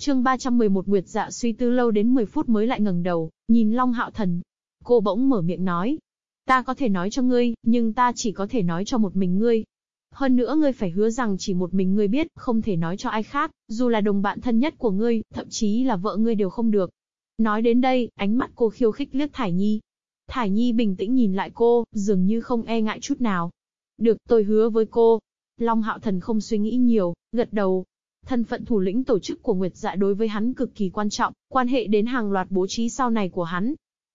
Chương 311 Nguyệt Dạ suy tư lâu đến 10 phút mới lại ngẩng đầu, nhìn Long Hạo Thần. Cô bỗng mở miệng nói, ta có thể nói cho ngươi, nhưng ta chỉ có thể nói cho một mình ngươi. Hơn nữa ngươi phải hứa rằng chỉ một mình ngươi biết, không thể nói cho ai khác, dù là đồng bạn thân nhất của ngươi, thậm chí là vợ ngươi đều không được. Nói đến đây, ánh mắt cô khiêu khích liếc Thải Nhi. Thải Nhi bình tĩnh nhìn lại cô, dường như không e ngại chút nào. Được, tôi hứa với cô. Long Hạo Thần không suy nghĩ nhiều, gật đầu. Thân phận thủ lĩnh tổ chức của Nguyệt Dạ đối với hắn cực kỳ quan trọng, quan hệ đến hàng loạt bố trí sau này của hắn.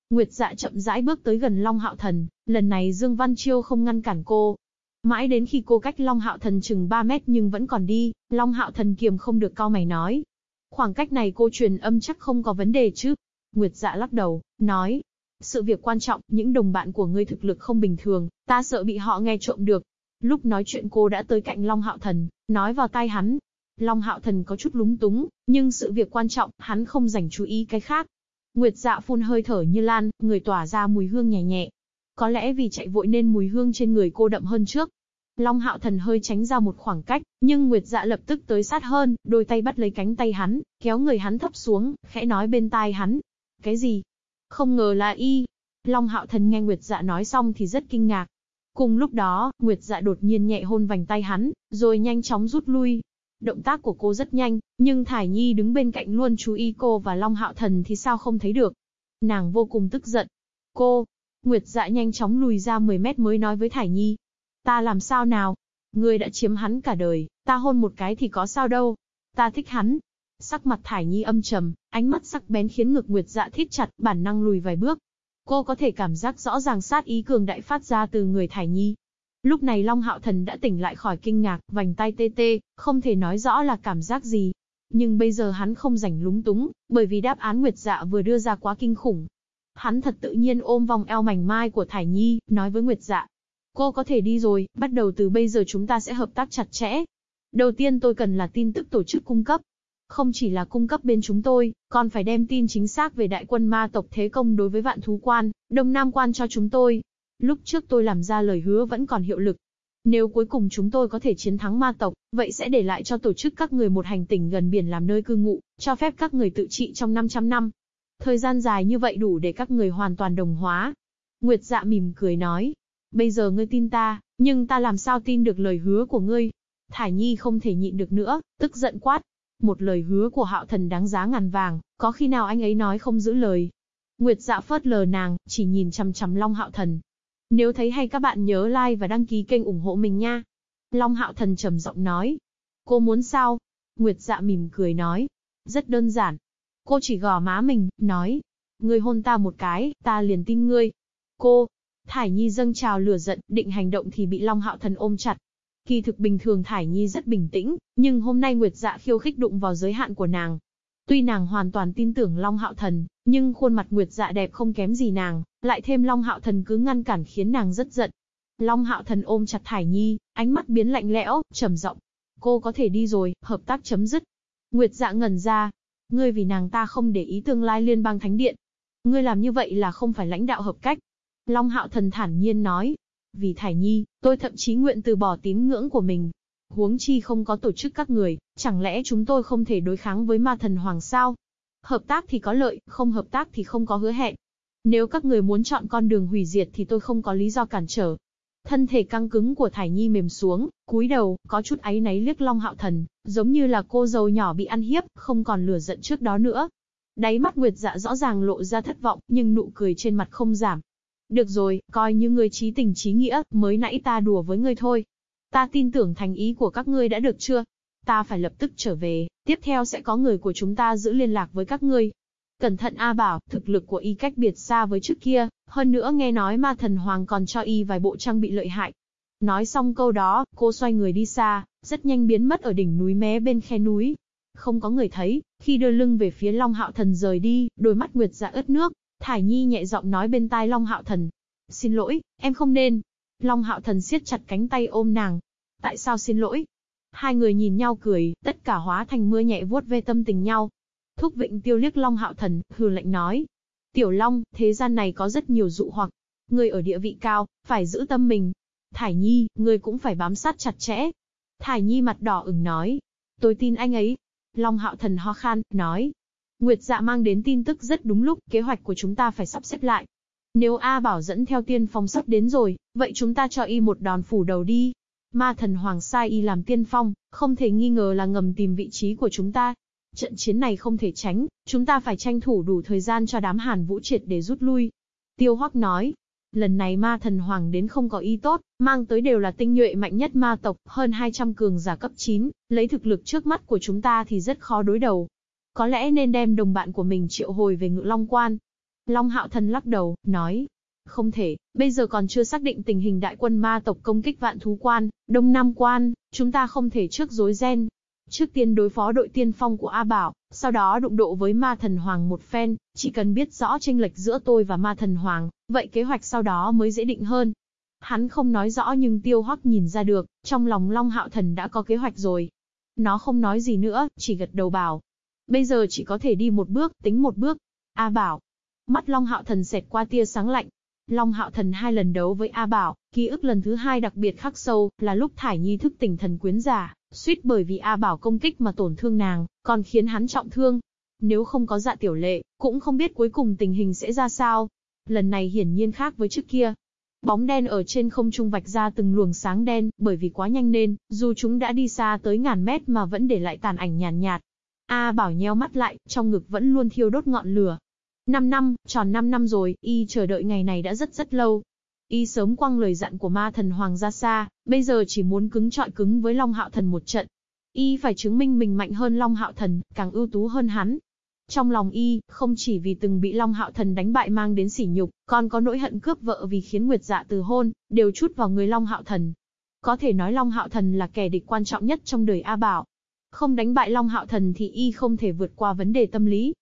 Nguyệt Dạ chậm rãi bước tới gần Long Hạo Thần, lần này Dương Văn Chiêu không ngăn cản cô. Mãi đến khi cô cách Long Hạo Thần chừng 3 mét nhưng vẫn còn đi, Long Hạo Thần kiềm không được cao mày nói. Khoảng cách này cô truyền âm chắc không có vấn đề chứ. Nguyệt Dạ lắc đầu, nói, sự việc quan trọng, những đồng bạn của ngươi thực lực không bình thường, ta sợ bị họ nghe trộm được. Lúc nói chuyện cô đã tới cạnh Long Hạo Thần, nói vào tai hắn. Long Hạo Thần có chút lúng túng, nhưng sự việc quan trọng, hắn không dành chú ý cái khác. Nguyệt dạ phun hơi thở như lan, người tỏa ra mùi hương nhẹ nhẹ. Có lẽ vì chạy vội nên mùi hương trên người cô đậm hơn trước. Long Hạo Thần hơi tránh ra một khoảng cách, nhưng Nguyệt Dạ lập tức tới sát hơn, đôi tay bắt lấy cánh tay hắn, kéo người hắn thấp xuống, khẽ nói bên tai hắn. Cái gì? Không ngờ là y. Long hạo thần nghe Nguyệt dạ nói xong thì rất kinh ngạc. Cùng lúc đó, Nguyệt dạ đột nhiên nhẹ hôn vành tay hắn, rồi nhanh chóng rút lui. Động tác của cô rất nhanh, nhưng Thải Nhi đứng bên cạnh luôn chú ý cô và Long hạo thần thì sao không thấy được. Nàng vô cùng tức giận. Cô, Nguyệt dạ nhanh chóng lùi ra 10 mét mới nói với Thải Nhi. Ta làm sao nào? Ngươi đã chiếm hắn cả đời, ta hôn một cái thì có sao đâu. Ta thích hắn, Sắc mặt Thải Nhi âm trầm, ánh mắt sắc bén khiến ngực Nguyệt Dạ thít chặt, bản năng lùi vài bước. Cô có thể cảm giác rõ ràng sát ý cường đại phát ra từ người Thải Nhi. Lúc này Long Hạo Thần đã tỉnh lại khỏi kinh ngạc, vành tay tê tê, không thể nói rõ là cảm giác gì. Nhưng bây giờ hắn không rảnh lúng túng, bởi vì đáp án Nguyệt Dạ vừa đưa ra quá kinh khủng. Hắn thật tự nhiên ôm vòng eo mảnh mai của Thải Nhi, nói với Nguyệt Dạ. Cô có thể đi rồi, bắt đầu từ bây giờ chúng ta sẽ hợp tác chặt chẽ. Đầu tiên tôi cần là tin tức tổ chức cung cấp, không chỉ là cung cấp bên chúng tôi, còn phải đem tin chính xác về đại quân ma tộc thế công đối với vạn thú quan, đông nam quan cho chúng tôi. Lúc trước tôi làm ra lời hứa vẫn còn hiệu lực. Nếu cuối cùng chúng tôi có thể chiến thắng ma tộc, vậy sẽ để lại cho tổ chức các người một hành tinh gần biển làm nơi cư ngụ, cho phép các người tự trị trong 500 năm. Thời gian dài như vậy đủ để các người hoàn toàn đồng hóa. Nguyệt dạ mỉm cười nói. Bây giờ ngươi tin ta, nhưng ta làm sao tin được lời hứa của ngươi? Thải Nhi không thể nhịn được nữa, tức giận quát, một lời hứa của hạo thần đáng giá ngàn vàng, có khi nào anh ấy nói không giữ lời. Nguyệt dạ phớt lờ nàng, chỉ nhìn chằm chằm Long hạo thần. Nếu thấy hay các bạn nhớ like và đăng ký kênh ủng hộ mình nha. Long hạo thần trầm giọng nói. Cô muốn sao? Nguyệt dạ mỉm cười nói. Rất đơn giản. Cô chỉ gò má mình, nói. Ngươi hôn ta một cái, ta liền tin ngươi. Cô, Thải Nhi dâng trào lửa giận, định hành động thì bị Long Hạo Thần ôm chặt, Kỳ thực bình thường Thải Nhi rất bình tĩnh, nhưng hôm nay Nguyệt Dạ khiêu khích đụng vào giới hạn của nàng. Tuy nàng hoàn toàn tin tưởng Long Hạo Thần, nhưng khuôn mặt Nguyệt Dạ đẹp không kém gì nàng, lại thêm Long Hạo Thần cứ ngăn cản khiến nàng rất giận. Long Hạo Thần ôm chặt Thải Nhi, ánh mắt biến lạnh lẽo, trầm giọng. Cô có thể đi rồi, hợp tác chấm dứt. Nguyệt Dạ ngẩn ra. Ngươi vì nàng ta không để ý tương lai liên bang thánh điện. Ngươi làm như vậy là không phải lãnh đạo hợp cách. Long Hạo Thần thản nhiên nói, vì Thải Nhi, tôi thậm chí nguyện từ bỏ tín ngưỡng của mình. Huống chi không có tổ chức các người, chẳng lẽ chúng tôi không thể đối kháng với ma thần hoàng sao? Hợp tác thì có lợi, không hợp tác thì không có hứa hẹn. Nếu các người muốn chọn con đường hủy diệt thì tôi không có lý do cản trở. Thân thể căng cứng của Thải Nhi mềm xuống, cúi đầu, có chút áy náy liếc Long Hạo Thần, giống như là cô dâu nhỏ bị ăn hiếp, không còn lửa giận trước đó nữa. Đáy mắt Nguyệt Dạ rõ ràng lộ ra thất vọng, nhưng nụ cười trên mặt không giảm, được rồi, coi như ngươi trí tình trí nghĩa, mới nãy ta đùa với ngươi thôi. Ta tin tưởng thành ý của các ngươi đã được chưa? Ta phải lập tức trở về, tiếp theo sẽ có người của chúng ta giữ liên lạc với các ngươi. Cẩn thận A Bảo, thực lực của y cách biệt xa với trước kia, hơn nữa nghe nói ma thần hoàng còn cho y vài bộ trang bị lợi hại. Nói xong câu đó, cô xoay người đi xa, rất nhanh biến mất ở đỉnh núi mé bên khe núi. Không có người thấy, khi đưa lưng về phía Long Hạo Thần rời đi, đôi mắt Nguyệt dạ ướt nước, Thải Nhi nhẹ giọng nói bên tai Long Hạo Thần. Xin lỗi, em không nên. Long Hạo Thần siết chặt cánh tay ôm nàng. Tại sao xin lỗi? Hai người nhìn nhau cười, tất cả hóa thành mưa nhẹ vuốt ve tâm tình nhau. Thúc Vịnh tiêu liếc Long Hạo Thần, hừ lạnh nói. Tiểu Long, thế gian này có rất nhiều dụ hoặc. Người ở địa vị cao, phải giữ tâm mình. Thải Nhi, người cũng phải bám sát chặt chẽ. Thải Nhi mặt đỏ ửng nói. Tôi tin anh ấy. Long Hạo Thần ho khan, nói. Nguyệt dạ mang đến tin tức rất đúng lúc, kế hoạch của chúng ta phải sắp xếp lại. Nếu A Bảo dẫn theo tiên phong sắp đến rồi, vậy chúng ta cho y một đòn phủ đầu đi. Ma thần Hoàng sai y làm tiên phong, không thể nghi ngờ là ngầm tìm vị trí của chúng ta. Trận chiến này không thể tránh, chúng ta phải tranh thủ đủ thời gian cho đám hàn vũ triệt để rút lui. Tiêu Hoắc nói, lần này ma thần hoàng đến không có ý tốt, mang tới đều là tinh nhuệ mạnh nhất ma tộc, hơn 200 cường giả cấp 9, lấy thực lực trước mắt của chúng ta thì rất khó đối đầu. Có lẽ nên đem đồng bạn của mình triệu hồi về ngự long quan. Long hạo thần lắc đầu, nói, không thể, bây giờ còn chưa xác định tình hình đại quân ma tộc công kích vạn thú quan, đông nam quan, chúng ta không thể trước dối ren. Trước tiên đối phó đội tiên phong của A Bảo, sau đó đụng độ với ma thần hoàng một phen, chỉ cần biết rõ tranh lệch giữa tôi và ma thần hoàng, vậy kế hoạch sau đó mới dễ định hơn. Hắn không nói rõ nhưng tiêu hoắc nhìn ra được, trong lòng Long Hạo Thần đã có kế hoạch rồi. Nó không nói gì nữa, chỉ gật đầu bảo. Bây giờ chỉ có thể đi một bước, tính một bước. A Bảo. Mắt Long Hạo Thần xẹt qua tia sáng lạnh, Long Hạo Thần hai lần đấu với A Bảo, ký ức lần thứ hai đặc biệt khắc sâu, là lúc Thải Nhi thức tỉnh thần quyến giả, suýt bởi vì A Bảo công kích mà tổn thương nàng, còn khiến hắn trọng thương. Nếu không có dạ tiểu lệ, cũng không biết cuối cùng tình hình sẽ ra sao. Lần này hiển nhiên khác với trước kia. Bóng đen ở trên không trung vạch ra từng luồng sáng đen, bởi vì quá nhanh nên, dù chúng đã đi xa tới ngàn mét mà vẫn để lại tàn ảnh nhàn nhạt, nhạt. A Bảo nheo mắt lại, trong ngực vẫn luôn thiêu đốt ngọn lửa, 5 năm, tròn 5 năm rồi, y chờ đợi ngày này đã rất rất lâu. Y sớm quăng lời dặn của ma thần hoàng ra xa, bây giờ chỉ muốn cứng trọi cứng với Long Hạo Thần một trận. Y phải chứng minh mình mạnh hơn Long Hạo Thần, càng ưu tú hơn hắn. Trong lòng y, không chỉ vì từng bị Long Hạo Thần đánh bại mang đến sỉ nhục, còn có nỗi hận cướp vợ vì khiến Nguyệt Dạ từ hôn, đều chút vào người Long Hạo Thần. Có thể nói Long Hạo Thần là kẻ địch quan trọng nhất trong đời A Bảo. Không đánh bại Long Hạo Thần thì y không thể vượt qua vấn đề tâm lý,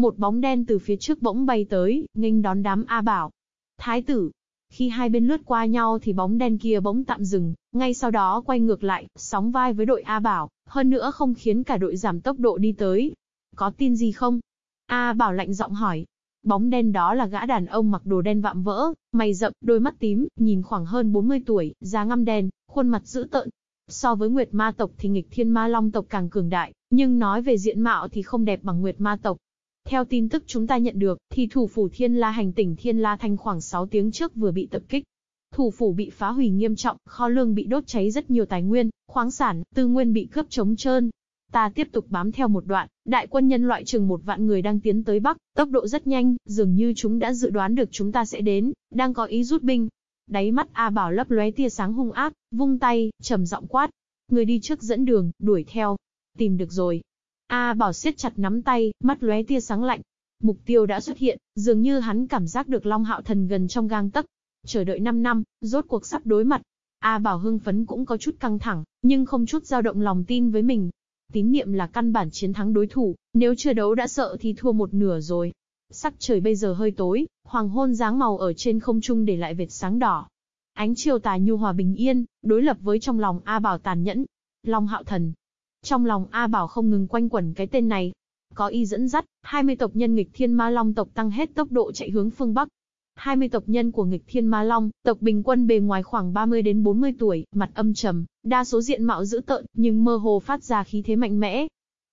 một bóng đen từ phía trước bỗng bay tới, nghênh đón đám A Bảo. Thái tử. Khi hai bên lướt qua nhau thì bóng đen kia bỗng tạm dừng, ngay sau đó quay ngược lại, sóng vai với đội A Bảo, hơn nữa không khiến cả đội giảm tốc độ đi tới. Có tin gì không? A Bảo lạnh giọng hỏi. Bóng đen đó là gã đàn ông mặc đồ đen vạm vỡ, mày rậm, đôi mắt tím, nhìn khoảng hơn 40 tuổi, da ngăm đen, khuôn mặt dữ tợn. So với Nguyệt Ma tộc thì nghịch Thiên Ma Long tộc càng cường đại, nhưng nói về diện mạo thì không đẹp bằng Nguyệt Ma tộc. Theo tin tức chúng ta nhận được, thì thủ phủ Thiên La hành tỉnh Thiên La Thanh khoảng 6 tiếng trước vừa bị tập kích. Thủ phủ bị phá hủy nghiêm trọng, kho lương bị đốt cháy rất nhiều tài nguyên, khoáng sản, tư nguyên bị cướp trống trơn. Ta tiếp tục bám theo một đoạn, đại quân nhân loại chừng một vạn người đang tiến tới Bắc, tốc độ rất nhanh, dường như chúng đã dự đoán được chúng ta sẽ đến, đang có ý rút binh. Đáy mắt A Bảo lấp lóe tia sáng hung ác, vung tay, trầm giọng quát. Người đi trước dẫn đường, đuổi theo. Tìm được rồi, A Bảo siết chặt nắm tay, mắt lóe tia sáng lạnh. Mục tiêu đã xuất hiện, dường như hắn cảm giác được Long Hạo Thần gần trong gang tấc. Chờ đợi 5 năm, rốt cuộc sắp đối mặt. A Bảo hưng phấn cũng có chút căng thẳng, nhưng không chút dao động lòng tin với mình. Tín niệm là căn bản chiến thắng đối thủ, nếu chưa đấu đã sợ thì thua một nửa rồi. Sắc trời bây giờ hơi tối, hoàng hôn dáng màu ở trên không trung để lại vệt sáng đỏ. Ánh chiều tà nhu hòa bình yên, đối lập với trong lòng A Bảo tàn nhẫn. Long Hạo Thần, trong lòng A Bảo không ngừng quanh quẩn cái tên này. Có y dẫn dắt, 20 tộc nhân nghịch thiên ma long tộc tăng hết tốc độ chạy hướng phương Bắc. 20 tộc nhân của nghịch thiên ma long, tộc bình quân bề ngoài khoảng 30 đến 40 tuổi, mặt âm trầm, đa số diện mạo dữ tợn, nhưng mơ hồ phát ra khí thế mạnh mẽ.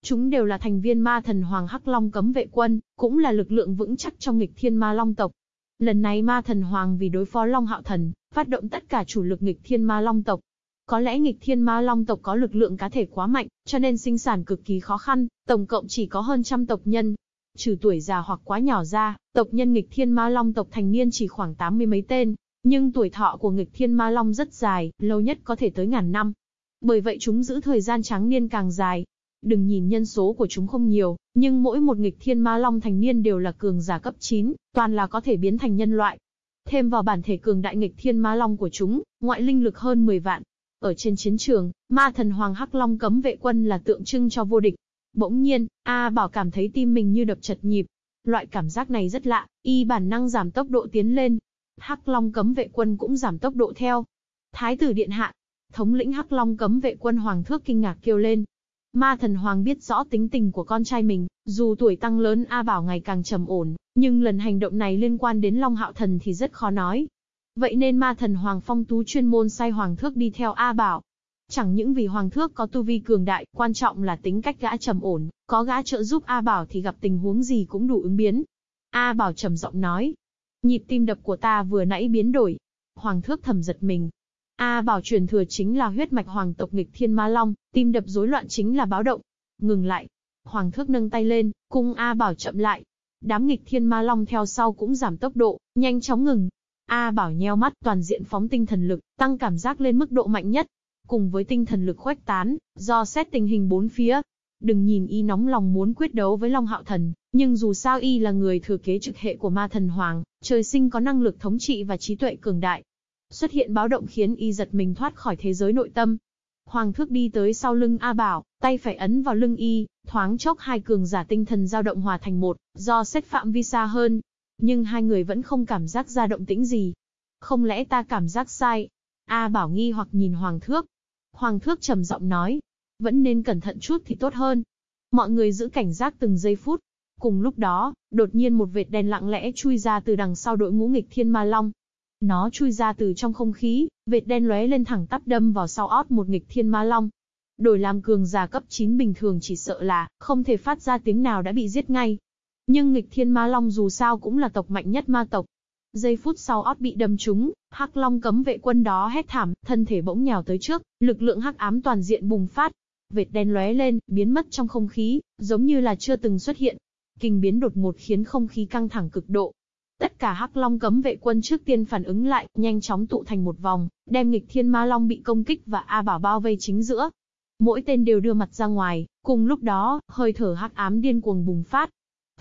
Chúng đều là thành viên ma thần Hoàng Hắc Long cấm vệ quân, cũng là lực lượng vững chắc trong nghịch thiên ma long tộc. Lần này ma thần Hoàng vì đối phó Long Hạo Thần, phát động tất cả chủ lực nghịch thiên ma long tộc, có lẽ nghịch thiên ma long tộc có lực lượng cá thể quá mạnh, cho nên sinh sản cực kỳ khó khăn, tổng cộng chỉ có hơn trăm tộc nhân. Trừ tuổi già hoặc quá nhỏ ra, tộc nhân nghịch thiên ma long tộc thành niên chỉ khoảng tám mươi mấy tên, nhưng tuổi thọ của nghịch thiên ma long rất dài, lâu nhất có thể tới ngàn năm. Bởi vậy chúng giữ thời gian trắng niên càng dài. Đừng nhìn nhân số của chúng không nhiều, nhưng mỗi một nghịch thiên ma long thành niên đều là cường giả cấp 9, toàn là có thể biến thành nhân loại. Thêm vào bản thể cường đại nghịch thiên ma long của chúng, ngoại linh lực hơn 10 vạn, ở trên chiến trường, ma thần Hoàng Hắc Long cấm vệ quân là tượng trưng cho vô địch. Bỗng nhiên, A Bảo cảm thấy tim mình như đập chật nhịp. Loại cảm giác này rất lạ, y bản năng giảm tốc độ tiến lên. Hắc Long cấm vệ quân cũng giảm tốc độ theo. Thái tử điện hạ, thống lĩnh Hắc Long cấm vệ quân Hoàng Thước kinh ngạc kêu lên. Ma thần Hoàng biết rõ tính tình của con trai mình, dù tuổi tăng lớn A Bảo ngày càng trầm ổn, nhưng lần hành động này liên quan đến Long Hạo Thần thì rất khó nói. Vậy nên ma thần Hoàng Phong Tú chuyên môn sai Hoàng Thước đi theo A Bảo. Chẳng những vì Hoàng thước có tu vi cường đại, quan trọng là tính cách gã trầm ổn, có gã trợ giúp A Bảo thì gặp tình huống gì cũng đủ ứng biến. A Bảo trầm giọng nói. Nhịp tim đập của ta vừa nãy biến đổi. Hoàng thước thầm giật mình. A Bảo truyền thừa chính là huyết mạch hoàng tộc nghịch thiên ma long, tim đập rối loạn chính là báo động. Ngừng lại. Hoàng thước nâng tay lên, cung A Bảo chậm lại. Đám nghịch thiên ma long theo sau cũng giảm tốc độ, nhanh chóng ngừng. A Bảo nheo mắt toàn diện phóng tinh thần lực, tăng cảm giác lên mức độ mạnh nhất. Cùng với tinh thần lực khuếch tán, do xét tình hình bốn phía, Đừng nhìn y nóng lòng muốn quyết đấu với Long Hạo Thần, nhưng dù sao y là người thừa kế trực hệ của ma thần hoàng, trời sinh có năng lực thống trị và trí tuệ cường đại. Xuất hiện báo động khiến y giật mình thoát khỏi thế giới nội tâm. Hoàng thước đi tới sau lưng A Bảo, tay phải ấn vào lưng y, thoáng chốc hai cường giả tinh thần dao động hòa thành một, do xét phạm vi xa hơn. Nhưng hai người vẫn không cảm giác ra động tĩnh gì. Không lẽ ta cảm giác sai? A Bảo nghi hoặc nhìn Hoàng thước. Hoàng thước trầm giọng nói, vẫn nên cẩn thận chút thì tốt hơn. Mọi người giữ cảnh giác từng giây phút. Cùng lúc đó, đột nhiên một vệt đen lặng lẽ chui ra từ đằng sau đội ngũ nghịch thiên ma long. Nó chui ra từ trong không khí, vệt đen lóe lên thẳng tắp đâm vào sau ót một nghịch thiên ma long. Đổi làm cường giả cấp 9 bình thường chỉ sợ là, không thể phát ra tiếng nào đã bị giết ngay. Nhưng nghịch thiên ma long dù sao cũng là tộc mạnh nhất ma tộc, Giây phút sau ót bị đâm trúng, Hắc Long cấm vệ quân đó hét thảm, thân thể bỗng nhào tới trước, lực lượng hắc ám toàn diện bùng phát, Vệt đen lóe lên, biến mất trong không khí, giống như là chưa từng xuất hiện. Kinh biến đột ngột khiến không khí căng thẳng cực độ. Tất cả Hắc Long cấm vệ quân trước tiên phản ứng lại, nhanh chóng tụ thành một vòng, đem nghịch thiên ma long bị công kích và A Bảo bao vây chính giữa. Mỗi tên đều đưa mặt ra ngoài, cùng lúc đó, hơi thở hắc ám điên cuồng bùng phát.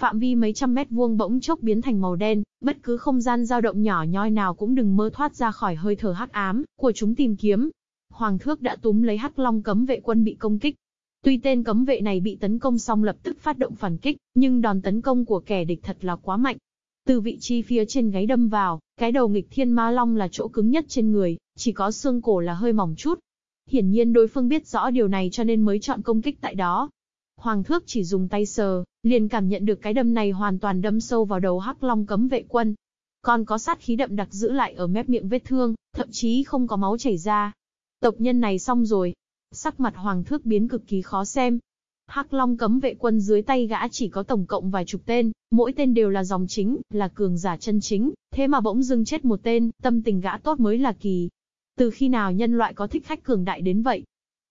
Phạm vi mấy trăm mét vuông bỗng chốc biến thành màu đen, bất cứ không gian dao động nhỏ nhoi nào cũng đừng mơ thoát ra khỏi hơi thở hắc ám của chúng tìm kiếm. Hoàng thước đã túm lấy hắc long cấm vệ quân bị công kích. Tuy tên cấm vệ này bị tấn công xong lập tức phát động phản kích, nhưng đòn tấn công của kẻ địch thật là quá mạnh. Từ vị trí phía trên gáy đâm vào, cái đầu nghịch thiên ma long là chỗ cứng nhất trên người, chỉ có xương cổ là hơi mỏng chút. Hiển nhiên đối phương biết rõ điều này cho nên mới chọn công kích tại đó. Hoàng thước chỉ dùng tay sờ, liền cảm nhận được cái đâm này hoàn toàn đâm sâu vào đầu hắc long cấm vệ quân. Còn có sát khí đậm đặc giữ lại ở mép miệng vết thương, thậm chí không có máu chảy ra, Tộc nhân này xong rồi. Sắc mặt hoàng thước biến cực kỳ khó xem. Hắc Long cấm vệ quân dưới tay gã chỉ có tổng cộng vài chục tên, mỗi tên đều là dòng chính, là cường giả chân chính, thế mà bỗng dưng chết một tên, tâm tình gã tốt mới là kỳ. Từ khi nào nhân loại có thích khách cường đại đến vậy?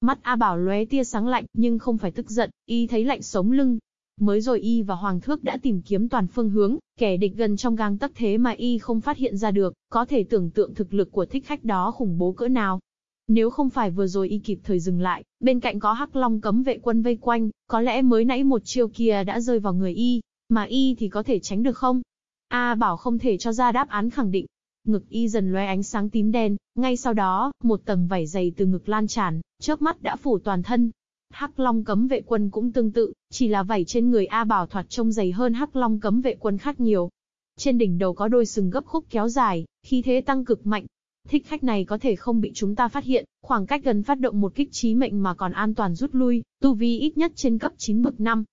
Mắt A Bảo lóe tia sáng lạnh, nhưng không phải tức giận, y thấy lạnh sống lưng. Mới rồi y và Hoàng Thước đã tìm kiếm toàn phương hướng, kẻ địch gần trong gang tắc thế mà y không phát hiện ra được, có thể tưởng tượng thực lực của thích khách đó khủng bố cỡ nào. Nếu không phải vừa rồi y kịp thời dừng lại, bên cạnh có hắc long cấm vệ quân vây quanh, có lẽ mới nãy một chiêu kia đã rơi vào người y, mà y thì có thể tránh được không? A bảo không thể cho ra đáp án khẳng định. Ngực y dần lóe ánh sáng tím đen, ngay sau đó, một tầng vảy dày từ ngực lan tràn, chớp mắt đã phủ toàn thân. Hắc Long cấm vệ quân cũng tương tự, chỉ là vảy trên người A Bảo thoạt trông dày hơn Hắc Long cấm vệ quân khác nhiều. Trên đỉnh đầu có đôi sừng gấp khúc kéo dài, khí thế tăng cực mạnh, Thích khách này có thể không bị chúng ta phát hiện, khoảng cách gần phát động một kích trí mệnh mà còn an toàn rút lui, tu vi ít nhất trên cấp 9 bậc 5.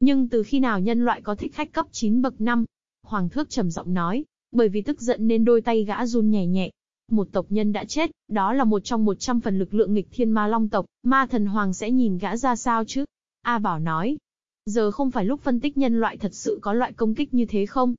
Nhưng từ khi nào nhân loại có thích khách cấp 9 bậc 5? Hoàng thước trầm giọng nói, bởi vì tức giận nên đôi tay gã run nhẹ nhẹ. Một tộc nhân đã chết, đó là một trong 100 phần lực lượng nghịch thiên ma long tộc, ma thần hoàng sẽ nhìn gã ra sao chứ? A Bảo nói, giờ không phải lúc phân tích nhân loại thật sự có loại công kích như thế không?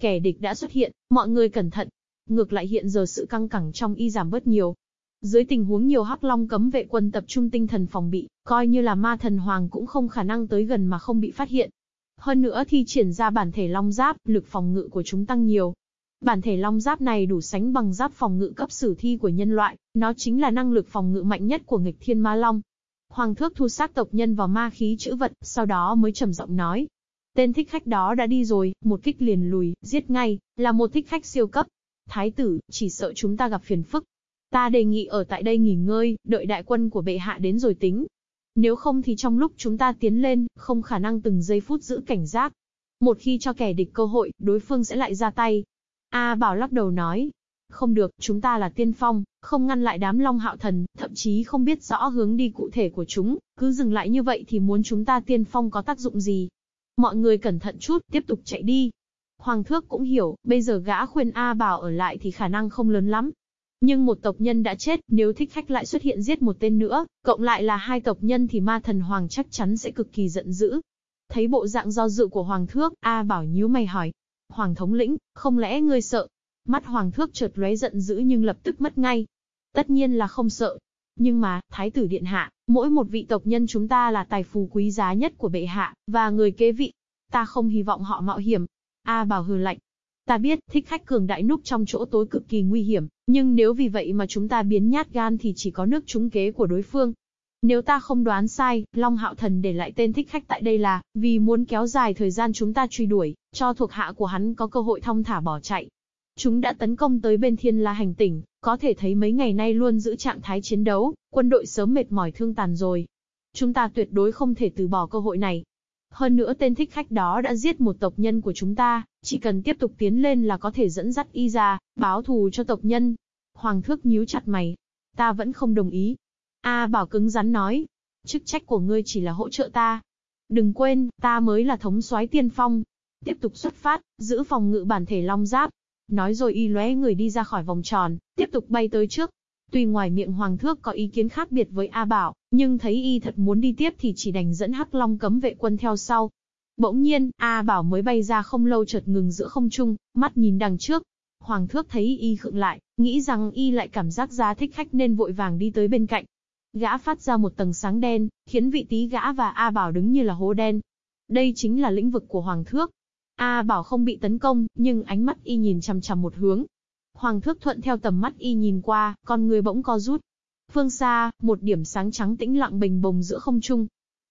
Kẻ địch đã xuất hiện, mọi người cẩn thận, Ngược lại hiện giờ sự căng cẳng trong y giảm bớt nhiều. Dưới tình huống nhiều hắc long cấm vệ quân tập trung tinh thần phòng bị, coi như là ma thần hoàng cũng không khả năng tới gần mà không bị phát hiện. Hơn nữa thi triển ra bản thể long giáp, lực phòng ngự của chúng tăng nhiều. Bản thể long giáp này đủ sánh bằng giáp phòng ngự cấp sử thi của nhân loại, nó chính là năng lực phòng ngự mạnh nhất của nghịch thiên ma long. Hoàng thước thu xác tộc nhân vào ma khí chữ vật, sau đó mới trầm giọng nói. Tên thích khách đó đã đi rồi, một kích liền lùi, giết ngay, là một thích khách siêu cấp. Thái tử, chỉ sợ chúng ta gặp phiền phức. Ta đề nghị ở tại đây nghỉ ngơi, đợi đại quân của bệ hạ đến rồi tính. Nếu không thì trong lúc chúng ta tiến lên, không khả năng từng giây phút giữ cảnh giác. Một khi cho kẻ địch cơ hội, đối phương sẽ lại ra tay. A Bảo lắc đầu nói. Không được, chúng ta là tiên phong, không ngăn lại đám long hạo thần, thậm chí không biết rõ hướng đi cụ thể của chúng, cứ dừng lại như vậy thì muốn chúng ta tiên phong có tác dụng gì. Mọi người cẩn thận chút, tiếp tục chạy đi. Hoàng thước cũng hiểu, bây giờ gã khuyên A Bảo ở lại thì khả năng không lớn lắm. Nhưng một tộc nhân đã chết, nếu thích khách lại xuất hiện giết một tên nữa, cộng lại là hai tộc nhân thì ma thần hoàng chắc chắn sẽ cực kỳ giận dữ. Thấy bộ dạng do dự của hoàng thước, A bảo nhíu mày hỏi. Hoàng thống lĩnh, không lẽ ngươi sợ? Mắt hoàng thước chợt lóe giận dữ nhưng lập tức mất ngay. Tất nhiên là không sợ. Nhưng mà, thái tử điện hạ, mỗi một vị tộc nhân chúng ta là tài phú quý giá nhất của bệ hạ, và người kế vị. Ta không hy vọng họ mạo hiểm. A bảo hừ lạnh, Ta biết, thích khách cường đại núp trong chỗ tối cực kỳ nguy hiểm, nhưng nếu vì vậy mà chúng ta biến nhát gan thì chỉ có nước trúng kế của đối phương. Nếu ta không đoán sai, Long Hạo Thần để lại tên thích khách tại đây là, vì muốn kéo dài thời gian chúng ta truy đuổi, cho thuộc hạ của hắn có cơ hội thong thả bỏ chạy. Chúng đã tấn công tới bên thiên la hành tỉnh, có thể thấy mấy ngày nay luôn giữ trạng thái chiến đấu, quân đội sớm mệt mỏi thương tàn rồi. Chúng ta tuyệt đối không thể từ bỏ cơ hội này, hơn nữa tên thích khách đó đã giết một tộc nhân của chúng ta, chỉ cần tiếp tục tiến lên là có thể dẫn dắt y ra, báo thù cho tộc nhân. Hoàng thước nhíu chặt mày. Ta vẫn không đồng ý. A bảo cứng rắn nói. Chức trách của ngươi chỉ là hỗ trợ ta. Đừng quên, ta mới là thống soái tiên phong. Tiếp tục xuất phát, giữ phòng ngự bản thể long giáp. Nói rồi y lóe người đi ra khỏi vòng tròn, tiếp tục bay tới trước. Tuy ngoài miệng Hoàng Thước có ý kiến khác biệt với A Bảo, nhưng thấy y thật muốn đi tiếp thì chỉ đành dẫn Hắc Long cấm vệ quân theo sau. Bỗng nhiên, A Bảo mới bay ra không lâu chợt ngừng giữa không trung, mắt nhìn đằng trước. Hoàng Thước thấy y khựng lại, nghĩ rằng y lại cảm giác ra thích khách nên vội vàng đi tới bên cạnh. Gã phát ra một tầng sáng đen, khiến vị tí gã và A Bảo đứng như là hố đen. Đây chính là lĩnh vực của Hoàng Thước. A Bảo không bị tấn công, nhưng ánh mắt y nhìn chằm chằm một hướng, Hoàng thước thuận theo tầm mắt y nhìn qua, con người bỗng co rút. Phương xa, một điểm sáng trắng tĩnh lặng bình bồng giữa không trung.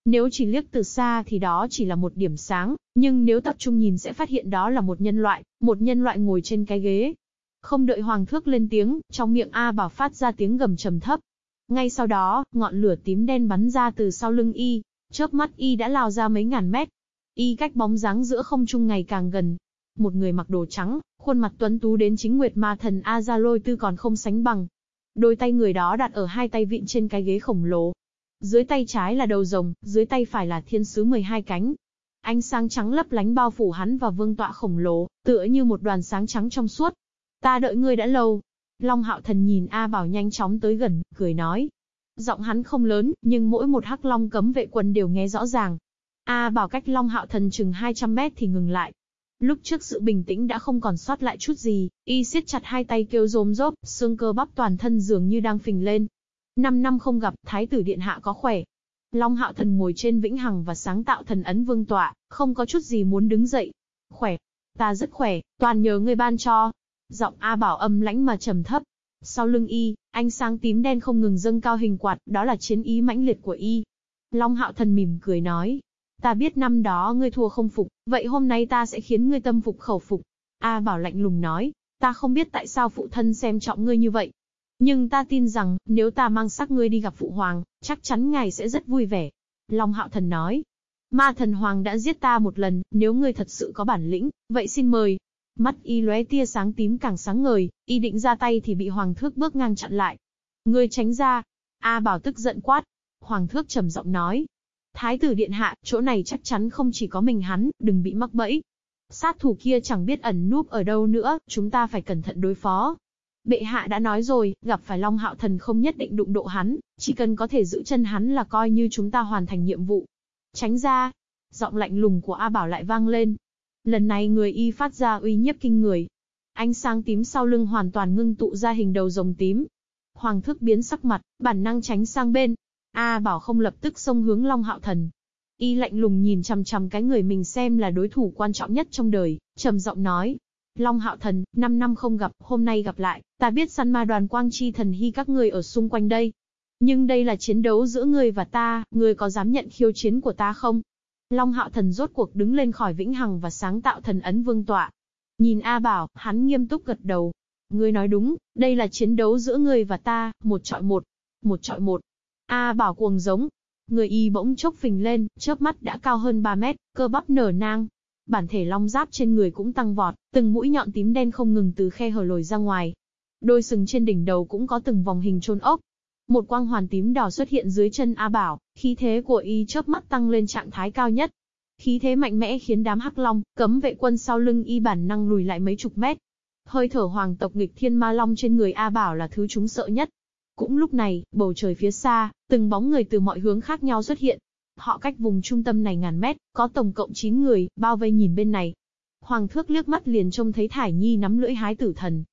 Nếu chỉ liếc từ xa thì đó chỉ là một điểm sáng, nhưng nếu tập trung nhìn sẽ phát hiện đó là một nhân loại, một nhân loại ngồi trên cái ghế. Không đợi Hoàng thước lên tiếng, trong miệng A bảo phát ra tiếng gầm trầm thấp. Ngay sau đó, ngọn lửa tím đen bắn ra từ sau lưng y, chớp mắt y đã lao ra mấy ngàn mét. Y cách bóng dáng giữa không trung ngày càng gần, một người mặc đồ trắng, khuôn mặt tuấn tú đến chính Nguyệt Ma Thần A Gia Lôi Tư còn không sánh bằng. Đôi tay người đó đặt ở hai tay vịn trên cái ghế khổng lồ. Dưới tay trái là đầu rồng, dưới tay phải là thiên sứ 12 cánh. Ánh sáng trắng lấp lánh bao phủ hắn và vương tọa khổng lồ, tựa như một đoàn sáng trắng trong suốt. Ta đợi ngươi đã lâu. Long Hạo Thần nhìn A Bảo nhanh chóng tới gần, cười nói. Giọng hắn không lớn, nhưng mỗi một hắc long cấm vệ quân đều nghe rõ ràng. A Bảo cách Long Hạo Thần chừng 200 mét thì ngừng lại, Lúc trước sự bình tĩnh đã không còn sót lại chút gì, y siết chặt hai tay kêu rôm rốp, xương cơ bắp toàn thân dường như đang phình lên. Năm năm không gặp, thái tử điện hạ có khỏe. Long hạo thần ngồi trên vĩnh hằng và sáng tạo thần ấn vương tọa, không có chút gì muốn đứng dậy. Khỏe. Ta rất khỏe, toàn nhờ ngươi ban cho. Giọng A bảo âm lãnh mà trầm thấp. Sau lưng y, ánh sáng tím đen không ngừng dâng cao hình quạt, đó là chiến ý mãnh liệt của y. Long hạo thần mỉm cười nói, Ta biết năm đó ngươi thua không phục, vậy hôm nay ta sẽ khiến ngươi tâm phục khẩu phục. A Bảo lạnh lùng nói, ta không biết tại sao phụ thân xem trọng ngươi như vậy. Nhưng ta tin rằng, nếu ta mang sắc ngươi đi gặp phụ hoàng, chắc chắn ngài sẽ rất vui vẻ. Long Hạo Thần nói, ma thần hoàng đã giết ta một lần, nếu ngươi thật sự có bản lĩnh, vậy xin mời. Mắt y lóe tia sáng tím càng sáng ngời, y định ra tay thì bị hoàng thước bước ngang chặn lại. Ngươi tránh ra. A Bảo tức giận quát. Hoàng thước trầm giọng nói, Thái tử điện hạ, chỗ này chắc chắn không chỉ có mình hắn, đừng bị mắc bẫy. Sát thủ kia chẳng biết ẩn núp ở đâu nữa, chúng ta phải cẩn thận đối phó. Bệ hạ đã nói rồi, gặp phải Long Hạo Thần không nhất định đụng độ hắn, chỉ cần có thể giữ chân hắn là coi như chúng ta hoàn thành nhiệm vụ. Tránh ra. Giọng lạnh lùng của A Bảo lại vang lên. Lần này người y phát ra uy nhiếp kinh người. Ánh sáng tím sau lưng hoàn toàn ngưng tụ ra hình đầu rồng tím. Hoàng thức biến sắc mặt, bản năng tránh sang bên, A Bảo không lập tức xông hướng Long Hạo Thần. Y lạnh lùng nhìn chằm chằm cái người mình xem là đối thủ quan trọng nhất trong đời, trầm giọng nói. Long Hạo Thần, 5 năm không gặp, hôm nay gặp lại, ta biết săn ma đoàn quang chi thần hy các ngươi ở xung quanh đây. Nhưng đây là chiến đấu giữa ngươi và ta, ngươi có dám nhận khiêu chiến của ta không? Long Hạo Thần rốt cuộc đứng lên khỏi vĩnh hằng và sáng tạo thần ấn vương tọa. Nhìn A Bảo, hắn nghiêm túc gật đầu. Ngươi nói đúng, đây là chiến đấu giữa ngươi và ta, một trọi một. Một trọi một. A bảo cuồng giống. Người y bỗng chốc phình lên, chớp mắt đã cao hơn 3 mét, cơ bắp nở nang. Bản thể long giáp trên người cũng tăng vọt, từng mũi nhọn tím đen không ngừng từ khe hở lồi ra ngoài. Đôi sừng trên đỉnh đầu cũng có từng vòng hình trôn ốc. Một quang hoàn tím đỏ xuất hiện dưới chân A Bảo, khí thế của y chớp mắt tăng lên trạng thái cao nhất. Khí thế mạnh mẽ khiến đám hắc long, cấm vệ quân sau lưng y bản năng lùi lại mấy chục mét. Hơi thở hoàng tộc nghịch thiên ma long trên người A Bảo là thứ chúng sợ nhất. Cũng lúc này, bầu trời phía xa, từng bóng người từ mọi hướng khác nhau xuất hiện. Họ cách vùng trung tâm này ngàn mét, có tổng cộng 9 người, bao vây nhìn bên này. Hoàng thước liếc mắt liền trông thấy Thải Nhi nắm lưỡi hái tử thần.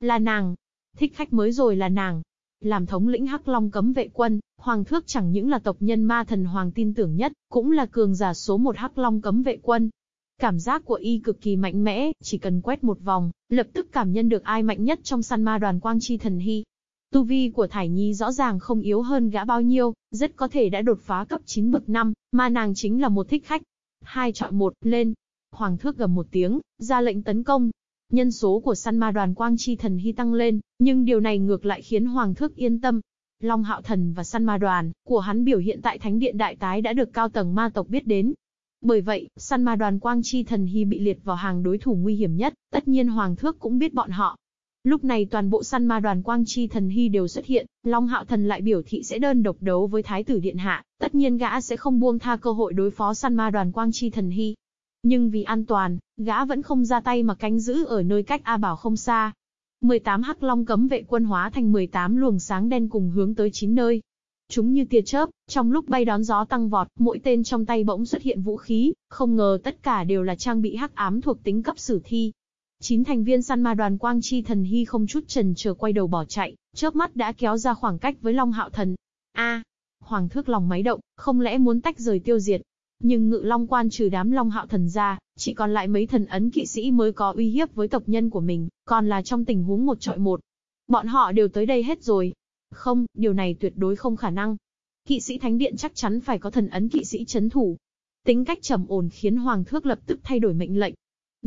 Là nàng. Thích khách mới rồi là nàng. Làm thống lĩnh Hắc Long cấm vệ quân, Hoàng thước chẳng những là tộc nhân ma thần Hoàng tin tưởng nhất, cũng là cường giả số một Hắc Long cấm vệ quân. Cảm giác của y cực kỳ mạnh mẽ, chỉ cần quét một vòng, lập tức cảm nhận được ai mạnh nhất trong săn ma đoàn quang chi thần hy. Tu vi của Thải Nhi rõ ràng không yếu hơn gã bao nhiêu, rất có thể đã đột phá cấp 9 bậc 5, mà nàng chính là một thích khách. Hai chọn một, lên. Hoàng thước gầm một tiếng, ra lệnh tấn công. Nhân số của săn ma đoàn quang chi thần hy tăng lên, nhưng điều này ngược lại khiến Hoàng thước yên tâm. Long hạo thần và săn ma đoàn của hắn biểu hiện tại Thánh điện Đại Tái đã được cao tầng ma tộc biết đến, bởi vậy, săn ma đoàn Quang Chi Thần Hy bị liệt vào hàng đối thủ nguy hiểm nhất, tất nhiên Hoàng Thước cũng biết bọn họ. Lúc này toàn bộ săn ma đoàn Quang Chi Thần Hy đều xuất hiện, Long Hạo Thần lại biểu thị sẽ đơn độc đấu với Thái tử Điện Hạ, tất nhiên gã sẽ không buông tha cơ hội đối phó săn ma đoàn Quang Chi Thần Hy. Nhưng vì an toàn, gã vẫn không ra tay mà canh giữ ở nơi cách A Bảo không xa. 18 hắc long cấm vệ quân hóa thành 18 luồng sáng đen cùng hướng tới 9 nơi, Chúng như tia chớp, trong lúc bay đón gió tăng vọt, mỗi tên trong tay bỗng xuất hiện vũ khí, không ngờ tất cả đều là trang bị hắc ám thuộc tính cấp sử thi. Chín thành viên săn ma đoàn Quang Chi Thần Hy không chút chần chờ quay đầu bỏ chạy, chớp mắt đã kéo ra khoảng cách với Long Hạo Thần. A, Hoàng thước lòng máy động, không lẽ muốn tách rời tiêu diệt? Nhưng ngự long quan trừ đám long hạo thần ra, chỉ còn lại mấy thần ấn kỵ sĩ mới có uy hiếp với tộc nhân của mình, còn là trong tình huống một trọi một. Bọn họ đều tới đây hết rồi, không, điều này tuyệt đối không khả năng. Kỵ sĩ thánh điện chắc chắn phải có thần ấn kỵ sĩ chấn thủ. Tính cách trầm ổn khiến Hoàng thước lập tức thay đổi mệnh lệnh.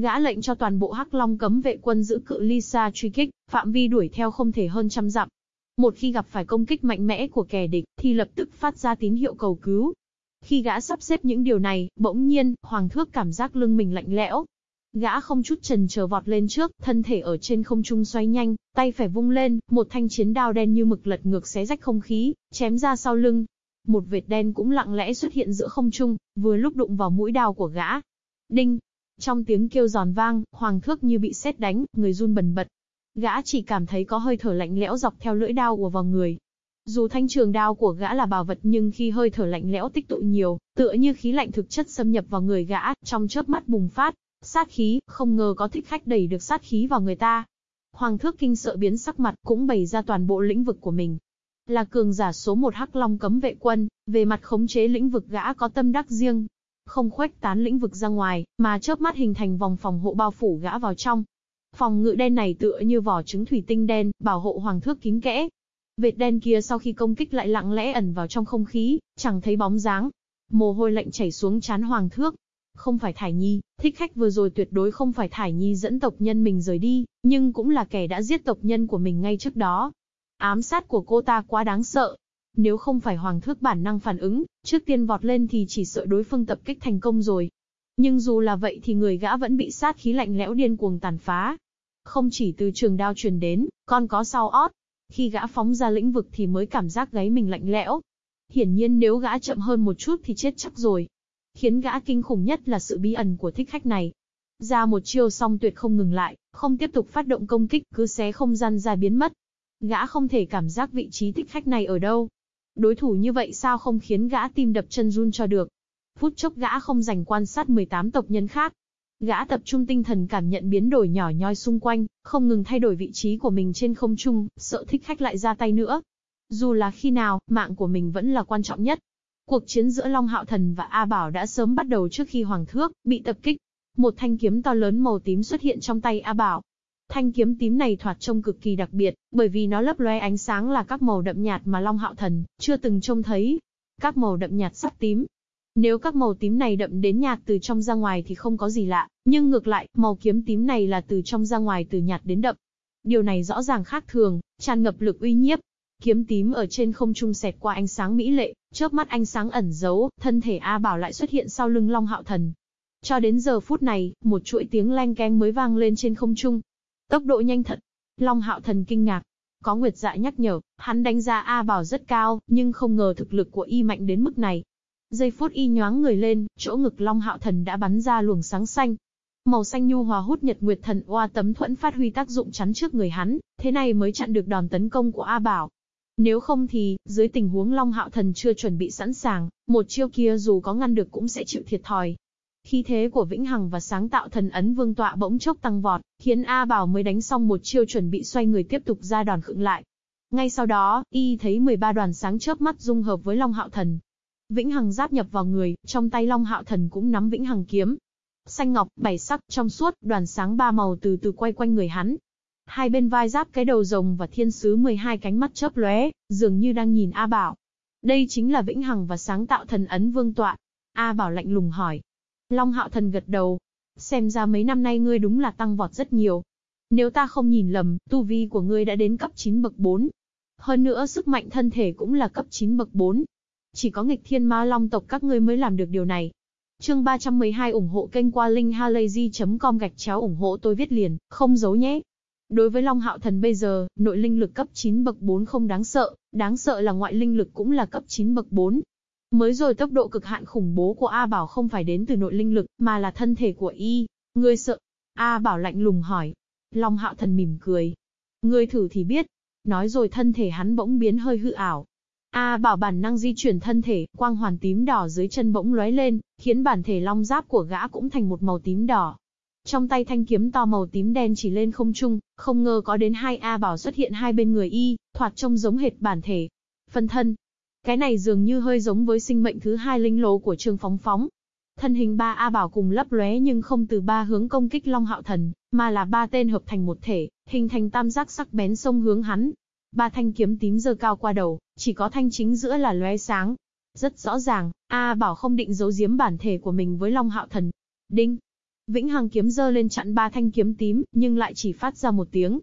Gã lệnh cho toàn bộ Hắc Long cấm vệ quân giữ cự ly xa truy kích, phạm vi đuổi theo không thể hơn trăm dặm. Một khi gặp phải công kích mạnh mẽ của kẻ địch, thì lập tức phát ra tín hiệu cầu cứu. Khi gã sắp xếp những điều này, bỗng nhiên, Hoàng thước cảm giác lưng mình lạnh lẽo, Gã không chút chần chờ vọt lên trước, thân thể ở trên không trung xoay nhanh, tay phải vung lên, một thanh chiến đao đen như mực lật ngược xé rách không khí, chém ra sau lưng. Một vệt đen cũng lặng lẽ xuất hiện giữa không trung, vừa lúc đụng vào mũi đao của gã. Đinh! Trong tiếng kêu giòn vang, hoàng thước như bị sét đánh, người run bần bật. Gã chỉ cảm thấy có hơi thở lạnh lẽo dọc theo lưỡi đao của vào người, dù thanh trường đao của gã là bảo vật nhưng khi hơi thở lạnh lẽo tích tụ nhiều, tựa như khí lạnh thực chất xâm nhập vào người gã, trong chớp mắt bùng phát, Sát khí, không ngờ có thích khách đẩy được sát khí vào người ta. Hoàng thước kinh sợ biến sắc mặt cũng bày ra toàn bộ lĩnh vực của mình. Là cường giả số một hắc long cấm vệ quân, về mặt khống chế lĩnh vực gã có tâm đắc riêng. Không khuếch tán lĩnh vực ra ngoài, mà chớp mắt hình thành vòng phòng hộ bao phủ gã vào trong. Phòng ngự đen này tựa như vỏ trứng thủy tinh đen, bảo hộ hoàng thước kín kẽ. Vệt đen kia sau khi công kích lại lặng lẽ ẩn vào trong không khí, chẳng thấy bóng dáng. Mồ hôi lạnh chảy xuống chán hoàng thước, không phải Thải Nhi, thích khách vừa rồi tuyệt đối không phải Thải Nhi dẫn tộc nhân mình rời đi, nhưng cũng là kẻ đã giết tộc nhân của mình ngay trước đó. Ám sát của cô ta quá đáng sợ. Nếu không phải Hoàng thước bản năng phản ứng, trước tiên vọt lên thì chỉ sợ đối phương tập kích thành công rồi. Nhưng dù là vậy thì người gã vẫn bị sát khí lạnh lẽo điên cuồng tàn phá. Không chỉ từ trường đao truyền đến, còn có sau ót. Khi gã phóng ra lĩnh vực thì mới cảm giác gáy mình lạnh lẽo. Hiển nhiên nếu gã chậm hơn một chút thì chết chắc rồi. Khiến gã kinh khủng nhất là sự bí ẩn của thích khách này. Ra một chiêu xong tuyệt không ngừng lại, không tiếp tục phát động công kích, cứ xé không gian ra biến mất. Gã không thể cảm giác vị trí thích khách này ở đâu. Đối thủ như vậy sao không khiến gã tim đập chân run cho được. Phút chốc gã không dành quan sát 18 tộc nhân khác. Gã tập trung tinh thần cảm nhận biến đổi nhỏ nhoi xung quanh, không ngừng thay đổi vị trí của mình trên không trung, sợ thích khách lại ra tay nữa. Dù là khi nào, mạng của mình vẫn là quan trọng nhất. Cuộc chiến giữa Long Hạo Thần và A Bảo đã sớm bắt đầu trước khi Hoàng Thước bị tập kích. Một thanh kiếm to lớn màu tím xuất hiện trong tay A Bảo. Thanh kiếm tím này thoạt trông cực kỳ đặc biệt, bởi vì nó lấp lóe ánh sáng là các màu đậm nhạt mà Long Hạo Thần chưa từng trông thấy. Các màu đậm nhạt sắc tím. Nếu các màu tím này đậm đến nhạt từ trong ra ngoài thì không có gì lạ, nhưng ngược lại, màu kiếm tím này là từ trong ra ngoài từ nhạt đến đậm. Điều này rõ ràng khác thường, tràn ngập lực uy nhiếp, Kiếm tím ở trên không trung xẹt qua ánh sáng mỹ lệ, chớp mắt ánh sáng ẩn giấu, thân thể A Bảo lại xuất hiện sau lưng Long Hạo Thần. Cho đến giờ phút này, một chuỗi tiếng leng keng mới vang lên trên không trung. Tốc độ nhanh thật. Long Hạo Thần kinh ngạc. Có Nguyệt Dạ nhắc nhở, hắn đánh giá A Bảo rất cao, nhưng không ngờ thực lực của y mạnh đến mức này. Giây phút y nhoáng người lên, chỗ ngực Long Hạo Thần đã bắn ra luồng sáng xanh. Màu xanh nhu hòa hút Nhật Nguyệt Thần Oa tấm thuẫn phát huy tác dụng chắn trước người hắn, thế này mới chặn được đòn tấn công của A Bảo. Nếu không thì, dưới tình huống Long Hạo Thần chưa chuẩn bị sẵn sàng, một chiêu kia dù có ngăn được cũng sẽ chịu thiệt thòi. Khí thế của Vĩnh Hằng và sáng tạo thần ấn vương tọa bỗng chốc tăng vọt, khiến A Bảo mới đánh xong một chiêu chuẩn bị xoay người tiếp tục ra đòn khựng lại. Ngay sau đó, y thấy 13 đoàn sáng chớp mắt dung hợp với Long Hạo Thần. Vĩnh Hằng giáp nhập vào người, trong tay Long Hạo Thần cũng nắm Vĩnh Hằng kiếm. Xanh ngọc, bảy sắc, trong suốt, đoàn sáng ba màu từ từ quay quanh người hắn. Hai bên vai giáp cái đầu rồng và thiên sứ 12 cánh mắt chớp lóe, dường như đang nhìn A Bảo. Đây chính là Vĩnh Hằng và sáng tạo thần ấn vương tọa. A Bảo lạnh lùng hỏi. Long Hạo Thần gật đầu. Xem ra mấy năm nay ngươi đúng là tăng vọt rất nhiều. Nếu ta không nhìn lầm, tu vi của ngươi đã đến cấp 9 bậc 4. Hơn nữa sức mạnh thân thể cũng là cấp 9 bậc 4. Chỉ có nghịch thiên ma long tộc các ngươi mới làm được điều này. Chương 312 ủng hộ kênh qua linkhalazy.com gạch chéo ủng hộ tôi viết liền, không giấu nhé. Đối với Long Hạo Thần bây giờ, nội linh lực cấp 9 bậc 4 không đáng sợ, đáng sợ là ngoại linh lực cũng là cấp 9 bậc 4. Mới rồi tốc độ cực hạn khủng bố của A Bảo không phải đến từ nội linh lực, mà là thân thể của y. Ngươi sợ? A Bảo lạnh lùng hỏi. Long Hạo Thần mỉm cười. Ngươi thử thì biết. Nói rồi thân thể hắn bỗng biến hơi hư ảo. A Bảo bản năng di chuyển thân thể, quang hoàn tím đỏ dưới chân bỗng lóe lên, khiến bản thể long giáp của gã cũng thành một màu tím đỏ. Trong tay thanh kiếm to màu tím đen chỉ lên không trung, không ngờ có đến hai A Bảo xuất hiện hai bên người y, thoạt trông giống hệt bản thể. Phân thân. Cái này dường như hơi giống với sinh mệnh thứ hai linh lô của Trương Phóng Phóng. Thân hình ba A Bảo cùng lấp lóe nhưng không từ ba hướng công kích Long Hạo Thần, mà là ba tên hợp thành một thể, hình thành tam giác sắc bén sông hướng hắn. Ba thanh kiếm tím giơ cao qua đầu, chỉ có thanh chính giữa là lóe sáng. Rất rõ ràng, A Bảo không định giấu giếm bản thể của mình với Long Hạo Thần. Đinh! Vĩnh Hằng kiếm giơ lên chặn ba thanh kiếm tím, nhưng lại chỉ phát ra một tiếng.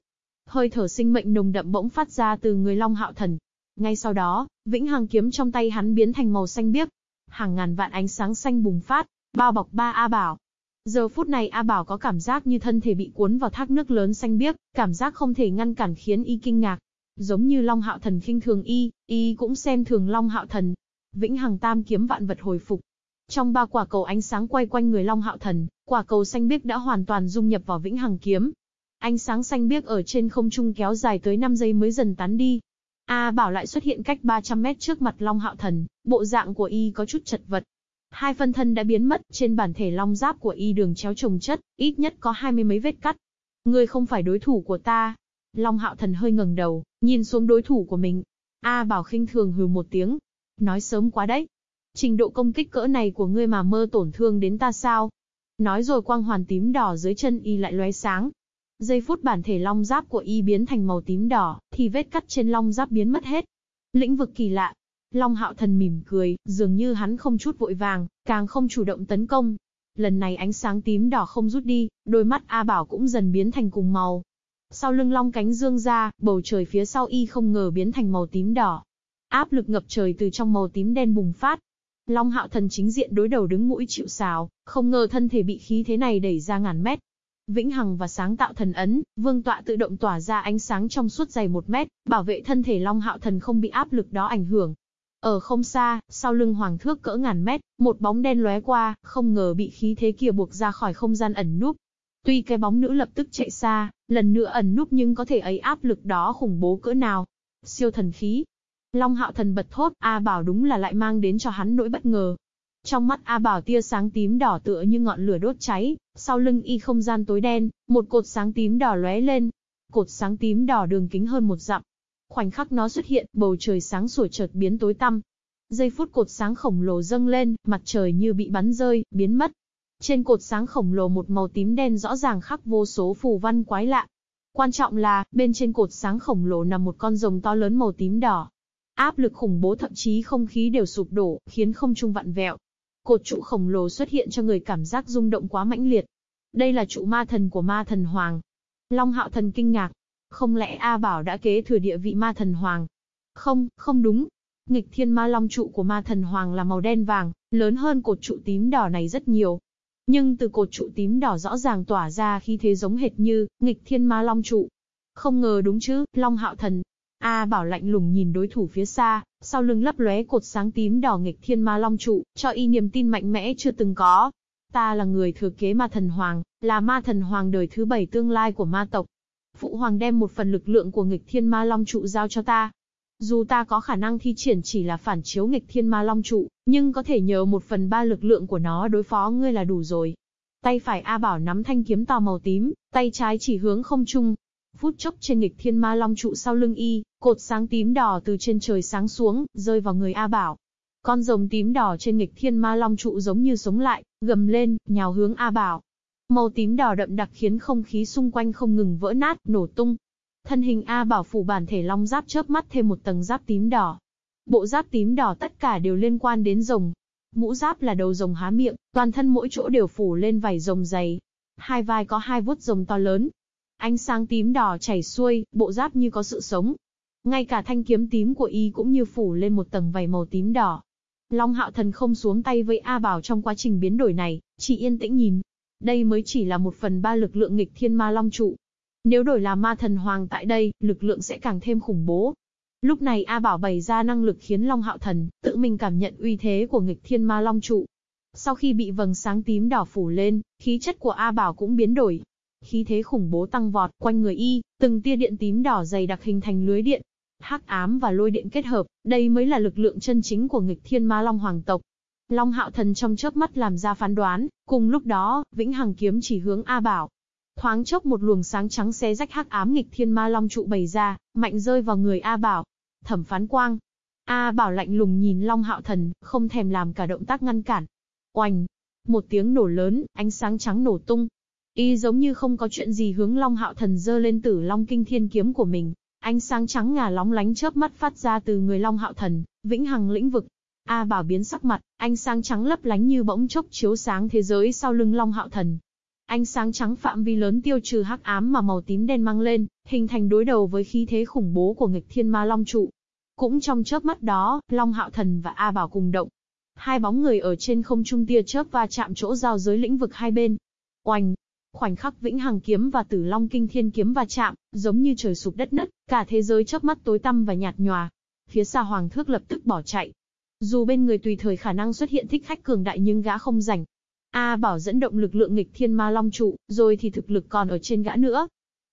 Hơi thở sinh mệnh nồng đậm bỗng phát ra từ người Long Hạo Thần. Ngay sau đó, Vĩnh Hằng kiếm trong tay hắn biến thành màu xanh biếc. Hàng ngàn vạn ánh sáng xanh bùng phát, bao bọc ba A Bảo. Giờ phút này A Bảo có cảm giác như thân thể bị cuốn vào thác nước lớn xanh biếc, cảm giác không thể ngăn cản khiến y kinh ngạc. Giống như Long Hạo Thần khinh thường y, y cũng xem thường Long Hạo Thần. Vĩnh Hằng Tam kiếm vạn vật hồi phục, trong ba quả cầu ánh sáng quay quanh người Long Hạo Thần, quả cầu xanh biếc đã hoàn toàn dung nhập vào Vĩnh Hằng kiếm. Ánh sáng xanh biếc ở trên không trung kéo dài tới 5 giây mới dần tán đi. A Bảo lại xuất hiện cách 300 mét trước mặt Long Hạo Thần, bộ dạng của y có chút chật vật. Hai phân thân đã biến mất, trên bản thể long giáp của y đường chéo trồng chất, ít nhất có hai mươi mấy vết cắt. Ngươi không phải đối thủ của ta. Long Hạo Thần hơi ngẩng đầu, nhìn xuống đối thủ của mình. A Bảo khinh thường hừ một tiếng. Nói sớm quá đấy. Trình độ công kích cỡ này của ngươi mà mơ tổn thương đến ta sao? Nói rồi quang hoàn tím đỏ dưới chân y lại lóe sáng. Giây phút bản thể long giáp của y biến thành màu tím đỏ, thì vết cắt trên long giáp biến mất hết. Lĩnh vực kỳ lạ. Long hạo thần mỉm cười, dường như hắn không chút vội vàng, càng không chủ động tấn công. Lần này ánh sáng tím đỏ không rút đi, đôi mắt A Bảo cũng dần biến thành cùng màu. Sau lưng long cánh dương ra, bầu trời phía sau y không ngờ biến thành màu tím đỏ. Áp lực ngập trời từ trong màu tím đen bùng phát, Long hạo thần chính diện đối đầu đứng mũi chịu sào, không ngờ thân thể bị khí thế này đẩy ra ngàn mét. Vĩnh Hằng và sáng tạo thần ấn, vương tọa tự động tỏa ra ánh sáng trong suốt dày một mét, bảo vệ thân thể Long hạo thần không bị áp lực đó ảnh hưởng. Ở không xa, sau lưng hoàng thước cỡ ngàn mét, một bóng đen lóe qua, không ngờ bị khí thế kia buộc ra khỏi không gian ẩn núp. Tuy cái bóng nữ lập tức chạy xa, lần nữa ẩn núp nhưng có thể ấy áp lực đó khủng bố cỡ nào. Siêu thần khí, Long hạo thần bật thốt, A Bảo đúng là lại mang đến cho hắn nỗi bất ngờ. Trong mắt A Bảo tia sáng tím đỏ tựa như ngọn lửa đốt cháy, sau lưng y không gian tối đen, một cột sáng tím đỏ lóe lên. Cột sáng tím đỏ đường kính hơn một dặm. Khoảnh khắc nó xuất hiện, bầu trời sáng sủa chợt biến tối tăm. Giây phút cột sáng khổng lồ dâng lên, mặt trời như bị bắn rơi, biến mất. Trên cột sáng khổng lồ một màu tím đen rõ ràng khắc vô số phù văn quái lạ. Quan trọng là, bên trên cột sáng khổng lồ nằm một con rồng to lớn màu tím đỏ. Áp lực khủng bố thậm chí không khí đều sụp đổ, khiến không trung vặn vẹo. Cột trụ khổng lồ xuất hiện cho người cảm giác rung động quá mãnh liệt. Đây là trụ ma thần của ma thần hoàng. Long hạo thần kinh ngạc. Không lẽ A Bảo đã kế thừa địa vị ma thần hoàng? Không, không đúng. Nghịch thiên ma long trụ của ma thần hoàng là màu đen vàng, lớn hơn cột trụ tím đỏ này rất nhiều. Nhưng từ cột trụ tím đỏ rõ ràng tỏa ra khi thế giống hệt như, nghịch thiên ma long trụ. Không ngờ đúng chứ, Long Hạo Thần, A Bảo lạnh lùng nhìn đối thủ phía xa, sau lưng lấp lóe cột sáng tím đỏ nghịch thiên ma long trụ, cho y niềm tin mạnh mẽ chưa từng có. Ta là người thừa kế ma thần hoàng, là ma thần hoàng đời thứ bảy tương lai của ma tộc. Phụ hoàng đem một phần lực lượng của nghịch thiên ma long trụ giao cho ta. Dù ta có khả năng thi triển chỉ là phản chiếu nghịch thiên ma long trụ, nhưng có thể nhờ một phần ba lực lượng của nó đối phó ngươi là đủ rồi. Tay phải A Bảo nắm thanh kiếm to màu tím, tay trái chỉ hướng không trung. Phút chốc trên nghịch thiên ma long trụ sau lưng y, cột sáng tím đỏ từ trên trời sáng xuống, rơi vào người A Bảo. Con rồng tím đỏ trên nghịch thiên ma long trụ giống như sống lại, gầm lên, nhào hướng A Bảo. Màu tím đỏ đậm đặc khiến không khí xung quanh không ngừng vỡ nát, nổ tung. Thân hình A Bảo phủ bản thể long giáp chớp mắt thêm một tầng giáp tím đỏ. Bộ giáp tím đỏ tất cả đều liên quan đến rồng. Mũ giáp là đầu rồng há miệng, toàn thân mỗi chỗ đều phủ lên vảy rồng dày. Hai vai có hai vuốt rồng to lớn. Ánh sáng tím đỏ chảy xuôi, bộ giáp như có sự sống. Ngay cả thanh kiếm tím của y cũng như phủ lên một tầng vảy màu tím đỏ. Long Hạo Thần không xuống tay với A Bảo trong quá trình biến đổi này, chỉ yên tĩnh nhìn. Đây mới chỉ là một phần ba lực lượng nghịch thiên ma long trụ. Nếu đổi là ma thần hoàng tại đây, lực lượng sẽ càng thêm khủng bố. Lúc này A Bảo bày ra năng lực khiến Long Hạo Thần tự mình cảm nhận uy thế của nghịch thiên ma long trụ. Sau khi bị vầng sáng tím đỏ phủ lên, khí chất của A Bảo cũng biến đổi. Khí thế khủng bố tăng vọt quanh người y, từng tia điện tím đỏ dày đặc hình thành lưới điện, hắc ám và lôi điện kết hợp, đây mới là lực lượng chân chính của nghịch thiên ma long hoàng tộc. Long hạo thần trong chớp mắt làm ra phán đoán, cùng lúc đó, vĩnh hằng kiếm chỉ hướng A Bảo. Thoáng chốc một luồng sáng trắng xé rách hắc ám nghịch thiên ma long trụ bày ra, mạnh rơi vào người A Bảo. Thẩm phán quang. A Bảo lạnh lùng nhìn Long hạo thần, không thèm làm cả động tác ngăn cản. Oanh! Một tiếng nổ lớn, ánh sáng trắng nổ tung, Y giống như không có chuyện gì hướng Long Hạo Thần dơ lên tử Long Kinh Thiên Kiếm của mình, Ánh sáng trắng ngà lóng lánh chớp mắt phát ra từ người Long Hạo Thần, vĩnh hằng lĩnh vực. A Bảo biến sắc mặt, ánh sáng trắng lấp lánh như bỗng chốc chiếu sáng thế giới sau lưng Long Hạo Thần. Ánh sáng trắng phạm vi lớn tiêu trừ hắc ám mà màu tím đen mang lên, hình thành đối đầu với khí thế khủng bố của nghịch thiên ma Long trụ. Cũng trong chớp mắt đó, Long Hạo Thần và A Bảo cùng động. Hai bóng người ở trên không trung tia chớp va chạm chỗ giao giới lĩnh vực hai bên. Oanh! Khoảnh khắc Vĩnh Hằng kiếm và Tử Long Kinh Thiên kiếm va chạm, giống như trời sụp đất nứt, cả thế giới chớp mắt tối tăm và nhạt nhòa. Phía xa Hoàng Thước lập tức bỏ chạy. Dù bên người tùy thời khả năng xuất hiện thích khách cường đại nhưng gã không rảnh. A Bảo dẫn động lực lượng nghịch thiên ma long trụ, rồi thì thực lực còn ở trên gã nữa.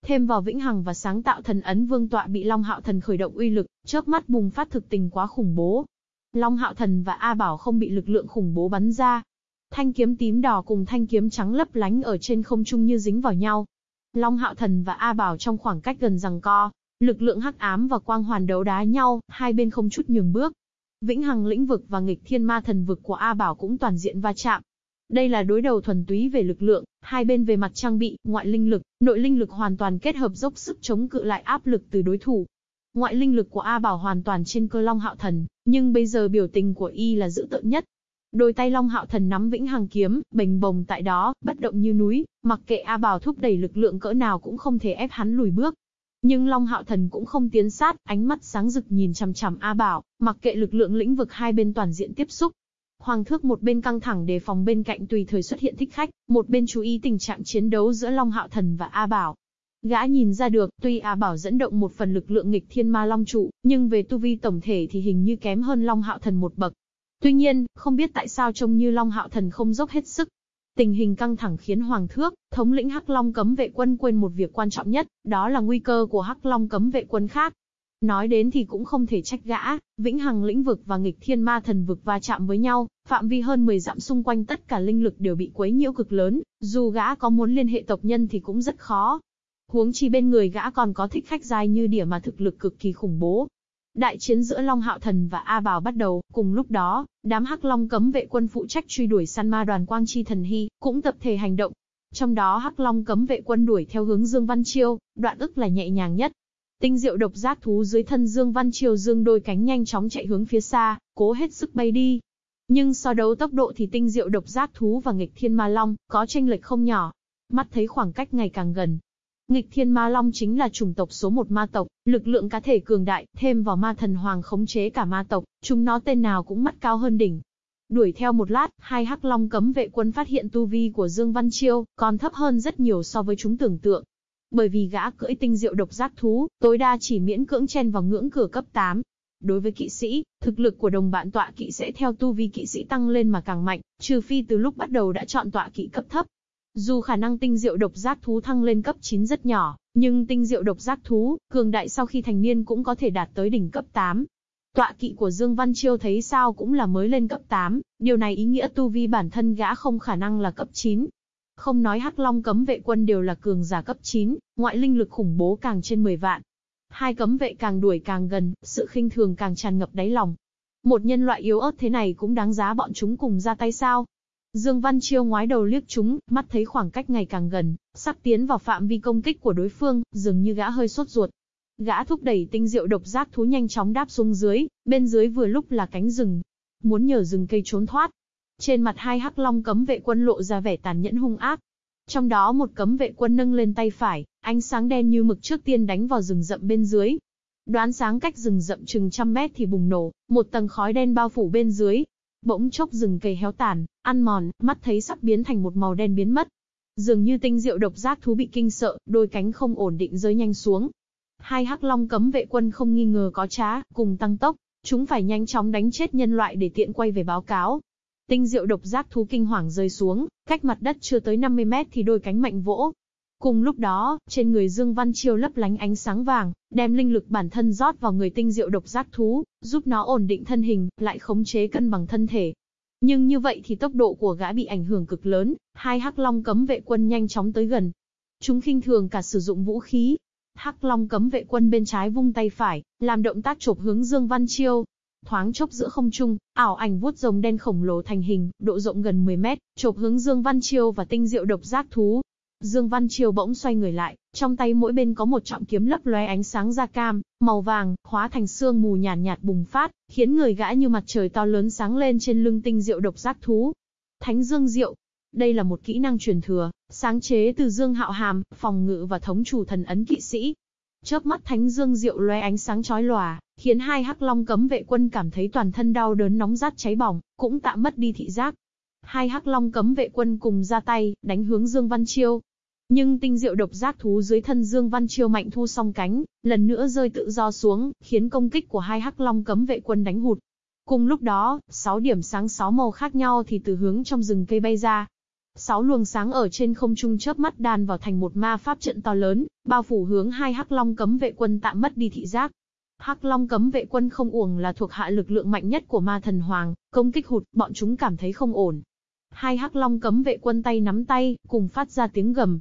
Thêm vào Vĩnh Hằng và sáng tạo thần ấn vương tọa bị Long Hạo Thần khởi động uy lực, chớp mắt bùng phát thực tình quá khủng bố. Long Hạo Thần và A Bảo không bị lực lượng khủng bố bắn ra, Thanh kiếm tím đỏ cùng thanh kiếm trắng lấp lánh ở trên không trung như dính vào nhau. Long Hạo Thần và A Bảo trong khoảng cách gần rằng co, lực lượng hắc ám và quang hoàn đấu đá nhau, hai bên không chút nhường bước. Vĩnh Hằng lĩnh vực và nghịch thiên ma thần vực của A Bảo cũng toàn diện va chạm. Đây là đối đầu thuần túy về lực lượng, hai bên về mặt trang bị, ngoại linh lực, nội linh lực hoàn toàn kết hợp dốc sức chống cự lại áp lực từ đối thủ. Ngoại linh lực của A Bảo hoàn toàn trên cơ Long Hạo Thần, nhưng bây giờ biểu tình của y là dữ tợn nhất, Đôi tay Long Hạo Thần nắm vĩnh hằng kiếm, bềnh bồng tại đó, bất động như núi, mặc kệ A Bảo thúc đẩy lực lượng cỡ nào cũng không thể ép hắn lùi bước. Nhưng Long Hạo Thần cũng không tiến sát, ánh mắt sáng rực nhìn chằm chằm A Bảo, mặc kệ lực lượng lĩnh vực hai bên toàn diện tiếp xúc. Hoàng thước một bên căng thẳng đề phòng bên cạnh tùy thời xuất hiện thích khách, một bên chú ý tình trạng chiến đấu giữa Long Hạo Thần và A Bảo. Gã nhìn ra được, tuy A Bảo dẫn động một phần lực lượng nghịch thiên ma long trụ, nhưng về tu vi tổng thể thì hình như kém hơn Long Hạo Thần một bậc. Tuy nhiên, không biết tại sao trông như Long Hạo Thần không dốc hết sức. Tình hình căng thẳng khiến Hoàng Thước, thống lĩnh Hắc Long cấm vệ quân quên một việc quan trọng nhất, đó là nguy cơ của Hắc Long cấm vệ quân khác. Nói đến thì cũng không thể trách gã, vĩnh hằng lĩnh vực và nghịch thiên ma thần vực va chạm với nhau, phạm vi hơn 10 dặm xung quanh tất cả linh lực đều bị quấy nhiễu cực lớn, dù gã có muốn liên hệ tộc nhân thì cũng rất khó. Huống chi bên người gã còn có thích khách dài như đỉa mà thực lực cực kỳ khủng bố, Đại chiến giữa Long Hạo Thần và A Bảo bắt đầu, cùng lúc đó, đám Hắc Long cấm vệ quân phụ trách truy đuổi săn ma đoàn Quang Chi Thần Hy, cũng tập thể hành động. Trong đó Hắc Long cấm vệ quân đuổi theo hướng Dương Văn Chiêu, đoạn ức là nhẹ nhàng nhất. Tinh diệu độc giác thú dưới thân Dương Văn Chiêu dương đôi cánh nhanh chóng chạy hướng phía xa, cố hết sức bay đi. Nhưng so đấu tốc độ thì tinh diệu độc giác thú và nghịch thiên ma long có tranh lệch không nhỏ. Mắt thấy khoảng cách ngày càng gần, Nghịch thiên ma long chính là chủng tộc số một ma tộc, lực lượng cá thể cường đại, thêm vào ma thần hoàng khống chế cả ma tộc, chúng nó tên nào cũng mắt cao hơn đỉnh. Đuổi theo một lát, hai hắc long cấm vệ quân phát hiện tu vi của Dương Văn Chiêu, còn thấp hơn rất nhiều so với chúng tưởng tượng. Bởi vì gã cưỡi tinh diệu độc giác thú, tối đa chỉ miễn cưỡng chen vào ngưỡng cửa cấp 8. Đối với kỵ sĩ, thực lực của đồng bạn tọa kỵ sẽ theo tu vi kỵ sĩ tăng lên mà càng mạnh, trừ phi từ lúc bắt đầu đã chọn tọa kỵ cấp thấp. Dù khả năng tinh diệu độc giác thú thăng lên cấp 9 rất nhỏ, nhưng tinh diệu độc giác thú, cường đại sau khi thành niên cũng có thể đạt tới đỉnh cấp 8. Tọa kỵ của Dương Văn Chiêu thấy sao cũng là mới lên cấp 8, điều này ý nghĩa tu vi bản thân gã không khả năng là cấp 9. Không nói Hắc Long cấm vệ quân đều là cường giả cấp 9, ngoại linh lực khủng bố càng trên 10 vạn. Hai cấm vệ càng đuổi càng gần, sự khinh thường càng tràn ngập đáy lòng. Một nhân loại yếu ớt thế này cũng đáng giá bọn chúng cùng ra tay sao? Dương Văn Chiêu ngoái đầu liếc chúng, mắt thấy khoảng cách ngày càng gần, sắp tiến vào phạm vi công kích của đối phương, dường như gã hơi sốt ruột. Gã thúc đẩy tinh diệu độc giác thú nhanh chóng đáp xuống dưới, bên dưới vừa lúc là cánh rừng. Muốn nhờ rừng cây trốn thoát. Trên mặt hai hắc long cấm vệ quân lộ ra vẻ tàn nhẫn hung ác. Trong đó một cấm vệ quân nâng lên tay phải, ánh sáng đen như mực trước tiên đánh vào rừng rậm bên dưới. Đoán sáng cách rừng rậm chừng trăm mét thì bùng nổ, một tầng khói đen bao phủ bên dưới. Bỗng chốc rừng cây héo tàn, ăn mòn, mắt thấy sắp biến thành một màu đen biến mất. Dường như tinh diệu độc giác thú bị kinh sợ, đôi cánh không ổn định rơi nhanh xuống, Hai hắc long cấm vệ quân không nghi ngờ có trá, cùng tăng tốc, chúng phải nhanh chóng đánh chết nhân loại để tiện quay về báo cáo. Tinh diệu độc giác thú kinh hoàng rơi xuống, cách mặt đất chưa tới 50 mét thì đôi cánh mạnh vỗ. Cùng lúc đó, trên người Dương Văn Chiêu lấp lánh ánh sáng vàng, đem linh lực bản thân rót vào người tinh diệu độc giác thú, giúp nó ổn định thân hình, lại khống chế cân bằng thân thể. Nhưng như vậy thì tốc độ của gã bị ảnh hưởng cực lớn, hai hắc long cấm vệ quân nhanh chóng tới gần. Chúng khinh thường cả sử dụng vũ khí, Hắc Long cấm vệ quân bên trái vung tay phải, làm động tác chộp hướng Dương Văn Chiêu. Thoáng chốc giữa không trung, ảo ảnh vuốt rồng đen khổng lồ thành hình, độ rộng gần 10 mét, chộp hướng Dương Văn Chiêu và tinh diệu độc giác thú. Dương Văn Triều bỗng xoay người lại, trong tay mỗi bên có một trọng kiếm lấp lóe ánh sáng da cam, màu vàng, hóa thành sương mù nhàn nhạt, nhạt bùng phát, khiến người gã như mặt trời to lớn sáng lên trên lưng tinh diệu độc giác thú. Thánh Dương Diệu, đây là một kỹ năng truyền thừa, sáng chế từ Dương Hạo Hàm, phòng ngự và thống chủ thần ấn kỵ sĩ. Chớp mắt Thánh Dương Diệu lóe ánh sáng chói lòa, khiến hai hắc long cấm vệ quân cảm thấy toàn thân đau đớn nóng rát cháy bỏng, cũng tạm mất đi thị giác. Hai hắc long cấm vệ quân cùng ra tay, đánh hướng Dương Văn Chiêu. Nhưng tinh diệu độc giác thú dưới thân Dương Văn Chiêu mạnh thu song cánh, lần nữa rơi tự do xuống, khiến công kích của hai hắc long cấm vệ quân đánh hụt. Cùng lúc đó, sáu điểm sáng sáu màu khác nhau thì từ hướng trong rừng cây bay ra, Sáu luồng sáng ở trên không trung chớp mắt đan vào thành một ma pháp trận to lớn, bao phủ hướng hai hắc long cấm vệ quân tạm mất đi thị giác. Hắc Long cấm vệ quân không uổng là thuộc hạ lực lượng mạnh nhất của ma thần hoàng, công kích hụt, bọn chúng cảm thấy không ổn. Hai Hắc Long cấm vệ quân tay nắm tay, cùng phát ra tiếng gầm.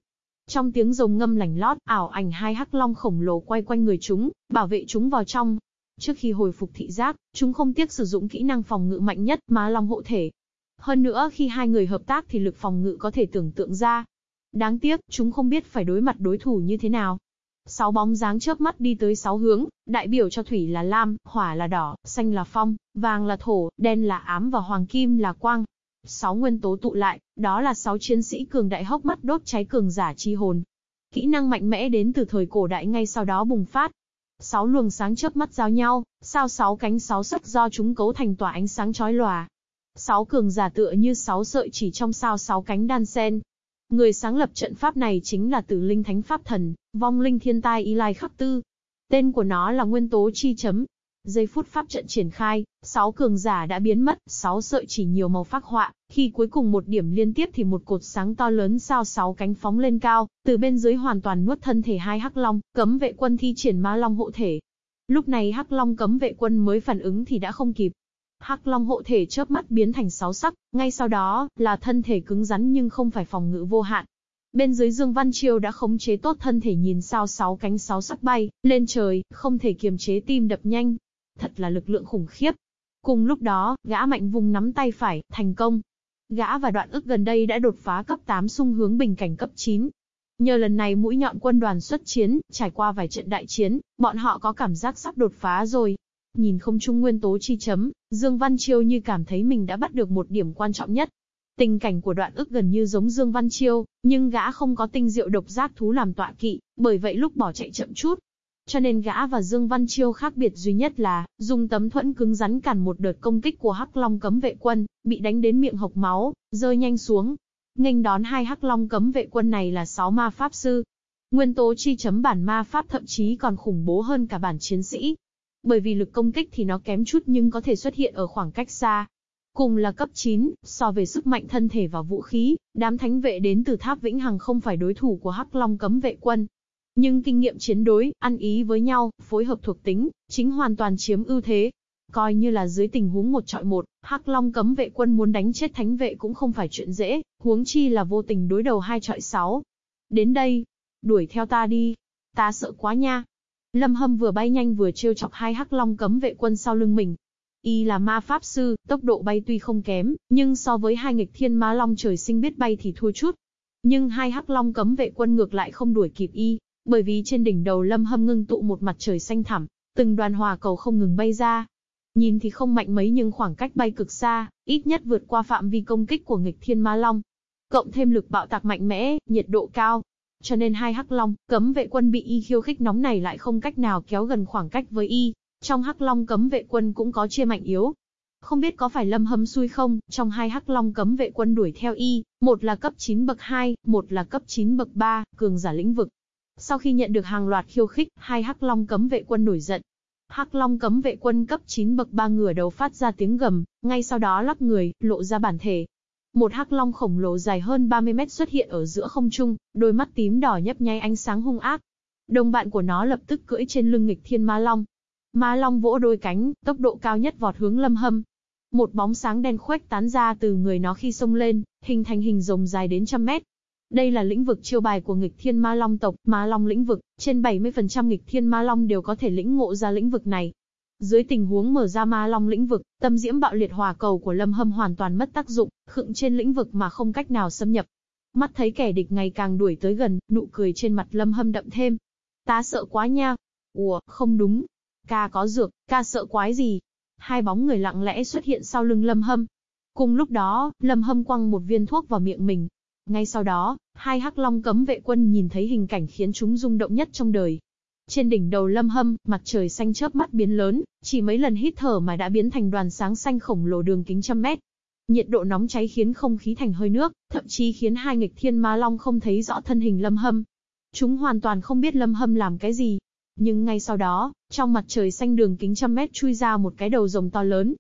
Trong tiếng rồng ngâm lành lót, ảo ảnh hai Hắc Long khổng lồ quay quanh người chúng, bảo vệ chúng vào trong. Trước khi hồi phục thị giác, chúng không tiếc sử dụng kỹ năng phòng ngự mạnh nhất, má Long hộ thể, hơn nữa khi hai người hợp tác thì lực phòng ngự có thể tưởng tượng ra. Đáng tiếc, chúng không biết phải đối mặt đối thủ như thế nào. Sáu bóng dáng chớp mắt đi tới sáu hướng, đại biểu cho thủy là lam, hỏa là đỏ, xanh là phong, vàng là thổ, đen là ám và hoàng kim là quang. Sáu nguyên tố tụ lại, đó là sáu chiến sĩ cường đại hốc mắt đốt cháy cường giả chi hồn. Kỹ năng mạnh mẽ đến từ thời cổ đại ngay sau đó bùng phát. Sáu luồng sáng chớp mắt giao nhau, sao sáu cánh sáu sắc do chúng cấu thành tỏa ánh sáng chói lòa, Sáu cường giả tựa như sáu sợi chỉ trong sao sáu cánh đan sen. Người sáng lập trận pháp này chính là tử linh thánh pháp thần, vong linh thiên tai Y Lai Khắc Tư. Tên của nó là nguyên tố chi chấm. Giây phút pháp trận triển khai, sáu cường giả đã biến mất, sáu sợi chỉ nhiều màu phác họa, khi cuối cùng một điểm liên tiếp thì một cột sáng to lớn sao sáu cánh phóng lên cao, từ bên dưới hoàn toàn nuốt thân thể hai hắc long, cấm vệ quân thi triển ma long hộ thể. Lúc này hắc long cấm vệ quân mới phản ứng thì đã không kịp, Hắc Long hộ thể chớp mắt biến thành sáu sắc, ngay sau đó, là thân thể cứng rắn nhưng không phải phòng ngự vô hạn. Bên dưới Dương Văn Chiêu đã khống chế tốt thân thể nhìn sao sáu cánh sáu sắc bay, lên trời, không thể kiềm chế tim đập nhanh. Thật là lực lượng khủng khiếp. Cùng lúc đó, gã mạnh vùng nắm tay phải, thành công. Gã và đoạn ức gần đây đã đột phá cấp 8 xung hướng bình cảnh cấp 9. Nhờ lần này mũi nhọn quân đoàn xuất chiến, trải qua vài trận đại chiến, bọn họ có cảm giác sắp đột phá rồi, Nhìn không trung nguyên tố chi chấm, Dương Văn Chiêu như cảm thấy mình đã bắt được một điểm quan trọng nhất. Tình cảnh của đoạn ức gần như giống Dương Văn Chiêu, nhưng gã không có tinh diệu độc giác thú làm tọa kỵ, bởi vậy lúc bỏ chạy chậm chút. Cho nên gã và Dương Văn Chiêu khác biệt duy nhất là, dùng tấm thuẫn cứng rắn cản một đợt công kích của Hắc Long cấm vệ quân, bị đánh đến miệng hộc máu, rơi nhanh xuống. Nghênh đón hai Hắc Long cấm vệ quân này là sáu ma pháp sư. Nguyên tố chi chấm bản ma pháp thậm chí còn khủng bố hơn cả bản chiến sĩ, bởi vì lực công kích thì nó kém chút nhưng có thể xuất hiện ở khoảng cách xa. Cùng là cấp 9, so về sức mạnh thân thể và vũ khí, đám thánh vệ đến từ tháp Vĩnh Hằng không phải đối thủ của Hắc Long cấm vệ quân. Nhưng kinh nghiệm chiến đối, ăn ý với nhau, phối hợp thuộc tính, chính hoàn toàn chiếm ưu thế. Coi như là dưới tình huống một trọi một, Hắc Long cấm vệ quân muốn đánh chết thánh vệ cũng không phải chuyện dễ, huống chi là vô tình đối đầu hai trọi sáu. Đến đây, đuổi theo ta đi. Ta sợ quá nha. Lâm Hâm vừa bay nhanh vừa trêu chọc hai Hắc Long cấm vệ quân sau lưng mình. Y là ma pháp sư, tốc độ bay tuy không kém, nhưng so với hai nghịch thiên ma long trời sinh biết bay thì thua chút. Nhưng hai Hắc Long cấm vệ quân ngược lại không đuổi kịp Y, bởi vì trên đỉnh đầu Lâm Hâm ngưng tụ một mặt trời xanh thẳm, từng đoàn hòa cầu không ngừng bay ra. Nhìn thì không mạnh mấy nhưng khoảng cách bay cực xa, ít nhất vượt qua phạm vi công kích của nghịch thiên ma long. Cộng thêm lực bạo tạc mạnh mẽ, nhiệt độ cao. Cho nên hai hắc long, cấm vệ quân bị y khiêu khích nóng này lại không cách nào kéo gần khoảng cách với y. Trong hắc long cấm vệ quân cũng có chia mạnh yếu, không biết có phải lâm hâm xui không, trong hai hắc long cấm vệ quân đuổi theo y, một là cấp 9 bậc 2, một là cấp 9 bậc 3, cường giả lĩnh vực. Sau khi nhận được hàng loạt khiêu khích, hai Hắc Long cấm vệ quân nổi giận. Hắc Long cấm vệ quân cấp 9 bậc ba ngửa đầu phát ra tiếng gầm, ngay sau đó lắc người, lộ ra bản thể. Một Hắc Long khổng lồ dài hơn 30 mét xuất hiện ở giữa không trung, đôi mắt tím đỏ nhấp nháy ánh sáng hung ác. Đồng bạn của nó lập tức cưỡi trên lưng nghịch thiên ma long. Ma long vỗ đôi cánh, tốc độ cao nhất vọt hướng lâm hâm. Một bóng sáng đen khuếch tán ra từ người nó khi xông lên, hình thành hình rồng dài đến trăm mét. Đây là lĩnh vực chiêu bài của nghịch thiên ma long tộc, ma long lĩnh vực, trên 70% nghịch thiên ma long đều có thể lĩnh ngộ ra lĩnh vực này. Dưới tình huống mở ra ma long lĩnh vực, tâm diễm bạo liệt hỏa cầu của Lâm Hâm hoàn toàn mất tác dụng, khựng trên lĩnh vực mà không cách nào xâm nhập. Mắt thấy kẻ địch ngày càng đuổi tới gần, nụ cười trên mặt Lâm Hâm đậm thêm. Ta sợ quá nha. Ủa, không đúng. Ca có dược, ca sợ quái gì? Hai bóng người lặng lẽ xuất hiện sau lưng Lâm Hâm. Cùng lúc đó, Lâm Hâm quăng một viên thuốc vào miệng mình, ngay sau đó, hai hắc long cấm vệ quân nhìn thấy hình cảnh khiến chúng rung động nhất trong đời. Trên đỉnh đầu lâm hâm, mặt trời xanh chớp mắt biến lớn, chỉ mấy lần hít thở mà đã biến thành đoàn sáng xanh khổng lồ đường kính trăm mét. Nhiệt độ nóng cháy khiến không khí thành hơi nước, thậm chí khiến hai nghịch thiên ma long không thấy rõ thân hình lâm hâm. Chúng hoàn toàn không biết lâm hâm làm cái gì. Nhưng ngay sau đó, trong mặt trời xanh đường kính trăm mét chui ra một cái đầu rồng to lớn,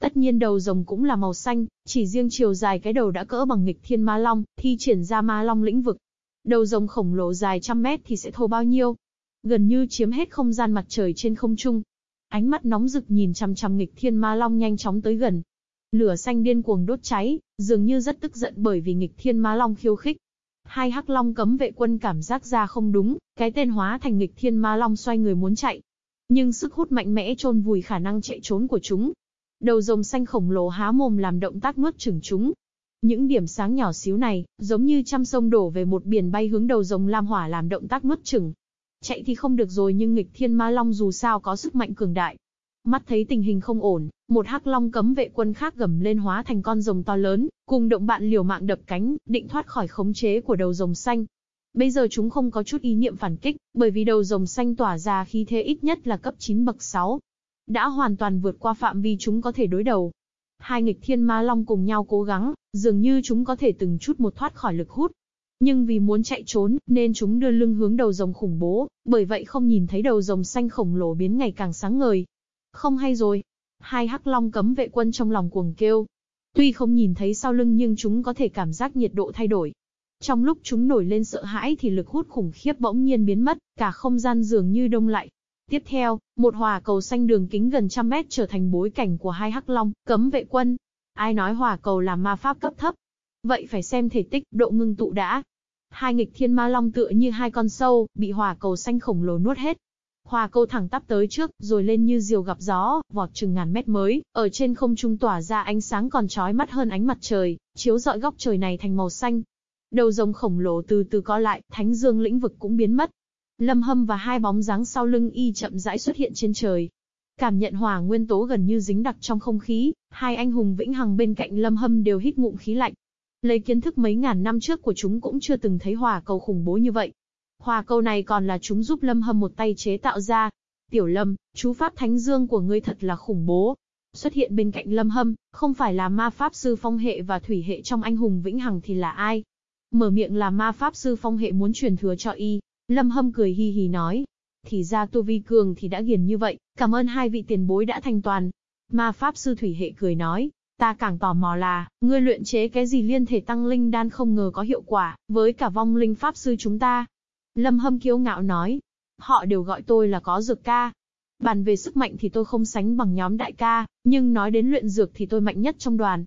Tất nhiên đầu rồng cũng là màu xanh, chỉ riêng chiều dài cái đầu đã cỡ bằng nghịch thiên ma long, thi triển ra ma long lĩnh vực. Đầu rồng khổng lồ dài trăm mét thì sẽ thô bao nhiêu? Gần như chiếm hết không gian mặt trời trên không trung. Ánh mắt nóng rực nhìn chằm chằm nghịch thiên ma long nhanh chóng tới gần. Lửa xanh điên cuồng đốt cháy, dường như rất tức giận bởi vì nghịch thiên ma long khiêu khích. Hai hắc long cấm vệ quân cảm giác ra không đúng, cái tên hóa thành nghịch thiên ma long xoay người muốn chạy. Nhưng sức hút mạnh mẽ chôn vùi khả năng chạy trốn của chúng, Đầu rồng xanh khổng lồ há mồm làm động tác nuốt chửng chúng. Những điểm sáng nhỏ xíu này, giống như trăm sông đổ về một biển bay hướng đầu rồng lam hỏa làm động tác nuốt chửng. Chạy thì không được rồi nhưng nghịch thiên ma long dù sao có sức mạnh cường đại. Mắt thấy tình hình không ổn, một hắc long cấm vệ quân khác gầm lên hóa thành con rồng to lớn, cùng động bạn liều mạng đập cánh, định thoát khỏi khống chế của đầu rồng xanh. Bây giờ chúng không có chút ý niệm phản kích, bởi vì đầu rồng xanh tỏa ra khí thế ít nhất là cấp 9 bậc 6, đã hoàn toàn vượt qua phạm vi chúng có thể đối đầu. Hai nghịch thiên ma long cùng nhau cố gắng, dường như chúng có thể từng chút một thoát khỏi lực hút. Nhưng vì muốn chạy trốn, nên chúng đưa lưng hướng đầu rồng khủng bố, bởi vậy không nhìn thấy đầu rồng xanh khổng lồ biến ngày càng sáng ngời. Không hay rồi. Hai hắc long cấm vệ quân trong lòng cuồng kêu. Tuy không nhìn thấy sau lưng nhưng chúng có thể cảm giác nhiệt độ thay đổi. Trong lúc chúng nổi lên sợ hãi thì lực hút khủng khiếp bỗng nhiên biến mất, cả không gian dường như đông lại. Tiếp theo, một hỏa cầu xanh đường kính gần trăm mét trở thành bối cảnh của hai hắc long, cấm vệ quân. Ai nói hỏa cầu là ma pháp cấp thấp? Vậy phải xem thể tích, độ ngưng tụ đã. Hai nghịch thiên ma long tựa như hai con sâu, bị hỏa cầu xanh khổng lồ nuốt hết. Hỏa cầu thẳng tắp tới trước, rồi lên như diều gặp gió, vọt chừng ngàn mét mới, ở trên không trung tỏa ra ánh sáng còn chói mắt hơn ánh mặt trời, chiếu rọi góc trời này thành màu xanh. Đầu rồng khổng lồ từ từ co lại, thánh dương lĩnh vực cũng biến mất, Lâm Hâm và hai bóng dáng sau lưng y chậm rãi xuất hiện trên trời. Cảm nhận hỏa nguyên tố gần như dính đặc trong không khí, hai anh hùng vĩnh hằng bên cạnh Lâm Hâm đều hít ngụm khí lạnh. Lấy kiến thức mấy ngàn năm trước của chúng cũng chưa từng thấy hỏa cầu khủng bố như vậy. Hỏa cầu này còn là chúng giúp Lâm Hâm một tay chế tạo ra. Tiểu Lâm, chú pháp thánh dương của ngươi thật là khủng bố. Xuất hiện bên cạnh Lâm Hâm, không phải là ma pháp sư phong hệ và thủy hệ trong anh hùng vĩnh hằng thì là ai? Mở miệng là ma pháp sư phong hệ muốn truyền thừa cho y, Lâm Hâm cười hi hi nói. Thì ra tu vi cường thì đã ghiền như vậy, Cảm ơn hai vị tiền bối đã thành toàn. Ma Pháp Sư Thủy Hệ cười nói, ta càng tò mò là, ngươi luyện chế cái gì liên thể tăng linh đan không ngờ có hiệu quả, với cả vong linh Pháp Sư chúng ta. Lâm Hâm kiêu ngạo nói, họ đều gọi tôi là có dược ca. Bàn về sức mạnh thì tôi không sánh bằng nhóm đại ca, nhưng nói đến luyện dược thì tôi mạnh nhất trong đoàn.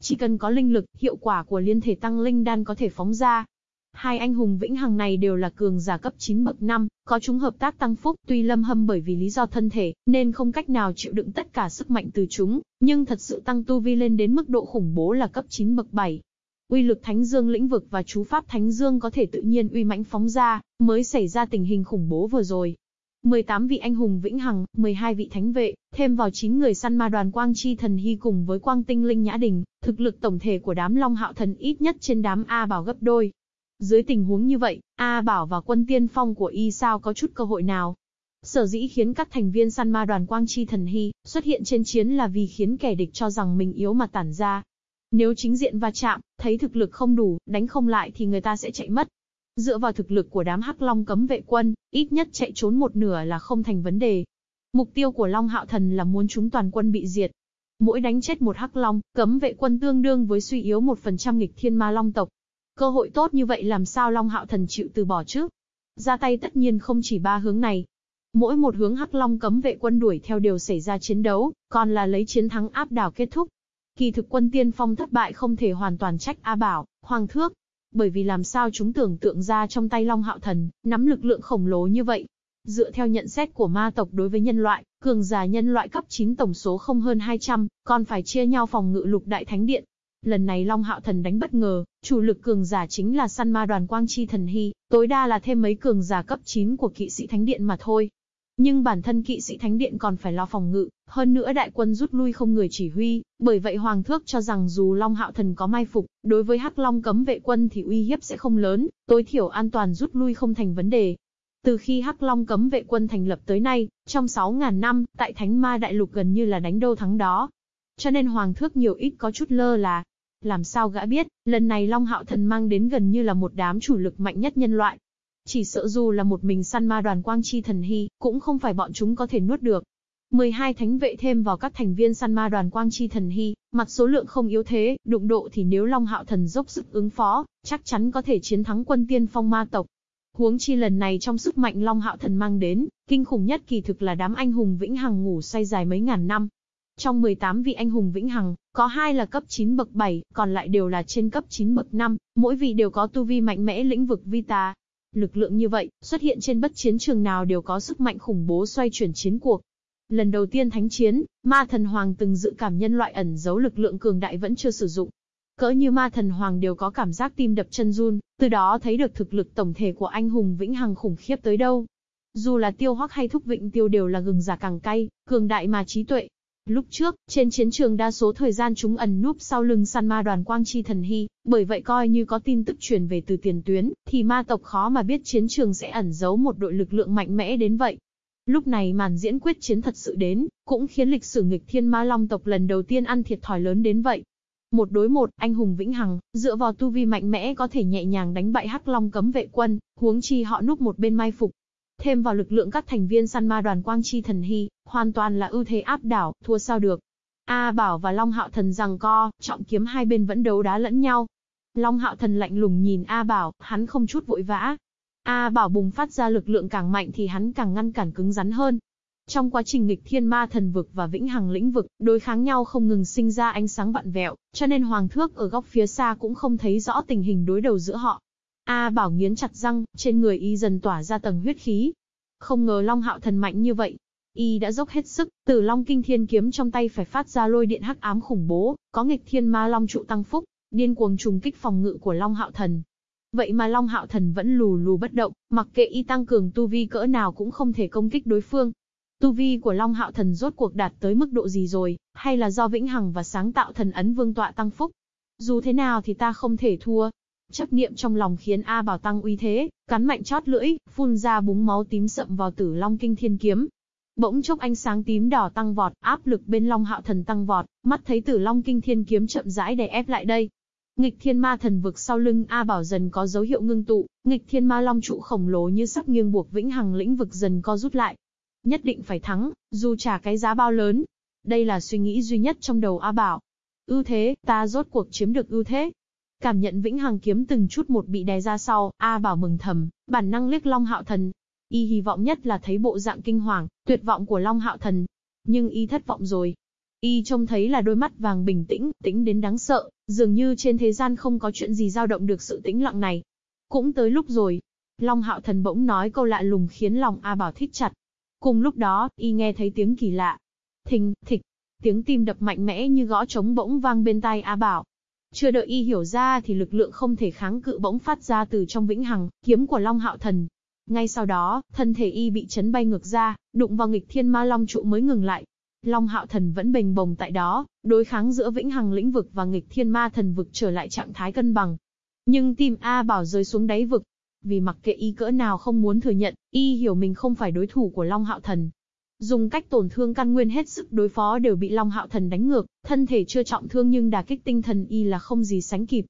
Chỉ cần có linh lực, hiệu quả của liên thể tăng linh đan có thể phóng ra, Hai anh hùng vĩnh hằng này đều là cường giả cấp 9 bậc 5, có chúng hợp tác tăng phúc, tuy lâm hâm bởi vì lý do thân thể, nên không cách nào chịu đựng tất cả sức mạnh từ chúng, nhưng thật sự tăng tu vi lên đến mức độ khủng bố là cấp 9 bậc 7. Uy lực Thánh Dương lĩnh vực và chú pháp Thánh Dương có thể tự nhiên uy mãnh phóng ra, mới xảy ra tình hình khủng bố vừa rồi. 18 vị anh hùng vĩnh hằng, 12 vị thánh vệ, thêm vào 9 người săn ma đoàn quang chi thần hy cùng với quang tinh linh nhã đình, thực lực tổng thể của đám Long Hạo Thần ít nhất trên đám A bảo gấp đôi, dưới tình huống như vậy, A Bảo và quân tiên phong của y sao có chút cơ hội nào? Sở dĩ khiến các thành viên săn ma đoàn Quang Chi Thần Hy xuất hiện trên chiến là vì khiến kẻ địch cho rằng mình yếu mà tản ra. Nếu chính diện va chạm, thấy thực lực không đủ, đánh không lại thì người ta sẽ chạy mất. Dựa vào thực lực của đám Hắc Long cấm vệ quân, ít nhất chạy trốn một nửa là không thành vấn đề. Mục tiêu của Long Hạo Thần là muốn chúng toàn quân bị diệt. Mỗi đánh chết một Hắc Long, cấm vệ quân tương đương với suy yếu 1% nghịch thiên ma Long tộc, Cơ hội tốt như vậy làm sao Long Hạo Thần chịu từ bỏ chứ? Ra tay tất nhiên không chỉ ba hướng này. Mỗi một hướng Hắc Long cấm vệ quân đuổi theo đều xảy ra chiến đấu, còn là lấy chiến thắng áp đảo kết thúc. Kỳ thực quân tiên phong thất bại không thể hoàn toàn trách A Bảo, Hoàng Thước. Bởi vì làm sao chúng tưởng tượng ra trong tay Long Hạo Thần, nắm lực lượng khổng lồ như vậy. Dựa theo nhận xét của ma tộc đối với nhân loại, cường giả nhân loại cấp 9 tổng số không hơn 200, còn phải chia nhau phòng ngự lục đại thánh điện, Lần này Long Hạo Thần đánh bất ngờ, chủ lực cường giả chính là săn ma đoàn Quang Chi Thần Hy, tối đa là thêm mấy cường giả cấp 9 của kỵ sĩ Thánh Điện mà thôi. Nhưng bản thân kỵ sĩ Thánh Điện còn phải lo phòng ngự, hơn nữa đại quân rút lui không người chỉ huy, bởi vậy Hoàng Thước cho rằng dù Long Hạo Thần có mai phục, đối với Hắc Long cấm vệ quân thì uy hiếp sẽ không lớn, tối thiểu an toàn rút lui không thành vấn đề. Từ khi Hắc Long cấm vệ quân thành lập tới nay, trong 6.000 năm, tại Thánh Ma Đại Lục gần như là đánh đâu thắng đó. Cho nên Hoàng Thước nhiều ít có chút lơ là, làm sao gã biết, lần này Long Hạo Thần mang đến gần như là một đám chủ lực mạnh nhất nhân loại. Chỉ sợ dù là một mình săn ma đoàn quang chi thần hy, cũng không phải bọn chúng có thể nuốt được. 12 thánh vệ thêm vào các thành viên săn ma đoàn quang chi thần hy, mặt số lượng không yếu thế, đụng độ thì nếu Long Hạo Thần dốc sức ứng phó, chắc chắn có thể chiến thắng quân tiên phong ma tộc. Huống chi lần này trong sức mạnh Long Hạo Thần mang đến, kinh khủng nhất kỳ thực là đám anh hùng vĩnh hằng ngủ say dài mấy ngàn năm, trong 18 vị anh hùng vĩnh hằng, có hai là cấp 9 bậc 7, còn lại đều là trên cấp 9 bậc 5, mỗi vị đều có tu vi mạnh mẽ lĩnh vực Vita. Lực lượng như vậy, xuất hiện trên bất chiến trường nào đều có sức mạnh khủng bố xoay chuyển chiến cuộc. Lần đầu tiên thánh chiến, ma thần hoàng từng dự cảm nhân loại ẩn giấu lực lượng cường đại vẫn chưa sử dụng. Cỡ như ma thần hoàng đều có cảm giác tim đập chân run, từ đó thấy được thực lực tổng thể của anh hùng vĩnh hằng khủng khiếp tới đâu. Dù là tiêu hoắc hay thúc vịnh tiêu đều là gừng giả càng cay, cường đại mà trí tuệ, Lúc trước, trên chiến trường đa số thời gian chúng ẩn núp sau lưng săn ma đoàn Quang Chi Thần Hy, bởi vậy coi như có tin tức truyền về từ tiền tuyến, thì ma tộc khó mà biết chiến trường sẽ ẩn giấu một đội lực lượng mạnh mẽ đến vậy. Lúc này màn diễn quyết chiến thật sự đến, cũng khiến lịch sử nghịch thiên ma long tộc lần đầu tiên ăn thiệt thòi lớn đến vậy. Một đối một, anh hùng vĩnh hằng, dựa vào tu vi mạnh mẽ có thể nhẹ nhàng đánh bại hắc long cấm vệ quân, huống chi họ núp một bên mai phục, Thêm vào lực lượng các thành viên săn ma đoàn Quang Chi Thần Hy, hoàn toàn là ưu thế áp đảo, thua sao được. A Bảo và Long Hạo Thần rằng co, trọng kiếm hai bên vẫn đấu đá lẫn nhau. Long Hạo Thần lạnh lùng nhìn A Bảo, hắn không chút vội vã. A Bảo bùng phát ra lực lượng càng mạnh thì hắn càng ngăn cản cứng rắn hơn. Trong quá trình nghịch thiên ma thần vực và vĩnh hằng lĩnh vực, đối kháng nhau không ngừng sinh ra ánh sáng vặn vẹo, cho nên Hoàng Thước ở góc phía xa cũng không thấy rõ tình hình đối đầu giữa họ. A Bảo nghiến chặt răng, trên người y dần tỏa ra tầng huyết khí. Không ngờ Long Hạo thần mạnh như vậy. Y đã dốc hết sức, từ Long Kinh Thiên kiếm trong tay phải phát ra lôi điện hắc ám khủng bố, có nghịch thiên ma long trụ tăng phúc, điên cuồng trùng kích phòng ngự của Long Hạo thần. Vậy mà Long Hạo thần vẫn lù lù bất động, mặc kệ y tăng cường tu vi cỡ nào cũng không thể công kích đối phương. Tu vi của Long Hạo thần rốt cuộc đạt tới mức độ gì rồi, hay là do vĩnh hằng và sáng tạo thần ấn vương tọa tăng phúc? Dù thế nào thì ta không thể thua, Chấp niệm trong lòng khiến A Bảo tăng uy thế, cắn mạnh chót lưỡi, phun ra búng máu tím sậm vào Tử Long Kinh Thiên kiếm. Bỗng chốc ánh sáng tím đỏ tăng vọt, áp lực bên Long Hạo Thần tăng vọt, mắt thấy Tử Long Kinh Thiên kiếm chậm rãi đè ép lại đây. Nghịch Thiên Ma Thần vực sau lưng A Bảo dần có dấu hiệu ngưng tụ, Nghịch Thiên Ma Long trụ khổng lồ như sắp nghiêng buộc vĩnh hằng lĩnh vực dần co rút lại. Nhất định phải thắng, dù trả cái giá bao lớn. Đây là suy nghĩ duy nhất trong đầu A Bảo. Ưu thế, ta rốt cuộc chiếm được ưu thế. Cảm nhận vĩnh hằng kiếm từng chút một bị đè ra sau, A Bảo mừng thầm, bản năng liếc Long Hạo Thần. Y hy vọng nhất là thấy bộ dạng kinh hoàng, tuyệt vọng của Long Hạo Thần. Nhưng y thất vọng rồi. Y trông thấy là đôi mắt vàng bình tĩnh, tĩnh đến đáng sợ, dường như trên thế gian không có chuyện gì dao động được sự tĩnh lặng này. Cũng tới lúc rồi. Long Hạo Thần bỗng nói câu lạ lùng khiến lòng A Bảo thích chặt. Cùng lúc đó, y nghe thấy tiếng kỳ lạ. Thình, thịch, tiếng tim đập mạnh mẽ như gõ trống bỗng vang bên tai A Bảo. Chưa đợi y hiểu ra thì lực lượng không thể kháng cự bỗng phát ra từ trong vĩnh hằng, kiếm của Long Hạo Thần. Ngay sau đó, thân thể y bị chấn bay ngược ra, đụng vào nghịch thiên ma long trụ mới ngừng lại. Long Hạo Thần vẫn bềnh bồng tại đó, đối kháng giữa vĩnh hằng lĩnh vực và nghịch thiên ma thần vực trở lại trạng thái cân bằng. Nhưng tim A Bảo rơi xuống đáy vực. Vì mặc kệ y cỡ nào không muốn thừa nhận, y hiểu mình không phải đối thủ của Long Hạo Thần. Dùng cách tổn thương căn nguyên hết sức đối phó đều bị Long Hạo Thần đánh ngược, thân thể chưa trọng thương nhưng đả kích tinh thần y là không gì sánh kịp.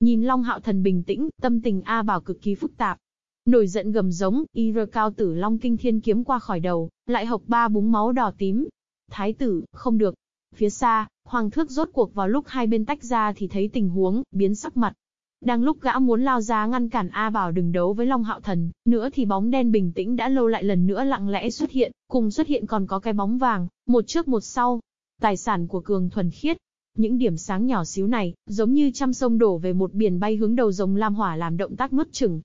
Nhìn Long Hạo Thần bình tĩnh, tâm tình A Bảo cực kỳ phức tạp. Nổi giận gầm giống, y rơ cao tử Long Kinh Thiên kiếm qua khỏi đầu, lại hộc ba búng máu đỏ tím. Thái tử, không được. Phía xa, Hoàng thước rốt cuộc vào lúc hai bên tách ra thì thấy tình huống, biến sắc mặt. Đang lúc gã muốn lao ra ngăn cản A Bảo đừng đấu với Long Hạo Thần, nữa thì bóng đen bình tĩnh đã lâu lại lần nữa lặng lẽ xuất hiện, cùng xuất hiện còn có cái bóng vàng, một trước một sau. Tài sản của Cường thuần khiết. Những điểm sáng nhỏ xíu này, giống như trăm sông đổ về một biển bay hướng đầu rồng Lam Hỏa làm động tác nuốt chừng.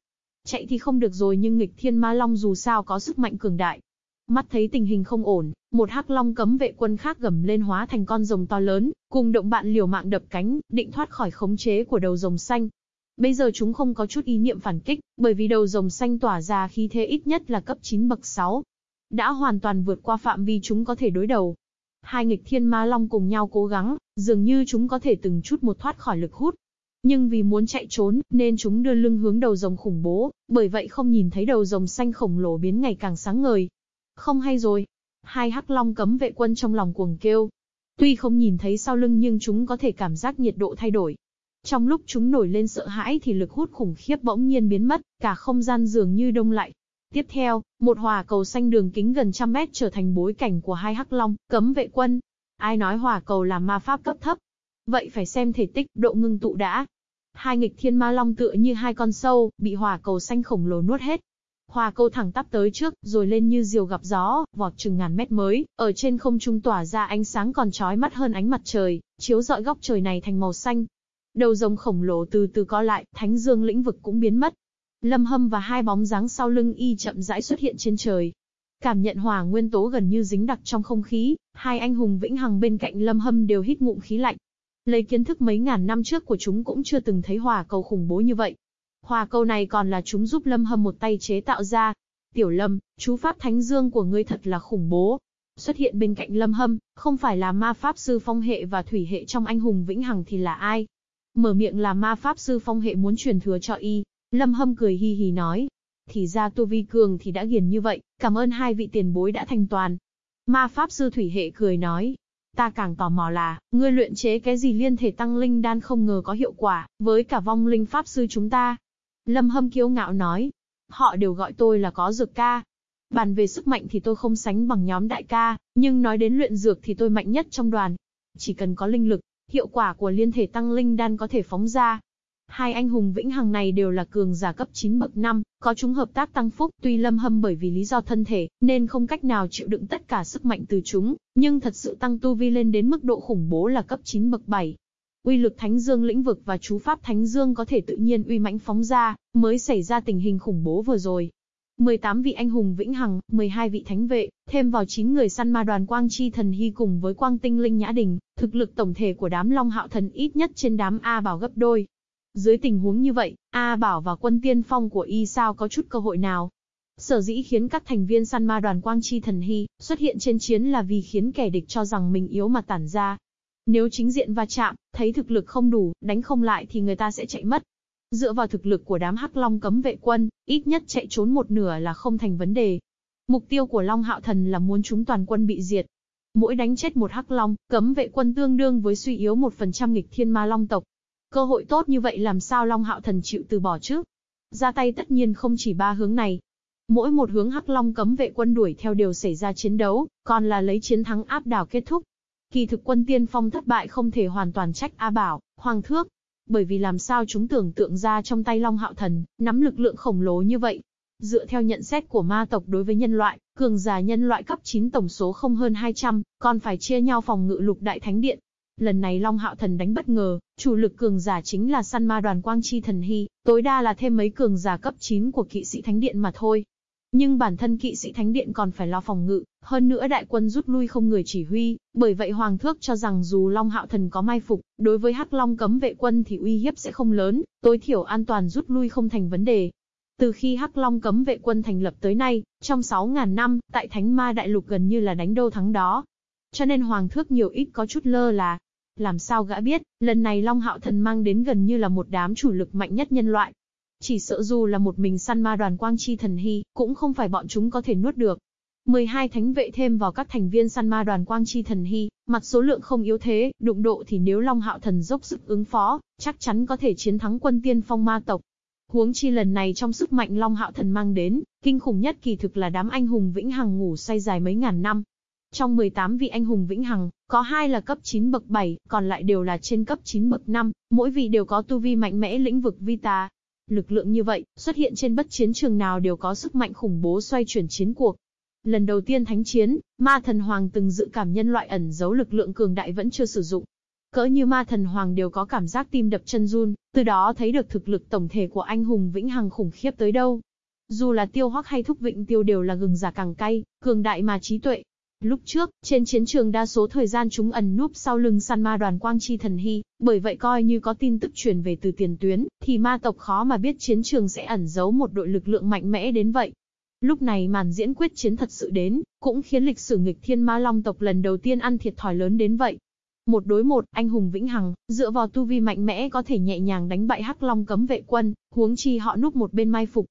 Chạy thì không được rồi nhưng nghịch thiên ma long dù sao có sức mạnh cường đại. Mắt thấy tình hình không ổn, một hắc long cấm vệ quân khác gầm lên hóa thành con rồng to lớn, cùng động bạn liều mạng đập cánh, định thoát khỏi khống chế của đầu rồng xanh. Bây giờ chúng không có chút ý niệm phản kích, bởi vì đầu rồng xanh tỏa ra khí thế ít nhất là cấp 9 bậc 6. Đã hoàn toàn vượt qua phạm vi chúng có thể đối đầu. Hai nghịch thiên ma long cùng nhau cố gắng, dường như chúng có thể từng chút một thoát khỏi lực hút. Nhưng vì muốn chạy trốn, nên chúng đưa lưng hướng đầu rồng khủng bố, bởi vậy không nhìn thấy đầu rồng xanh khổng lồ biến ngày càng sáng ngời. Không hay rồi. Hai hắc long cấm vệ quân trong lòng cuồng kêu. Tuy không nhìn thấy sau lưng nhưng chúng có thể cảm giác nhiệt độ thay đổi. Trong lúc chúng nổi lên sợ hãi thì lực hút khủng khiếp bỗng nhiên biến mất, cả không gian dường như đông lại. Tiếp theo, một hỏa cầu xanh đường kính gần trăm mét trở thành bối cảnh của hai hắc long, cấm vệ quân. Ai nói hỏa cầu là ma pháp cấp thấp? Vậy phải xem thể tích, độ ngưng tụ đã. Hai nghịch thiên ma long tựa như hai con sâu, bị hỏa cầu xanh khổng lồ nuốt hết. Hỏa cầu thẳng tắp tới trước, rồi lên như diều gặp gió, vọt chừng ngàn mét mới, ở trên không trung tỏa ra ánh sáng còn chói mắt hơn ánh mặt trời, chiếu rọi góc trời này thành màu xanh. Đầu rồng khổng lồ từ từ co lại, thánh dương lĩnh vực cũng biến mất. Lâm Hâm và hai bóng dáng sau lưng y chậm rãi xuất hiện trên trời. Cảm nhận hỏa nguyên tố gần như dính đặc trong không khí, hai anh hùng vĩnh hằng bên cạnh Lâm Hâm đều hít ngụm khí lạnh. Lấy kiến thức mấy ngàn năm trước của chúng cũng chưa từng thấy hỏa cầu khủng bố như vậy. Hỏa cầu này còn là chúng giúp Lâm Hâm một tay chế tạo ra. Tiểu Lâm, chú pháp thánh dương của ngươi thật là khủng bố. Xuất hiện bên cạnh Lâm Hâm, không phải là ma pháp sư phong hệ và thủy hệ trong anh hùng vĩnh hằng thì là ai? Mở miệng là ma pháp sư phong hệ muốn truyền thừa cho y. Lâm Hâm cười hi hi nói. Thì ra tu vi cường thì đã ghiền như vậy, cảm ơn hai vị tiền bối đã thành toàn. Ma pháp sư thủy hệ cười nói. Ta càng tò mò là, ngươi luyện chế cái gì liên thể tăng linh đan không ngờ có hiệu quả, với cả vong linh pháp sư chúng ta. Lâm Hâm kiêu ngạo nói. Họ đều gọi tôi là có dược ca. Bàn về sức mạnh thì tôi không sánh bằng nhóm đại ca, nhưng nói đến luyện dược thì tôi mạnh nhất trong đoàn. Chỉ cần có linh lực, Hiệu quả của liên thể tăng linh đan có thể phóng ra. Hai anh hùng vĩnh hằng này đều là cường giả cấp 9 bậc 5, có chúng hợp tác tăng phúc, tuy lâm hâm bởi vì lý do thân thể, nên không cách nào chịu đựng tất cả sức mạnh từ chúng, nhưng thật sự tăng tu vi lên đến mức độ khủng bố là cấp 9 bậc 7. Uy lực Thánh Dương lĩnh vực và chú pháp Thánh Dương có thể tự nhiên uy mãnh phóng ra, mới xảy ra tình hình khủng bố vừa rồi. 18 vị anh hùng vĩnh hằng, 12 vị thánh vệ, thêm vào 9 người săn ma đoàn quang chi thần hy cùng với quang tinh linh nhã đình, thực lực tổng thể của đám long hạo thần ít nhất trên đám A bảo gấp đôi. Dưới tình huống như vậy, A bảo và quân tiên phong của y sao có chút cơ hội nào. Sở dĩ khiến các thành viên săn ma đoàn quang chi thần hy xuất hiện trên chiến là vì khiến kẻ địch cho rằng mình yếu mà tản ra. Nếu chính diện va chạm, thấy thực lực không đủ, đánh không lại thì người ta sẽ chạy mất. Dựa vào thực lực của đám Hắc Long cấm vệ quân, ít nhất chạy trốn một nửa là không thành vấn đề. Mục tiêu của Long Hạo Thần là muốn chúng toàn quân bị diệt. Mỗi đánh chết một Hắc Long, cấm vệ quân tương đương với suy yếu một phần trăm nghịch thiên ma Long tộc. Cơ hội tốt như vậy làm sao Long Hạo Thần chịu từ bỏ chứ? Ra tay tất nhiên không chỉ ba hướng này. Mỗi một hướng Hắc Long cấm vệ quân đuổi theo đều xảy ra chiến đấu, còn là lấy chiến thắng áp đảo kết thúc. Kỳ thực quân tiên phong thất bại không thể hoàn toàn trách A Bảo, Hoàng Thước. Bởi vì làm sao chúng tưởng tượng ra trong tay Long Hạo Thần, nắm lực lượng khổng lồ như vậy. Dựa theo nhận xét của ma tộc đối với nhân loại, cường giả nhân loại cấp 9 tổng số không hơn 200, còn phải chia nhau phòng ngự lục đại thánh điện. Lần này Long Hạo Thần đánh bất ngờ, chủ lực cường giả chính là săn ma đoàn Quang Chi Thần Hy, tối đa là thêm mấy cường giả cấp 9 của kỵ sĩ thánh điện mà thôi. Nhưng bản thân kỵ sĩ thánh điện còn phải lo phòng ngự, hơn nữa đại quân rút lui không người chỉ huy, bởi vậy Hoàng Thước cho rằng dù Long Hạo Thần có mai phục, đối với Hắc Long cấm vệ quân thì uy hiếp sẽ không lớn, tối thiểu an toàn rút lui không thành vấn đề. Từ khi Hắc Long cấm vệ quân thành lập tới nay, trong 6.000 năm, tại Thánh Ma Đại Lục gần như là đánh đâu thắng đó. Cho nên Hoàng Thước nhiều ít có chút lơ là. Làm sao gã biết, lần này Long Hạo Thần mang đến gần như là một đám chủ lực mạnh nhất nhân loại, chỉ sợ dù là một mình săn ma đoàn quang chi thần hy, cũng không phải bọn chúng có thể nuốt được. 12 thánh vệ thêm vào các thành viên săn ma đoàn quang chi thần hy, mặt số lượng không yếu thế, đụng độ thì nếu Long Hạo Thần dốc sức ứng phó, chắc chắn có thể chiến thắng quân tiên phong ma tộc. Huống chi lần này trong sức mạnh Long Hạo Thần mang đến, kinh khủng nhất kỳ thực là đám anh hùng vĩnh hằng ngủ say dài mấy ngàn năm. Trong 18 vị anh hùng vĩnh hằng, có hai là cấp 9 bậc 7, còn lại đều là trên cấp 9 bậc 5, mỗi vị đều có tu vi mạnh mẽ lĩnh vực Vita, Lực lượng như vậy, xuất hiện trên bất chiến trường nào đều có sức mạnh khủng bố xoay chuyển chiến cuộc. Lần đầu tiên thánh chiến, ma thần hoàng từng dự cảm nhân loại ẩn giấu lực lượng cường đại vẫn chưa sử dụng. Cỡ như ma thần hoàng đều có cảm giác tim đập chân run, từ đó thấy được thực lực tổng thể của anh hùng vĩnh hằng khủng khiếp tới đâu. Dù là tiêu hoắc hay thúc vịnh tiêu đều là gừng già càng cay, cường đại mà trí tuệ, Lúc trước, trên chiến trường đa số thời gian chúng ẩn núp sau lưng săn ma đoàn Quang Chi Thần Hy, bởi vậy coi như có tin tức truyền về từ tiền tuyến, thì ma tộc khó mà biết chiến trường sẽ ẩn giấu một đội lực lượng mạnh mẽ đến vậy. Lúc này màn diễn quyết chiến thật sự đến, cũng khiến lịch sử nghịch thiên ma long tộc lần đầu tiên ăn thiệt thòi lớn đến vậy. Một đối một, anh hùng vĩnh hằng, dựa vào tu vi mạnh mẽ có thể nhẹ nhàng đánh bại hắc long cấm vệ quân, huống chi họ núp một bên mai phục,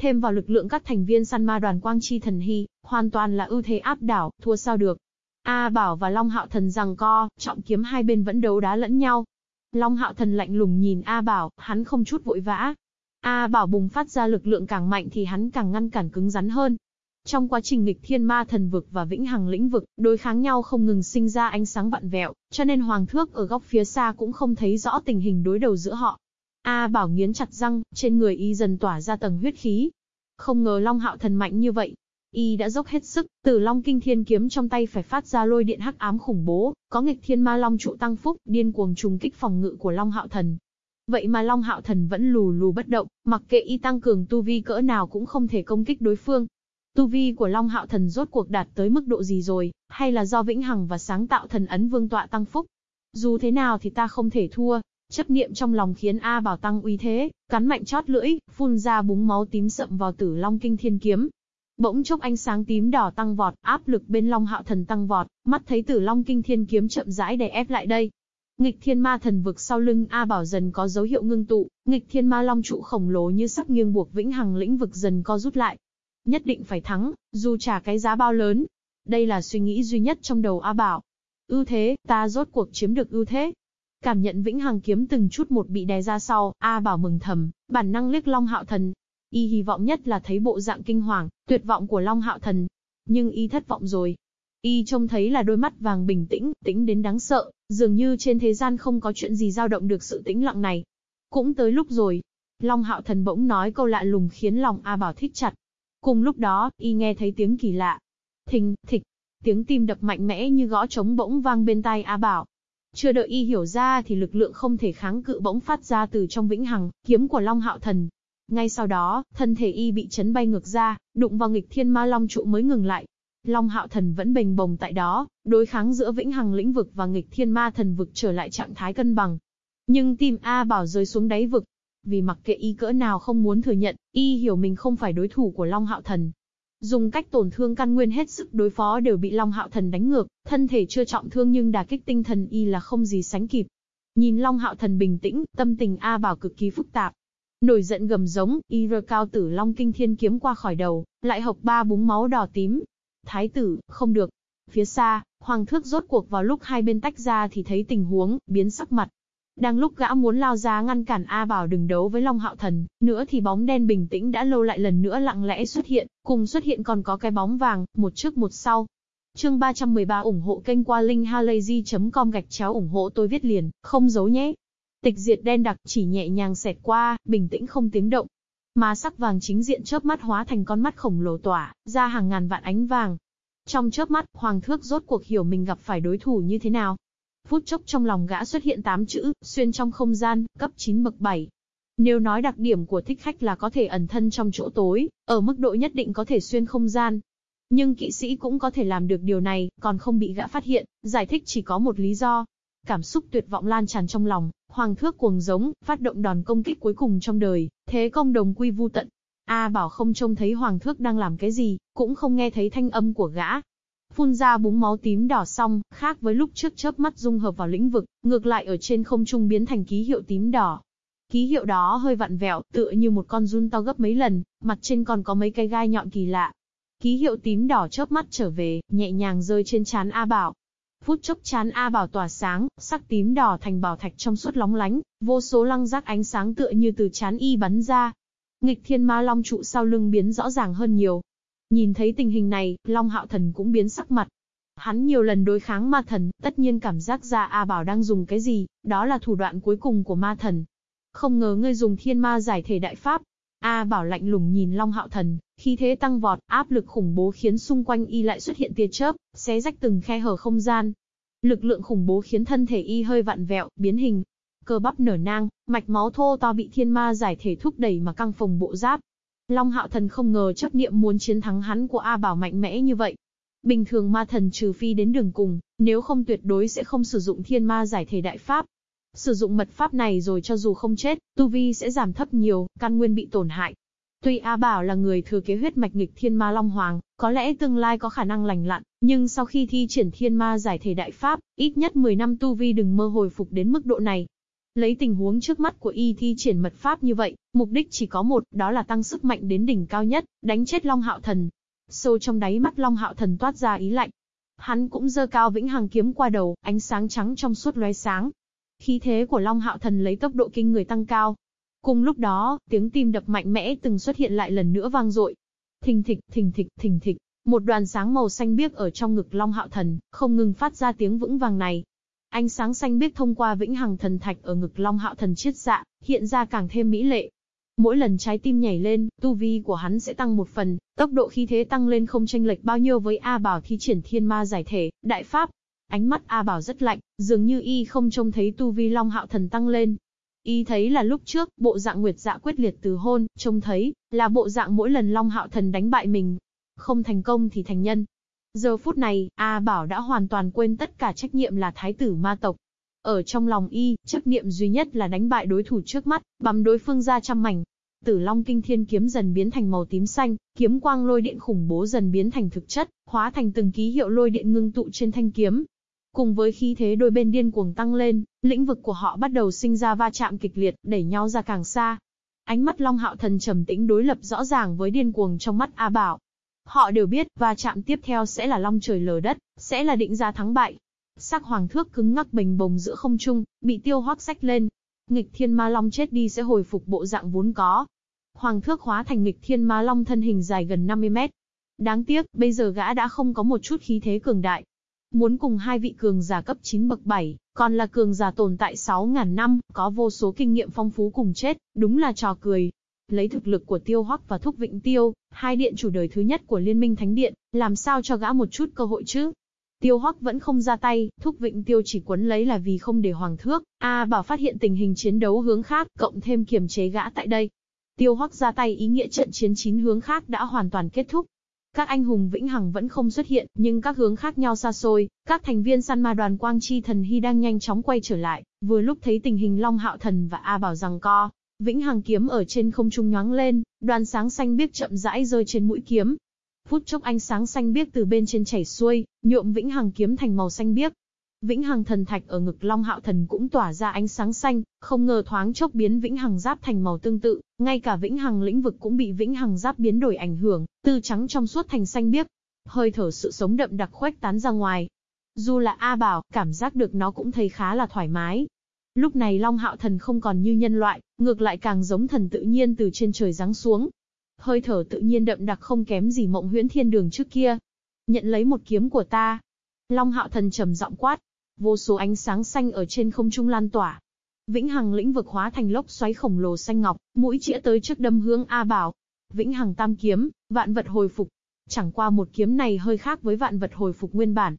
Thêm vào lực lượng các thành viên săn ma đoàn Quang Chi Thần Hy, hoàn toàn là ưu thế áp đảo, thua sao được. A Bảo và Long Hạo Thần rằng co, trọng kiếm hai bên vẫn đấu đá lẫn nhau. Long Hạo Thần lạnh lùng nhìn A Bảo, hắn không chút vội vã. A Bảo bùng phát ra lực lượng càng mạnh thì hắn càng ngăn cản cứng rắn hơn. Trong quá trình nghịch thiên ma thần vực và vĩnh hằng lĩnh vực, đối kháng nhau không ngừng sinh ra ánh sáng vặn vẹo, cho nên Hoàng Thước ở góc phía xa cũng không thấy rõ tình hình đối đầu giữa họ. A Bảo nghiến chặt răng, trên người y dần tỏa ra tầng huyết khí. Không ngờ Long Hạo Thần mạnh như vậy. Y đã dốc hết sức, từ Long Kinh Thiên kiếm trong tay phải phát ra lôi điện hắc ám khủng bố, có nghịch thiên ma long trụ tăng phúc, điên cuồng trùng kích phòng ngự của Long Hạo Thần. Vậy mà Long Hạo Thần vẫn lù lù bất động, mặc kệ y tăng cường tu vi cỡ nào cũng không thể công kích đối phương. Tu vi của Long Hạo Thần rốt cuộc đạt tới mức độ gì rồi, hay là do vĩnh hằng và sáng tạo thần ấn vương tọa tăng phúc? Dù thế nào thì ta không thể thua, Chấp niệm trong lòng khiến A Bảo tăng uy thế, cắn mạnh chót lưỡi, phun ra búng máu tím sậm vào Tử Long Kinh Thiên kiếm. Bỗng chốc ánh sáng tím đỏ tăng vọt, áp lực bên Long Hạo Thần tăng vọt, mắt thấy Tử Long Kinh Thiên kiếm chậm rãi đè ép lại đây. Nghịch Thiên Ma Thần vực sau lưng A Bảo dần có dấu hiệu ngưng tụ, Nghịch Thiên Ma Long trụ khổng lồ như sắp nghiêng buộc vĩnh hằng lĩnh vực dần co rút lại. Nhất định phải thắng, dù trả cái giá bao lớn. Đây là suy nghĩ duy nhất trong đầu A Bảo. Ưu thế, ta rốt cuộc chiếm được ưu thế, Cảm nhận vĩnh hằng kiếm từng chút một bị đè ra sau, A Bảo mừng thầm, bản năng liếc Long Hạo Thần. Y hy vọng nhất là thấy bộ dạng kinh hoàng, tuyệt vọng của Long Hạo Thần. Nhưng y thất vọng rồi. Y trông thấy là đôi mắt vàng bình tĩnh, tĩnh đến đáng sợ, dường như trên thế gian không có chuyện gì dao động được sự tĩnh lặng này. Cũng tới lúc rồi. Long Hạo Thần bỗng nói câu lạ lùng khiến lòng A Bảo thích chặt. Cùng lúc đó, y nghe thấy tiếng kỳ lạ. Thình, thịch, tiếng tim đập mạnh mẽ như gõ trống bỗng vang bên tai A Bảo. Chưa đợi y hiểu ra thì lực lượng không thể kháng cự bỗng phát ra từ trong vĩnh hằng, kiếm của Long Hạo Thần. Ngay sau đó, thân thể y bị chấn bay ngược ra, đụng vào nghịch thiên ma long trụ mới ngừng lại. Long Hạo Thần vẫn bềnh bồng tại đó, đối kháng giữa vĩnh hằng lĩnh vực và nghịch thiên ma thần vực trở lại trạng thái cân bằng. Nhưng tim A Bảo rơi xuống đáy vực. Vì mặc kệ y cỡ nào không muốn thừa nhận, y hiểu mình không phải đối thủ của Long Hạo Thần, dùng cách tổn thương căn nguyên hết sức đối phó đều bị Long Hạo Thần đánh ngược, thân thể chưa trọng thương nhưng đả kích tinh thần y là không gì sánh kịp. Nhìn Long Hạo Thần bình tĩnh, tâm tình A Bảo cực kỳ phức tạp. Nổi giận gầm giống, y rơ cao tử Long Kinh Thiên kiếm qua khỏi đầu, lại hộc ba búng máu đỏ tím. Thái tử, không được. Phía xa, Hoàng thước rốt cuộc vào lúc hai bên tách ra thì thấy tình huống, biến sắc mặt. Đang lúc gã muốn lao ra ngăn cản A Bảo đừng đấu với Long Hạo Thần, nữa thì bóng đen bình tĩnh đã lâu lại lần nữa lặng lẽ xuất hiện, cùng xuất hiện còn có cái bóng vàng, một trước một sau. Chương 313 ủng hộ kênh qua linkhalazy.com gạch chéo ủng hộ tôi viết liền, không giấu nhé. Tịch diệt đen đặc chỉ nhẹ nhàng xẹt qua, bình tĩnh không tiếng động. Mà sắc vàng chính diện chớp mắt hóa thành con mắt khổng lồ tỏa, ra hàng ngàn vạn ánh vàng. Trong chớp mắt, Hoàng thước rốt cuộc hiểu mình gặp phải đối thủ như thế nào. Phút chốc trong lòng gã xuất hiện 8 chữ, xuyên trong không gian, cấp 9 bậc 7. Nếu nói đặc điểm của thích khách là có thể ẩn thân trong chỗ tối, ở mức độ nhất định có thể xuyên không gian. Nhưng kỵ sĩ cũng có thể làm được điều này, còn không bị gã phát hiện, giải thích chỉ có một lý do. Cảm xúc tuyệt vọng lan tràn trong lòng, hoàng thước cuồng giống, phát động đòn công kích cuối cùng trong đời, thế công đồng quy vu tận. A bảo không trông thấy hoàng thước đang làm cái gì, cũng không nghe thấy thanh âm của gã, phun ra búng máu tím đỏ xong, khác với lúc trước chớp mắt dung hợp vào lĩnh vực, ngược lại ở trên không trung biến thành ký hiệu tím đỏ. Ký hiệu đó hơi vặn vẹo, tựa như một con run to gấp mấy lần, mặt trên còn có mấy cái gai nhọn kỳ lạ. Ký hiệu tím đỏ chớp mắt trở về, nhẹ nhàng rơi trên trán A Bảo. Phút chốc chán A Bảo tỏa sáng, sắc tím đỏ thành bảo thạch trong suốt lóng lánh, vô số lăng rác ánh sáng tựa như từ chán y bắn ra. Nghịch thiên ma long trụ sau lưng biến rõ ràng hơn nhiều, Nhìn thấy tình hình này, Long Hạo Thần cũng biến sắc mặt. Hắn nhiều lần đối kháng ma thần, tất nhiên cảm giác ra A Bảo đang dùng cái gì, đó là thủ đoạn cuối cùng của ma thần. Không ngờ ngươi dùng thiên ma giải thể đại pháp. A Bảo lạnh lùng nhìn Long Hạo Thần, khi thế tăng vọt, áp lực khủng bố khiến xung quanh y lại xuất hiện tia chớp, xé rách từng khe hở không gian. Lực lượng khủng bố khiến thân thể y hơi vặn vẹo, biến hình. Cơ bắp nở nang, mạch máu thô to bị thiên ma giải thể thúc đẩy mà căng phồng bộ giáp, Long Hạo Thần không ngờ chấp niệm muốn chiến thắng hắn của A Bảo mạnh mẽ như vậy. Bình thường ma thần trừ phi đến đường cùng, nếu không tuyệt đối sẽ không sử dụng thiên ma giải thể đại pháp. Sử dụng mật pháp này rồi cho dù không chết, tu vi sẽ giảm thấp nhiều, căn nguyên bị tổn hại. Tuy A Bảo là người thừa kế huyết mạch nghịch thiên ma Long Hoàng, có lẽ tương lai có khả năng lành lặn, nhưng sau khi thi triển thiên ma giải thể đại pháp, ít nhất 10 năm tu vi đừng mơ hồi phục đến mức độ này. Lấy tình huống trước mắt của y thi triển mật pháp như vậy, mục đích chỉ có một, đó là tăng sức mạnh đến đỉnh cao nhất, đánh chết Long Hạo Thần. Sâu trong đáy mắt Long Hạo Thần toát ra ý lạnh. Hắn cũng giơ cao vĩnh hằng kiếm qua đầu, ánh sáng trắng trong suốt lóe sáng. Khí thế của Long Hạo Thần lấy tốc độ kinh người tăng cao. Cùng lúc đó, tiếng tim đập mạnh mẽ từng xuất hiện lại lần nữa vang dội. Thình thịch, thình thịch, thình thịch, một đoàn sáng màu xanh biếc ở trong ngực Long Hạo Thần, không ngừng phát ra tiếng vững vàng này, Ánh sáng xanh biếc thông qua vĩnh hằng thần thạch ở ngực Long Hạo Thần chiết dạ, hiện ra càng thêm mỹ lệ. Mỗi lần trái tim nhảy lên, tu vi của hắn sẽ tăng một phần, tốc độ khí thế tăng lên không tranh lệch bao nhiêu với A Bảo thi triển thiên ma giải thể, đại pháp. Ánh mắt A Bảo rất lạnh, dường như y không trông thấy tu vi Long Hạo Thần tăng lên. Y thấy là lúc trước, bộ dạng nguyệt dạ quyết liệt từ hôn, trông thấy, là bộ dạng mỗi lần Long Hạo Thần đánh bại mình. Không thành công thì thành nhân, Giờ phút này, A Bảo đã hoàn toàn quên tất cả trách nhiệm là thái tử ma tộc. Ở trong lòng y, chấp niệm duy nhất là đánh bại đối thủ trước mắt, bằm đối phương ra trăm mảnh. Tử Long Kinh Thiên kiếm dần biến thành màu tím xanh, kiếm quang lôi điện khủng bố dần biến thành thực chất, hóa thành từng ký hiệu lôi điện ngưng tụ trên thanh kiếm. Cùng với khí thế đôi bên điên cuồng tăng lên, lĩnh vực của họ bắt đầu sinh ra va chạm kịch liệt, đẩy nhau ra càng xa. Ánh mắt Long Hạo Thần trầm tĩnh đối lập rõ ràng với điên cuồng trong mắt A Bảo. Họ đều biết, và chạm tiếp theo sẽ là long trời lở đất, sẽ là định ra thắng bại. Sắc hoàng thước cứng ngắc bình bồng giữa không trung, bị tiêu hoác sách lên. Nghịch thiên ma long chết đi sẽ hồi phục bộ dạng vốn có. Hoàng thước hóa thành nghịch thiên ma long thân hình dài gần 50 mét. Đáng tiếc, bây giờ gã đã không có một chút khí thế cường đại. Muốn cùng hai vị cường giả cấp 9 bậc 7, còn là cường giả tồn tại 6.000 năm, có vô số kinh nghiệm phong phú cùng chết, đúng là trò cười. Lấy thực lực của Tiêu Hoắc và Thúc Vịnh Tiêu, hai điện chủ đời thứ nhất của Liên minh Thánh Điện, làm sao cho gã một chút cơ hội chứ? Tiêu Hoắc vẫn không ra tay, Thúc Vịnh Tiêu chỉ quấn lấy là vì không để Hoàng Thước, A Bảo phát hiện tình hình chiến đấu hướng khác, cộng thêm kiềm chế gã tại đây. Tiêu Hoắc ra tay ý nghĩa trận chiến chín hướng khác đã hoàn toàn kết thúc. Các anh hùng vĩnh hằng vẫn không xuất hiện, nhưng các hướng khác nhau xa xôi, các thành viên săn ma đoàn Quang Chi Thần Hy đang nhanh chóng quay trở lại, vừa lúc thấy tình hình Long Hạo Thần và A Bảo rằng co, Vĩnh Hằng kiếm ở trên không trung nhoáng lên, đoàn sáng xanh biếc chậm rãi rơi trên mũi kiếm. Phút chốc ánh sáng xanh biếc từ bên trên chảy xuôi, nhuộm Vĩnh Hằng kiếm thành màu xanh biếc. Vĩnh Hằng thần thạch ở ngực Long Hạo Thần cũng tỏa ra ánh sáng xanh, không ngờ thoáng chốc biến Vĩnh Hằng giáp thành màu tương tự, ngay cả Vĩnh Hằng lĩnh vực cũng bị Vĩnh Hằng giáp biến đổi ảnh hưởng, từ trắng trong suốt thành xanh biếc. Hơi thở sự sống đậm đặc khuếch tán ra ngoài. Dù là A Bảo, cảm giác được nó cũng thấy khá là thoải mái. Lúc này Long Hạo Thần không còn như nhân loại, ngược lại càng giống thần tự nhiên từ trên trời giáng xuống. Hơi thở tự nhiên đậm đặc không kém gì mộng huyễn thiên đường trước kia. Nhận lấy một kiếm của ta. Long Hạo Thần trầm giọng quát. Vô số ánh sáng xanh ở trên không trung lan tỏa. Vĩnh Hằng lĩnh vực hóa thành lốc xoáy khổng lồ xanh ngọc, mũi chĩa tới trước đâm hướng A Bảo. Vĩnh Hằng tam kiếm, vạn vật hồi phục. Chẳng qua một kiếm này hơi khác với vạn vật hồi phục nguyên bản,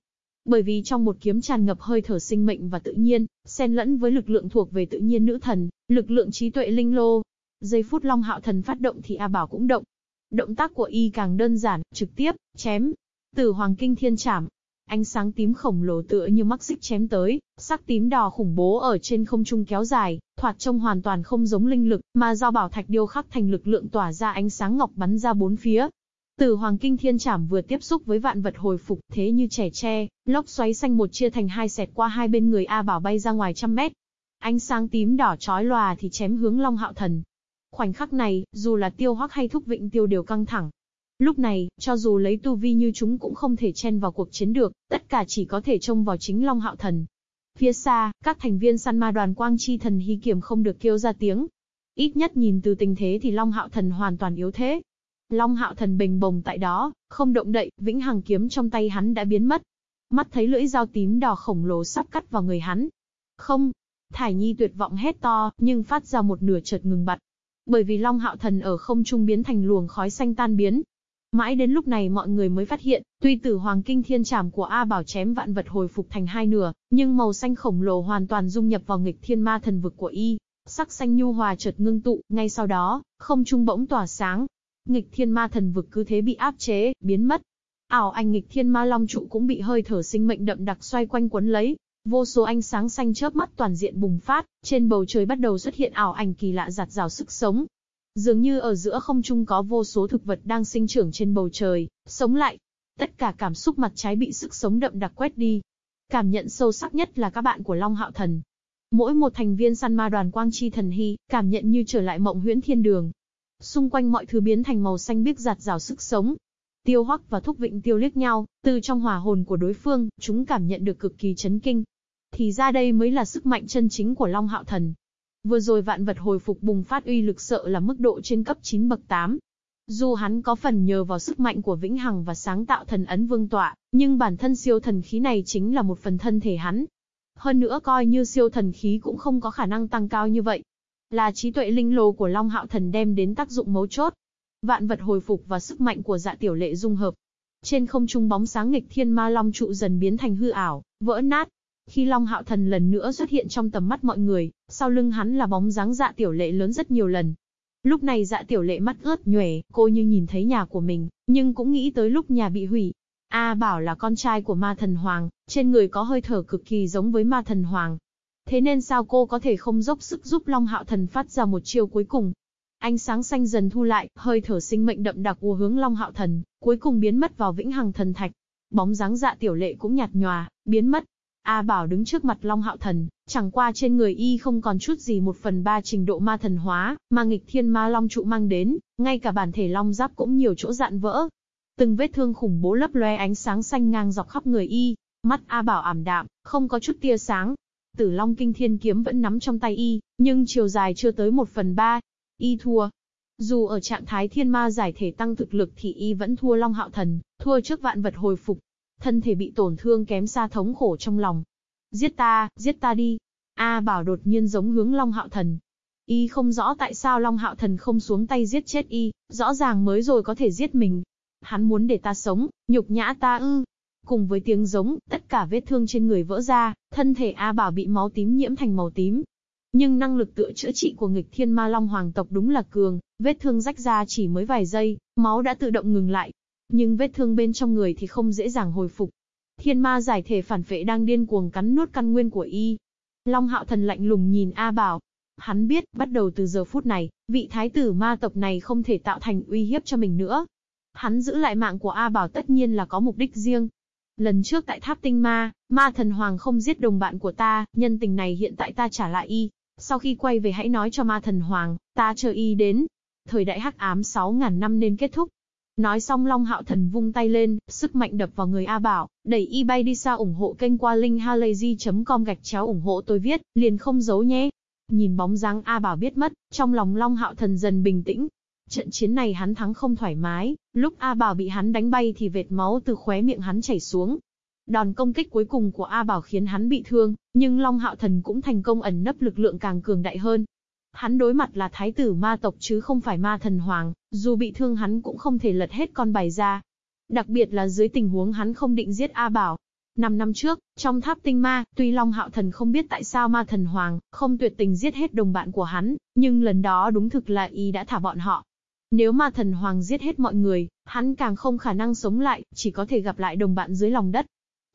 bởi vì trong một kiếm tràn ngập hơi thở sinh mệnh và tự nhiên, xen lẫn với lực lượng thuộc về tự nhiên nữ thần, lực lượng trí tuệ linh lô. Giây phút Long Hạo Thần phát động thì A Bảo cũng động. Động tác của y càng đơn giản, trực tiếp, chém. Tử Hoàng Kinh Thiên Trảm. Ánh sáng tím khổng lồ tựa như mắc xích chém tới, sắc tím đỏ khủng bố ở trên không trung kéo dài, thoạt trông hoàn toàn không giống linh lực, mà do bảo thạch điêu khắc thành lực lượng tỏa ra ánh sáng ngọc bắn ra bốn phía, Tử Hoàng Kinh Thiên Trảm vừa tiếp xúc với vạn vật hồi phục, thế như trẻ tre, lốc xoáy xanh một chia thành hai xẹt qua hai bên người A Bảo bay ra ngoài trăm mét. Ánh sáng tím đỏ chói lòa thì chém hướng Long Hạo Thần. Khoảnh khắc này, dù là Tiêu Hoắc hay Thúc Vịnh Tiêu đều căng thẳng. Lúc này, cho dù lấy tu vi như chúng cũng không thể chen vào cuộc chiến được, tất cả chỉ có thể trông vào chính Long Hạo Thần. Phía xa, các thành viên săn ma đoàn Quang Chi Thần Hy Kiểm không được kêu ra tiếng. Ít nhất nhìn từ tình thế thì Long Hạo Thần hoàn toàn yếu thế, Long hạo thần bình bồng tại đó, không động đậy, vĩnh hằng kiếm trong tay hắn đã biến mất. Mắt thấy lưỡi dao tím đỏ khổng lồ sắp cắt vào người hắn. Không! Thải Nhi tuyệt vọng hét to, nhưng phát ra một nửa chợt ngừng bặt. Bởi vì Long hạo thần ở không trung biến thành luồng khói xanh tan biến. Mãi đến lúc này mọi người mới phát hiện, tuy tử hoàng kinh thiên trảm của A Bảo chém vạn vật hồi phục thành hai nửa, nhưng màu xanh khổng lồ hoàn toàn dung nhập vào nghịch thiên ma thần vực của y, sắc xanh nhu hòa chợt ngưng tụ, ngay sau đó, không trung bỗng tỏa sáng, nghịch thiên ma thần vực cứ thế bị áp chế, biến mất. Ảo ảnh nghịch thiên ma long trụ cũng bị hơi thở sinh mệnh đậm đặc xoay quanh quấn lấy. Vô số ánh sáng xanh chớp mắt toàn diện bùng phát, trên bầu trời bắt đầu xuất hiện ảo ảnh kỳ lạ giạt rào sức sống. Dường như ở giữa không trung có vô số thực vật đang sinh trưởng trên bầu trời, sống lại. Tất cả cảm xúc mặt trái bị sức sống đậm đặc quét đi. Cảm nhận sâu sắc nhất là các bạn của Long Hạo Thần. Mỗi một thành viên săn ma đoàn Quang Chi Thần Hy, cảm nhận như trở lại mộng huyễn thiên đường, Xung quanh mọi thứ biến thành màu xanh biếc giạt rào sức sống. Tiêu Hoắc và Thúc Vịnh Tiêu liếc nhau, từ trong hỏa hồn của đối phương, chúng cảm nhận được cực kỳ chấn kinh. Thì ra đây mới là sức mạnh chân chính của Long Hạo Thần. Vừa rồi vạn vật hồi phục bùng phát uy lực sợ là mức độ trên cấp 9 bậc 8. Dù hắn có phần nhờ vào sức mạnh của Vĩnh Hằng và sáng tạo thần ấn vương tọa, nhưng bản thân siêu thần khí này chính là một phần thân thể hắn. Hơn nữa coi như siêu thần khí cũng không có khả năng tăng cao như vậy, là trí tuệ linh lô của Long Hạo Thần đem đến tác dụng mấu chốt. Vạn vật hồi phục và sức mạnh của dạ tiểu lệ dung hợp. Trên không trung bóng sáng nghịch thiên ma long trụ dần biến thành hư ảo, vỡ nát. Khi Long Hạo Thần lần nữa xuất hiện trong tầm mắt mọi người, sau lưng hắn là bóng dáng dạ tiểu lệ lớn rất nhiều lần. Lúc này dạ tiểu lệ mắt ướt nhuể, cô như nhìn thấy nhà của mình, nhưng cũng nghĩ tới lúc nhà bị hủy. A bảo là con trai của ma thần hoàng, trên người có hơi thở cực kỳ giống với ma thần hoàng, Thế nên sao cô có thể không dốc sức giúp Long Hạo Thần phát ra một chiêu cuối cùng? Ánh sáng xanh dần thu lại, hơi thở sinh mệnh đậm đặc ùa hướng Long Hạo Thần, cuối cùng biến mất vào vĩnh hằng thần thạch. Bóng dáng dạ tiểu lệ cũng nhạt nhòa, biến mất. A Bảo đứng trước mặt Long Hạo Thần, chẳng qua trên người y không còn chút gì một phần ba trình độ ma thần hóa, mà nghịch thiên ma long trụ mang đến, ngay cả bản thể long giáp cũng nhiều chỗ dạn vỡ. Từng vết thương khủng bố lấp loe ánh sáng xanh ngang dọc khắp người y, mắt A Bảo ảm đạm, không có chút tia sáng, Tử Long Kinh Thiên Kiếm vẫn nắm trong tay y, nhưng chiều dài chưa tới một phần ba. Y thua. Dù ở trạng thái thiên ma giải thể tăng thực lực thì y vẫn thua Long Hạo Thần, thua trước vạn vật hồi phục. Thân thể bị tổn thương kém xa thống khổ trong lòng. Giết ta, giết ta đi. A Bảo đột nhiên giống hướng Long Hạo Thần. Y không rõ tại sao Long Hạo Thần không xuống tay giết chết y, rõ ràng mới rồi có thể giết mình. Hắn muốn để ta sống, nhục nhã ta ư, Cùng với tiếng giống, tất cả vết thương trên người vỡ ra, thân thể A Bảo bị máu tím nhiễm thành màu tím. Nhưng năng lực tựa chữa trị của nghịch thiên ma long hoàng tộc đúng là cường, vết thương rách ra chỉ mới vài giây, máu đã tự động ngừng lại. Nhưng vết thương bên trong người thì không dễ dàng hồi phục. Thiên ma giải thể phản phệ đang điên cuồng cắn nuốt căn nguyên của y. Long hạo thần lạnh lùng nhìn A Bảo. Hắn biết, bắt đầu từ giờ phút này, vị thái tử ma tộc này không thể tạo thành uy hiếp cho mình nữa. Hắn giữ lại mạng của A Bảo tất nhiên là có mục đích riêng, Lần trước tại tháp tinh ma, ma thần hoàng không giết đồng bạn của ta, nhân tình này hiện tại ta trả lại y. Sau khi quay về hãy nói cho ma thần hoàng, ta chờ y đến. Thời đại hắc ám 6.000 năm nên kết thúc. Nói xong Long Hạo Thần vung tay lên, sức mạnh đập vào người A Bảo, đẩy y bay đi xa ủng hộ kênh qua linkhalazy.com gạch chéo ủng hộ tôi viết, liền không giấu nhé. Nhìn bóng dáng A Bảo biết mất, trong lòng Long Hạo Thần dần bình tĩnh. Trận chiến này hắn thắng không thoải mái, lúc A Bảo bị hắn đánh bay thì vệt máu từ khóe miệng hắn chảy xuống. Đòn công kích cuối cùng của A Bảo khiến hắn bị thương, nhưng Long Hạo Thần cũng thành công ẩn nấp lực lượng càng cường đại hơn, Hắn đối mặt là thái tử ma tộc chứ không phải ma thần hoàng, dù bị thương hắn cũng không thể lật hết con bài ra. Đặc biệt là dưới tình huống hắn không định giết A Bảo. Năm năm trước, trong tháp tinh ma, tuy Long Hạo Thần không biết tại sao ma thần hoàng, không tuyệt tình giết hết đồng bạn của hắn, nhưng lần đó đúng thực là y đã thả bọn họ. Nếu ma thần hoàng giết hết mọi người, hắn càng không khả năng sống lại, chỉ có thể gặp lại đồng bạn dưới lòng đất.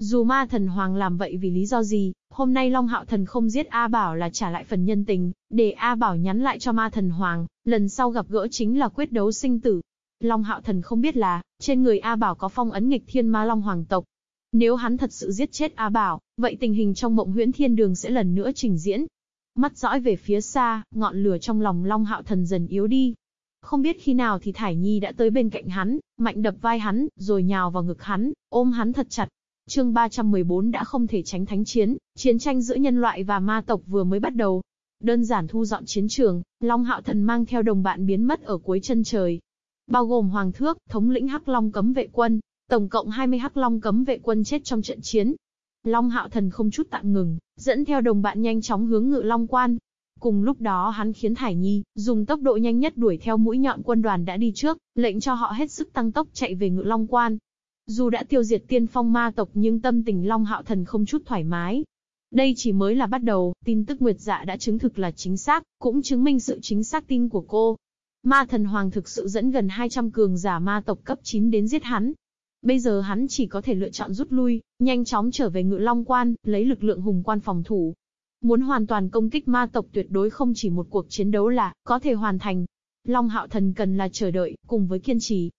Dù ma thần hoàng làm vậy vì lý do gì, hôm nay Long Hạo Thần không giết A Bảo là trả lại phần nhân tình, để A Bảo nhắn lại cho ma thần hoàng, lần sau gặp gỡ chính là quyết đấu sinh tử. Long Hạo Thần không biết là, trên người A Bảo có phong ấn nghịch thiên ma Long Hoàng tộc. Nếu hắn thật sự giết chết A Bảo, vậy tình hình trong mộng huyễn thiên đường sẽ lần nữa trình diễn. Mắt dõi về phía xa, ngọn lửa trong lòng Long Hạo Thần dần yếu đi. Không biết khi nào thì Thải Nhi đã tới bên cạnh hắn, mạnh đập vai hắn, rồi nhào vào ngực hắn, ôm hắn thật chặt, Chương 314 đã không thể tránh thánh chiến, chiến tranh giữa nhân loại và ma tộc vừa mới bắt đầu. Đơn giản thu dọn chiến trường, Long Hạo Thần mang theo đồng bạn biến mất ở cuối chân trời. Bao gồm Hoàng Thước, thống lĩnh Hắc Long cấm vệ quân, tổng cộng 20 Hắc Long cấm vệ quân chết trong trận chiến. Long Hạo Thần không chút tạm ngừng, dẫn theo đồng bạn nhanh chóng hướng Ngự Long Quan. Cùng lúc đó hắn khiến Thải Nhi dùng tốc độ nhanh nhất đuổi theo mũi nhọn quân đoàn đã đi trước, lệnh cho họ hết sức tăng tốc chạy về Ngự Long Quan. Dù đã tiêu diệt tiên phong ma tộc nhưng tâm tình Long Hạo Thần không chút thoải mái. Đây chỉ mới là bắt đầu, tin tức Nguyệt Dạ đã chứng thực là chính xác, cũng chứng minh sự chính xác tin của cô. Ma thần hoàng thực sự dẫn gần 200 cường giả ma tộc cấp 9 đến giết hắn. Bây giờ hắn chỉ có thể lựa chọn rút lui, nhanh chóng trở về ngự long quan, lấy lực lượng hùng quan phòng thủ. Muốn hoàn toàn công kích ma tộc tuyệt đối không chỉ một cuộc chiến đấu là có thể hoàn thành. Long hạo thần cần là chờ đợi, cùng với kiên trì,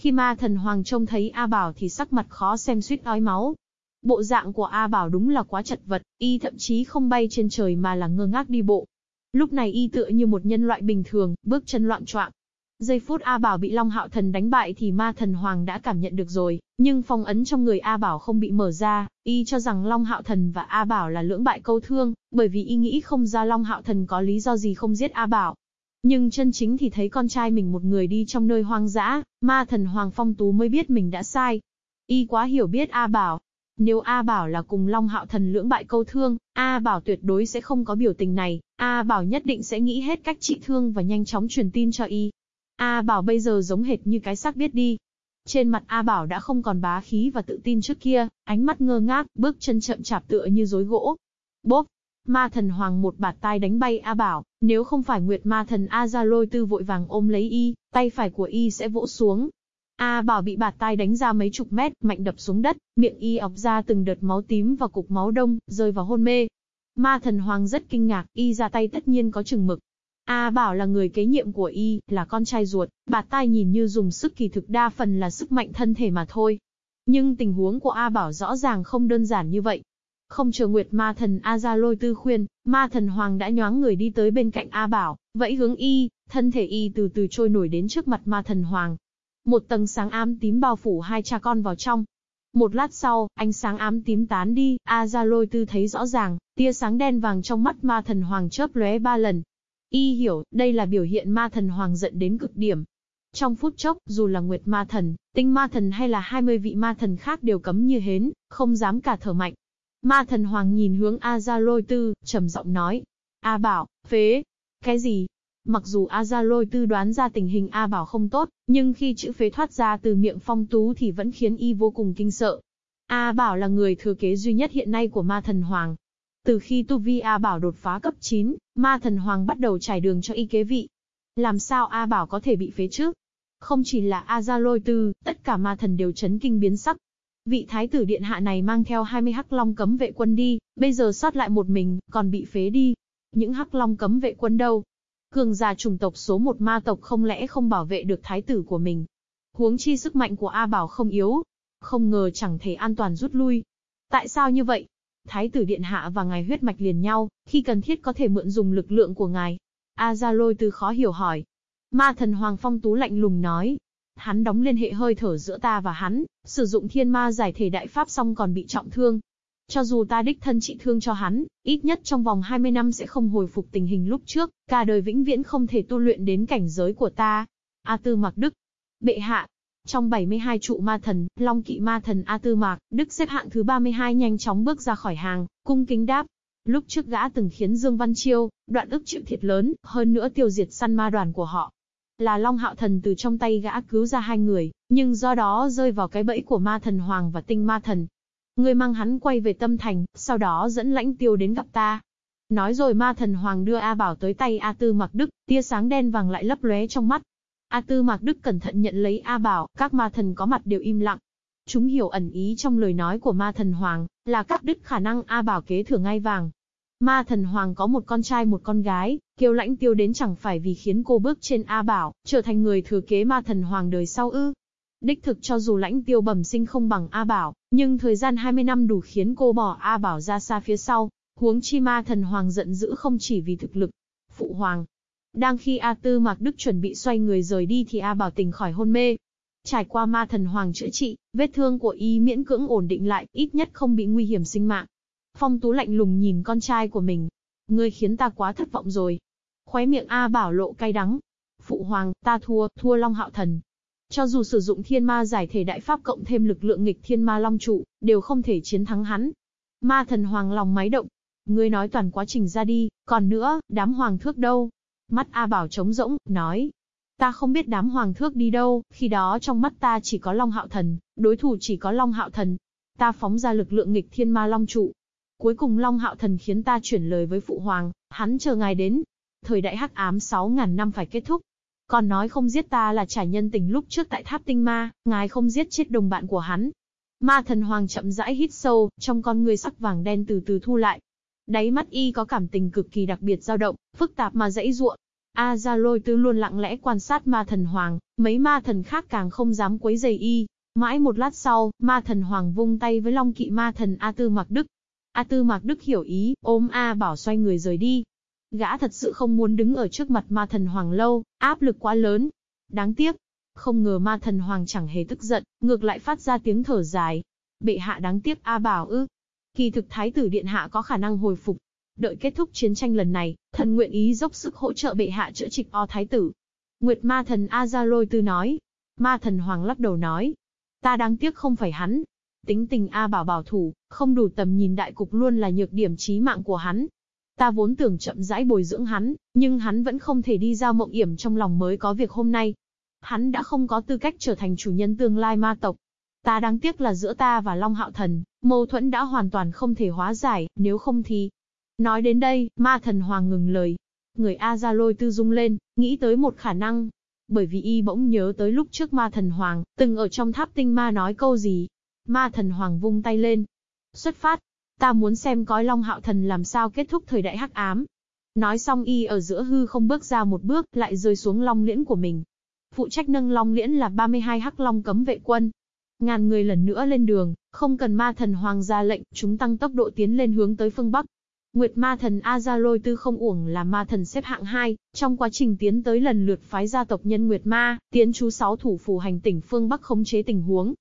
khi ma thần hoàng trông thấy A Bảo thì sắc mặt khó xem suýt ói máu. Bộ dạng của A Bảo đúng là quá chật vật, y thậm chí không bay trên trời mà là ngơ ngác đi bộ. Lúc này y tựa như một nhân loại bình thường, bước chân loạn choạng. Giây phút A Bảo bị Long Hạo Thần đánh bại thì ma thần hoàng đã cảm nhận được rồi, nhưng phong ấn trong người A Bảo không bị mở ra, y cho rằng Long Hạo Thần và A Bảo là lưỡng bại câu thương, bởi vì y nghĩ không ra Long Hạo Thần có lý do gì không giết A Bảo. Nhưng chân chính thì thấy con trai mình một người đi trong nơi hoang dã, ma thần Hoàng Phong Tú mới biết mình đã sai. Y quá hiểu biết A Bảo. Nếu A Bảo là cùng Long Hạo Thần lưỡng bại câu thương, A Bảo tuyệt đối sẽ không có biểu tình này, A Bảo nhất định sẽ nghĩ hết cách trị thương và nhanh chóng truyền tin cho Y. A Bảo bây giờ giống hệt như cái xác biết đi. Trên mặt A Bảo đã không còn bá khí và tự tin trước kia, ánh mắt ngơ ngác, bước chân chậm chạp tựa như rối gỗ. Bốp, Ma thần hoàng một bạt tai đánh bay A Bảo, nếu không phải Nguyệt ma thần A Gia Lôi Tư vội vàng ôm lấy y, tay phải của y sẽ vỗ xuống. A Bảo bị bạt tai đánh ra mấy chục mét, mạnh đập xuống đất, miệng y ọc ra từng đợt máu tím và cục máu đông, rơi vào hôn mê. Ma thần hoàng rất kinh ngạc, y ra tay tất nhiên có chừng mực. A Bảo là người kế nhiệm của y, là con trai ruột, bạt tai nhìn như dùng sức kỳ thực đa phần là sức mạnh thân thể mà thôi. Nhưng tình huống của A Bảo rõ ràng không đơn giản như vậy. Không chờ Nguyệt Ma Thần A Gia Lôi Tư khuyên, Ma Thần Hoàng đã nhoáng người đi tới bên cạnh A Bảo, vẫy hướng y, thân thể y từ từ trôi nổi đến trước mặt Ma Thần Hoàng. Một tầng sáng ám tím bao phủ hai cha con vào trong. Một lát sau, ánh sáng ám tím tán đi, A Gia Lôi Tư thấy rõ ràng, tia sáng đen vàng trong mắt Ma Thần Hoàng chớp lóe ba lần. Y hiểu, đây là biểu hiện Ma Thần Hoàng giận đến cực điểm, trong phút chốc, dù là Nguyệt Ma Thần, Tinh Ma Thần hay là 20 vị Ma Thần khác đều cấm như hến, không dám cả thở mạnh. Ma thần hoàng nhìn hướng A Gia Lôi Tư, trầm giọng nói. A Bảo, phế. Cái gì? Mặc dù A Gia Lôi Tư đoán ra tình hình A Bảo không tốt, nhưng khi chữ phế thoát ra từ miệng phong tú thì vẫn khiến y vô cùng kinh sợ. A Bảo là người thừa kế duy nhất hiện nay của ma thần hoàng. Từ khi tu vi A Bảo đột phá cấp 9, ma thần hoàng bắt đầu trải đường cho y kế vị. Làm sao A Bảo có thể bị phế trước? Không chỉ là A Gia Lôi Tư, tất cả ma thần đều chấn kinh biến sắc, Vị thái tử điện hạ này mang theo 20 hắc long cấm vệ quân đi, bây giờ sót lại một mình, còn bị phế đi. Những hắc long cấm vệ quân đâu? Cường già chủng tộc số một ma tộc không lẽ không bảo vệ được thái tử của mình? Huống chi sức mạnh của A Bảo không yếu. Không ngờ chẳng thể an toàn rút lui. Tại sao như vậy? Thái tử điện hạ và ngài huyết mạch liền nhau, khi cần thiết có thể mượn dùng lực lượng của ngài. A Gia Lôi từ khó hiểu hỏi. Ma thần Hoàng Phong Tú lạnh lùng nói. Hắn đóng liên hệ hơi thở giữa ta và hắn, sử dụng thiên ma giải thể đại pháp xong còn bị trọng thương. Cho dù ta đích thân trị thương cho hắn, ít nhất trong vòng 20 năm sẽ không hồi phục tình hình lúc trước, cả đời vĩnh viễn không thể tu luyện đến cảnh giới của ta. A Tư Mạc Đức. Bệ hạ, trong 72 trụ ma thần, Long Kỵ ma thần A Tư Mạc, Đức xếp hạng thứ 32 nhanh chóng bước ra khỏi hàng, cung kính đáp. Lúc trước gã từng khiến Dương Văn Chiêu, đoạn ức chịu thiệt lớn, hơn nữa tiêu diệt săn ma đoàn của họ. Là Long Hạo Thần từ trong tay gã cứu ra hai người, nhưng do đó rơi vào cái bẫy của ma thần Hoàng và tinh ma thần. Người mang hắn quay về tâm thành, sau đó dẫn lãnh tiêu đến gặp ta. Nói rồi ma thần Hoàng đưa A Bảo tới tay A Tư Mặc Đức, tia sáng đen vàng lại lấp lóe trong mắt, A Tư Mạc Đức cẩn thận nhận lấy A Bảo, các ma thần có mặt đều im lặng. Chúng hiểu ẩn ý trong lời nói của ma thần Hoàng, là cắt đứt khả năng A Bảo kế thừa ngai vàng. Ma thần Hoàng có một con trai một con gái, kiêu lãnh tiêu đến chẳng phải vì khiến cô bước trên A Bảo, trở thành người thừa kế ma thần Hoàng đời sau ư. Đích thực cho dù lãnh tiêu bẩm sinh không bằng A Bảo, nhưng thời gian 20 năm đủ khiến cô bỏ A Bảo ra xa phía sau, huống chi ma thần Hoàng giận dữ không chỉ vì thực lực. Phụ Hoàng, đang khi A Tư Mạc Đức chuẩn bị xoay người rời đi thì A Bảo tỉnh khỏi hôn mê. Trải qua ma thần hoàng chữa trị, vết thương của y miễn cưỡng ổn định lại, ít nhất không bị nguy hiểm sinh mạng. Phong Tú lạnh lùng nhìn con trai của mình. Ngươi khiến ta quá thất vọng rồi. Khóe miệng A Bảo lộ cay đắng. Phụ hoàng, ta thua, thua Long Hạo Thần. Cho dù sử dụng thiên ma giải thể đại pháp cộng thêm lực lượng nghịch thiên ma long trụ, đều không thể chiến thắng hắn. Ma thần hoàng lòng máy động. Ngươi nói toàn quá trình ra đi, còn nữa, đám hoàng thước đâu? Mắt A Bảo trống rỗng, nói. Ta không biết đám hoàng thước đi đâu, khi đó trong mắt ta chỉ có Long Hạo Thần, đối thủ chỉ có Long Hạo Thần. Ta phóng ra lực lượng nghịch thiên ma long trụ. Cuối cùng Long Hạo Thần khiến ta chuyển lời với Phụ Hoàng, hắn chờ ngài đến. Thời đại hắc ám 6.000 năm phải kết thúc. Còn nói không giết ta là trả nhân tình lúc trước tại tháp tinh ma, ngài không giết chết đồng bạn của hắn. Ma thần hoàng chậm rãi hít sâu, trong con người sắc vàng đen từ từ thu lại, Đáy mắt y có cảm tình cực kỳ đặc biệt dao động, phức tạp mà dãy ruộng. A Gia Lôi Tư luôn lặng lẽ quan sát ma thần hoàng, mấy ma thần khác càng không dám quấy rầy y. Mãi một lát sau, ma thần hoàng vung tay với long kỵ ma thần A Tư mặc Đức. A Tư Mạc Đức hiểu ý, ôm A bảo xoay người rời đi. Gã thật sự không muốn đứng ở trước mặt ma thần hoàng lâu, áp lực quá lớn. Đáng tiếc, không ngờ ma thần hoàng chẳng hề tức giận, ngược lại phát ra tiếng thở dài. Bệ hạ đáng tiếc A bảo ư, Kỳ thực Thái tử Điện Hạ có khả năng hồi phục. Đợi kết thúc chiến tranh lần này, thần nguyện ý dốc sức hỗ trợ bệ hạ chữa trị o Thái tử. Nguyệt ma thần A Gia Lôi tư nói. Ma thần Hoàng lắc đầu nói. Ta đáng tiếc không phải hắn. Tính tình A bảo bảo thủ, không đủ tầm nhìn đại cục luôn là nhược điểm chí mạng của hắn. Ta vốn tưởng chậm rãi bồi dưỡng hắn, nhưng hắn vẫn không thể đi giao mộng yểm trong lòng mới có việc hôm nay. Hắn đã không có tư cách trở thành chủ nhân tương lai ma tộc, Ta đáng tiếc là giữa ta và Long Hạo Thần, mâu thuẫn đã hoàn toàn không thể hóa giải, nếu không thì... Nói đến đây, ma thần hoàng ngừng lời. Người A Gia Lôi tư dung lên, nghĩ tới một khả năng. Bởi vì y bỗng nhớ tới lúc trước ma thần hoàng, từng ở trong tháp tinh ma nói câu gì. Ma thần hoàng vung tay lên. Xuất phát. Ta muốn xem cõi Long Hạo Thần làm sao kết thúc thời đại hắc ám. Nói xong y ở giữa hư không bước ra một bước, lại rơi xuống long liễn của mình. Phụ trách nâng long liễn là 32 hắc long cấm vệ quân, Ngàn người lần nữa lên đường, không cần ma thần hoàng ra lệnh, chúng tăng tốc độ tiến lên hướng tới phương Bắc. Nguyệt ma thần Azaloi tư không uổng là ma thần xếp hạng 2, trong quá trình tiến tới lần lượt phái gia tộc nhân Nguyệt ma, tiến chú sáu thủ phủ hành tỉnh phương Bắc khống chế tình huống.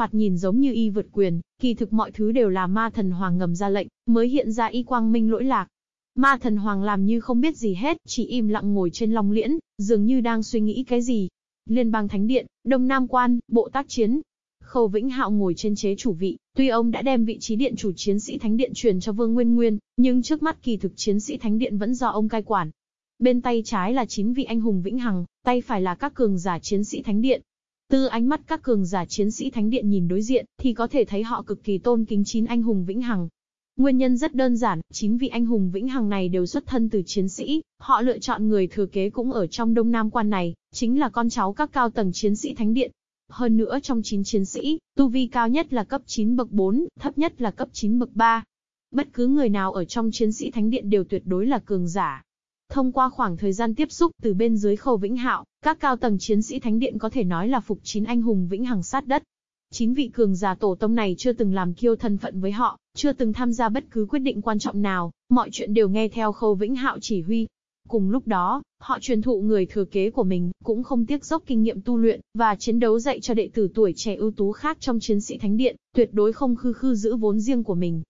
Thoạt nhìn giống như y vượt quyền, kỳ thực mọi thứ đều là ma thần hoàng ngầm ra lệnh, mới hiện ra y quang minh lỗi lạc. Ma thần hoàng làm như không biết gì hết, chỉ im lặng ngồi trên long liễn, dường như đang suy nghĩ cái gì. Liên bang Thánh Điện, Đông Nam Quan, Bộ tác chiến, Khâu Vĩnh Hạo ngồi trên chế chủ vị, tuy ông đã đem vị trí điện chủ chiến sĩ thánh điện truyền cho Vương Nguyên Nguyên, nhưng trước mắt kỳ thực chiến sĩ thánh điện vẫn do ông cai quản. Bên tay trái là chín vị anh hùng vĩnh hằng, tay phải là các cường giả chiến sĩ thánh điện. Từ ánh mắt các cường giả chiến sĩ thánh điện nhìn đối diện, thì có thể thấy họ cực kỳ tôn kính chín anh hùng vĩnh hằng. Nguyên nhân rất đơn giản, chín vị anh hùng vĩnh hằng này đều xuất thân từ chiến sĩ, họ lựa chọn người thừa kế cũng ở trong Đông Nam quan này, chính là con cháu các cao tầng chiến sĩ thánh điện. Hơn nữa trong 9 chiến sĩ, tu vi cao nhất là cấp 9 bậc 4, thấp nhất là cấp 9 bậc 3. Bất cứ người nào ở trong chiến sĩ thánh điện đều tuyệt đối là cường giả. Thông qua khoảng thời gian tiếp xúc từ bên dưới khâu vĩnh hạo, các cao tầng chiến sĩ thánh điện có thể nói là phục chín anh hùng vĩnh hằng sát đất. Chín vị cường giả tổ tông này chưa từng làm kiêu thân phận với họ, chưa từng tham gia bất cứ quyết định quan trọng nào, mọi chuyện đều nghe theo khâu vĩnh hạo chỉ huy. Cùng lúc đó, họ truyền thụ người thừa kế của mình, cũng không tiếc dốc kinh nghiệm tu luyện, và chiến đấu dạy cho đệ tử tuổi trẻ ưu tú khác trong chiến sĩ thánh điện, tuyệt đối không khư khư giữ vốn riêng của mình.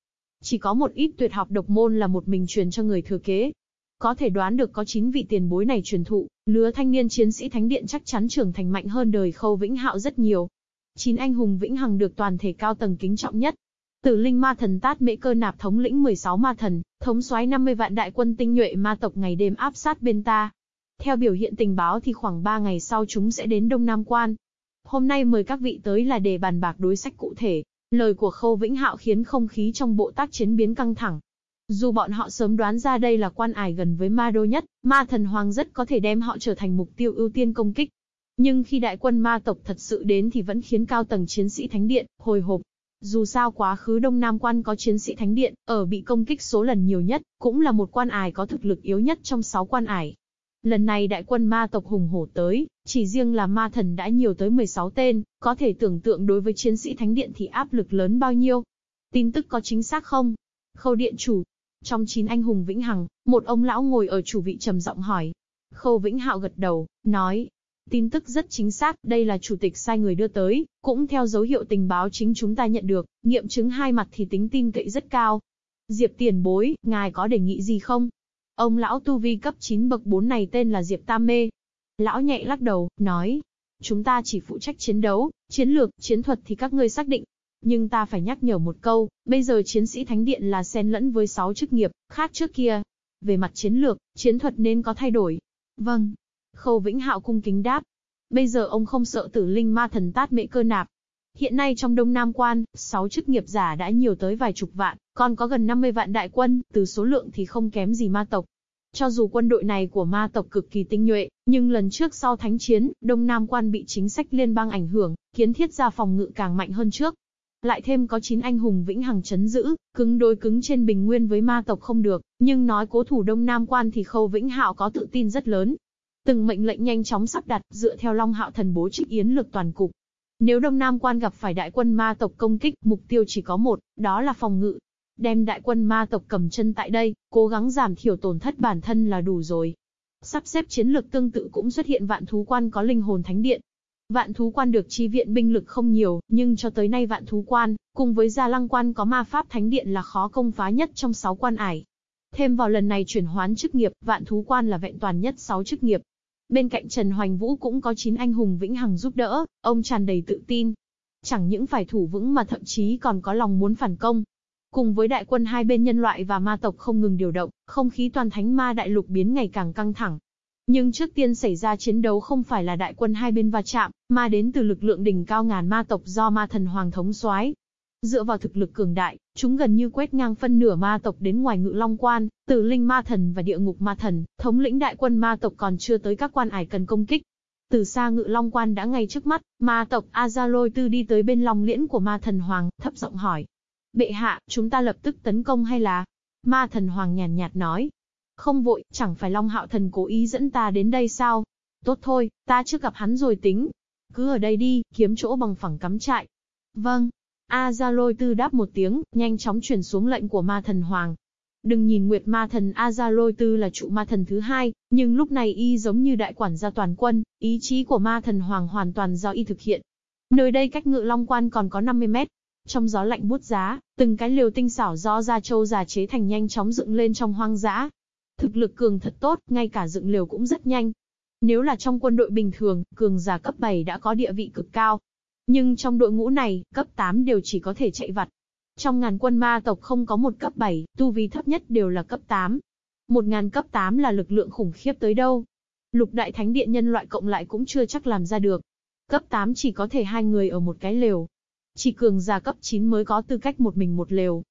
Chỉ có một ít tuyệt học độc môn là một mình truyền cho người thừa kế. Có thể đoán được có 9 vị tiền bối này truyền thụ, lứa thanh niên chiến sĩ thánh điện chắc chắn trưởng thành mạnh hơn đời khâu vĩnh hạo rất nhiều. Chín anh hùng vĩnh hằng được toàn thể cao tầng kính trọng nhất, Tử linh ma thần tát mễ cơ nạp thống lĩnh 16 ma thần, thống soái 50 vạn đại quân tinh nhuệ ma tộc ngày đêm áp sát bên ta. Theo biểu hiện tình báo thì khoảng 3 ngày sau chúng sẽ đến Đông Nam Quan. Hôm nay mời các vị tới là để bàn bạc đối sách cụ thể. Lời của Khâu Vĩnh Hạo khiến không khí trong bộ tác chiến biến căng thẳng. Dù bọn họ sớm đoán ra đây là quan ải gần với ma đô nhất, ma thần hoàng rất có thể đem họ trở thành mục tiêu ưu tiên công kích. Nhưng khi đại quân ma tộc thật sự đến thì vẫn khiến cao tầng chiến sĩ thánh điện hồi hộp. Dù sao quá khứ Đông Nam quan có chiến sĩ thánh điện, ở bị công kích số lần nhiều nhất, cũng là một quan ải có thực lực yếu nhất trong 6 quan ải. Lần này đại quân ma tộc hùng hổ tới, chỉ riêng là ma thần đã nhiều tới 16 tên, có thể tưởng tượng đối với chiến sĩ thánh điện thì áp lực lớn bao nhiêu. Tin tức có chính xác không? Khâu điện chủ. Trong chín anh hùng vĩnh hằng, một ông lão ngồi ở chủ vị trầm giọng hỏi. Khâu vĩnh hạo gật đầu, nói, Tin tức rất chính xác, đây là chủ tịch sai người đưa tới, cũng theo dấu hiệu tình báo chính chúng ta nhận được, nghiệm chứng hai mặt thì tính tin cậy rất cao. Diệp tiền bối, ngài có đề nghị gì không? Ông lão tu vi cấp 9 bậc 4 này tên là Diệp Tam Mê. Lão nhẹ lắc đầu, nói, chúng ta chỉ phụ trách chiến đấu, chiến lược, chiến thuật thì các ngươi xác định. Nhưng ta phải nhắc nhở một câu, bây giờ chiến sĩ Thánh Điện là xen lẫn với 6 chức nghiệp, khác trước kia. Về mặt chiến lược, chiến thuật nên có thay đổi. Vâng, Khâu Vĩnh Hạo cung kính đáp. Bây giờ ông không sợ tử linh ma thần tát mệ cơ nạp. Hiện nay trong Đông Nam Quan, 6 chức nghiệp giả đã nhiều tới vài chục vạn, còn có gần 50 vạn đại quân, từ số lượng thì không kém gì ma tộc. Cho dù quân đội này của ma tộc cực kỳ tinh nhuệ, nhưng lần trước sau thánh chiến, Đông Nam Quan bị chính sách liên bang ảnh hưởng, kiến thiết ra phòng ngự càng mạnh hơn trước. Lại thêm có 9 anh hùng vĩnh hằng chấn giữ, cứng đối cứng trên bình nguyên với ma tộc không được, nhưng nói cố thủ Đông Nam Quan thì Khâu Vĩnh Hạo có tự tin rất lớn, Từng mệnh lệnh nhanh chóng sắp đặt, dựa theo Long Hạo Thần bố trích yến lực toàn cục. Nếu Đông Nam Quan gặp phải đại quân ma tộc công kích, mục tiêu chỉ có một, đó là phòng ngự. Đem đại quân ma tộc cầm chân tại đây, cố gắng giảm thiểu tổn thất bản thân là đủ rồi. Sắp xếp chiến lược tương tự cũng xuất hiện vạn thú quan có linh hồn thánh điện. Vạn thú quan được chi viện binh lực không nhiều, nhưng cho tới nay vạn thú quan, cùng với gia lăng quan có ma pháp thánh điện là khó công phá nhất trong 6 quan ải. Thêm vào lần này chuyển hoán chức nghiệp, vạn thú quan là vẹn toàn nhất 6 chức nghiệp. Bên cạnh Trần Hoành Vũ cũng có 9 anh hùng vĩnh hằng giúp đỡ, ông tràn đầy tự tin. Chẳng những phải thủ vững mà thậm chí còn có lòng muốn phản công. Cùng với đại quân hai bên nhân loại và ma tộc không ngừng điều động, không khí toàn thánh ma đại lục biến ngày càng căng thẳng. Nhưng trước tiên xảy ra chiến đấu không phải là đại quân hai bên va chạm, mà đến từ lực lượng đỉnh cao ngàn ma tộc do ma thần hoàng thống soái. Dựa vào thực lực cường đại, chúng gần như quét ngang phân nửa ma tộc đến ngoài ngự long quan, tử linh ma thần và địa ngục ma thần, thống lĩnh đại quân ma tộc còn chưa tới các quan ải cần công kích. Từ xa ngự long quan đã ngay trước mắt, ma tộc Azaloi tư đi tới bên long liễn của ma thần hoàng, thấp giọng hỏi. Bệ hạ, chúng ta lập tức tấn công hay là? Ma thần hoàng nhàn nhạt nói. Không vội, chẳng phải Long Hạo thần cố ý dẫn ta đến đây sao? Tốt thôi, ta chưa gặp hắn rồi tính. Cứ ở đây đi, kiếm chỗ bằng phẳng cắm trại. Vâng, A Gia Lôi Tư đáp một tiếng, nhanh chóng truyền xuống lệnh của ma thần hoàng. Đừng nhìn Nguyệt ma thần A Gia Lôi Tư là trụ ma thần thứ hai, nhưng lúc này y giống như đại quản gia toàn quân, ý chí của ma thần hoàng hoàn toàn do y thực hiện. Nơi đây cách ngự long quan còn có 50 mét. Trong gió lạnh bút giá, từng cái liều tinh xảo do Gia Châu già chế thành nhanh chóng dựng lên trong hoang dã. Thực lực cường thật tốt, ngay cả dựng liều cũng rất nhanh. Nếu là trong quân đội bình thường, cường giả cấp 7 đã có địa vị cực cao, nhưng trong đội ngũ này, cấp 8 đều chỉ có thể chạy vặt. Trong ngàn quân ma tộc không có một cấp 7, tu vi thấp nhất đều là cấp 8. Một ngàn cấp 8 là lực lượng khủng khiếp tới đâu. Lục đại thánh điện nhân loại cộng lại cũng chưa chắc làm ra được. Cấp 8 chỉ có thể hai người ở một cái lều. Chỉ cường giả cấp 9 mới có tư cách một mình một lều.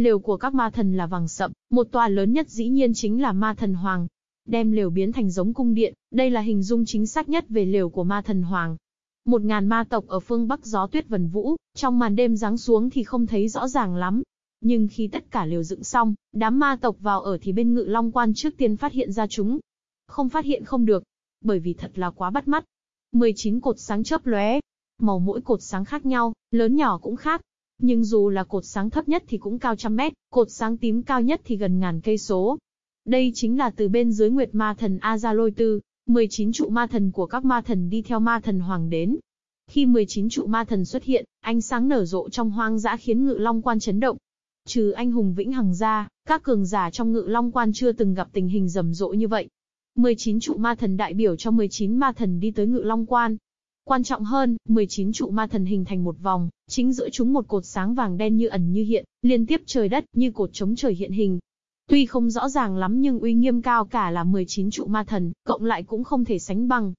Lều của các ma thần là vàng sậm, một tòa lớn nhất dĩ nhiên chính là ma thần hoàng. Đem lều biến thành giống cung điện, đây là hình dung chính xác nhất về lều của ma thần hoàng. Một ngàn ma tộc ở phương Bắc gió tuyết vần vũ, trong màn đêm giáng xuống thì không thấy rõ ràng lắm. Nhưng khi tất cả lều dựng xong, đám ma tộc vào ở thì bên ngự long quan trước tiên phát hiện ra chúng. Không phát hiện không được, bởi vì thật là quá bắt mắt. 19 cột sáng chớp lóe, màu mỗi cột sáng khác nhau, lớn nhỏ cũng khác. Nhưng dù là cột sáng thấp nhất thì cũng cao trăm mét, cột sáng tím cao nhất thì gần ngàn cây số. Đây chính là từ bên dưới Nguyệt Ma Thần A Lôi Tư, 19 trụ ma thần của các ma thần đi theo ma thần hoàng đến. Khi 19 trụ ma thần xuất hiện, ánh sáng nở rộ trong hoang dã khiến ngự long quan chấn động. Trừ anh hùng vĩnh hằng ra, các cường giả trong ngự long quan chưa từng gặp tình hình rầm rộ như vậy. 19 trụ ma thần đại biểu cho 19 ma thần đi tới ngự long quan. Quan trọng hơn, 19 trụ ma thần hình thành một vòng, chính giữa chúng một cột sáng vàng đen như ẩn như hiện, liên tiếp trời đất như cột chống trời hiện hình. Tuy không rõ ràng lắm nhưng uy nghiêm cao cả là 19 trụ ma thần, cộng lại cũng không thể sánh bằng.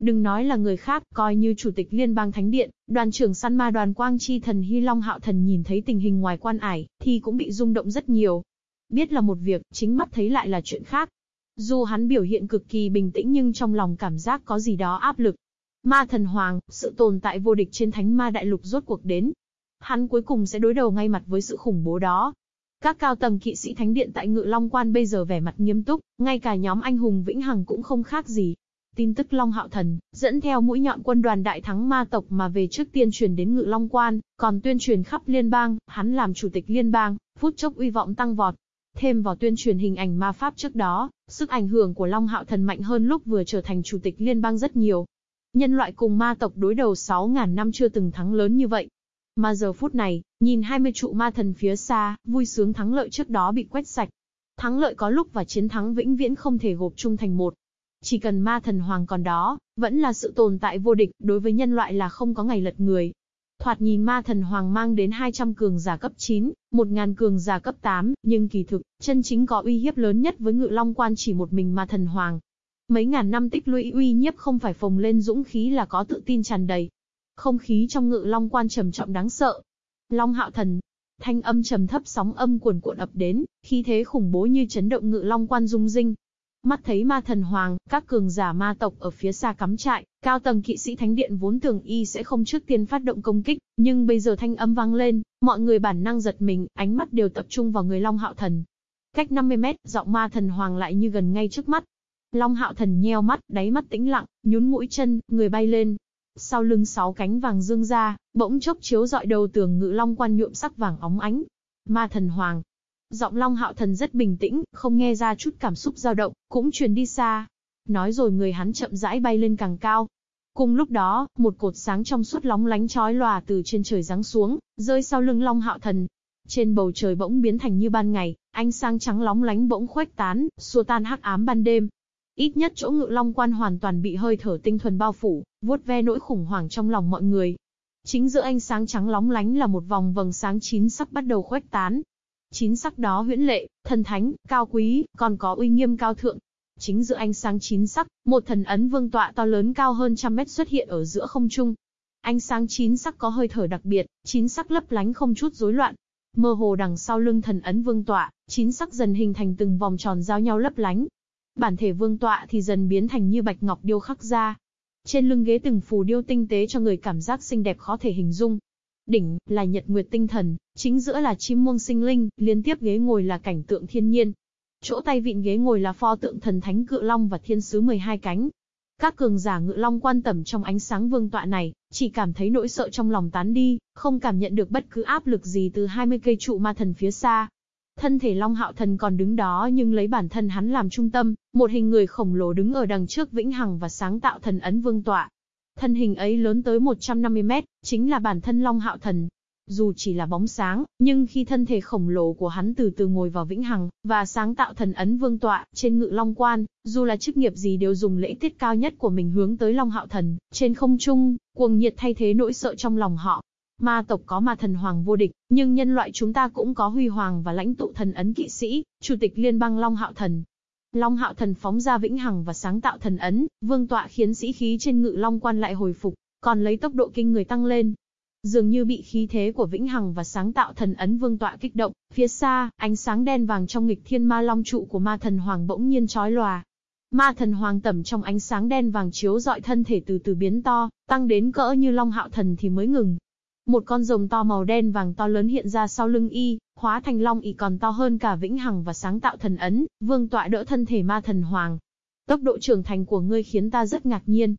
Đừng nói là người khác, coi như chủ tịch liên bang thánh điện, đoàn trưởng săn ma đoàn quang chi thần Hy Long Hạo thần nhìn thấy tình hình ngoài quan ải, thì cũng bị rung động rất nhiều. Biết là một việc, chính mắt thấy lại là chuyện khác. Dù hắn biểu hiện cực kỳ bình tĩnh nhưng trong lòng cảm giác có gì đó áp lực. Ma thần hoàng, sự tồn tại vô địch trên thánh ma đại lục rốt cuộc đến. Hắn cuối cùng sẽ đối đầu ngay mặt với sự khủng bố đó. Các cao tầng kỵ sĩ thánh điện tại Ngự Long Quan bây giờ vẻ mặt nghiêm túc, ngay cả nhóm anh hùng Vĩnh Hằng cũng không khác gì. Tin tức Long Hạo Thần, dẫn theo mũi nhọn quân đoàn đại thắng ma tộc mà về trước tiên truyền đến Ngự Long Quan, còn tuyên truyền khắp liên bang, hắn làm chủ tịch liên bang, phút chốc uy vọng tăng vọt. Thêm vào tuyên truyền hình ảnh ma pháp trước đó, sức ảnh hưởng của Long Hạo Thần mạnh hơn lúc vừa trở thành chủ tịch liên bang rất nhiều. Nhân loại cùng ma tộc đối đầu 6.000 năm chưa từng thắng lớn như vậy, mà giờ phút này, nhìn 20 trụ ma thần phía xa, vui sướng thắng lợi trước đó bị quét sạch. Thắng lợi có lúc và chiến thắng vĩnh viễn không thể gộp chung thành một. Chỉ cần ma thần hoàng còn đó, vẫn là sự tồn tại vô địch, đối với nhân loại là không có ngày lật người. Thoạt nhìn ma thần hoàng mang đến 200 cường giả cấp 9, 1.000 cường giả cấp 8, nhưng kỳ thực, chân chính có uy hiếp lớn nhất với ngự long quan chỉ một mình ma thần hoàng. Mấy ngàn năm tích lũy uy nhiếp không phải phồng lên dũng khí là có tự tin tràn đầy, không khí trong ngự long quan trầm trọng đáng sợ. Long hạo thần. Thanh âm trầm thấp sóng âm cuồn cuộn ập đến, khí thế khủng bố như chấn động ngự long quan rung rinh. Mắt thấy ma thần hoàng, các cường giả ma tộc ở phía xa cắm trại, cao tầng kỵ sĩ thánh điện vốn tưởng y sẽ không trước tiên phát động công kích, nhưng bây giờ thanh âm vang lên, mọi người bản năng giật mình, ánh mắt đều tập trung vào người Long Hạo Thần. Cách 50 mét, giọng ma thần hoàng lại như gần ngay trước mắt. Long Hạo Thần nheo mắt, đáy mắt tĩnh lặng, nhún mũi chân, người bay lên, sau lưng sáu cánh vàng dương ra, bỗng chốc chiếu dọi đầu tường ngự long quan nhuộm sắc vàng óng ánh. Ma thần hoàng. Giọng long hạo thần rất bình tĩnh, không nghe ra chút cảm xúc dao động, cũng truyền đi xa. Nói rồi người hắn chậm rãi bay lên càng cao. Cùng lúc đó, một cột sáng trong suốt lóng lánh chói lòa từ trên trời giáng xuống, rơi sau lưng long hạo thần. Trên bầu trời bỗng biến thành như ban ngày, ánh sáng trắng lóng lánh bỗng khuếch tán, xua tan hắc ám ban đêm, Ít nhất chỗ ngự long quan hoàn toàn bị hơi thở tinh thuần bao phủ, vuốt ve nỗi khủng hoảng trong lòng mọi người. Chính giữa ánh sáng trắng lóng lánh là một vòng vầng sáng chín sắc bắt đầu khuếch tán. Chín sắc đó huyễn lệ, thần thánh, cao quý, còn có uy nghiêm cao thượng. Chính giữa ánh sáng chín sắc, một thần ấn vương tọa to lớn cao hơn trăm mét xuất hiện ở giữa không trung. Ánh sáng chín sắc có hơi thở đặc biệt, chín sắc lấp lánh không chút rối loạn. Mơ hồ đằng sau lưng thần ấn vương tọa, chín sắc dần hình thành từng vòng tròn giao nhau lấp lánh, Bản thể vương tọa thì dần biến thành như bạch ngọc điêu khắc ra. Trên lưng ghế từng phù điêu tinh tế cho người cảm giác xinh đẹp khó thể hình dung. Đỉnh, là nhật nguyệt tinh thần, chính giữa là chim muông sinh linh, liên tiếp ghế ngồi là cảnh tượng thiên nhiên. Chỗ tay vịn ghế ngồi là pho tượng thần thánh cự long và thiên sứ 12 cánh. Các cường giả ngự long quan tầm trong ánh sáng vương tọa này, chỉ cảm thấy nỗi sợ trong lòng tán đi, không cảm nhận được bất cứ áp lực gì từ 20 cây trụ ma thần phía xa. Thân thể Long Hạo Thần còn đứng đó nhưng lấy bản thân hắn làm trung tâm, một hình người khổng lồ đứng ở đằng trước vĩnh hằng và sáng tạo thần ấn vương tọa. Thân hình ấy lớn tới 150 mét, chính là bản thân Long Hạo Thần. Dù chỉ là bóng sáng, nhưng khi thân thể khổng lồ của hắn từ từ ngồi vào vĩnh hằng, và sáng tạo thần ấn vương tọa, trên ngự Long Quan, dù là chức nghiệp gì đều dùng lễ tiết cao nhất của mình hướng tới Long Hạo Thần, trên không trung, cuồng nhiệt thay thế nỗi sợ trong lòng họ, Ma tộc có ma thần hoàng vô địch, nhưng nhân loại chúng ta cũng có huy hoàng và lãnh tụ thần ấn kỵ sĩ, chủ tịch liên bang Long Hạo Thần. Long Hạo Thần phóng ra vĩnh hằng và sáng tạo thần ấn, vương tọa khiến sĩ khí trên ngự long quan lại hồi phục, còn lấy tốc độ kinh người tăng lên. Dường như bị khí thế của vĩnh hằng và sáng tạo thần ấn vương tọa kích động, phía xa, ánh sáng đen vàng trong nghịch thiên ma long trụ của ma thần hoàng bỗng nhiên chói lòa, Ma thần hoàng tẩm trong ánh sáng đen vàng chiếu dọi thân thể từ từ biến to, tăng đến cỡ như long hạo thần thì mới ngừng. Một con rồng to màu đen vàng to lớn hiện ra sau lưng y, hóa thành long y còn to hơn cả vĩnh hằng và sáng tạo thần ấn, vương tọa đỡ thân thể ma thần hoàng. Tốc độ trưởng thành của ngươi khiến ta rất ngạc nhiên.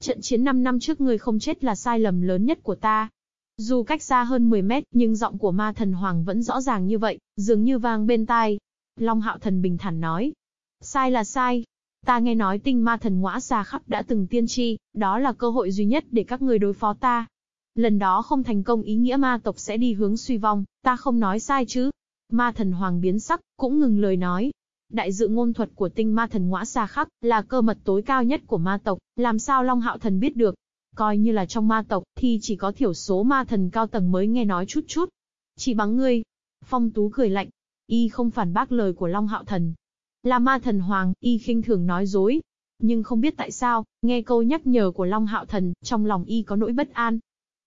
Trận chiến 5 năm trước ngươi không chết là sai lầm lớn nhất của ta. Dù cách xa hơn 10 mét, nhưng giọng của ma thần hoàng vẫn rõ ràng như vậy, dường như vang bên tai. Long hạo thần bình thản nói. Sai là sai. Ta nghe nói tinh ma thần ngõa xa khắp đã từng tiên tri, đó là cơ hội duy nhất để các ngươi đối phó ta. Lần đó không thành công ý nghĩa ma tộc sẽ đi hướng suy vong, ta không nói sai chứ. Ma thần hoàng biến sắc, cũng ngừng lời nói. Đại dự ngôn thuật của tinh ma thần ngõa xa khắc, là cơ mật tối cao nhất của ma tộc, làm sao Long Hạo Thần biết được. Coi như là trong ma tộc, thì chỉ có thiểu số ma thần cao tầng mới nghe nói chút chút. Chỉ bằng ngươi. Phong Tú cười lạnh. Y không phản bác lời của Long Hạo Thần. Là ma thần hoàng, Y khinh thường nói dối. Nhưng không biết tại sao, nghe câu nhắc nhở của Long Hạo Thần, trong lòng Y có nỗi bất an.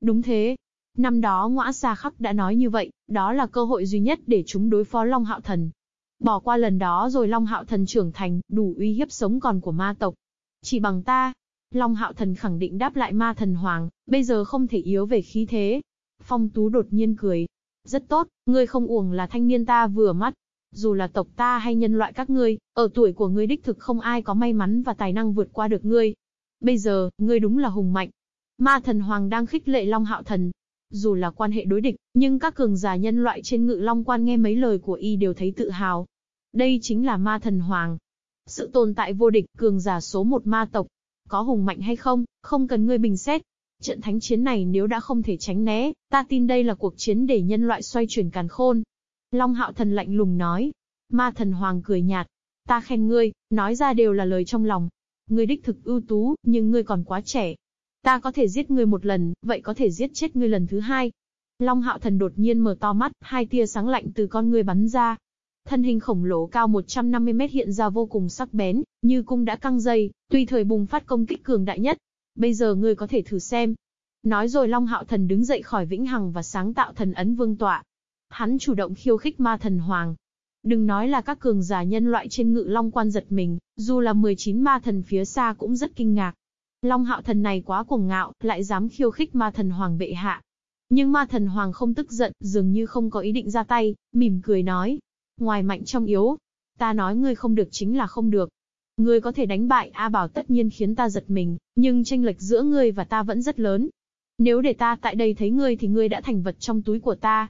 Đúng thế, Năm đó ngõa xa khắc đã nói như vậy, đó là cơ hội duy nhất để chúng đối phó Long Hạo Thần. Bỏ qua lần đó rồi Long Hạo Thần trưởng thành, đủ uy hiếp sống còn của ma tộc. Chỉ bằng ta, Long Hạo Thần khẳng định đáp lại ma thần hoàng, bây giờ không thể yếu về khí thế. Phong Tú đột nhiên cười. Rất tốt, ngươi không uổng là thanh niên ta vừa mắt. Dù là tộc ta hay nhân loại các ngươi, ở tuổi của ngươi đích thực không ai có may mắn và tài năng vượt qua được ngươi. Bây giờ, ngươi đúng là hùng mạnh. Ma thần hoàng đang khích lệ Long Hạo Thần, dù là quan hệ đối địch, nhưng các cường giả nhân loại trên ngự long quan nghe mấy lời của y đều thấy tự hào. Đây chính là ma thần hoàng. Sự tồn tại vô địch, cường giả số một ma tộc. Có hùng mạnh hay không, không cần ngươi bình xét. Trận thánh chiến này nếu đã không thể tránh né, ta tin đây là cuộc chiến để nhân loại xoay chuyển càn khôn. Long hạo thần lạnh lùng nói. Ma thần hoàng cười nhạt. Ta khen ngươi, nói ra đều là lời trong lòng. Ngươi đích thực ưu tú, nhưng ngươi còn quá trẻ, Ta có thể giết ngươi một lần, vậy có thể giết chết ngươi lần thứ hai. Long hạo thần đột nhiên mở to mắt, hai tia sáng lạnh từ con ngươi bắn ra. Thân hình khổng lồ cao 150 mét hiện ra vô cùng sắc bén, như cung đã căng dây, tùy thời bùng phát công kích cường đại nhất. Bây giờ ngươi có thể thử xem. Nói rồi Long hạo thần đứng dậy khỏi vĩnh hằng và sáng tạo thần ấn vương tọa. Hắn chủ động khiêu khích ma thần hoàng, Đừng nói là các cường giả nhân loại trên ngự long quan giật mình, dù là 19 ma thần phía xa cũng rất kinh ngạc. Long hạo thần này quá cuồng ngạo, lại dám khiêu khích ma thần hoàng bệ hạ. Nhưng ma thần hoàng không tức giận, dường như không có ý định ra tay, mỉm cười nói. Ngoài mạnh trong yếu, ta nói ngươi không được chính là không được. Ngươi có thể đánh bại A Bảo tất nhiên khiến ta giật mình, nhưng tranh lệch giữa ngươi và ta vẫn rất lớn. Nếu để ta tại đây thấy ngươi thì ngươi đã thành vật trong túi của ta.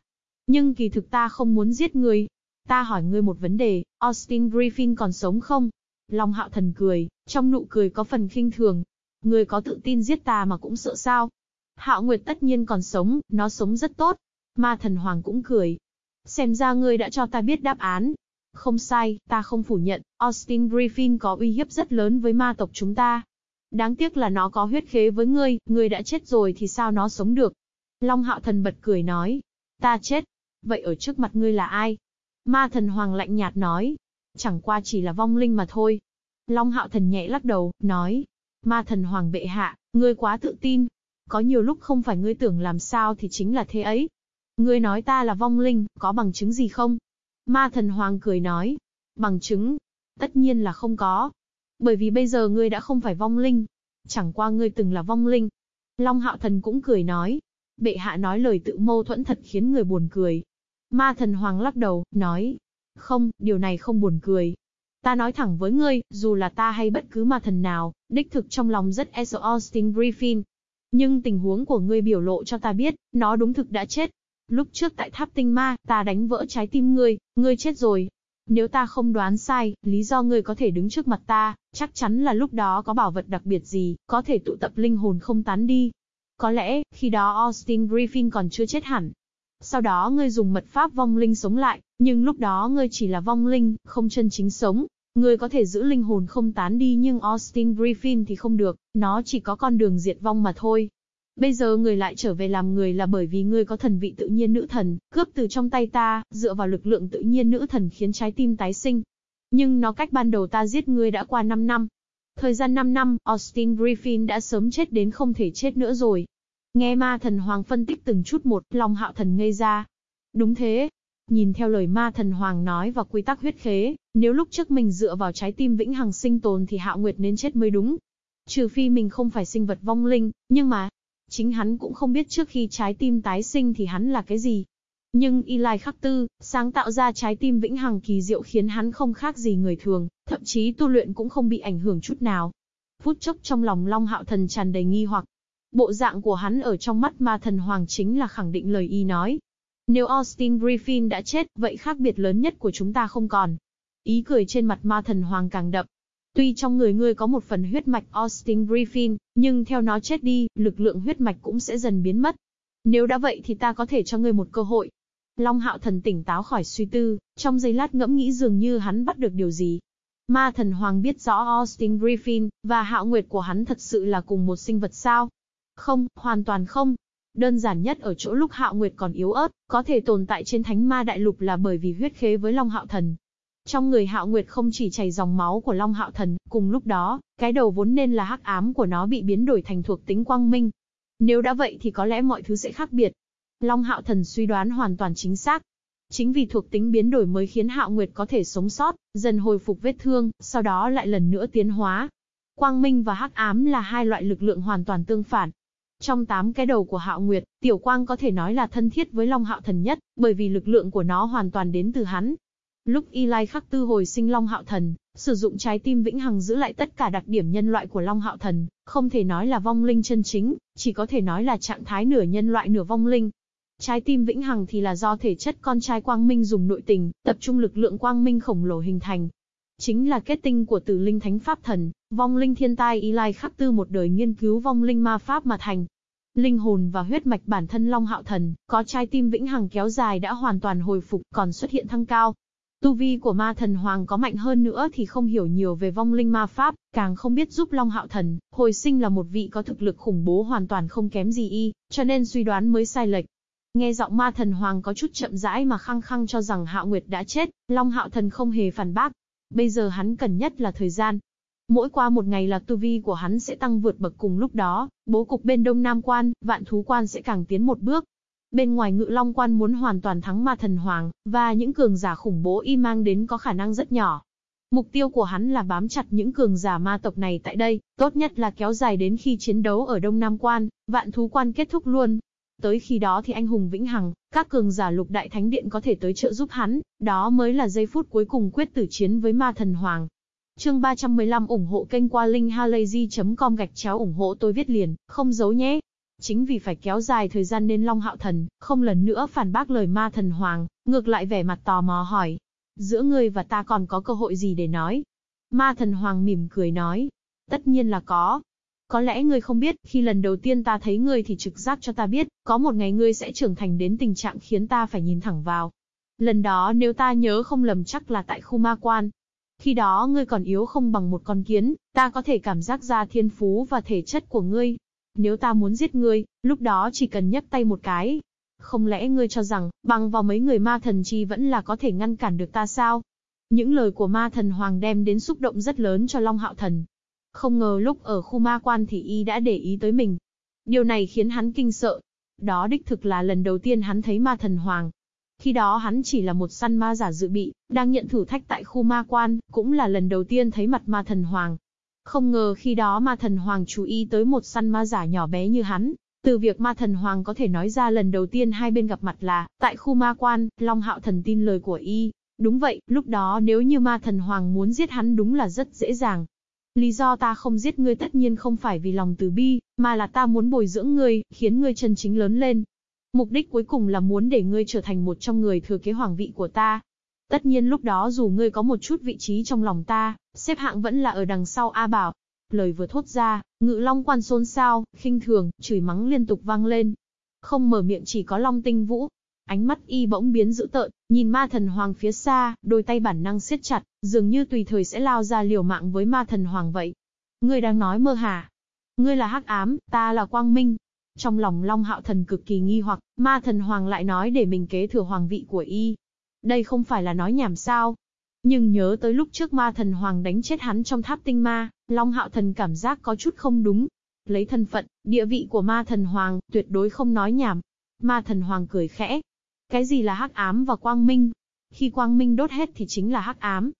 Nhưng kỳ thực ta không muốn giết ngươi. Ta hỏi ngươi một vấn đề, Austin Griffin còn sống không? Long hạo thần cười, trong nụ cười có phần khinh thường, Ngươi có tự tin giết ta mà cũng sợ sao? Hạo Nguyệt tất nhiên còn sống, nó sống rất tốt. Ma thần hoàng cũng cười. Xem ra ngươi đã cho ta biết đáp án. Không sai, ta không phủ nhận, Austin Griffin có uy hiếp rất lớn với ma tộc chúng ta. Đáng tiếc là nó có huyết khế với ngươi, ngươi đã chết rồi thì sao nó sống được? Long hạo thần bật cười nói. Ta chết. Vậy ở trước mặt ngươi là ai? Ma thần hoàng lạnh nhạt nói. Chẳng qua chỉ là vong linh mà thôi. Long hạo thần nhẹ lắc đầu, nói. Ma thần hoàng bệ hạ, ngươi quá tự tin. Có nhiều lúc không phải ngươi tưởng làm sao thì chính là thế ấy. Ngươi nói ta là vong linh, có bằng chứng gì không? Ma thần hoàng cười nói. Bằng chứng? Tất nhiên là không có. Bởi vì bây giờ ngươi đã không phải vong linh. Chẳng qua ngươi từng là vong linh. Long hạo thần cũng cười nói. Bệ hạ nói lời tự mâu thuẫn thật khiến người buồn cười. Ma thần hoàng lắc đầu, nói. Không, điều này không buồn cười. Ta nói thẳng với ngươi, dù là ta hay bất cứ ma thần nào, đích thực trong lòng rất e sợ Austin Griffin. Nhưng tình huống của ngươi biểu lộ cho ta biết, nó đúng thực đã chết. Lúc trước tại tháp tinh ma, ta đánh vỡ trái tim ngươi, ngươi chết rồi. Nếu ta không đoán sai, lý do ngươi có thể đứng trước mặt ta, chắc chắn là lúc đó có bảo vật đặc biệt gì, có thể tụ tập linh hồn không tán đi. Có lẽ, khi đó Austin Griffin còn chưa chết hẳn. Sau đó ngươi dùng mật pháp vong linh sống lại, nhưng lúc đó ngươi chỉ là vong linh, không chân chính sống. Ngươi có thể giữ linh hồn không tán đi nhưng Austin Griffin thì không được, nó chỉ có con đường diệt vong mà thôi. Bây giờ người lại trở về làm người là bởi vì ngươi có thần vị tự nhiên nữ thần, cướp từ trong tay ta, dựa vào lực lượng tự nhiên nữ thần khiến trái tim tái sinh. Nhưng nó cách ban đầu ta giết ngươi đã qua 5 năm. Thời gian 5 năm, Austin Griffin đã sớm chết đến không thể chết nữa rồi. Nghe ma thần hoàng phân tích từng chút một, lòng hạo thần ngây ra. Đúng thế, Nhìn theo lời ma thần hoàng nói và quy tắc huyết khế, nếu lúc trước mình dựa vào trái tim vĩnh hằng sinh tồn thì hạo nguyệt nên chết mới đúng. Trừ phi mình không phải sinh vật vong linh, nhưng mà, chính hắn cũng không biết trước khi trái tim tái sinh thì hắn là cái gì. Nhưng Eli Khắc Tư, sáng tạo ra trái tim vĩnh hằng kỳ diệu khiến hắn không khác gì người thường, thậm chí tu luyện cũng không bị ảnh hưởng chút nào. Phút chốc trong lòng Long Hạo Thần tràn đầy nghi hoặc. Bộ dạng của hắn ở trong mắt ma thần hoàng chính là khẳng định lời y nói, nếu Austin Griffin đã chết, vậy khác biệt lớn nhất của chúng ta không còn. Ý cười trên mặt ma thần hoàng càng đậm. Tuy trong người ngươi có một phần huyết mạch Austin Griffin, nhưng theo nó chết đi, lực lượng huyết mạch cũng sẽ dần biến mất. Nếu đã vậy thì ta có thể cho ngươi một cơ hội. Long hạo thần tỉnh táo khỏi suy tư, trong giây lát ngẫm nghĩ dường như hắn bắt được điều gì. Ma thần hoàng biết rõ Austin Griffin, và hạo nguyệt của hắn thật sự là cùng một sinh vật sao? Không, hoàn toàn không. Đơn giản nhất ở chỗ lúc hạo nguyệt còn yếu ớt, có thể tồn tại trên thánh ma đại lục là bởi vì huyết khế với Long hạo thần. Trong người hạo nguyệt không chỉ chảy dòng máu của Long hạo thần, cùng lúc đó, cái đầu vốn nên là hắc ám của nó bị biến đổi thành thuộc tính quang minh. Nếu đã vậy thì có lẽ mọi thứ sẽ khác biệt. Long hạo thần suy đoán hoàn toàn chính xác. Chính vì thuộc tính biến đổi mới khiến Hạo Nguyệt có thể sống sót, dần hồi phục vết thương, sau đó lại lần nữa tiến hóa. Quang minh và hắc ám là hai loại lực lượng hoàn toàn tương phản. Trong tám cái đầu của Hạo Nguyệt, Tiểu Quang có thể nói là thân thiết với Long Hạo Thần nhất, bởi vì lực lượng của nó hoàn toàn đến từ hắn. Lúc Y Lai khắc tư hồi sinh Long Hạo Thần, sử dụng trái tim vĩnh hằng giữ lại tất cả đặc điểm nhân loại của Long Hạo Thần, không thể nói là vong linh chân chính, chỉ có thể nói là trạng thái nửa nhân loại nửa vong linh. Trái tim vĩnh hằng thì là do thể chất con trai quang minh dùng nội tình, tập trung lực lượng quang minh khổng lồ hình thành. Chính là kết tinh của tử linh thánh pháp thần, vong linh thiên tai y lai khắc tư một đời nghiên cứu vong linh ma pháp mà thành. Linh hồn và huyết mạch bản thân Long Hạo Thần, có trái tim vĩnh hằng kéo dài đã hoàn toàn hồi phục còn xuất hiện thăng cao. Tu vi của ma thần hoàng có mạnh hơn nữa thì không hiểu nhiều về vong linh ma pháp, càng không biết giúp Long Hạo Thần, hồi sinh là một vị có thực lực khủng bố hoàn toàn không kém gì y, cho nên suy đoán mới sai lệch. Nghe giọng ma thần hoàng có chút chậm rãi mà khăng khăng cho rằng Hạo Nguyệt đã chết, Long Hạo Thần không hề phản bác. Bây giờ hắn cần nhất là thời gian. Mỗi qua một ngày là tu vi của hắn sẽ tăng vượt bậc cùng lúc đó, bố cục bên Đông Nam Quan, vạn thú quan sẽ càng tiến một bước. Bên ngoài ngự long quan muốn hoàn toàn thắng ma thần hoàng, và những cường giả khủng bố y mang đến có khả năng rất nhỏ. Mục tiêu của hắn là bám chặt những cường giả ma tộc này tại đây, tốt nhất là kéo dài đến khi chiến đấu ở Đông Nam Quan, vạn thú quan kết thúc luôn, Tới khi đó thì anh hùng vĩnh hằng, các cường giả lục đại thánh điện có thể tới trợ giúp hắn, đó mới là giây phút cuối cùng quyết tử chiến với ma thần hoàng. Chương 315 ủng hộ kênh qua linkhalazy.com gạch chéo ủng hộ tôi viết liền, không giấu nhé. Chính vì phải kéo dài thời gian nên Long Hạo Thần, không lần nữa phản bác lời ma thần hoàng, ngược lại vẻ mặt tò mò hỏi. Giữa ngươi và ta còn có cơ hội gì để nói? Ma thần hoàng mỉm cười nói. Tất nhiên là có, có lẽ ngươi không biết, khi lần đầu tiên ta thấy ngươi thì trực giác cho ta biết, có một ngày ngươi sẽ trưởng thành đến tình trạng khiến ta phải nhìn thẳng vào. Lần đó nếu ta nhớ không lầm chắc là tại khu ma quan. Khi đó ngươi còn yếu không bằng một con kiến, ta có thể cảm giác ra thiên phú và thể chất của ngươi. Nếu ta muốn giết ngươi, lúc đó chỉ cần nhấc tay một cái. Không lẽ ngươi cho rằng, bằng vào mấy người ma thần chi vẫn là có thể ngăn cản được ta sao? Những lời của ma thần hoàng đem đến xúc động rất lớn cho Long Hạo Thần, không ngờ lúc ở khu ma quan thì y đã để ý tới mình. Điều này khiến hắn kinh sợ. Đó đích thực là lần đầu tiên hắn thấy ma thần hoàng. Khi đó hắn chỉ là một săn ma giả dự bị, đang nhận thử thách tại khu ma quan, cũng là lần đầu tiên thấy mặt ma thần hoàng. Không ngờ khi đó ma thần hoàng chú ý tới một săn ma giả nhỏ bé như hắn. Từ việc ma thần hoàng có thể nói ra lần đầu tiên hai bên gặp mặt là, tại khu ma quan, Long Hạo thần tin lời của y. Đúng vậy, lúc đó nếu như ma thần hoàng muốn giết hắn đúng là rất dễ dàng. Lý do ta không giết ngươi tất nhiên không phải vì lòng từ bi, mà là ta muốn bồi dưỡng ngươi, khiến ngươi chân chính lớn lên. Mục đích cuối cùng là muốn để ngươi trở thành một trong người thừa kế hoàng vị của ta. Tất nhiên lúc đó dù ngươi có một chút vị trí trong lòng ta, xếp hạng vẫn là ở đằng sau A Bảo. Lời vừa thốt ra, ngự long quan xôn xao, khinh thường, chửi mắng liên tục vang lên. Không mở miệng chỉ có long tinh vũ, Ánh mắt y bỗng biến dữ tợn, nhìn ma thần hoàng phía xa, đôi tay bản năng siết chặt, dường như tùy thời sẽ lao ra liều mạng với ma thần hoàng vậy. Ngươi đang nói mơ hả? Ngươi là hắc ám, ta là quang minh. Trong lòng Long Hạo Thần cực kỳ nghi hoặc, ma thần hoàng lại nói để mình kế thừa hoàng vị của y. Đây không phải là nói nhảm sao? Nhưng nhớ tới lúc trước ma thần hoàng đánh chết hắn trong tháp tinh ma, Long Hạo Thần cảm giác có chút không đúng. Lấy thân phận, địa vị của ma thần hoàng, tuyệt đối không nói nhảm. Ma thần hoàng cười khẽ, cái gì là hắc ám và quang minh? Khi quang minh đốt hết thì chính là hắc ám.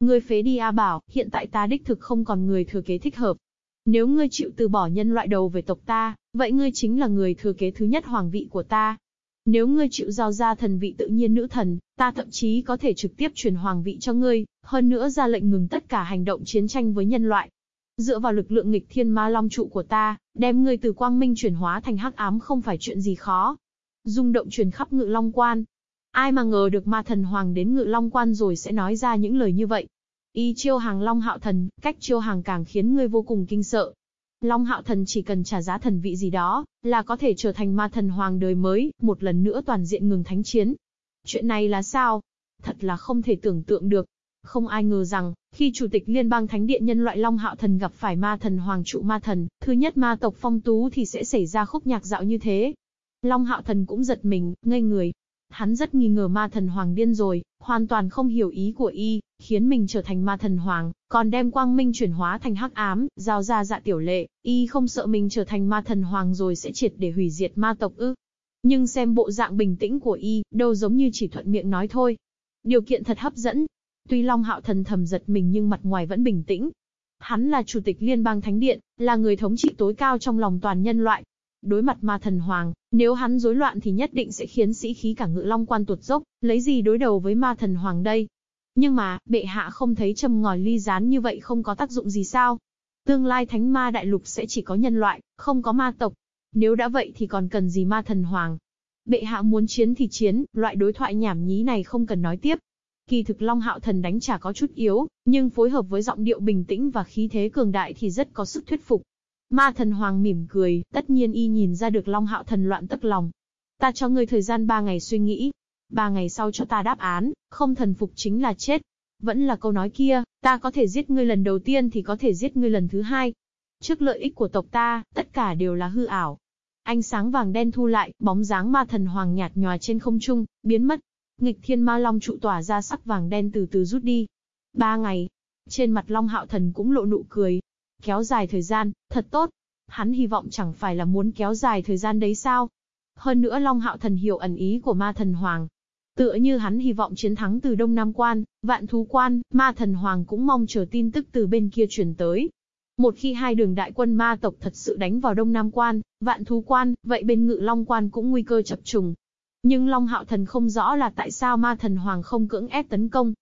Ngươi phế đi A Bảo, hiện tại ta đích thực không còn người thừa kế thích hợp. Nếu ngươi chịu từ bỏ nhân loại đầu về tộc ta, vậy ngươi chính là người thừa kế thứ nhất hoàng vị của ta. Nếu ngươi chịu giao ra thần vị tự nhiên nữ thần, ta thậm chí có thể trực tiếp truyền hoàng vị cho ngươi, hơn nữa ra lệnh ngừng tất cả hành động chiến tranh với nhân loại. Dựa vào lực lượng nghịch thiên ma long trụ của ta, đem ngươi từ quang minh chuyển hóa thành hắc ám không phải chuyện gì khó dung động truyền khắp ngự long quan. Ai mà ngờ được ma thần hoàng đến ngự long quan rồi sẽ nói ra những lời như vậy. Y chiêu hàng long hạo thần, cách chiêu hàng càng khiến ngươi vô cùng kinh sợ. Long hạo thần chỉ cần trả giá thần vị gì đó, là có thể trở thành ma thần hoàng đời mới, một lần nữa toàn diện ngừng thánh chiến. Chuyện này là sao? Thật là không thể tưởng tượng được. Không ai ngờ rằng, khi Chủ tịch Liên bang Thánh điện nhân loại Long Hạo Thần gặp phải ma thần Hoàng trụ ma thần, thứ nhất ma tộc phong tú thì sẽ xảy ra khúc nhạc dạo như thế. Long Hạo Thần cũng giật mình, ngây người. Hắn rất nghi ngờ ma thần Hoàng điên rồi, hoàn toàn không hiểu ý của y, khiến mình trở thành ma thần Hoàng, còn đem quang minh chuyển hóa thành hắc ám, giao ra dạ tiểu lệ, y không sợ mình trở thành ma thần Hoàng rồi sẽ triệt để hủy diệt ma tộc ư. Nhưng xem bộ dạng bình tĩnh của y, đâu giống như chỉ thuận miệng nói thôi. Điều kiện thật hấp dẫn, Tuy Long Hạo Thần thầm giật mình nhưng mặt ngoài vẫn bình tĩnh. Hắn là chủ tịch Liên bang Thánh Điện, là người thống trị tối cao trong lòng toàn nhân loại. Đối mặt ma thần hoàng, nếu hắn rối loạn thì nhất định sẽ khiến sĩ khí cả ngự long quan tuột dốc, lấy gì đối đầu với ma thần hoàng đây? Nhưng mà, bệ hạ không thấy châm ngòi ly rán như vậy không có tác dụng gì sao? Tương lai thánh ma đại lục sẽ chỉ có nhân loại, không có ma tộc. Nếu đã vậy thì còn cần gì ma thần hoàng? Bệ hạ muốn chiến thì chiến, loại đối thoại nhảm nhí này không cần nói tiếp, Kỳ thực Long Hạo Thần đánh trả có chút yếu, nhưng phối hợp với giọng điệu bình tĩnh và khí thế cường đại thì rất có sức thuyết phục. Ma Thần Hoàng mỉm cười, tất nhiên y nhìn ra được Long Hạo Thần loạn tức lòng. Ta cho ngươi thời gian ba ngày suy nghĩ. Ba ngày sau cho ta đáp án, không thần phục chính là chết. Vẫn là câu nói kia, ta có thể giết ngươi lần đầu tiên thì có thể giết ngươi lần thứ hai. Trước lợi ích của tộc ta, tất cả đều là hư ảo. Ánh sáng vàng đen thu lại, bóng dáng ma thần hoàng nhạt nhòa trên không trung, biến mất. Nghịch thiên ma long trụ tỏa ra sắc vàng đen từ từ rút đi. Ba ngày. Trên mặt long hạo thần cũng lộ nụ cười. Kéo dài thời gian, thật tốt. Hắn hy vọng chẳng phải là muốn kéo dài thời gian đấy sao. Hơn nữa long hạo thần hiểu ẩn ý của ma thần hoàng. Tựa như hắn hy vọng chiến thắng từ Đông Nam Quan, Vạn Thú Quan, Ma Thần Hoàng cũng mong chờ tin tức từ bên kia truyền tới. Một khi hai đường đại quân ma tộc thật sự đánh vào Đông Nam Quan, Vạn Thú Quan, vậy bên Ngự Long Quan cũng nguy cơ chập trùng. Nhưng Long Hạo Thần không rõ là tại sao ma thần hoàng không cưỡng ép tấn công.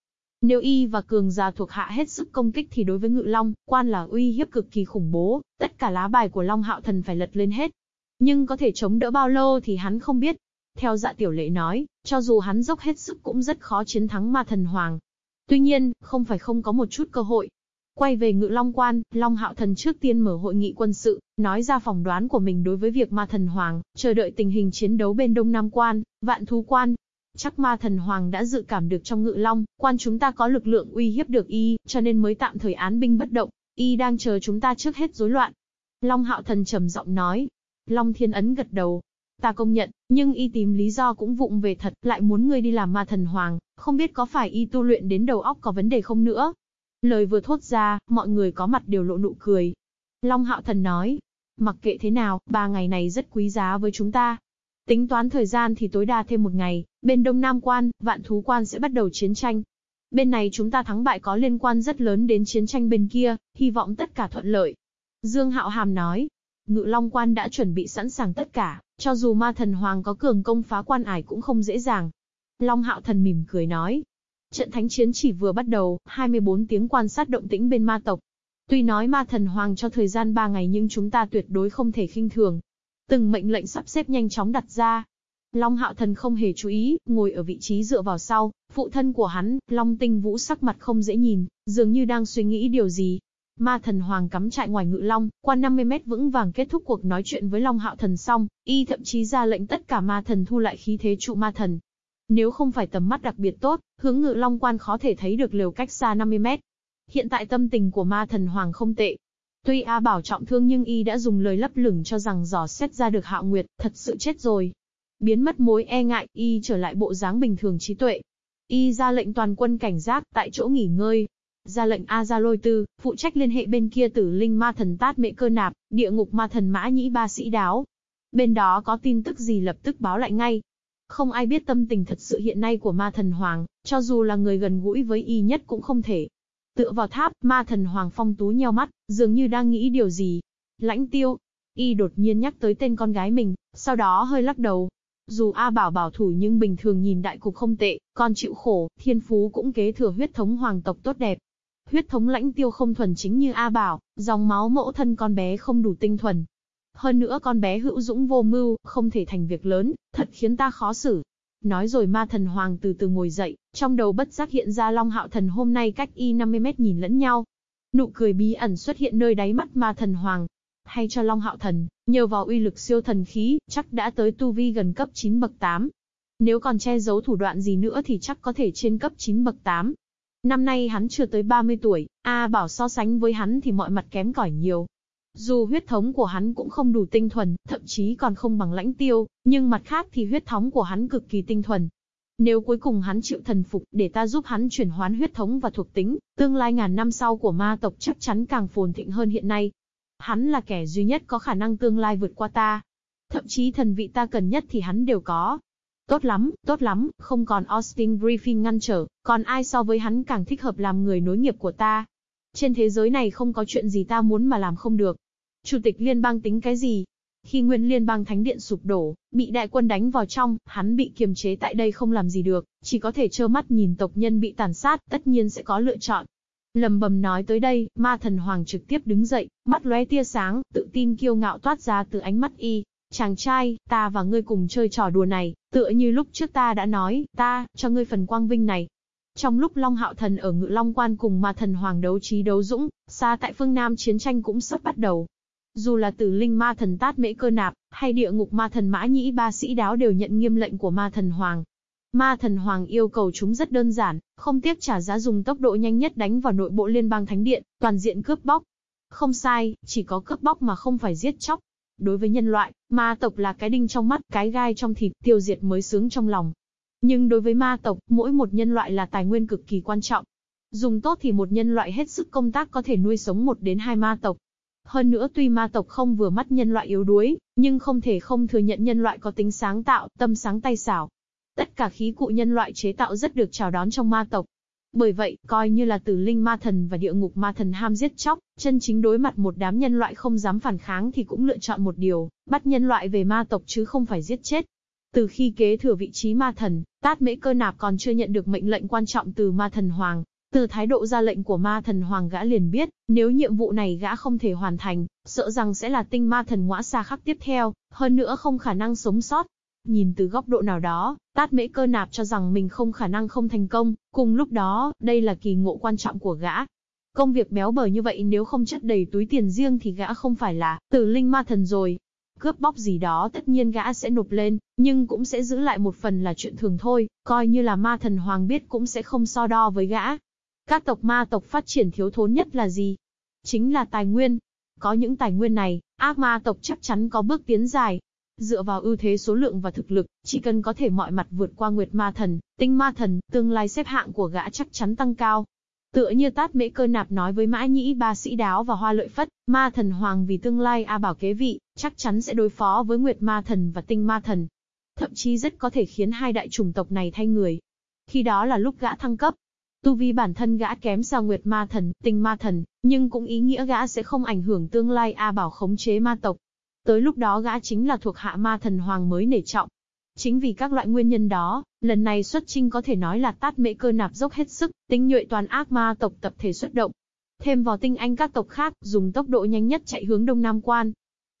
Nếu y và cường già thuộc hạ hết sức công kích thì đối với Ngự Long, quan là uy hiếp cực kỳ khủng bố, tất cả lá bài của Long Hạo Thần phải lật lên hết. Nhưng có thể chống đỡ bao lâu thì hắn không biết. Theo dạ tiểu lệ nói, cho dù hắn dốc hết sức cũng rất khó chiến thắng ma thần hoàng. Tuy nhiên, không phải không có một chút cơ hội, Quay về ngự Long Quan, Long Hạo Thần trước tiên mở hội nghị quân sự, nói ra phỏng đoán của mình đối với việc ma thần Hoàng, chờ đợi tình hình chiến đấu bên Đông Nam Quan, Vạn Thú Quan. Chắc ma thần Hoàng đã dự cảm được trong ngự Long, quan chúng ta có lực lượng uy hiếp được y, cho nên mới tạm thời án binh bất động, y đang chờ chúng ta trước hết rối loạn. Long Hạo Thần trầm giọng nói. Long Thiên Ấn gật đầu. Ta công nhận, nhưng y tìm lý do cũng vụng về thật, lại muốn ngươi đi làm ma thần Hoàng, không biết có phải y tu luyện đến đầu óc có vấn đề không nữa. Lời vừa thốt ra, mọi người có mặt đều lộ nụ cười. Long Hạo Thần nói, mặc kệ thế nào, ba ngày này rất quý giá với chúng ta. Tính toán thời gian thì tối đa thêm một ngày, bên Đông Nam Quan, Vạn Thú Quan sẽ bắt đầu chiến tranh. Bên này chúng ta thắng bại có liên quan rất lớn đến chiến tranh bên kia, hy vọng tất cả thuận lợi. Dương Hạo Hàm nói, Ngự Long Quan đã chuẩn bị sẵn sàng tất cả, cho dù ma thần hoàng có cường công phá quan ải cũng không dễ dàng. Long Hạo Thần mỉm cười nói, Trận thánh chiến chỉ vừa bắt đầu, 24 tiếng quan sát động tĩnh bên ma tộc. Tuy nói ma thần hoàng cho thời gian 3 ngày nhưng chúng ta tuyệt đối không thể khinh thường. Từng mệnh lệnh sắp xếp nhanh chóng đặt ra. Long hạo thần không hề chú ý, ngồi ở vị trí dựa vào sau, phụ thân của hắn, Long tinh vũ sắc mặt không dễ nhìn, dường như đang suy nghĩ điều gì. Ma thần hoàng cắm trại ngoài ngự long, qua 50 mét vững vàng kết thúc cuộc nói chuyện với Long hạo thần xong, y thậm chí ra lệnh tất cả ma thần thu lại khí thế trụ ma thần, nếu không phải tầm mắt đặc biệt tốt, hướng ngự long quan khó thể thấy được liều cách xa 50 mét. Hiện tại tâm tình của ma thần hoàng không tệ. Tuy A Bảo trọng thương nhưng y đã dùng lời lấp lửng cho rằng dò xét ra được hạo nguyệt, thật sự chết rồi. Biến mất mối e ngại, y trở lại bộ dáng bình thường trí tuệ. Y ra lệnh toàn quân cảnh giác, tại chỗ nghỉ ngơi, ra lệnh A Gia Lôi Tư, phụ trách liên hệ bên kia tử linh ma thần tát mệ cơ nạp, địa ngục ma thần mã nhĩ ba sĩ đáo. Bên đó có tin tức gì lập tức báo lại ngay. Không ai biết tâm tình thật sự hiện nay của ma thần hoàng, cho dù là người gần gũi với y nhất cũng không thể. Tựa vào tháp, ma thần hoàng phong tú nheo mắt, dường như đang nghĩ điều gì. Lãnh tiêu. Y đột nhiên nhắc tới tên con gái mình, sau đó hơi lắc đầu. Dù A Bảo bảo thủ nhưng bình thường nhìn đại cục không tệ, còn chịu khổ, thiên phú cũng kế thừa huyết thống hoàng tộc tốt đẹp. Huyết thống lãnh tiêu không thuần chính như A Bảo, dòng máu mẫu thân con bé không đủ tinh thuần, hơn nữa con bé hữu dũng vô mưu, không thể thành việc lớn, thật khiến ta khó xử. Nói rồi ma thần hoàng từ từ ngồi dậy, trong đầu bất giác hiện ra Long Hạo Thần hôm nay cách y 50 mét nhìn lẫn nhau. Nụ cười bí ẩn xuất hiện nơi đáy mắt ma thần hoàng. Hay cho Long Hạo Thần, nhờ vào uy lực siêu thần khí, chắc đã tới tu vi gần cấp 9 bậc 8. Nếu còn che giấu thủ đoạn gì nữa thì chắc có thể trên cấp 9 bậc 8. Năm nay hắn chưa tới 30 tuổi, A bảo so sánh với hắn thì mọi mặt kém cỏi nhiều. Dù huyết thống của hắn cũng không đủ tinh thuần, thậm chí còn không bằng lãnh tiêu, nhưng mặt khác thì huyết thống của hắn cực kỳ tinh thuần. Nếu cuối cùng hắn chịu thần phục để ta giúp hắn chuyển hoán huyết thống và thuộc tính, tương lai ngàn năm sau của ma tộc chắc chắn càng phồn thịnh hơn hiện nay. Hắn là kẻ duy nhất có khả năng tương lai vượt qua ta. Thậm chí thần vị ta cần nhất thì hắn đều có. Tốt lắm, tốt lắm, không còn Austin Griffin ngăn trở, còn ai so với hắn càng thích hợp làm người nối nghiệp của ta. Trên thế giới này không có chuyện gì ta muốn mà làm không được. Chủ tịch liên bang tính cái gì? Khi nguyên liên bang thánh điện sụp đổ, bị đại quân đánh vào trong, hắn bị kiềm chế tại đây không làm gì được, chỉ có thể trơ mắt nhìn tộc nhân bị tàn sát, tất nhiên sẽ có lựa chọn. Lầm bầm nói tới đây, ma thần hoàng trực tiếp đứng dậy, mắt lóe tia sáng, tự tin kiêu ngạo toát ra từ ánh mắt y. Chàng trai, ta và ngươi cùng chơi trò đùa này, tựa như lúc trước ta đã nói, ta, cho ngươi phần quang vinh này, trong lúc Long Hạo Thần ở Ngự Long Quan cùng Ma Thần Hoàng đấu trí đấu dũng, xa tại phương Nam chiến tranh cũng sắp bắt đầu. Dù là tử linh ma thần tát mễ cơ nạp, hay địa ngục ma thần mã nhĩ ba sĩ đáo đều nhận nghiêm lệnh của ma thần Hoàng. Ma thần Hoàng yêu cầu chúng rất đơn giản, không tiếc trả giá dùng tốc độ nhanh nhất đánh vào nội bộ liên bang thánh điện, toàn diện cướp bóc. Không sai, chỉ có cướp bóc mà không phải giết chóc. Đối với nhân loại, ma tộc là cái đinh trong mắt, cái gai trong thịt, tiêu diệt mới sướng trong lòng. Nhưng đối với ma tộc, mỗi một nhân loại là tài nguyên cực kỳ quan trọng. Dùng tốt thì một nhân loại hết sức công tác có thể nuôi sống một đến hai ma tộc. Hơn nữa tuy ma tộc không vừa mắt nhân loại yếu đuối, nhưng không thể không thừa nhận nhân loại có tính sáng tạo, tâm sáng tay xảo. Tất cả khí cụ nhân loại chế tạo rất được chào đón trong ma tộc. Bởi vậy, coi như là tử linh ma thần và địa ngục ma thần ham giết chóc, chân chính đối mặt một đám nhân loại không dám phản kháng thì cũng lựa chọn một điều, bắt nhân loại về ma tộc chứ không phải giết chết. Từ khi kế thừa vị trí ma thần, Tát Mễ Cơ Nạp còn chưa nhận được mệnh lệnh quan trọng từ ma thần hoàng. Từ thái độ ra lệnh của ma thần hoàng gã liền biết, nếu nhiệm vụ này gã không thể hoàn thành, sợ rằng sẽ là tinh ma thần ngõa xa khắc tiếp theo, hơn nữa không khả năng sống sót. Nhìn từ góc độ nào đó, Tát Mễ Cơ Nạp cho rằng mình không khả năng không thành công, cùng lúc đó, đây là kỳ ngộ quan trọng của gã. Công việc béo bở như vậy nếu không chất đầy túi tiền riêng thì gã không phải là tử linh ma thần rồi, cướp bóc gì đó tất nhiên gã sẽ nộp lên, nhưng cũng sẽ giữ lại một phần là chuyện thường thôi, coi như là ma thần hoàng biết cũng sẽ không so đo với gã. Các tộc ma tộc phát triển thiếu thốn nhất là gì? Chính là tài nguyên. Có những tài nguyên này, ác ma tộc chắc chắn có bước tiến dài. Dựa vào ưu thế số lượng và thực lực, chỉ cần có thể mọi mặt vượt qua Nguyệt Ma Thần, Tinh Ma Thần, tương lai xếp hạng của gã chắc chắn tăng cao. Tựa như tát mễ cơ nạp nói với mã nhĩ ba sĩ đáo và hoa lợi phất, ma thần hoàng vì tương lai A bảo kế vị, chắc chắn sẽ đối phó với nguyệt ma thần và tinh ma thần. Thậm chí rất có thể khiến hai đại chủng tộc này thay người. Khi đó là lúc gã thăng cấp. Tu vi bản thân gã kém xa nguyệt ma thần, tinh ma thần, nhưng cũng ý nghĩa gã sẽ không ảnh hưởng tương lai A bảo khống chế ma tộc. Tới lúc đó gã chính là thuộc hạ ma thần hoàng mới nể trọng, Chính vì các loại nguyên nhân đó, lần này xuất trinh có thể nói là tát mễ cơ nạp dốc hết sức, tinh nhuệ toàn ác ma tộc tập thể xuất động. Thêm vào tinh anh các tộc khác, dùng tốc độ nhanh nhất chạy hướng đông nam quan.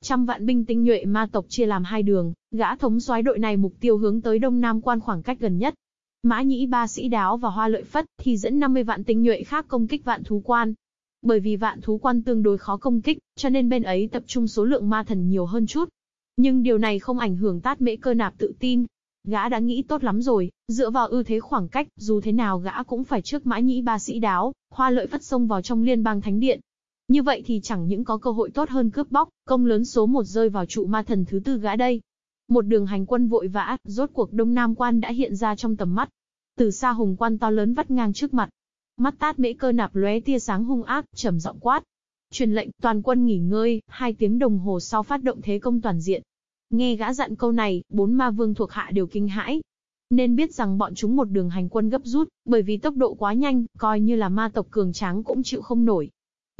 Trăm vạn binh tinh nhuệ ma tộc chia làm hai đường, gã thống soái đội này mục tiêu hướng tới đông nam quan khoảng cách gần nhất. Mã nhĩ ba sĩ đáo và hoa lợi phất thì dẫn 50 vạn tinh nhuệ khác công kích vạn thú quan. Bởi vì vạn thú quan tương đối khó công kích, cho nên bên ấy tập trung số lượng ma thần nhiều hơn chút. Nhưng điều này không ảnh hưởng tát mễ cơ nạp tự tin. Gã đã nghĩ tốt lắm rồi, dựa vào ưu thế khoảng cách, dù thế nào gã cũng phải trước mã nhĩ ba sĩ đáo, hoa lợi Phất sông vào trong liên bang thánh điện. Như vậy thì chẳng những có cơ hội tốt hơn cướp bóc, công lớn số một rơi vào trụ ma thần thứ tư gã đây. Một đường hành quân vội vã, rốt cuộc Đông Nam quan đã hiện ra trong tầm mắt. Từ xa hùng quan to lớn vắt ngang trước mặt. Mắt tát mễ cơ nạp lóe tia sáng hung ác, trầm giọng quát. Truyền lệnh, toàn quân nghỉ ngơi, hai tiếng đồng hồ sau phát động thế công toàn diện. Nghe gã dặn câu này, bốn ma vương thuộc hạ đều kinh hãi. Nên biết rằng bọn chúng một đường hành quân gấp rút, bởi vì tốc độ quá nhanh, coi như là ma tộc cường tráng cũng chịu không nổi.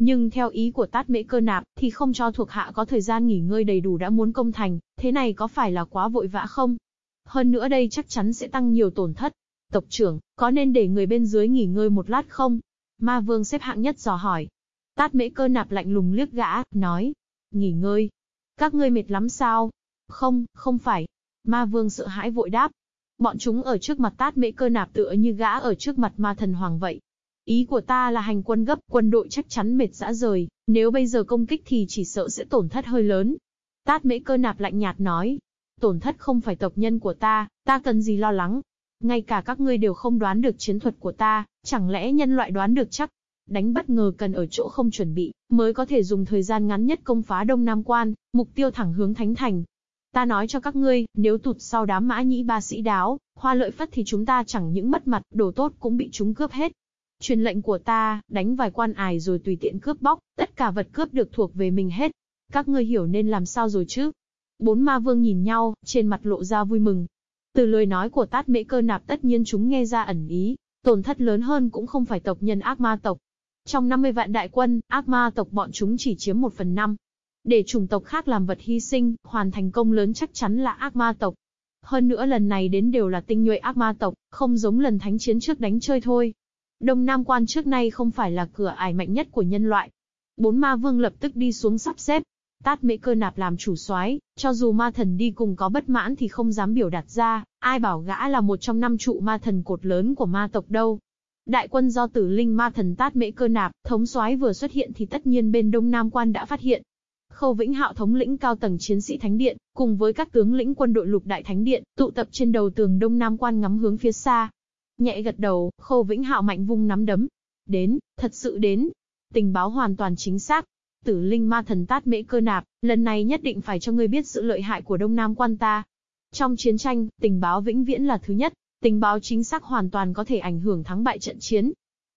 Nhưng theo ý của tát mễ cơ nạp, thì không cho thuộc hạ có thời gian nghỉ ngơi đầy đủ đã muốn công thành, thế này có phải là quá vội vã không? Hơn nữa đây chắc chắn sẽ tăng nhiều tổn thất. Tộc trưởng, có nên để người bên dưới nghỉ ngơi một lát không? Ma vương xếp hạng nhất dò hỏi. Tát mễ cơ nạp lạnh lùng liếc gã, nói. Nghỉ ngơi. Các ngươi mệt lắm sao? Không, không phải. Ma vương sợ hãi vội đáp. Bọn chúng ở trước mặt tát mễ cơ nạp tựa như gã ở trước mặt ma thần hoàng vậy. Ý của ta là hành quân gấp, quân đội chắc chắn mệt dã rời, nếu bây giờ công kích thì chỉ sợ sẽ tổn thất hơi lớn. Tát mễ cơ nạp lạnh nhạt nói, tổn thất không phải tộc nhân của ta, ta cần gì lo lắng. Ngay cả các ngươi đều không đoán được chiến thuật của ta, chẳng lẽ nhân loại đoán được chắc. Đánh bất ngờ cần ở chỗ không chuẩn bị, mới có thể dùng thời gian ngắn nhất công phá Đông Nam Quan, mục tiêu thẳng hướng Thánh Thành. Ta nói cho các ngươi, nếu tụt sau đám mã nhĩ ba sĩ đáo, hoa lợi phất thì chúng ta chẳng những mất mặt, đồ tốt cũng bị chúng cướp hết. Truyền lệnh của ta, đánh vài quan ải rồi tùy tiện cướp bóc, tất cả vật cướp được thuộc về mình hết. Các ngươi hiểu nên làm sao rồi chứ? Bốn ma vương nhìn nhau, trên mặt lộ ra vui mừng. Từ lời nói của tát mễ cơ nạp tất nhiên chúng nghe ra ẩn ý, tổn thất lớn hơn cũng không phải tộc nhân ác ma tộc. Trong 50 vạn đại quân, ác ma tộc bọn chúng chỉ chiếm 1 phần 5. Để chủng tộc khác làm vật hy sinh, hoàn thành công lớn chắc chắn là ác ma tộc. Hơn nữa lần này đến đều là tinh nhuệ ác ma tộc, không giống lần thánh chiến trước đánh chơi thôi. Đông Nam quan trước nay không phải là cửa ải mạnh nhất của nhân loại. Bốn ma vương lập tức đi xuống sắp xếp, Tát mễ cơ nạp làm chủ soái, cho dù ma thần đi cùng có bất mãn thì không dám biểu đạt ra, ai bảo gã là một trong năm trụ ma thần cột lớn của ma tộc đâu. Đại quân do tử linh ma thần tát mễ cơ nạp, thống soái vừa xuất hiện thì tất nhiên bên đông nam quan đã phát hiện. Khâu Vĩnh Hạo thống lĩnh cao tầng chiến sĩ thánh điện, cùng với các tướng lĩnh quân đội lục đại thánh điện, tụ tập trên đầu tường đông nam quan ngắm hướng phía xa. Nhẹ gật đầu, Khâu Vĩnh Hạo mạnh vung nắm đấm. Đến, thật sự đến. Tình báo hoàn toàn chính xác, Tử linh ma thần tát mễ cơ nạp, lần này nhất định phải cho ngươi biết sự lợi hại của Đông Nam quan ta. Trong chiến tranh, tình báo vĩnh viễn là thứ nhất, tình báo chính xác hoàn toàn có thể ảnh hưởng thắng bại trận chiến.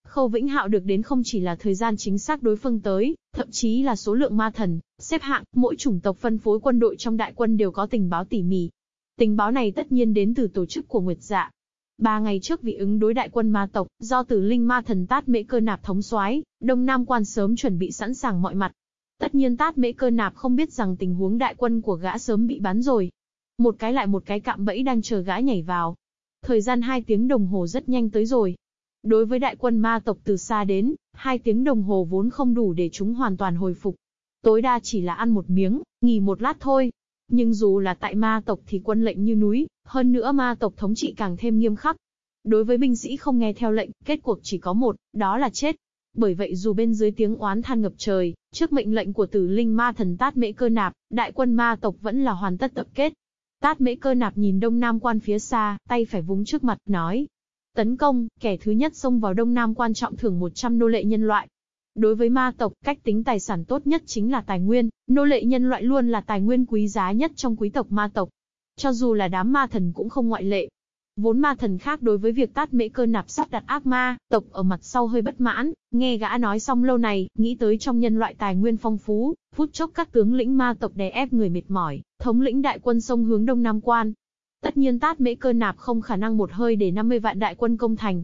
Khâu Vĩnh Hạo được đến không chỉ là thời gian chính xác đối phương tới, thậm chí là số lượng ma thần, xếp hạng, mỗi chủng tộc phân phối quân đội trong đại quân đều có tình báo tỉ mỉ. Tình báo này tất nhiên đến từ tổ chức của Nguyệt Dạ, Ba ngày trước vị ứng đối đại quân ma tộc, do tử linh ma thần Tát Mễ Cơ Nạp thống soái, Đông Nam quan sớm chuẩn bị sẵn sàng mọi mặt. Tất nhiên Tát Mễ Cơ Nạp không biết rằng tình huống đại quân của gã sớm bị bắn rồi. Một cái lại một cái cạm bẫy đang chờ gã nhảy vào. Thời gian hai tiếng đồng hồ rất nhanh tới rồi. Đối với đại quân ma tộc từ xa đến, hai tiếng đồng hồ vốn không đủ để chúng hoàn toàn hồi phục. Tối đa chỉ là ăn một miếng, nghỉ một lát thôi, nhưng dù là tại ma tộc thì quân lệnh như núi, hơn nữa ma tộc thống trị càng thêm nghiêm khắc. Đối với binh sĩ không nghe theo lệnh, kết cuộc chỉ có một, đó là chết. Bởi vậy dù bên dưới tiếng oán than ngập trời, trước mệnh lệnh của tử linh ma thần Tát Mễ Cơ Nạp, đại quân ma tộc vẫn là hoàn tất tập kết. Tát Mễ Cơ Nạp nhìn đông nam quan phía xa, tay phải vúng trước mặt, nói. Tấn công, kẻ thứ nhất xông vào đông nam quan trọng thưởng 100 nô lệ nhân loại. Đối với ma tộc, cách tính tài sản tốt nhất chính là tài nguyên, nô lệ nhân loại luôn là tài nguyên quý giá nhất trong quý tộc ma tộc. Cho dù là đám ma thần cũng không ngoại lệ. Vốn ma thần khác đối với việc tát mễ cơ nạp sắp đặt ác ma, tộc ở mặt sau hơi bất mãn, nghe gã nói xong lâu này, nghĩ tới trong nhân loại tài nguyên phong phú, phút chốc các tướng lĩnh ma tộc đè ép người mệt mỏi, thống lĩnh đại quân sông hướng đông nam quan. Tất nhiên tát mễ cơ nạp không khả năng một hơi để 50 vạn đại quân công thành,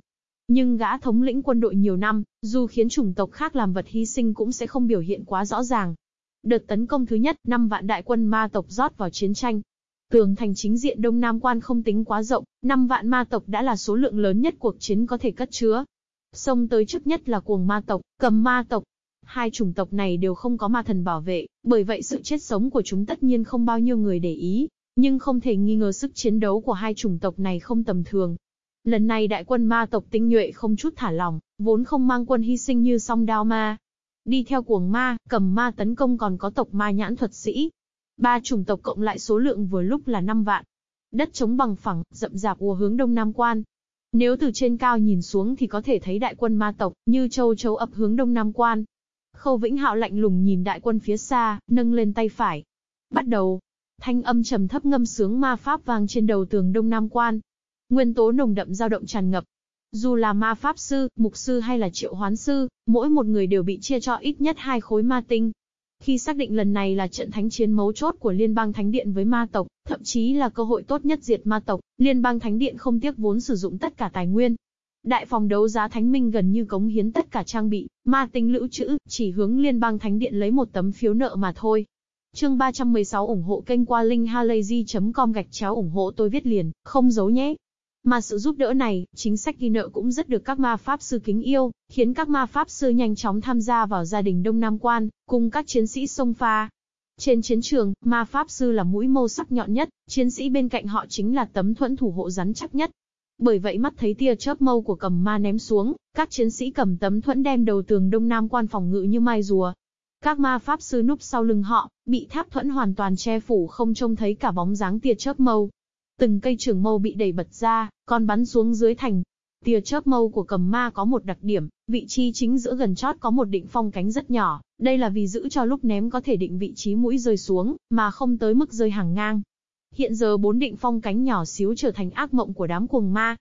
nhưng gã thống lĩnh quân đội nhiều năm, dù khiến chủng tộc khác làm vật hy sinh cũng sẽ không biểu hiện quá rõ ràng. Đợt tấn công thứ nhất, 5 vạn đại quân ma tộc rót vào chiến tranh. Tường thành chính diện Đông Nam quan không tính quá rộng, 5 vạn ma tộc đã là số lượng lớn nhất cuộc chiến có thể cất chứa. Xông tới trước nhất là cuồng ma tộc, cầm ma tộc. Hai chủng tộc này đều không có ma thần bảo vệ, bởi vậy sự chết sống của chúng tất nhiên không bao nhiêu người để ý. Nhưng không thể nghi ngờ sức chiến đấu của hai chủng tộc này không tầm thường, Lần này đại quân ma tộc tinh nhuệ không chút thả lỏng, vốn không mang quân hy sinh như song đao ma. Đi theo cuồng ma, cầm ma tấn công còn có tộc ma nhãn thuật sĩ. Ba chủng tộc cộng lại số lượng vừa lúc là 5 vạn. Đất chống bằng phẳng, rậm rạp ùa hướng đông nam quan. Nếu từ trên cao nhìn xuống thì có thể thấy đại quân ma tộc, như châu châu ập hướng đông nam quan. Khâu Vĩnh Hạo lạnh lùng nhìn đại quân phía xa, nâng lên tay phải. Bắt đầu. Thanh âm trầm thấp ngâm sướng ma pháp vang trên đầu tường đông nam quan. Nguyên tố nồng đậm dao động tràn ngập. Dù là ma pháp sư, mục sư hay là triệu hoán sư, mỗi một người đều bị chia cho ít nhất hai khối ma tinh. Khi xác định lần này là trận thánh chiến mấu chốt của Liên bang Thánh Điện với ma tộc, thậm chí là cơ hội tốt nhất diệt ma tộc, Liên bang Thánh Điện không tiếc vốn sử dụng tất cả tài nguyên. Đại phòng đấu giá Thánh Minh gần như cống hiến tất cả trang bị, ma tinh lữ trữ, chỉ hướng Liên bang Thánh Điện lấy một tấm phiếu nợ mà thôi. Chương 316 ủng hộ kênh qua linkhalazy.com gạch chéo ủng hộ tôi viết liền, không giấu nhé. Mà sự giúp đỡ này, chính sách ghi nợ cũng rất được các ma pháp sư kính yêu, khiến các ma pháp sư nhanh chóng tham gia vào gia đình Đông Nam Quan, cùng các chiến sĩ sông pha. Trên chiến trường, ma pháp sư là mũi mâu sắc nhọn nhất, chiến sĩ bên cạnh họ chính là tấm thuẫn thủ hộ rắn chắc nhất. Bởi vậy mắt thấy tia chớp mâu của cầm ma ném xuống, các chiến sĩ cầm tấm thuẫn đem đầu tường đông nam quan phòng ngự như mai rùa. Các ma pháp sư núp sau lưng họ, bị tháp thuẫn hoàn toàn che phủ không trông thấy cả bóng dáng tia chớp mâu. Từng cây trường mâu bị đẩy bật ra, còn bắn xuống dưới thành. Tia chớp mâu của cầm ma có một đặc điểm, vị trí chính giữa gần chót có một định phong cánh rất nhỏ, đây là vì giữ cho lúc ném có thể định vị trí mũi rơi xuống, mà không tới mức rơi hàng ngang. Hiện giờ bốn định phong cánh nhỏ xíu trở thành ác mộng của đám cuồng ma.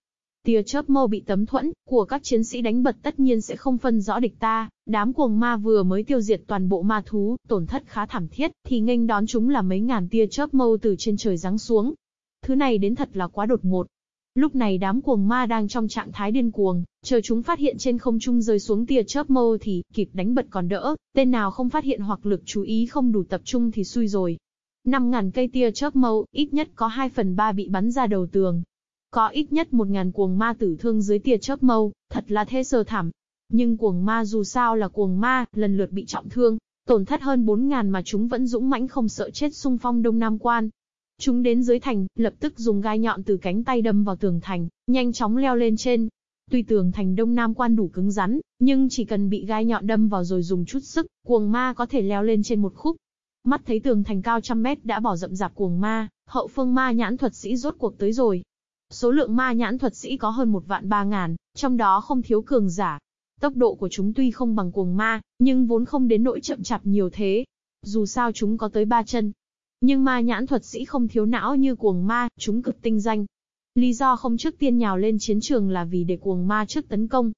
Tia chớp mâu bị tấm thuẫn của các chiến sĩ đánh bật tất nhiên sẽ không phân rõ địch ta, đám cuồng ma vừa mới tiêu diệt toàn bộ ma thú, tổn thất khá thảm thiết, thì nghênh đón chúng là mấy ngàn tia chớp mâu từ trên trời giáng xuống. Thứ này đến thật là quá đột ngột. Lúc này đám cuồng ma đang trong trạng thái điên cuồng, chờ chúng phát hiện trên không trung rơi xuống tia chớp mâu thì kịp đánh bật còn đỡ, tên nào không phát hiện hoặc lực chú ý không đủ tập trung thì xui rồi. 5.000 cây tia chớp mâu, ít nhất có 2 phần 3 bị bắn ra đầu tường. Có ít nhất 1.000 cuồng ma tử thương dưới tia chớp mâu, thật là thế sơ thảm. Nhưng cuồng ma dù sao là cuồng ma, lần lượt bị trọng thương, tổn thất hơn 4.000 mà chúng vẫn dũng mãnh không sợ chết xung phong Đông Nam Quan. Chúng đến dưới thành, lập tức dùng gai nhọn từ cánh tay đâm vào tường thành, nhanh chóng leo lên trên. Tuy tường thành Đông Nam Quan đủ cứng rắn, nhưng chỉ cần bị gai nhọn đâm vào rồi dùng chút sức, cuồng ma có thể leo lên trên một khúc, Mắt thấy tường thành cao trăm mét đã bỏ rậm rạp cuồng ma, hậu phương ma nhãn thuật sĩ rốt cuộc tới rồi. Số lượng ma nhãn thuật sĩ có hơn một vạn ba ngàn, trong đó không thiếu cường giả. Tốc độ của chúng tuy không bằng cuồng ma, nhưng vốn không đến nỗi chậm chạp nhiều thế. Dù sao chúng có tới ba chân. Nhưng ma nhãn thuật sĩ không thiếu não như cuồng ma, chúng cực tinh danh. Lý do không trước tiên nhào lên chiến trường là vì để cuồng ma trước tấn công,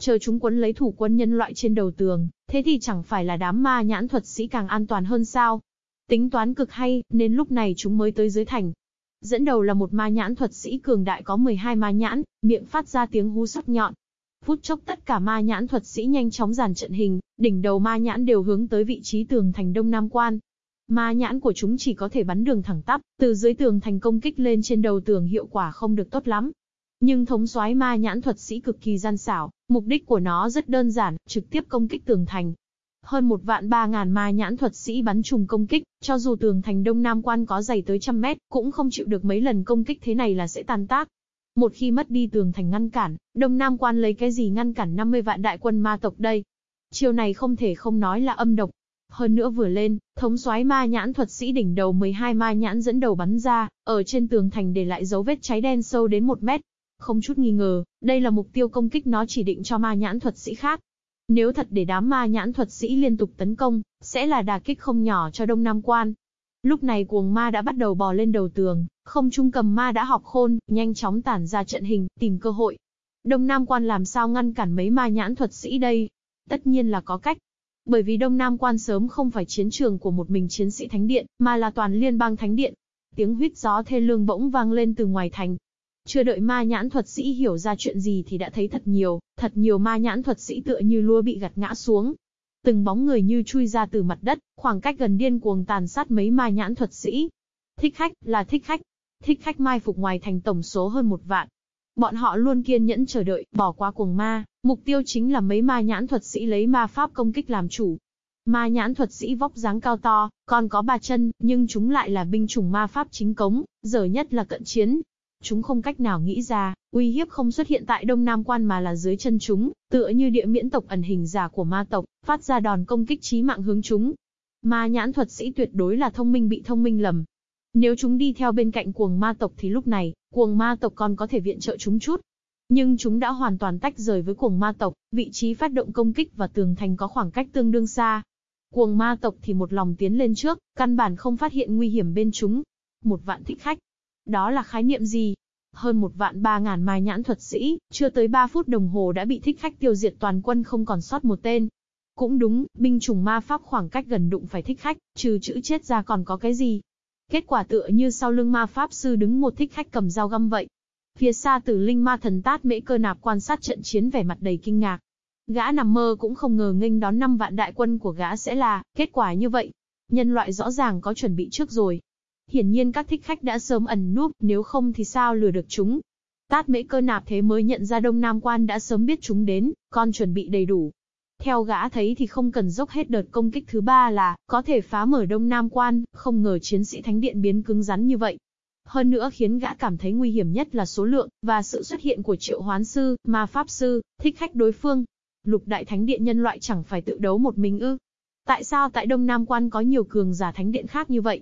Chờ chúng quấn lấy thủ quân nhân loại trên đầu tường, thế thì chẳng phải là đám ma nhãn thuật sĩ càng an toàn hơn sao? Tính toán cực hay, nên lúc này chúng mới tới dưới thành. Dẫn đầu là một ma nhãn thuật sĩ cường đại có 12 ma nhãn, miệng phát ra tiếng hú sắc nhọn. Phút chốc tất cả ma nhãn thuật sĩ nhanh chóng dàn trận hình, đỉnh đầu ma nhãn đều hướng tới vị trí tường thành đông nam quan. Ma nhãn của chúng chỉ có thể bắn đường thẳng tắp, từ dưới tường thành công kích lên trên đầu tường hiệu quả không được tốt lắm. Nhưng thống soái ma nhãn thuật sĩ cực kỳ gian xảo, mục đích của nó rất đơn giản, trực tiếp công kích tường thành. Hơn một vạn ba ngàn ma nhãn thuật sĩ bắn trùng công kích, cho dù tường thành đông nam quan có dày tới trăm mét, cũng không chịu được mấy lần công kích thế này là sẽ tan tác. Một khi mất đi tường thành ngăn cản, đông nam quan lấy cái gì ngăn cản 50 vạn đại quân ma tộc đây? Chiều này không thể không nói là âm độc, hơn nữa vừa lên, thống soái ma nhãn thuật sĩ đỉnh đầu 12 ma nhãn dẫn đầu bắn ra, ở trên tường thành để lại dấu vết cháy đen sâu đến một mét, không chút nghi ngờ, đây là mục tiêu công kích nó chỉ định cho ma nhãn thuật sĩ khác. Nếu thật để đám ma nhãn thuật sĩ liên tục tấn công, sẽ là đà kích không nhỏ cho Đông Nam Quan. Lúc này cuồng ma đã bắt đầu bò lên đầu tường, không trung cầm ma đã học khôn, nhanh chóng tản ra trận hình, tìm cơ hội. Đông Nam Quan làm sao ngăn cản mấy ma nhãn thuật sĩ đây? Tất nhiên là có cách. Bởi vì Đông Nam Quan sớm không phải chiến trường của một mình chiến sĩ Thánh Điện, mà là toàn liên bang Thánh Điện. Tiếng huyết gió thê lương bỗng vang lên từ ngoài thành, chưa đợi ma nhãn thuật sĩ hiểu ra chuyện gì thì đã thấy thật nhiều, thật nhiều ma nhãn thuật sĩ tựa như lúa bị gặt ngã xuống. Từng bóng người như chui ra từ mặt đất, khoảng cách gần điên cuồng tàn sát mấy ma nhãn thuật sĩ. Thích khách, là thích khách. Thích khách mai phục ngoài thành tổng số hơn một vạn. Bọn họ luôn kiên nhẫn chờ đợi, bỏ qua cuồng ma, mục tiêu chính là mấy ma nhãn thuật sĩ lấy ma pháp công kích làm chủ. Ma nhãn thuật sĩ vóc dáng cao to, còn có ba chân, nhưng chúng lại là binh chủng ma pháp chính cống, giờ nhất là cận chiến, Chúng không cách nào nghĩ ra, uy hiếp không xuất hiện tại Đông Nam Quan mà là dưới chân chúng, tựa như địa miễn tộc ẩn hình giả của ma tộc, phát ra đòn công kích chí mạng hướng chúng. Ma nhãn thuật sĩ tuyệt đối là thông minh bị thông minh lầm. Nếu chúng đi theo bên cạnh cuồng ma tộc thì lúc này, cuồng ma tộc còn có thể viện trợ chúng chút. Nhưng chúng đã hoàn toàn tách rời với cuồng ma tộc, vị trí phát động công kích và tường thành có khoảng cách tương đương xa. Cuồng ma tộc thì một lòng tiến lên trước, căn bản không phát hiện nguy hiểm bên chúng. Một vạn thích khách, đó là khái niệm gì? Hơn một vạn ba ngàn mai nhãn thuật sĩ, chưa tới ba phút đồng hồ đã bị thích khách tiêu diệt toàn quân không còn sót một tên. Cũng đúng, binh chủng ma pháp khoảng cách gần đụng phải thích khách, trừ chữ chết ra còn có cái gì? Kết quả tựa như sau lưng ma pháp sư đứng một thích khách cầm dao găm vậy. Phía xa tử linh ma thần tát mễ cơ nạp quan sát trận chiến vẻ mặt đầy kinh ngạc. Gã nằm mơ cũng không ngờ nghênh đón năm vạn đại quân của gã sẽ là kết quả như vậy. Nhân loại rõ ràng có chuẩn bị trước rồi, Hiển nhiên các thích khách đã sớm ẩn núp, nếu không thì sao lừa được chúng. Tát mễ cơ nạp thế mới nhận ra Đông Nam Quan đã sớm biết chúng đến, con chuẩn bị đầy đủ. Theo gã thấy thì không cần dốc hết đợt công kích thứ ba là, có thể phá mở Đông Nam Quan, không ngờ chiến sĩ Thánh Điện biến cứng rắn như vậy. Hơn nữa khiến gã cảm thấy nguy hiểm nhất là số lượng, và sự xuất hiện của triệu hoán sư, ma pháp sư, thích khách đối phương. Lục đại thánh điện nhân loại chẳng phải tự đấu một mình ư. Tại sao tại Đông Nam Quan có nhiều cường giả thánh điện khác như vậy?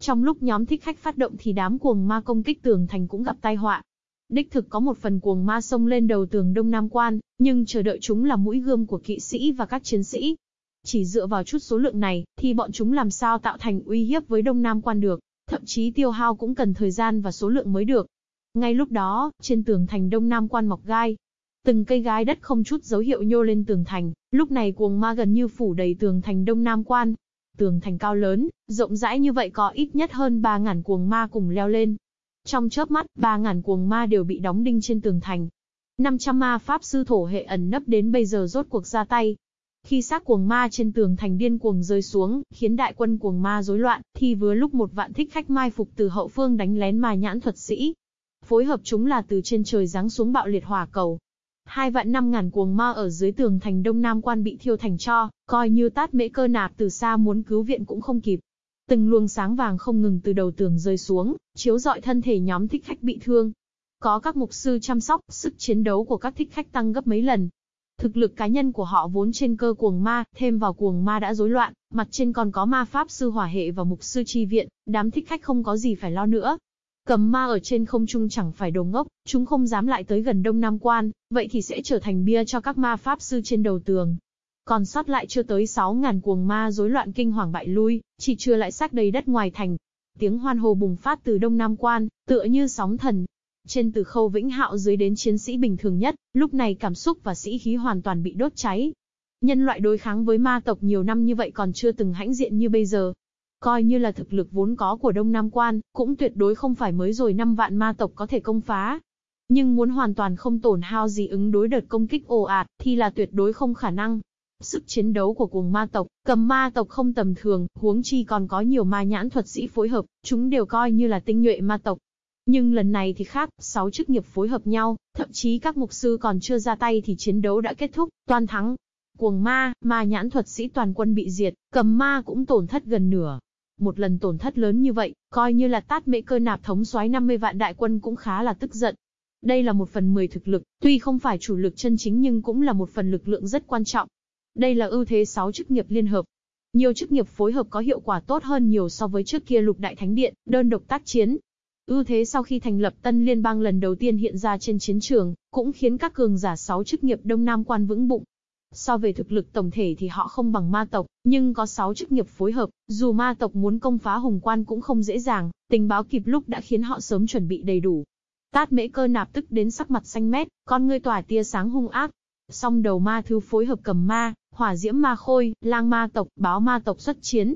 Trong lúc nhóm thích khách phát động thì đám cuồng ma công kích tường thành cũng gặp tai họa. Đích thực có một phần cuồng ma xông lên đầu tường Đông Nam Quan, nhưng chờ đợi chúng là mũi gươm của kỵ sĩ và các chiến sĩ. Chỉ dựa vào chút số lượng này, thì bọn chúng làm sao tạo thành uy hiếp với Đông Nam Quan được, thậm chí tiêu hao cũng cần thời gian và số lượng mới được. Ngay lúc đó, trên tường thành Đông Nam Quan mọc gai. Từng cây gai đất không chút dấu hiệu nhô lên tường thành, lúc này cuồng ma gần như phủ đầy tường thành Đông Nam Quan. Tường thành cao lớn, rộng rãi như vậy có ít nhất hơn 3.000 cuồng ma cùng leo lên, trong chớp mắt, 3.000 cuồng ma đều bị đóng đinh trên tường thành. 500 ma pháp sư thổ hệ ẩn nấp đến bây giờ rốt cuộc ra tay. Khi xác cuồng ma trên tường thành điên cuồng rơi xuống, khiến đại quân cuồng ma rối loạn, thì vừa lúc một vạn thích khách mai phục từ hậu phương đánh lén ma nhãn thuật sĩ. Phối hợp chúng là từ trên trời giáng xuống bạo liệt hỏa cầu. Hai vạn năm ngàn cuồng ma ở dưới tường thành đông nam quan bị thiêu thành cho, coi như tát mễ cơ nạp từ xa muốn cứu viện cũng không kịp. Từng luồng sáng vàng không ngừng từ đầu tường rơi xuống, chiếu rọi thân thể nhóm thích khách bị thương. Có các mục sư chăm sóc, sức chiến đấu của các thích khách tăng gấp mấy lần. Thực lực cá nhân của họ vốn trên cơ cuồng ma, thêm vào cuồng ma đã rối loạn, mặt trên còn có ma pháp sư hỏa hệ và mục sư chi viện, đám thích khách không có gì phải lo nữa. Cầm ma ở trên không trung chẳng phải đồ ngốc, chúng không dám lại tới gần Đông Nam Quan, vậy thì sẽ trở thành bia cho các ma pháp sư trên đầu tường. Còn sót lại chưa tới 6.000 cuồng ma rối loạn kinh hoàng bại lui, chỉ chưa lại xác đầy đất ngoài thành. Tiếng hoan hô bùng phát từ đông nam quan, tựa như sóng thần. Trên từ khâu vĩnh hạo dưới đến chiến sĩ bình thường nhất, lúc này cảm xúc và sĩ khí hoàn toàn bị đốt cháy. Nhân loại đối kháng với ma tộc nhiều năm như vậy còn chưa từng hãnh diện như bây giờ. Coi như là thực lực vốn có của Đông Nam Quan, cũng tuyệt đối không phải mới rồi 5 vạn ma tộc có thể công phá. Nhưng muốn hoàn toàn không tổn hao gì ứng đối đợt công kích ồ ạt, thì là tuyệt đối không khả năng. Sức chiến đấu của cuồng ma tộc, cầm ma tộc không tầm thường, huống chi còn có nhiều ma nhãn thuật sĩ phối hợp, chúng đều coi như là tinh nhuệ ma tộc. Nhưng lần này thì khác, sáu chức nghiệp phối hợp nhau, thậm chí các mục sư còn chưa ra tay thì chiến đấu đã kết thúc, toàn thắng. Cuồng ma, ma nhãn thuật sĩ toàn quân bị diệt, cầm ma cũng tổn thất gần nửa. Một lần tổn thất lớn như vậy, coi như là tát mễ cơ nạp thống soái 50 vạn đại quân cũng khá là tức giận. Đây là một phần 10 thực lực, tuy không phải chủ lực chân chính nhưng cũng là một phần lực lượng rất quan trọng. Đây là ưu thế 6 chức nghiệp liên hợp. Nhiều chức nghiệp phối hợp có hiệu quả tốt hơn nhiều so với trước kia lục đại thánh điện, đơn độc tác chiến. Ưu thế sau khi thành lập tân liên bang lần đầu tiên hiện ra trên chiến trường, cũng khiến các cường giả 6 chức nghiệp Đông Nam quan vững bụng. So về thực lực tổng thể thì họ không bằng ma tộc, nhưng có 6 chức nghiệp phối hợp, dù ma tộc muốn công phá hùng quan cũng không dễ dàng, tình báo kịp lúc đã khiến họ sớm chuẩn bị đầy đủ. Tát mễ cơ nạp tức đến sắc mặt xanh mét, con ngươi tỏa tia sáng hung ác, Song đầu ma thứ phối hợp cầm ma, hỏa diễm ma khôi, lang ma tộc, báo ma tộc xuất chiến.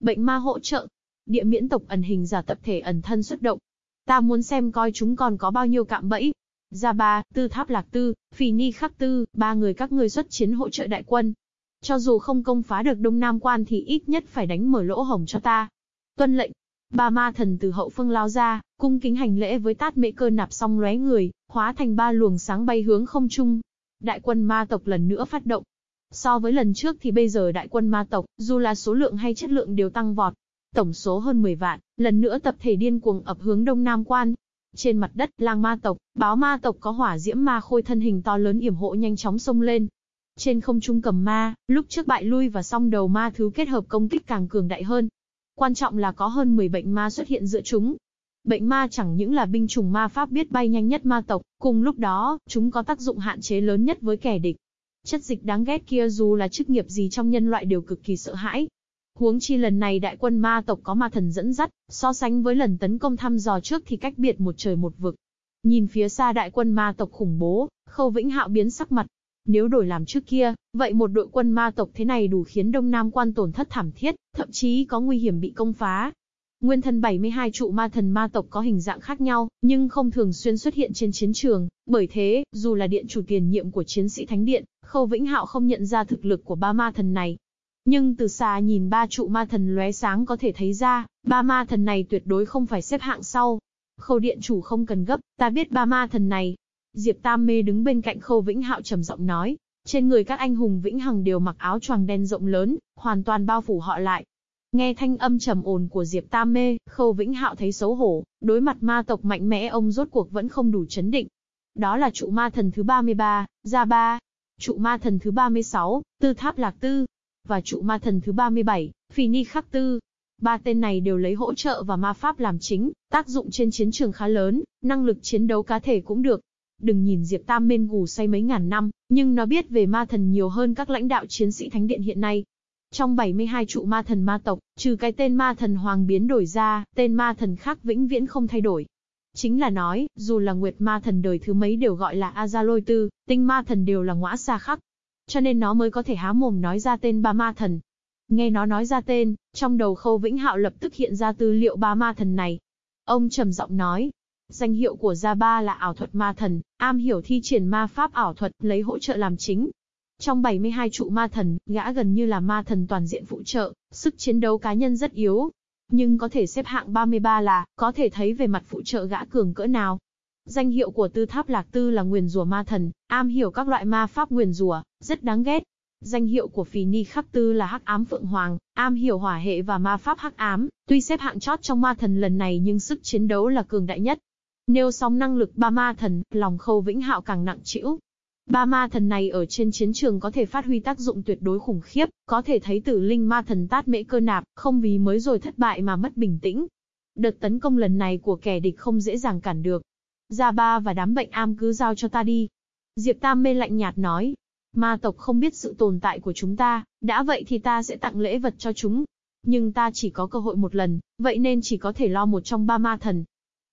Bệnh ma hỗ trợ. Địa miễn tộc ẩn hình giả tập thể ẩn thân xuất động. Ta muốn xem coi chúng còn có bao nhiêu cạm bẫy. Gia Ba, Tư Tháp Lạc Tư, Phì Ni Khắc Tư, ba người các ngươi xuất chiến hỗ trợ đại quân. Cho dù không công phá được Đông Nam Quan thì ít nhất phải đánh mở lỗ hổng cho ta. Tuân lệnh. Ba ma thần từ hậu phương lao ra, cung kính hành lễ với tát mễ cơ nạp xong lóe người, hóa thành ba luồng sáng bay hướng không trung, đại quân ma tộc lần nữa phát động. So với lần trước thì bây giờ đại quân ma tộc, dù là số lượng hay chất lượng đều tăng vọt. Tổng số hơn 10 vạn, lần nữa tập thể điên cuồng ập hướng đông nam quan. Trên mặt đất, lang ma tộc, báo ma tộc có hỏa diễm ma khôi thân hình to lớn yểm hộ nhanh chóng xông lên. Trên không trung cầm ma, lúc trước bại lui và song đầu ma thứ kết hợp công kích càng cường đại hơn. Quan trọng là có hơn 10 bệnh ma xuất hiện giữa chúng, Bệnh ma chẳng những là binh chủng ma pháp biết bay nhanh nhất ma tộc, cùng lúc đó, chúng có tác dụng hạn chế lớn nhất với kẻ địch. Chất dịch đáng ghét kia dù là chức nghiệp gì trong nhân loại đều cực kỳ sợ hãi. Huống chi lần này đại quân ma tộc có ma thần dẫn dắt, so sánh với lần tấn công thăm dò trước thì cách biệt một trời một vực. Nhìn phía xa đại quân ma tộc khủng bố, Khâu Vĩnh Hạo biến sắc mặt. Nếu đổi làm trước kia, vậy một đội quân ma tộc thế này đủ khiến Đông Nam quan tổn thất thảm thiết, thậm chí có nguy hiểm bị công phá. Nguyên thân 72 trụ ma thần ma tộc có hình dạng khác nhau, nhưng không thường xuyên xuất hiện trên chiến trường, bởi thế, dù là điện chủ tiền nhiệm của chiến sĩ Thánh Điện, Khâu Vĩnh Hạo không nhận ra thực lực của ba ma thần này. Nhưng từ xa nhìn ba trụ ma thần lóe sáng có thể thấy ra, ba ma thần này tuyệt đối không phải xếp hạng sau. Khâu điện chủ không cần gấp, ta biết ba ma thần này. Diệp Tam Mê đứng bên cạnh Khâu Vĩnh Hạo trầm giọng nói. Trên người các anh hùng vĩnh hằng đều mặc áo choàng đen rộng lớn, hoàn toàn bao phủ họ lại. Nghe thanh âm trầm ồn của Diệp Tam Mê, Khâu Vĩnh Hạo thấy xấu hổ, đối mặt ma tộc mạnh mẽ ông rốt cuộc vẫn không đủ chấn định. Đó là trụ ma thần thứ 33, Gia Ba, trụ ma thần thứ 36, Tư Tháp Lạc Tư, và trụ ma thần thứ 37, Phì Ni Khắc Tư. Ba tên này đều lấy hỗ trợ và ma pháp làm chính, tác dụng trên chiến trường khá lớn, năng lực chiến đấu cá thể cũng được. Đừng nhìn Diệp Tam Mên ngủ say mấy ngàn năm, nhưng nó biết về ma thần nhiều hơn các lãnh đạo chiến sĩ thánh điện hiện nay. Trong 72 trụ ma thần ma tộc, trừ cái tên ma thần hoàng biến đổi ra, tên ma thần khác vĩnh viễn không thay đổi. Chính là nói, dù là nguyệt ma thần đời thứ mấy đều gọi là Azaloi Tư, tinh ma thần đều là ngõa xa khắc. Cho nên nó mới có thể há mồm nói ra tên ba ma thần. Nghe nó nói ra tên, trong đầu khâu vĩnh hạo lập tức hiện ra tư liệu ba ma thần này. Ông trầm giọng nói, danh hiệu của Gia Ba là ảo thuật ma thần, am hiểu thi triển ma pháp ảo thuật, lấy hỗ trợ làm chính, trong 72 trụ ma thần, gã gần như là ma thần toàn diện phụ trợ, sức chiến đấu cá nhân rất yếu. Nhưng có thể xếp hạng 33 là, có thể thấy về mặt phụ trợ gã cường cỡ nào. Danh hiệu của tư tháp lạc tư là nguyền rùa ma thần, am hiểu các loại ma pháp nguyền rùa, rất đáng ghét. Danh hiệu của phì ni khắc tư là hắc ám phượng hoàng, am hiểu hỏa hệ và ma pháp hắc ám, tuy xếp hạng chót trong ma thần lần này nhưng sức chiến đấu là cường đại nhất. Nêu xong năng lực ba ma thần, lòng khâu vĩnh hạo càng nặng trĩu, Ba ma thần này ở trên chiến trường có thể phát huy tác dụng tuyệt đối khủng khiếp, có thể thấy tử linh ma thần tát mễ cơ nạp, không vì mới rồi thất bại mà mất bình tĩnh. Đợt tấn công lần này của kẻ địch không dễ dàng cản được. Gia Ba và đám bệnh am cứ giao cho ta đi. Diệp Tam mê lạnh nhạt nói. Ma tộc không biết sự tồn tại của chúng ta, đã vậy thì ta sẽ tặng lễ vật cho chúng. Nhưng ta chỉ có cơ hội một lần, vậy nên chỉ có thể lo một trong ba ma thần.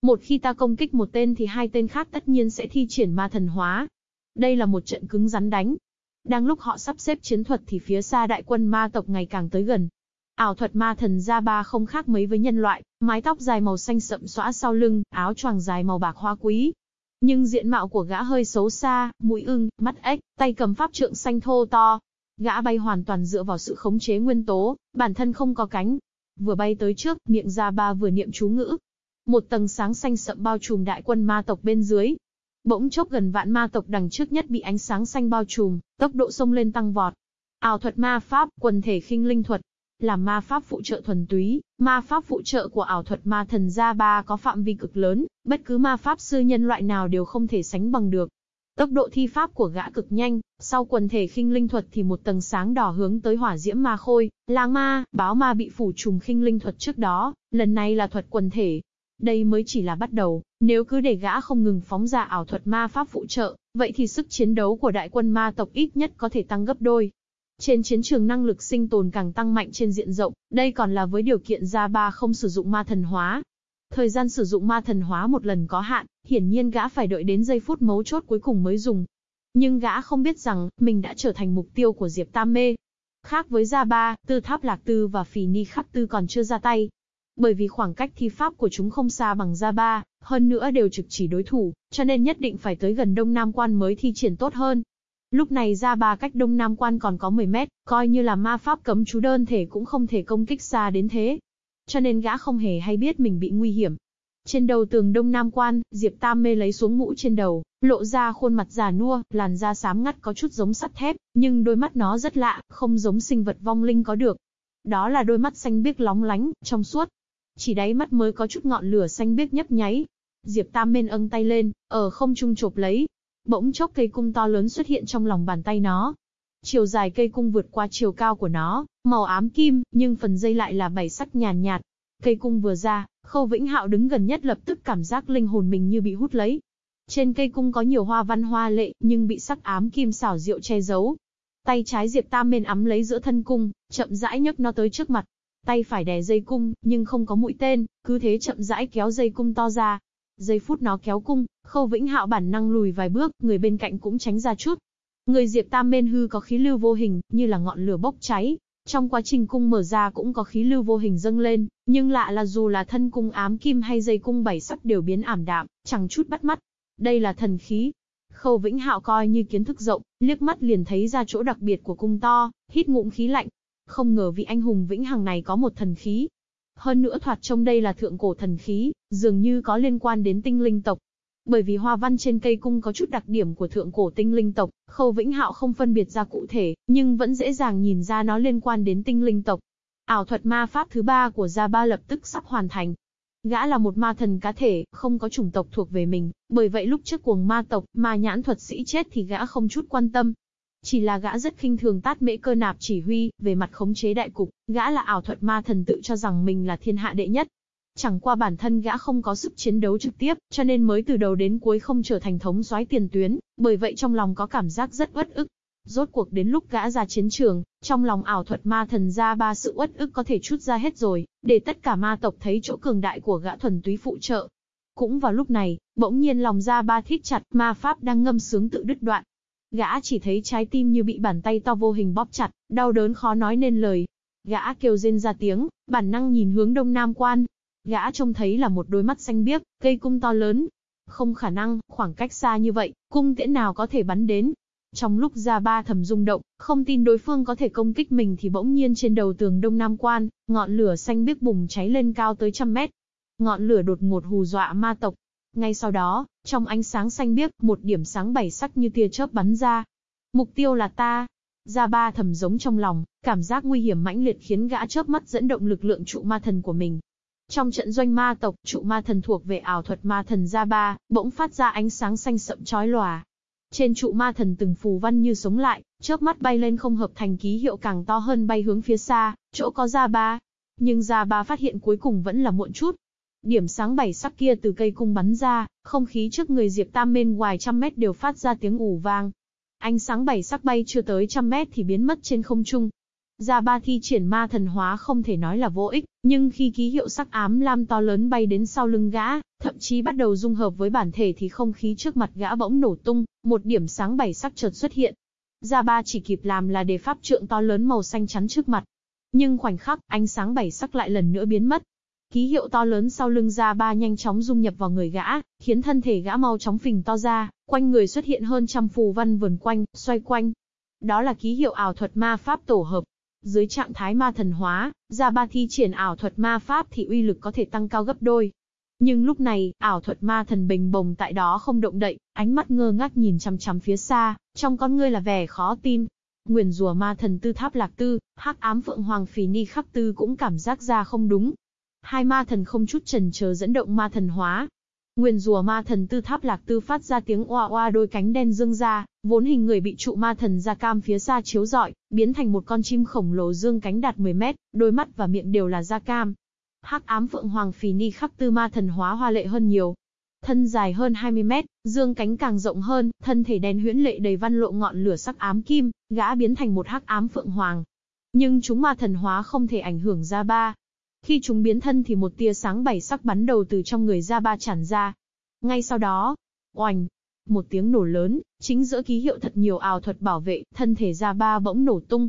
Một khi ta công kích một tên thì hai tên khác tất nhiên sẽ thi triển ma thần hóa, đây là một trận cứng rắn đánh. Đang lúc họ sắp xếp chiến thuật thì phía xa đại quân ma tộc ngày càng tới gần. Ảo thuật ma thần gia ba không khác mấy với nhân loại, mái tóc dài màu xanh sậm xõa sau lưng, áo choàng dài màu bạc hoa quý. Nhưng diện mạo của gã hơi xấu xa, mũi ưng, mắt ếch, tay cầm pháp trượng xanh thô to. Gã bay hoàn toàn dựa vào sự khống chế nguyên tố, bản thân không có cánh. Vừa bay tới trước, miệng gia ba vừa niệm chú ngữ. Một tầng sáng xanh sậm bao trùm đại quân ma tộc bên dưới, Bỗng chốc gần vạn ma tộc đằng trước nhất bị ánh sáng xanh bao trùm, tốc độ sông lên tăng vọt. Ảo thuật ma pháp, quần thể khinh linh thuật, là ma pháp phụ trợ thuần túy, ma pháp phụ trợ của ảo thuật ma thần gia ba có phạm vi cực lớn, bất cứ ma pháp sư nhân loại nào đều không thể sánh bằng được. Tốc độ thi pháp của gã cực nhanh, sau quần thể khinh linh thuật thì một tầng sáng đỏ hướng tới hỏa diễm ma khôi, lang ma, báo ma bị phủ trùm khinh linh thuật trước đó, lần này là thuật quần thể, đây mới chỉ là bắt đầu, nếu cứ để gã không ngừng phóng ra ảo thuật ma pháp phụ trợ, vậy thì sức chiến đấu của đại quân ma tộc ít nhất có thể tăng gấp đôi. Trên chiến trường năng lực sinh tồn càng tăng mạnh trên diện rộng, đây còn là với điều kiện gia ba không sử dụng ma thần hóa. Thời gian sử dụng ma thần hóa một lần có hạn, hiển nhiên gã phải đợi đến giây phút mấu chốt cuối cùng mới dùng. Nhưng gã không biết rằng, mình đã trở thành mục tiêu của Diệp Tam Mê. Khác với Gia Ba, Tư Tháp Lạc Tư và Phì Ni Khắc Tư còn chưa ra tay, bởi vì khoảng cách thi pháp của chúng không xa bằng gia ba, hơn nữa đều trực chỉ đối thủ, cho nên nhất định phải tới gần Đông Nam Quan mới thi triển tốt hơn. Lúc này gia ba cách Đông Nam Quan còn có 10 mét, coi như là ma pháp cấm chú đơn thể cũng không thể công kích xa đến thế. Cho nên gã không hề hay biết mình bị nguy hiểm. Trên đầu tường Đông Nam Quan, Diệp Tam mê lấy xuống mũ trên đầu, lộ ra khuôn mặt già nua, làn da xám ngắt có chút giống sắt thép, nhưng đôi mắt nó rất lạ, không giống sinh vật vong linh có được. Đó là đôi mắt xanh biếc lóng lánh, trong suốt, chỉ đáy mắt mới có chút ngọn lửa xanh biếc nhấp nháy. Diệp Tam Mên âng tay lên, ở không trung chộp lấy. Bỗng chốc cây cung to lớn xuất hiện trong lòng bàn tay nó. Chiều dài cây cung vượt qua chiều cao của nó, màu ám kim, nhưng phần dây lại là bảy sắc nhàn nhạt, Cây cung vừa ra, Khâu Vĩnh Hạo đứng gần nhất lập tức cảm giác linh hồn mình như bị hút lấy. Trên cây cung có nhiều hoa văn hoa lệ, nhưng bị sắc ám kim xảo diệu che giấu. Tay trái Diệp Tam Mên ấm lấy giữa thân cung, chậm rãi nhấc nó tới trước mặt. Tay phải đè dây cung, nhưng không có mũi tên, cứ thế chậm rãi kéo dây cung to ra. Giây phút nó kéo cung, Khâu Vĩnh Hạo bản năng lùi vài bước, người bên cạnh cũng tránh ra chút. Người Diệp Tam bên hư có khí lưu vô hình, như là ngọn lửa bốc cháy. Trong quá trình cung mở ra cũng có khí lưu vô hình dâng lên, nhưng lạ là dù là thân cung ám kim hay dây cung bảy sắc đều biến ảm đạm, chẳng chút bắt mắt. Đây là thần khí, Khâu Vĩnh Hạo coi như kiến thức rộng, liếc mắt liền thấy ra chỗ đặc biệt của cung to, hít ngụm khí lạnh, không ngờ vị anh hùng vĩnh hằng này có một thần khí. Hơn nữa thoạt trông đây là thượng cổ thần khí, dường như có liên quan đến tinh linh tộc. Bởi vì hoa văn trên cây cung có chút đặc điểm của thượng cổ tinh linh tộc, Khâu Vĩnh Hạo không phân biệt ra cụ thể, nhưng vẫn dễ dàng nhìn ra nó liên quan đến tinh linh tộc. Ảo thuật ma pháp thứ ba của Gia Ba lập tức sắp hoàn thành. Gã là một ma thần cá thể, không có chủng tộc thuộc về mình, bởi vậy lúc trước cuồng ma tộc, ma nhãn thuật sĩ chết thì gã không chút quan tâm. Chỉ là gã rất khinh thường tát mễ cơ nạp chỉ huy, về mặt khống chế đại cục, gã là ảo thuật ma thần tự cho rằng mình là thiên hạ đệ nhất, Chẳng qua bản thân gã không có sức chiến đấu trực tiếp, cho nên mới từ đầu đến cuối không trở thành thống soái tiền tuyến, bởi vậy trong lòng có cảm giác rất uất ức. Rốt cuộc đến lúc gã ra chiến trường, trong lòng ảo thuật ma thần ra ba sự uất ức có thể chút ra hết rồi, để tất cả ma tộc thấy chỗ cường đại của gã thuần túy phụ trợ. Cũng vào lúc này, bỗng nhiên lòng ra ba thích chặt, ma pháp đang ngâm sướng tự đứt đoạn. Gã chỉ thấy trái tim như bị bàn tay to vô hình bóp chặt, đau đớn khó nói nên lời. Gã kêu rên ra tiếng, bản năng nhìn hướng đông nam quan, Gã trông thấy là một đôi mắt xanh biếc, cây cung to lớn. Không khả năng, khoảng cách xa như vậy, cung tiễn nào có thể bắn đến. Trong lúc ra ba thầm rung động, không tin đối phương có thể công kích mình thì bỗng nhiên trên đầu tường đông nam quan, ngọn lửa xanh biếc bùng cháy lên cao tới trăm mét. Ngọn lửa đột ngột hù dọa ma tộc. Ngay sau đó, trong ánh sáng xanh biếc, một điểm sáng bảy sắc như tia chớp bắn ra. Mục tiêu là ta, Gia Ba thầm giống trong lòng, cảm giác nguy hiểm mãnh liệt khiến gã chớp mắt dẫn động lực lượng trụ ma thần của mình, trong trận doanh ma tộc, trụ ma thần thuộc về ảo thuật ma thần Gia Ba, bỗng phát ra ánh sáng xanh sậm chói lòa. Trên trụ ma thần từng phù văn như sống lại, chớp mắt bay lên không hợp thành ký hiệu càng to hơn bay hướng phía xa, chỗ có Gia Ba. Nhưng Gia Ba phát hiện cuối cùng vẫn là muộn chút. Điểm sáng bảy sắc kia từ cây cung bắn ra, không khí trước người Diệp Tam bên ngoài trăm mét đều phát ra tiếng ủ vang. Ánh sáng bảy sắc bay chưa tới trăm mét thì biến mất trên không trung, Gia Ba thi triển ma thần hóa không thể nói là vô ích, nhưng khi ký hiệu sắc ám lam to lớn bay đến sau lưng gã, thậm chí bắt đầu dung hợp với bản thể thì không khí trước mặt gã bỗng nổ tung, một điểm sáng bảy sắc chợt xuất hiện. Gia Ba chỉ kịp làm là để pháp trượng to lớn màu xanh chắn trước mặt. Nhưng khoảnh khắc, ánh sáng bảy sắc lại lần nữa biến mất. Ký hiệu to lớn sau lưng ra Ba nhanh chóng dung nhập vào người gã, khiến thân thể gã mau chóng phình to ra, quanh người xuất hiện hơn trăm phù văn vần quanh, xoay quanh. Đó là ký hiệu ảo thuật ma pháp tổ hợp, dưới trạng thái ma thần hóa, ra Ba thi triển ảo thuật ma pháp thì uy lực có thể tăng cao gấp đôi. Nhưng lúc này, ảo thuật ma thần bình bồng tại đó không động đậy, ánh mắt ngơ ngác nhìn chăm chăm phía xa, trong con ngươi là vẻ khó tin. Nguyền rùa ma thần tư tháp lạc tư, hắc ám phượng hoàng phì ni khắc tư cũng cảm giác ra không đúng. Hai ma thần không chút chần chờ dẫn động ma thần hóa, Nguyên rùa ma thần tư tháp lạc tư phát ra tiếng oa oa đôi cánh đen dương ra, vốn hình người bị trụ ma thần da cam phía xa chiếu rọi, biến thành một con chim khổng lồ dương cánh đạt 10 mét, đôi mắt và miệng đều là da cam. Hắc ám phượng hoàng phì ni khắc tư ma thần hóa hoa lệ hơn nhiều. Thân dài hơn 20 mét, dương cánh càng rộng hơn, thân thể đen huyễn lệ đầy văn lộ ngọn lửa sắc ám kim, gã biến thành một hắc ám phượng hoàng. Nhưng chúng ma thần hóa không thể ảnh hưởng ra ba, khi chúng biến thân thì một tia sáng bảy sắc bắn đầu từ trong người ra ba tràn ra. Ngay sau đó, oành, một tiếng nổ lớn, chính giữa ký hiệu thật nhiều ảo thuật bảo vệ, thân thể ra ba bỗng nổ tung.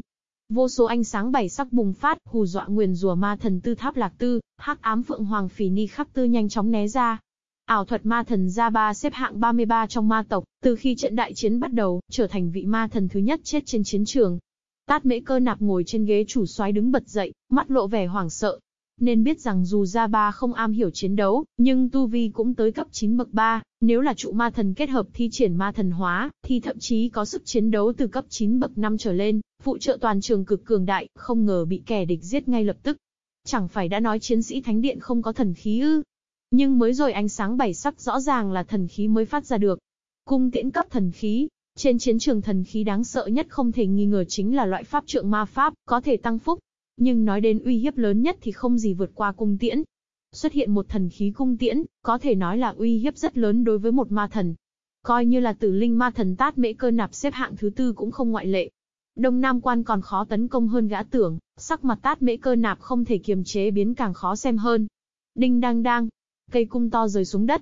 Vô số ánh sáng bảy sắc bùng phát, hù dọa nguyền rùa ma thần tư tháp lạc tư, hắc ám phượng hoàng phỉ ni khắc tư nhanh chóng né ra. Ảo thuật ma thần ra ba xếp hạng 33 trong ma tộc, từ khi trận đại chiến bắt đầu, trở thành vị ma thần thứ nhất chết trên chiến trường. Tát mễ cơ nạp ngồi trên ghế chủ soái đứng bật dậy, mắt lộ vẻ hoảng sợ, nên biết rằng dù Gia Ba không am hiểu chiến đấu, nhưng Tu Vi cũng tới cấp 9 bậc 3, nếu là trụ ma thần kết hợp thi triển ma thần hóa, thì thậm chí có sức chiến đấu từ cấp 9 bậc 5 trở lên, phụ trợ toàn trường cực cường đại, không ngờ bị kẻ địch giết ngay lập tức. Chẳng phải đã nói chiến sĩ thánh điện không có thần khí ư. Nhưng mới rồi ánh sáng bảy sắc rõ ràng là thần khí mới phát ra được. Cung tiễn cấp thần khí, trên chiến trường thần khí đáng sợ nhất không thể nghi ngờ chính là loại pháp trượng ma pháp, có thể tăng phúc, nhưng nói đến uy hiếp lớn nhất thì không gì vượt qua cung tiễn. Xuất hiện một thần khí cung tiễn, có thể nói là uy hiếp rất lớn đối với một ma thần. Coi như là tử linh ma thần tát mễ cơ nạp xếp hạng thứ tư cũng không ngoại lệ. Đông Nam quan còn khó tấn công hơn gã tưởng, sắc mặt tát mễ cơ nạp không thể kiềm chế biến càng khó xem hơn. Đinh đang đang, cây cung to rơi xuống đất.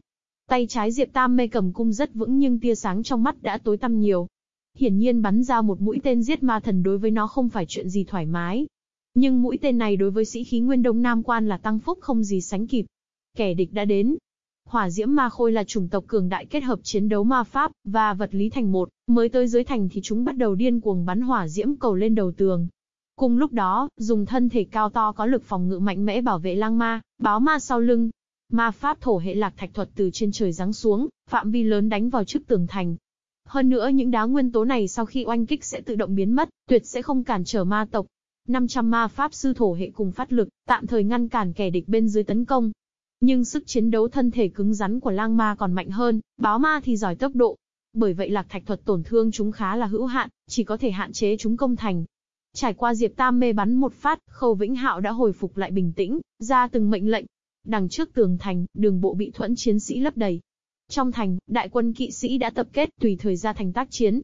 Tay trái Diệp Tam mê cầm cung rất vững nhưng tia sáng trong mắt đã tối tăm nhiều. Hiển nhiên bắn ra một mũi tên giết ma thần đối với nó không phải chuyện gì thoải mái, nhưng mũi tên này đối với sĩ khí nguyên đông nam quan là tăng phúc không gì sánh kịp. Kẻ địch đã đến. Hỏa diễm ma khôi là chủng tộc cường đại kết hợp chiến đấu ma pháp và vật lý thành một, mới tới dưới thành thì chúng bắt đầu điên cuồng bắn hỏa diễm cầu lên đầu tường. Cùng lúc đó, dùng thân thể cao to có lực phòng ngự mạnh mẽ bảo vệ lang ma, báo ma sau lưng. Ma pháp thổ hệ lạc thạch thuật từ trên trời giáng xuống, phạm vi lớn đánh vào trước tường thành. Hơn nữa những đá nguyên tố này sau khi oanh kích sẽ tự động biến mất, tuyệt sẽ không cản trở ma tộc. 500 ma pháp sư thổ hệ cùng phát lực, tạm thời ngăn cản kẻ địch bên dưới tấn công. Nhưng sức chiến đấu thân thể cứng rắn của lang ma còn mạnh hơn, báo ma thì giỏi tốc độ. Bởi vậy lạc thạch thuật tổn thương chúng khá là hữu hạn, chỉ có thể hạn chế chúng công thành. Trải qua Diệp Tam mê bắn một phát, Khâu Vĩnh Hạo đã hồi phục lại bình tĩnh, ra từng mệnh lệnh. Đằng trước tường thành, đường bộ bị thuẫn chiến sĩ lấp đầy. Trong thành, đại quân kỵ sĩ đã tập kết tùy thời ra thành tác chiến.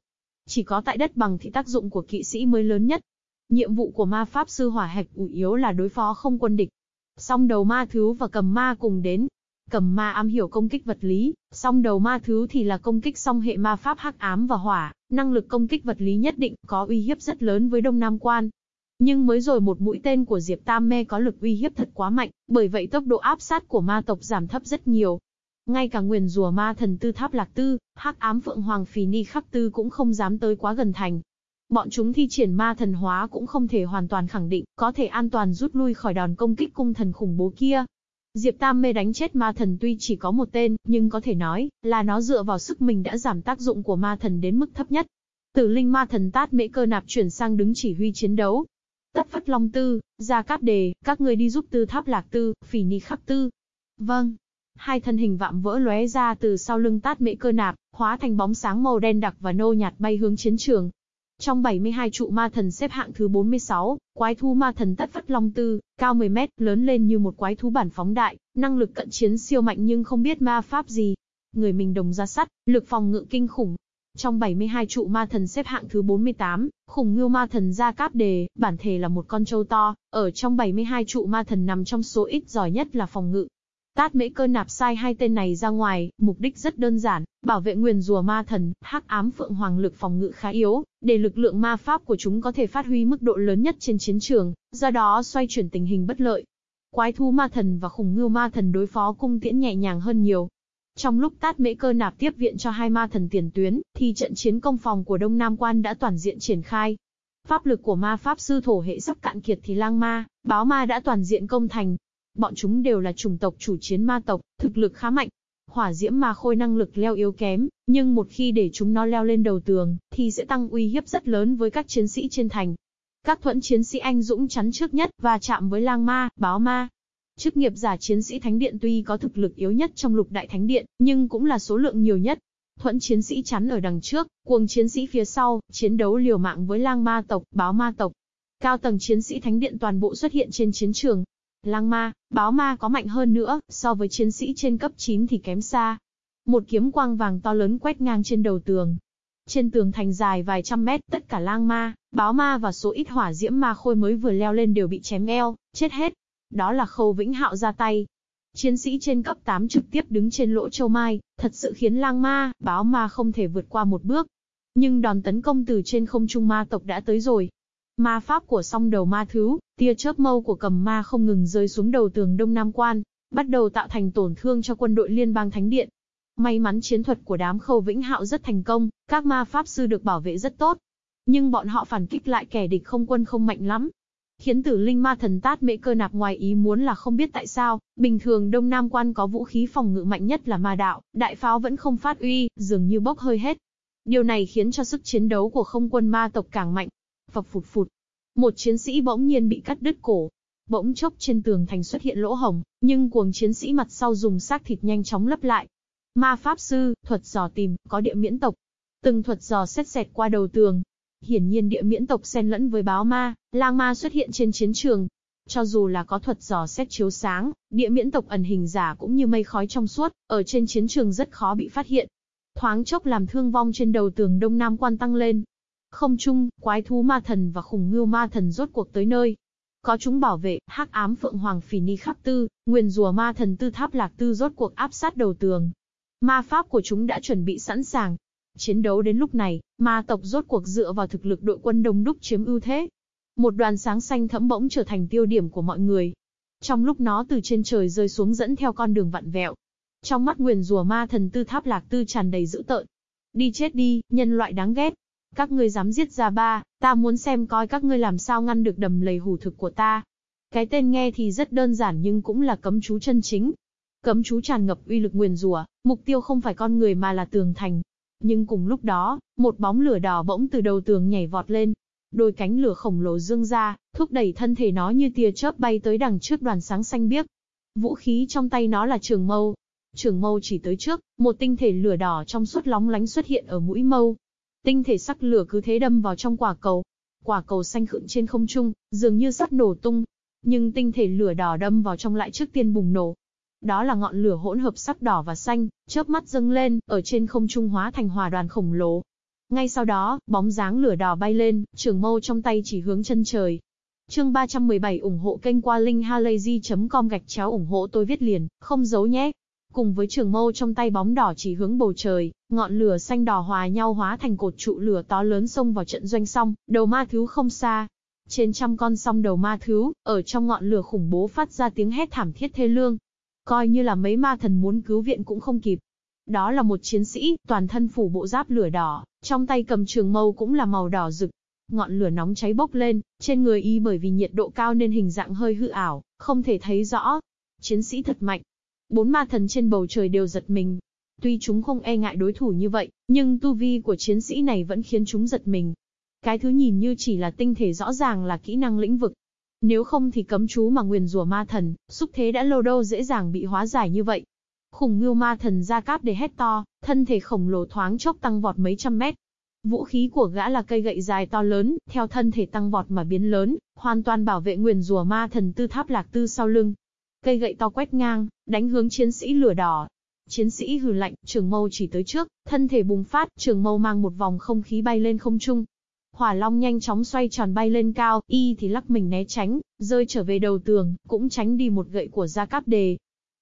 Chỉ có tại đất bằng thì tác dụng của kỵ sĩ mới lớn nhất. Nhiệm vụ của ma pháp sư hỏa hạch ủ yếu là đối phó không quân địch. Song đầu ma thứ và cầm ma cùng đến. Cầm ma am hiểu công kích vật lý, song đầu ma thứ thì là công kích song hệ ma pháp hắc ám và hỏa, năng lực công kích vật lý nhất định có uy hiếp rất lớn với Đông Nam Quan. Nhưng mới rồi một mũi tên của Diệp Tam Mê có lực uy hiếp thật quá mạnh, bởi vậy tốc độ áp sát của ma tộc giảm thấp rất nhiều. Ngay cả nguyền rùa ma thần tư tháp lạc tư, hắc ám phượng hoàng phì ni khắc tư cũng không dám tới quá gần thành. Bọn chúng thi triển ma thần hóa cũng không thể hoàn toàn khẳng định, có thể an toàn rút lui khỏi đòn công kích cung thần khủng bố kia. Diệp Tam mê đánh chết ma thần tuy chỉ có một tên, nhưng có thể nói, là nó dựa vào sức mình đã giảm tác dụng của ma thần đến mức thấp nhất. Tử linh ma thần tát mễ cơ nạp chuyển sang đứng chỉ huy chiến đấu. Tất phất long tư, ra cáp đề, các người đi giúp tư tháp lạc tư, phỉ ni khắc tư. Vâng. Hai thân hình vạm vỡ lóe ra từ sau lưng tát mễ cơ nạp, hóa thành bóng sáng màu đen đặc và nô nhạt bay hướng chiến trường. Trong 72 trụ ma thần xếp hạng thứ 46, quái thú ma thần tất phất long tư, cao 10 mét, lớn lên như một quái thú bản phóng đại, năng lực cận chiến siêu mạnh nhưng không biết ma pháp gì. Người mình đồng ra sắt, lực phòng ngự kinh khủng. Trong 72 trụ ma thần xếp hạng thứ 48, khủng ngưu ma thần ra cáp đề, bản thể là một con trâu to, ở trong 72 trụ ma thần nằm trong số ít giỏi nhất là phòng ngự. Tát mễ cơ nạp sai hai tên này ra ngoài, mục đích rất đơn giản, bảo vệ nguyền rùa ma thần, hắc ám phượng hoàng lực phòng ngự khá yếu, để lực lượng ma pháp của chúng có thể phát huy mức độ lớn nhất trên chiến trường, do đó xoay chuyển tình hình bất lợi. Quái thú ma thần và khủng ngưu ma thần đối phó cung tiễn nhẹ nhàng hơn nhiều. Trong lúc tát mễ cơ nạp tiếp viện cho hai ma thần tiền tuyến, thì trận chiến công phòng của Đông Nam Quan đã toàn diện triển khai. Pháp lực của ma pháp sư thổ hệ sắp cạn kiệt thì lang ma, báo ma đã toàn diện công thành, Bọn chúng đều là chủng tộc chủ chiến ma tộc, thực lực khá mạnh. Hỏa diễm ma khôi năng lực leo yếu kém, nhưng một khi để chúng nó leo lên đầu tường, thì sẽ tăng uy hiếp rất lớn với các chiến sĩ trên thành. Các thuẫn chiến sĩ anh dũng chắn trước nhất và chạm với lang ma, báo ma. Chức nghiệp giả chiến sĩ thánh điện tuy có thực lực yếu nhất trong lục đại thánh điện, nhưng cũng là số lượng nhiều nhất. Thuẫn chiến sĩ chắn ở đằng trước, cuồng chiến sĩ phía sau, chiến đấu liều mạng với lang ma tộc, báo ma tộc. Cao tầng chiến sĩ thánh điện toàn bộ xuất hiện trên chiến trường, Lang ma, báo ma có mạnh hơn nữa, so với chiến sĩ trên cấp 9 thì kém xa. Một kiếm quang vàng to lớn quét ngang trên đầu tường. Trên tường thành dài vài trăm mét, tất cả lang ma, báo ma và số ít hỏa diễm ma khôi mới vừa leo lên đều bị chém eo, chết hết. Đó là khâu vĩnh hạo ra tay. Chiến sĩ trên cấp 8 trực tiếp đứng trên lỗ châu mai, thật sự khiến lang ma, báo ma không thể vượt qua một bước. Nhưng đòn tấn công từ trên không trung ma tộc đã tới rồi. Ma pháp của song đầu ma thứ, tia chớp mâu của cầm ma không ngừng rơi xuống đầu tường Đông Nam Quan, bắt đầu tạo thành tổn thương cho quân đội liên bang Thánh Điện. May mắn chiến thuật của đám khâu vĩnh hạo rất thành công, các ma pháp sư được bảo vệ rất tốt. Nhưng bọn họ phản kích lại kẻ địch không quân không mạnh lắm. Khiến tử linh ma thần tát mễ cơ nạp ngoài ý muốn là không biết tại sao, bình thường Đông Nam Quan có vũ khí phòng ngự mạnh nhất là ma đạo, đại pháo vẫn không phát uy, dường như bốc hơi hết. Điều này khiến cho sức chiến đấu của không quân ma tộc càng mạnh, phập phụt phụt. Một chiến sĩ bỗng nhiên bị cắt đứt cổ. Bỗng chốc trên tường thành xuất hiện lỗ hồng, nhưng cuồng chiến sĩ mặt sau dùng xác thịt nhanh chóng lấp lại. Ma pháp sư, thuật dò tìm, có địa miễn tộc. Từng thuật dò xét xẹt qua đầu tường. Hiển nhiên địa miễn tộc xen lẫn với báo ma, lang ma xuất hiện trên chiến trường. Cho dù là có thuật dò xét chiếu sáng, địa miễn tộc ẩn hình giả cũng như mây khói trong suốt, ở trên chiến trường rất khó bị phát hiện. Thoáng chốc làm thương vong trên đầu tường đông nam quan tăng lên, không chung, quái thú ma thần và khủng ngưu ma thần rốt cuộc tới nơi. Có chúng bảo vệ, hắc ám phượng hoàng phỉ ni khắp tư, nguyền rùa ma thần tư tháp lạc tư rốt cuộc áp sát đầu tường. Ma pháp của chúng đã chuẩn bị sẵn sàng. Chiến đấu đến lúc này, ma tộc rốt cuộc dựa vào thực lực đội quân đông đúc chiếm ưu thế. Một đoàn sáng xanh thẫm bỗng trở thành tiêu điểm của mọi người. Trong lúc nó từ trên trời rơi xuống dẫn theo con đường vặn vẹo. Trong mắt nguyền rùa ma thần tư tháp lạc tư tràn đầy dữ tợn. Đi chết đi, nhân loại đáng ghét. Các ngươi dám giết ra ba, ta muốn xem coi các ngươi làm sao ngăn được đầm lầy hủ thực của ta. Cái tên nghe thì rất đơn giản nhưng cũng là cấm chú chân chính. Cấm chú tràn ngập uy lực nguyền rủa, mục tiêu không phải con người mà là tường thành. Nhưng cùng lúc đó, một bóng lửa đỏ bỗng từ đầu tường nhảy vọt lên. Đôi cánh lửa khổng lồ dương ra, thúc đẩy thân thể nó như tia chớp bay tới đằng trước đoàn sáng xanh biếc. Vũ khí trong tay nó là trường mâu. Trường mâu chỉ tới trước, một tinh thể lửa đỏ trong suốt lóng lánh xuất hiện ở mũi mâu. Tinh thể sắc lửa cứ thế đâm vào trong quả cầu. Quả cầu xanh khựng trên không trung, dường như sắp nổ tung. Nhưng tinh thể lửa đỏ đâm vào trong lại trước tiên bùng nổ, đó là ngọn lửa hỗn hợp sắc đỏ và xanh, chớp mắt dâng lên, ở trên không trung hóa thành hòa đoàn khổng lồ. Ngay sau đó, bóng dáng lửa đỏ bay lên, trường mâu trong tay chỉ hướng chân trời. Chương 317 ủng hộ kênh qua linkhalazy.com gạch chéo ủng hộ tôi viết liền, không giấu nhé. Cùng với trường mâu trong tay bóng đỏ chỉ hướng bầu trời, ngọn lửa xanh đỏ hòa nhau hóa thành cột trụ lửa to lớn xông vào trận doanh song, đầu ma thứ không xa. Trên trăm con song đầu ma thứ, ở trong ngọn lửa khủng bố phát ra tiếng hét thảm thiết thê lương, Coi như là mấy ma thần muốn cứu viện cũng không kịp. Đó là một chiến sĩ, toàn thân phủ bộ giáp lửa đỏ, trong tay cầm trường mâu cũng là màu đỏ rực. Ngọn lửa nóng cháy bốc lên, trên người y bởi vì nhiệt độ cao nên hình dạng hơi hư ảo, không thể thấy rõ. Chiến sĩ thật mạnh. Bốn ma thần trên bầu trời đều giật mình. Tuy chúng không e ngại đối thủ như vậy, nhưng tu vi của chiến sĩ này vẫn khiến chúng giật mình. Cái thứ nhìn như chỉ là tinh thể rõ ràng là kỹ năng lĩnh vực, nếu không thì cấm chú mà nguyền rủa ma thần, xúc thế đã lâu đâu dễ dàng bị hóa giải như vậy. Khủng ngưu ma thần ra cáp để hét to, thân thể khổng lồ thoáng chốc tăng vọt mấy trăm mét. Vũ khí của gã là cây gậy dài to lớn, theo thân thể tăng vọt mà biến lớn, hoàn toàn bảo vệ nguyền rùa ma thần tư tháp lạc tư sau lưng. Cây gậy to quét ngang, đánh hướng chiến sĩ lửa đỏ. Chiến sĩ hừ lạnh, trường mâu chỉ tới trước, thân thể bùng phát, trường mâu mang một vòng không khí bay lên không trung, Hỏa Long nhanh chóng xoay tròn bay lên cao, y thì lắc mình né tránh, rơi trở về đầu tường, cũng tránh đi một gậy của Gia Cáp Đề.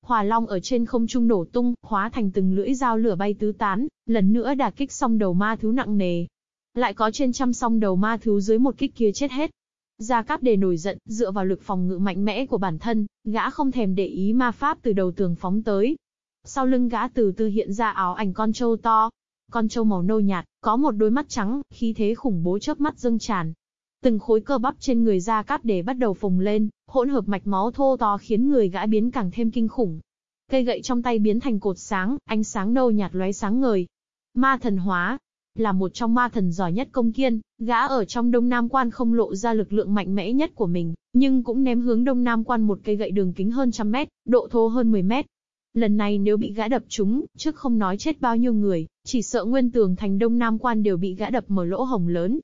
Hỏa Long ở trên không trung nổ tung, hóa thành từng lưỡi dao lửa bay tứ tán, lần nữa đả kích xong đầu ma thứ nặng nề. Lại có trên trăm song đầu ma thứ dưới một kích kia chết hết. Gia Cáp Đề nổi giận, dựa vào lực phòng ngự mạnh mẽ của bản thân, gã không thèm để ý ma pháp từ đầu tường phóng tới. Sau lưng gã từ từ hiện ra áo ảnh con trâu to, con trâu màu nâu nhạt, có một đôi mắt trắng, khí thế khủng bố chớp mắt dâng tràn. Từng khối cơ bắp trên người Gia cáp để bắt đầu phồng lên, hỗn hợp mạch máu thô to khiến người gã biến càng thêm kinh khủng. Cây gậy trong tay biến thành cột sáng, ánh sáng nâu nhạt lóe sáng ngời. Ma thần hóa, là một trong ma thần giỏi nhất công kiên, gã ở trong Đông Nam Quan không lộ ra lực lượng mạnh mẽ nhất của mình, nhưng cũng ném hướng Đông Nam Quan một cây gậy đường kính hơn trăm mét, độ thô hơn 10 mét. Lần này nếu bị gã đập trúng, trước không nói chết bao nhiêu người, chỉ sợ nguyên tường thành đông nam quan đều bị gã đập mở lỗ hồng lớn.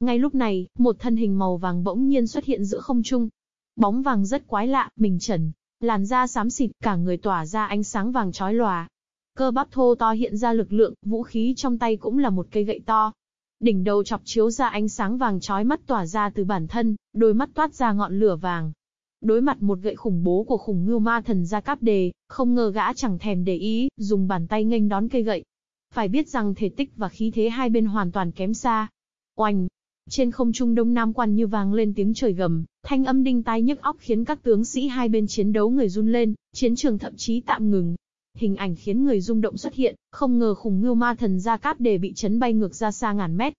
Ngay lúc này, một thân hình màu vàng bỗng nhiên xuất hiện giữa không trung. Bóng vàng rất quái lạ, mình trần, làn da xám xịt, cả người tỏa ra ánh sáng vàng chói lòa. Cơ bắp thô to hiện ra lực lượng, vũ khí trong tay cũng là một cây gậy to. Đỉnh đầu chọc chiếu ra ánh sáng vàng chói mắt tỏa ra từ bản thân, đôi mắt toát ra ngọn lửa vàng, Đối mặt một gậy khủng bố của khủng ngưu ma thần gia cáp đề, không ngờ gã chẳng thèm để ý, dùng bàn tay nghênh đón cây gậy. Phải biết rằng thể tích và khí thế hai bên hoàn toàn kém xa. Oanh! Trên không trung đông nam quan như vang lên tiếng trời gầm, thanh âm đinh tai nhức óc khiến các tướng sĩ hai bên chiến đấu người run lên, chiến trường thậm chí tạm ngừng. Hình ảnh khiến người rung động xuất hiện, không ngờ khủng ngưu ma thần gia cáp đề bị chấn bay ngược ra xa ngàn mét.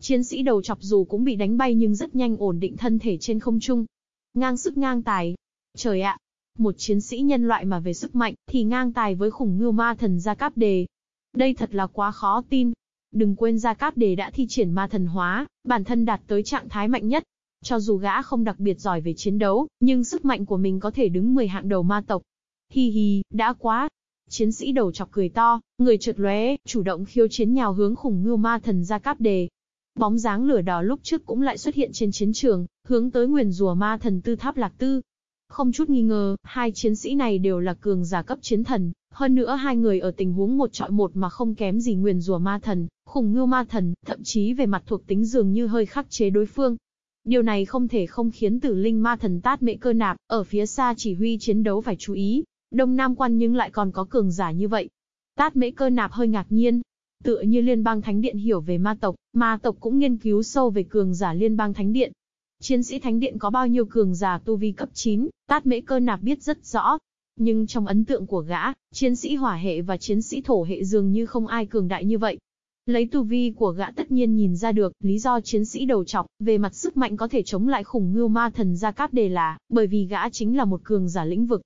Chiến sĩ đầu chọc dù cũng bị đánh bay nhưng rất nhanh ổn định thân thể trên không trung, Ngang sức ngang tài. Trời ạ! Một chiến sĩ nhân loại mà về sức mạnh, thì ngang tài với khủng ngưu ma thần Gia Cáp Đề. Đây thật là quá khó tin. Đừng quên Gia Cáp Đề đã thi triển ma thần hóa, bản thân đạt tới trạng thái mạnh nhất. Cho dù gã không đặc biệt giỏi về chiến đấu, nhưng sức mạnh của mình có thể đứng 10 hạng đầu ma tộc. Hi hi, đã quá, chiến sĩ đầu chọc cười to, người trượt lóe, chủ động khiêu chiến nhào hướng khủng ngưu ma thần ra Cáp Đề. Bóng dáng lửa đỏ lúc trước cũng lại xuất hiện trên chiến trường, hướng tới nguyền rùa ma thần tư tháp lạc tư. Không chút nghi ngờ, hai chiến sĩ này đều là cường giả cấp chiến thần, hơn nữa hai người ở tình huống một trọi một mà không kém gì nguyền rùa ma thần, khủng ngưu ma thần, thậm chí về mặt thuộc tính dường như hơi khắc chế đối phương. Điều này không thể không khiến tử linh ma thần tát mệ cơ nạp, ở phía xa chỉ huy chiến đấu phải chú ý. Đông Nam quan nhưng lại còn có cường giả như vậy. Tát mễ cơ nạp hơi ngạc nhiên, Tựa như Liên bang Thánh Điện hiểu về ma tộc, ma tộc cũng nghiên cứu sâu về cường giả Liên bang Thánh Điện. Chiến sĩ Thánh Điện có bao nhiêu cường giả tu vi cấp 9, tát mễ cơ nạp biết rất rõ. Nhưng trong ấn tượng của gã, chiến sĩ hỏa hệ và chiến sĩ thổ hệ dường như không ai cường đại như vậy. Lấy tu vi của gã tất nhiên nhìn ra được, lý do chiến sĩ đầu trọc về mặt sức mạnh có thể chống lại khủng ngưu ma thần gia cáp đề là, bởi vì gã chính là một cường giả lĩnh vực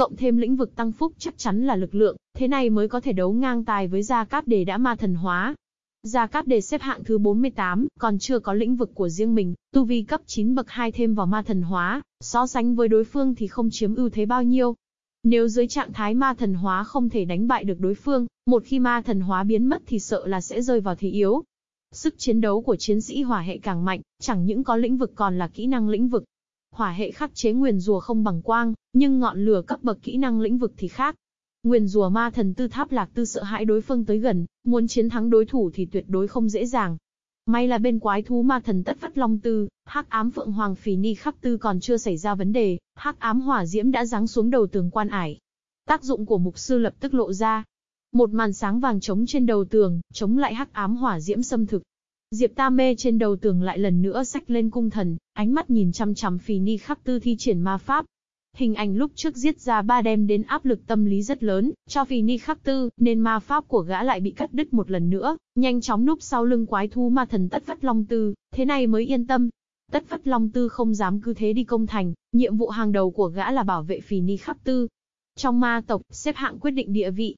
cộng thêm lĩnh vực tăng phúc chắc chắn là lực lượng, thế này mới có thể đấu ngang tài với Gia Cáp Đề đã ma thần hóa. Gia Cáp Đề xếp hạng thứ 48, còn chưa có lĩnh vực của riêng mình, tu vi cấp 9 bậc 2 thêm vào ma thần hóa, so sánh với đối phương thì không chiếm ưu thế bao nhiêu. Nếu dưới trạng thái ma thần hóa không thể đánh bại được đối phương, một khi ma thần hóa biến mất thì sợ là sẽ rơi vào thế yếu. Sức chiến đấu của chiến sĩ hỏa hệ càng mạnh, chẳng những có lĩnh vực còn là kỹ năng lĩnh vực. Hỏa hệ khắc chế nguyền rùa không bằng quang, nhưng ngọn lửa cấp bậc kỹ năng lĩnh vực thì khác. Nguyền rùa ma thần tư tháp lạc tư sợ hãi đối phương tới gần, muốn chiến thắng đối thủ thì tuyệt đối không dễ dàng. May là bên quái thú ma thần tất phất long tư, hắc ám phượng hoàng Phỉ ni khắc tư còn chưa xảy ra vấn đề, hắc ám hỏa diễm đã giáng xuống đầu tường quan ải. Tác dụng của mục sư lập tức lộ ra. Một màn sáng vàng chống trên đầu tường, chống lại hắc ám hỏa diễm xâm thực. Diệp Tam Mê trên đầu tường lại lần nữa sách lên cung thần, ánh mắt nhìn chăm chăm phì ni khắc tư thi triển ma pháp, Hình ảnh lúc trước giết ra ba đem đến áp lực tâm lý rất lớn, cho Phì ni khắc tư, nên ma pháp của gã lại bị cắt đứt một lần nữa, nhanh chóng núp sau lưng quái thú ma thần tất phất long tư, thế này mới yên tâm. Tất phất long tư không dám cứ thế đi công thành, nhiệm vụ hàng đầu của gã là bảo vệ phì ni khắc tư. Trong ma tộc, xếp hạng quyết định địa vị,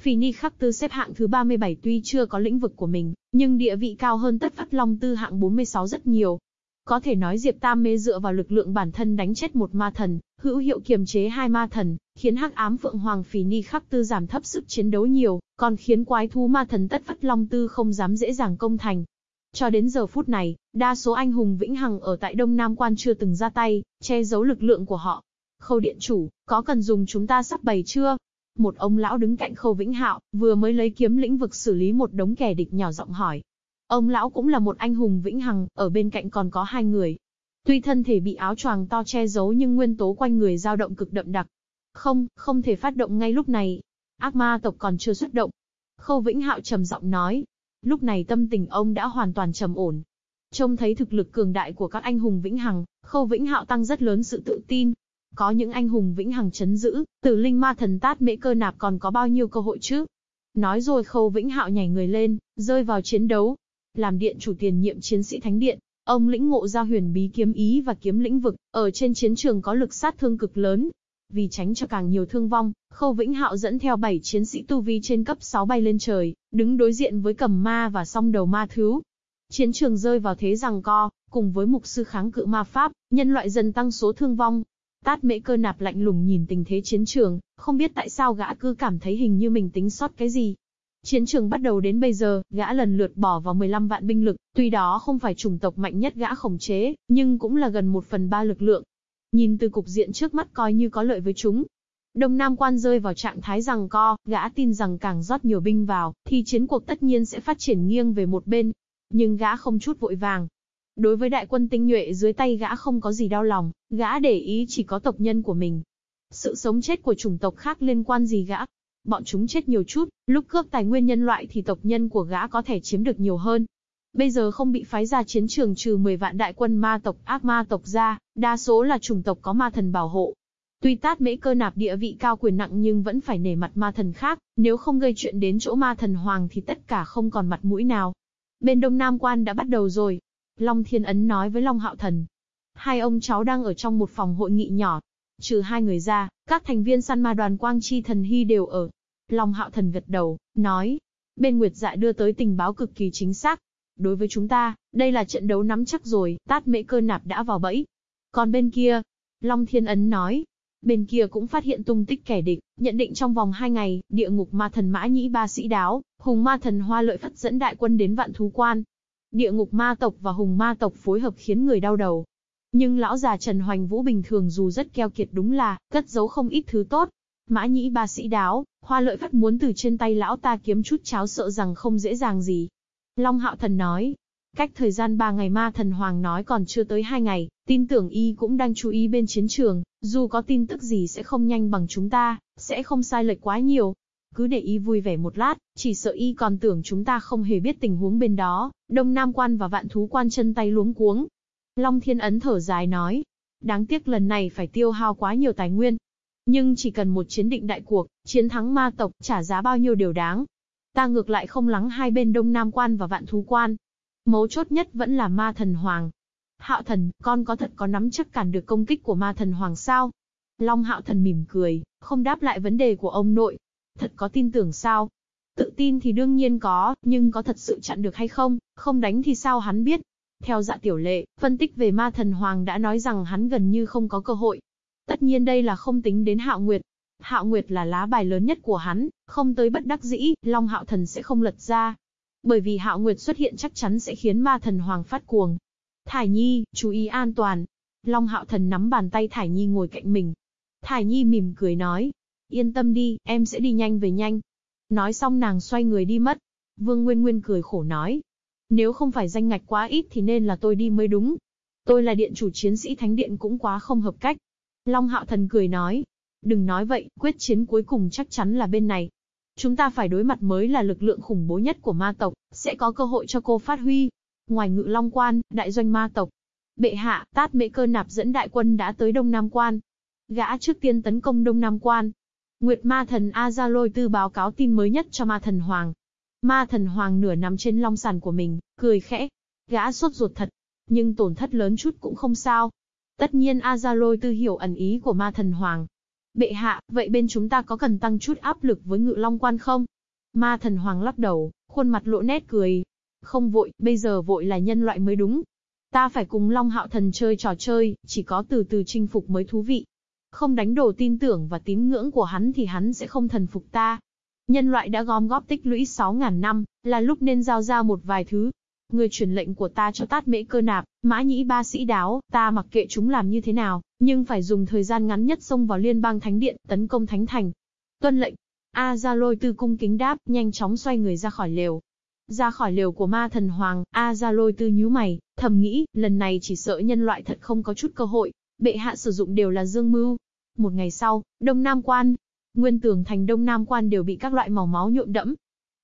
Phỉ Ni Khắc Tư xếp hạng thứ 37 tuy chưa có lĩnh vực của mình, nhưng địa vị cao hơn Tất Phất Long Tư hạng 46 rất nhiều. Có thể nói Diệp Tam Mê dựa vào lực lượng bản thân đánh chết một ma thần, hữu hiệu kiềm chế hai ma thần, khiến hắc ám phượng hoàng Phỉ ni khắc tư giảm thấp sức chiến đấu nhiều, còn khiến quái thú ma thần tất phất long tư không dám dễ dàng công thành. Cho đến giờ phút này, đa số anh hùng vĩnh hằng ở tại Đông Nam Quan chưa từng ra tay, che giấu lực lượng của họ. Khâu điện chủ, có cần dùng chúng ta sắp bày chưa? Một ông lão đứng cạnh khâu vĩnh hạo, vừa mới lấy kiếm lĩnh vực xử lý một đống kẻ địch nhỏ giọng hỏi. Ông lão cũng là một anh hùng vĩnh hằng, ở bên cạnh còn có hai người, Tuy thân thể bị áo choàng to che giấu nhưng nguyên tố quanh người dao động cực đậm đặc. Không, không thể phát động ngay lúc này. Ác ma tộc còn chưa xuất động. Khâu Vĩnh Hạo trầm giọng nói. Lúc này tâm tình ông đã hoàn toàn trầm ổn. Trông thấy thực lực cường đại của các anh hùng Vĩnh Hằng, Khâu Vĩnh Hạo tăng rất lớn sự tự tin. Có những anh hùng Vĩnh Hằng chấn giữ, tử linh ma thần tát mễ cơ nạp còn có bao nhiêu cơ hội chứ? Nói rồi Khâu Vĩnh Hạo nhảy người lên, rơi vào chiến đấu. Làm điện chủ tiền nhiệm chiến sĩ thánh điện, Ông lĩnh ngộ ra huyền bí kiếm ý và kiếm lĩnh vực, ở trên chiến trường có lực sát thương cực lớn. Vì tránh cho càng nhiều thương vong, Khâu Vĩnh Hạo dẫn theo 7 chiến sĩ tu vi trên cấp 6 bay lên trời, đứng đối diện với cầm ma và song đầu ma thứ. Chiến trường rơi vào thế rằng co, cùng với mục sư kháng cự ma pháp, nhân loại dần tăng số thương vong. Tát mễ cơ nạp lạnh lùng nhìn tình thế chiến trường, không biết tại sao gã cứ cảm thấy hình như mình tính sót cái gì. Chiến trường bắt đầu đến bây giờ, gã lần lượt bỏ vào 15 vạn binh lực, tuy đó không phải chủng tộc mạnh nhất gã khống chế, nhưng cũng là gần một phần ba lực lượng. Nhìn từ cục diện trước mắt coi như có lợi với chúng. Đông Nam quan rơi vào trạng thái rằng co, gã tin rằng càng rót nhiều binh vào, thì chiến cuộc tất nhiên sẽ phát triển nghiêng về một bên. Nhưng gã không chút vội vàng. Đối với đại quân tinh nhuệ dưới tay gã không có gì đau lòng, gã để ý chỉ có tộc nhân của mình. Sự sống chết của chủng tộc khác liên quan gì gã, bọn chúng chết nhiều chút, lúc cướp tài nguyên nhân loại thì tộc nhân của gã có thể chiếm được nhiều hơn. Bây giờ không bị phái ra chiến trường trừ 10 vạn đại quân ma tộc ác ma tộc ra, đa số là chủng tộc có ma thần bảo hộ. Tuy tát mễ cơ nạp địa vị cao quyền nặng nhưng vẫn phải nể mặt ma thần khác, nếu không gây chuyện đến chỗ ma thần hoàng thì tất cả không còn mặt mũi nào. Bên đông nam quan đã bắt đầu rồi. Long Thiên Ấn nói với Long Hạo Thần. Hai ông cháu đang ở trong một phòng hội nghị nhỏ, Trừ hai người ra, các thành viên săn ma đoàn Quang Chi Thần Hy đều ở. Long Hạo Thần gật đầu, nói. Bên Nguyệt Dạ đưa tới tình báo cực kỳ chính xác. Đối với chúng ta, đây là trận đấu nắm chắc rồi, tát mễ cơ nạp đã vào bẫy. Còn bên kia, Long Thiên Ấn nói. Bên kia cũng phát hiện tung tích kẻ địch, nhận định trong vòng hai ngày, địa ngục ma thần mã nhĩ ba sĩ đáo, hùng ma thần hoa lợi phất dẫn đại quân đến vạn thú quan. Địa ngục ma tộc và hùng ma tộc phối hợp khiến người đau đầu, nhưng lão già Trần Hoành Vũ bình thường dù rất keo kiệt đúng là, cất giấu không ít thứ tốt. Mã nhĩ ba sĩ đáo, hoa lợi phát muốn từ trên tay lão ta kiếm chút cháo sợ rằng không dễ dàng gì. Long Hạo Thần nói, cách thời gian ba ngày ma thần hoàng nói còn chưa tới hai ngày, tin tưởng y cũng đang chú ý bên chiến trường, dù có tin tức gì sẽ không nhanh bằng chúng ta, sẽ không sai lệch quá nhiều. Cứ để y vui vẻ một lát, chỉ sợ y còn tưởng chúng ta không hề biết tình huống bên đó, Đông Nam quan và vạn thú quan chân tay luống cuống, Long Thiên Ấn thở dài nói. Đáng tiếc lần này phải tiêu hao quá nhiều tài nguyên. Nhưng chỉ cần một chiến định đại cuộc, chiến thắng ma tộc, trả giá bao nhiêu đều đáng. Ta ngược lại không lắng hai bên Đông Nam Quan và Vạn Thú Quan. Mấu chốt nhất vẫn là ma thần hoàng. Hạo thần, con có thật có nắm chắc cản được công kích của ma thần hoàng sao? Long Hạo Thần mỉm cười, không đáp lại vấn đề của ông nội. Thật có tin tưởng sao? Tự tin thì đương nhiên có, nhưng có thật sự chặn được hay không, không đánh thì sao hắn biết. Theo dạ tiểu lệ, phân tích về ma thần hoàng đã nói rằng hắn gần như không có cơ hội. Tất nhiên đây là không tính đến Hạo Nguyệt. Hạo Nguyệt là lá bài lớn nhất của hắn, không tới bất đắc dĩ, Long Hạo Thần sẽ không lật ra. Bởi vì Hạo Nguyệt xuất hiện chắc chắn sẽ khiến ma thần hoàng phát cuồng. Thải Nhi, chú ý an toàn. Long Hạo Thần nắm bàn tay Thải Nhi ngồi cạnh mình. Thải Nhi mỉm cười nói. Yên tâm đi, em sẽ đi nhanh về nhanh. Nói xong nàng xoay người đi mất. Vương Nguyên Nguyên cười khổ nói. Nếu không phải danh ngạch quá ít thì nên là tôi đi mới đúng. Tôi là điện chủ chiến sĩ thánh điện cũng quá không hợp cách. Long Hạo Thần cười nói. Đừng nói vậy, quyết chiến cuối cùng chắc chắn là bên này. Chúng ta phải đối mặt mới là lực lượng khủng bố nhất của ma tộc, sẽ có cơ hội cho cô phát huy. Ngoài ngự long quan, đại doanh ma tộc. Bệ hạ, tát mễ cơ nạp dẫn đại quân đã tới Đông Nam Quan. Gã trước tiên tấn công Đông Nam Quan. Nguyệt ma thần Azaloi tư báo cáo tin mới nhất cho ma thần Hoàng. Ma thần Hoàng nửa nằm trên long sàn của mình, cười khẽ. Gã sốt ruột thật. Nhưng tổn thất lớn chút cũng không sao. Tất nhiên Azaloi tư hiểu ẩn ý của ma thần Hoàng. Bệ hạ, vậy bên chúng ta có cần tăng chút áp lực với ngự long quan không? Ma thần Hoàng lắc đầu, khuôn mặt lộ nét cười. Không vội, bây giờ vội là nhân loại mới đúng. Ta phải cùng Long Hạo Thần chơi trò chơi, chỉ có từ từ chinh phục mới thú vị. Không đánh đổ tin tưởng và tín ngưỡng của hắn thì hắn sẽ không thần phục ta. Nhân loại đã gom góp tích lũy 6.000 năm, là lúc nên giao ra một vài thứ. Người truyền lệnh của ta cho tát mễ cơ nạp, mã nhĩ ba sĩ đáo, ta mặc kệ chúng làm như thế nào, nhưng phải dùng thời gian ngắn nhất xông vào liên bang thánh điện, tấn công thánh thành. Tuân lệnh. A Gia Lôi Tư cung kính đáp, nhanh chóng xoay người ra khỏi lều. Ra khỏi lều của ma thần hoàng, A Gia Lôi Tư nhíu mày, thầm nghĩ, lần này chỉ sợ nhân loại thật không có chút cơ hội, bệ hạ sử dụng đều là dương mưu. Một ngày sau, Đông Nam Quan, nguyên tường thành Đông Nam Quan đều bị các loại màu máu nhuộm đẫm.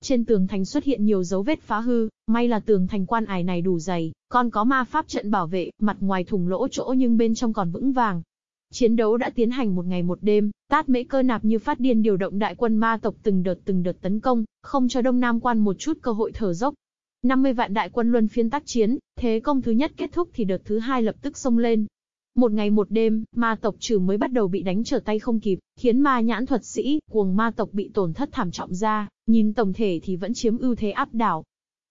Trên tường thành xuất hiện nhiều dấu vết phá hư, may là tường thành quan ải này đủ dày, còn có ma pháp trận bảo vệ, mặt ngoài thủng lỗ chỗ nhưng bên trong còn vững vàng. Chiến đấu đã tiến hành một ngày một đêm, tát mễ cơ nạp như phát điên điều động đại quân ma tộc từng đợt từng đợt tấn công, không cho Đông Nam quan một chút cơ hội thở dốc. 50 vạn đại quân luân phiên tác chiến, thế công thứ nhất kết thúc thì đợt thứ hai lập tức xông lên. Một ngày một đêm, ma tộc trừ mới bắt đầu bị đánh trở tay không kịp, khiến ma nhãn thuật sĩ, cuồng ma tộc bị tổn thất thảm trọng ra, nhìn tổng thể thì vẫn chiếm ưu thế áp đảo.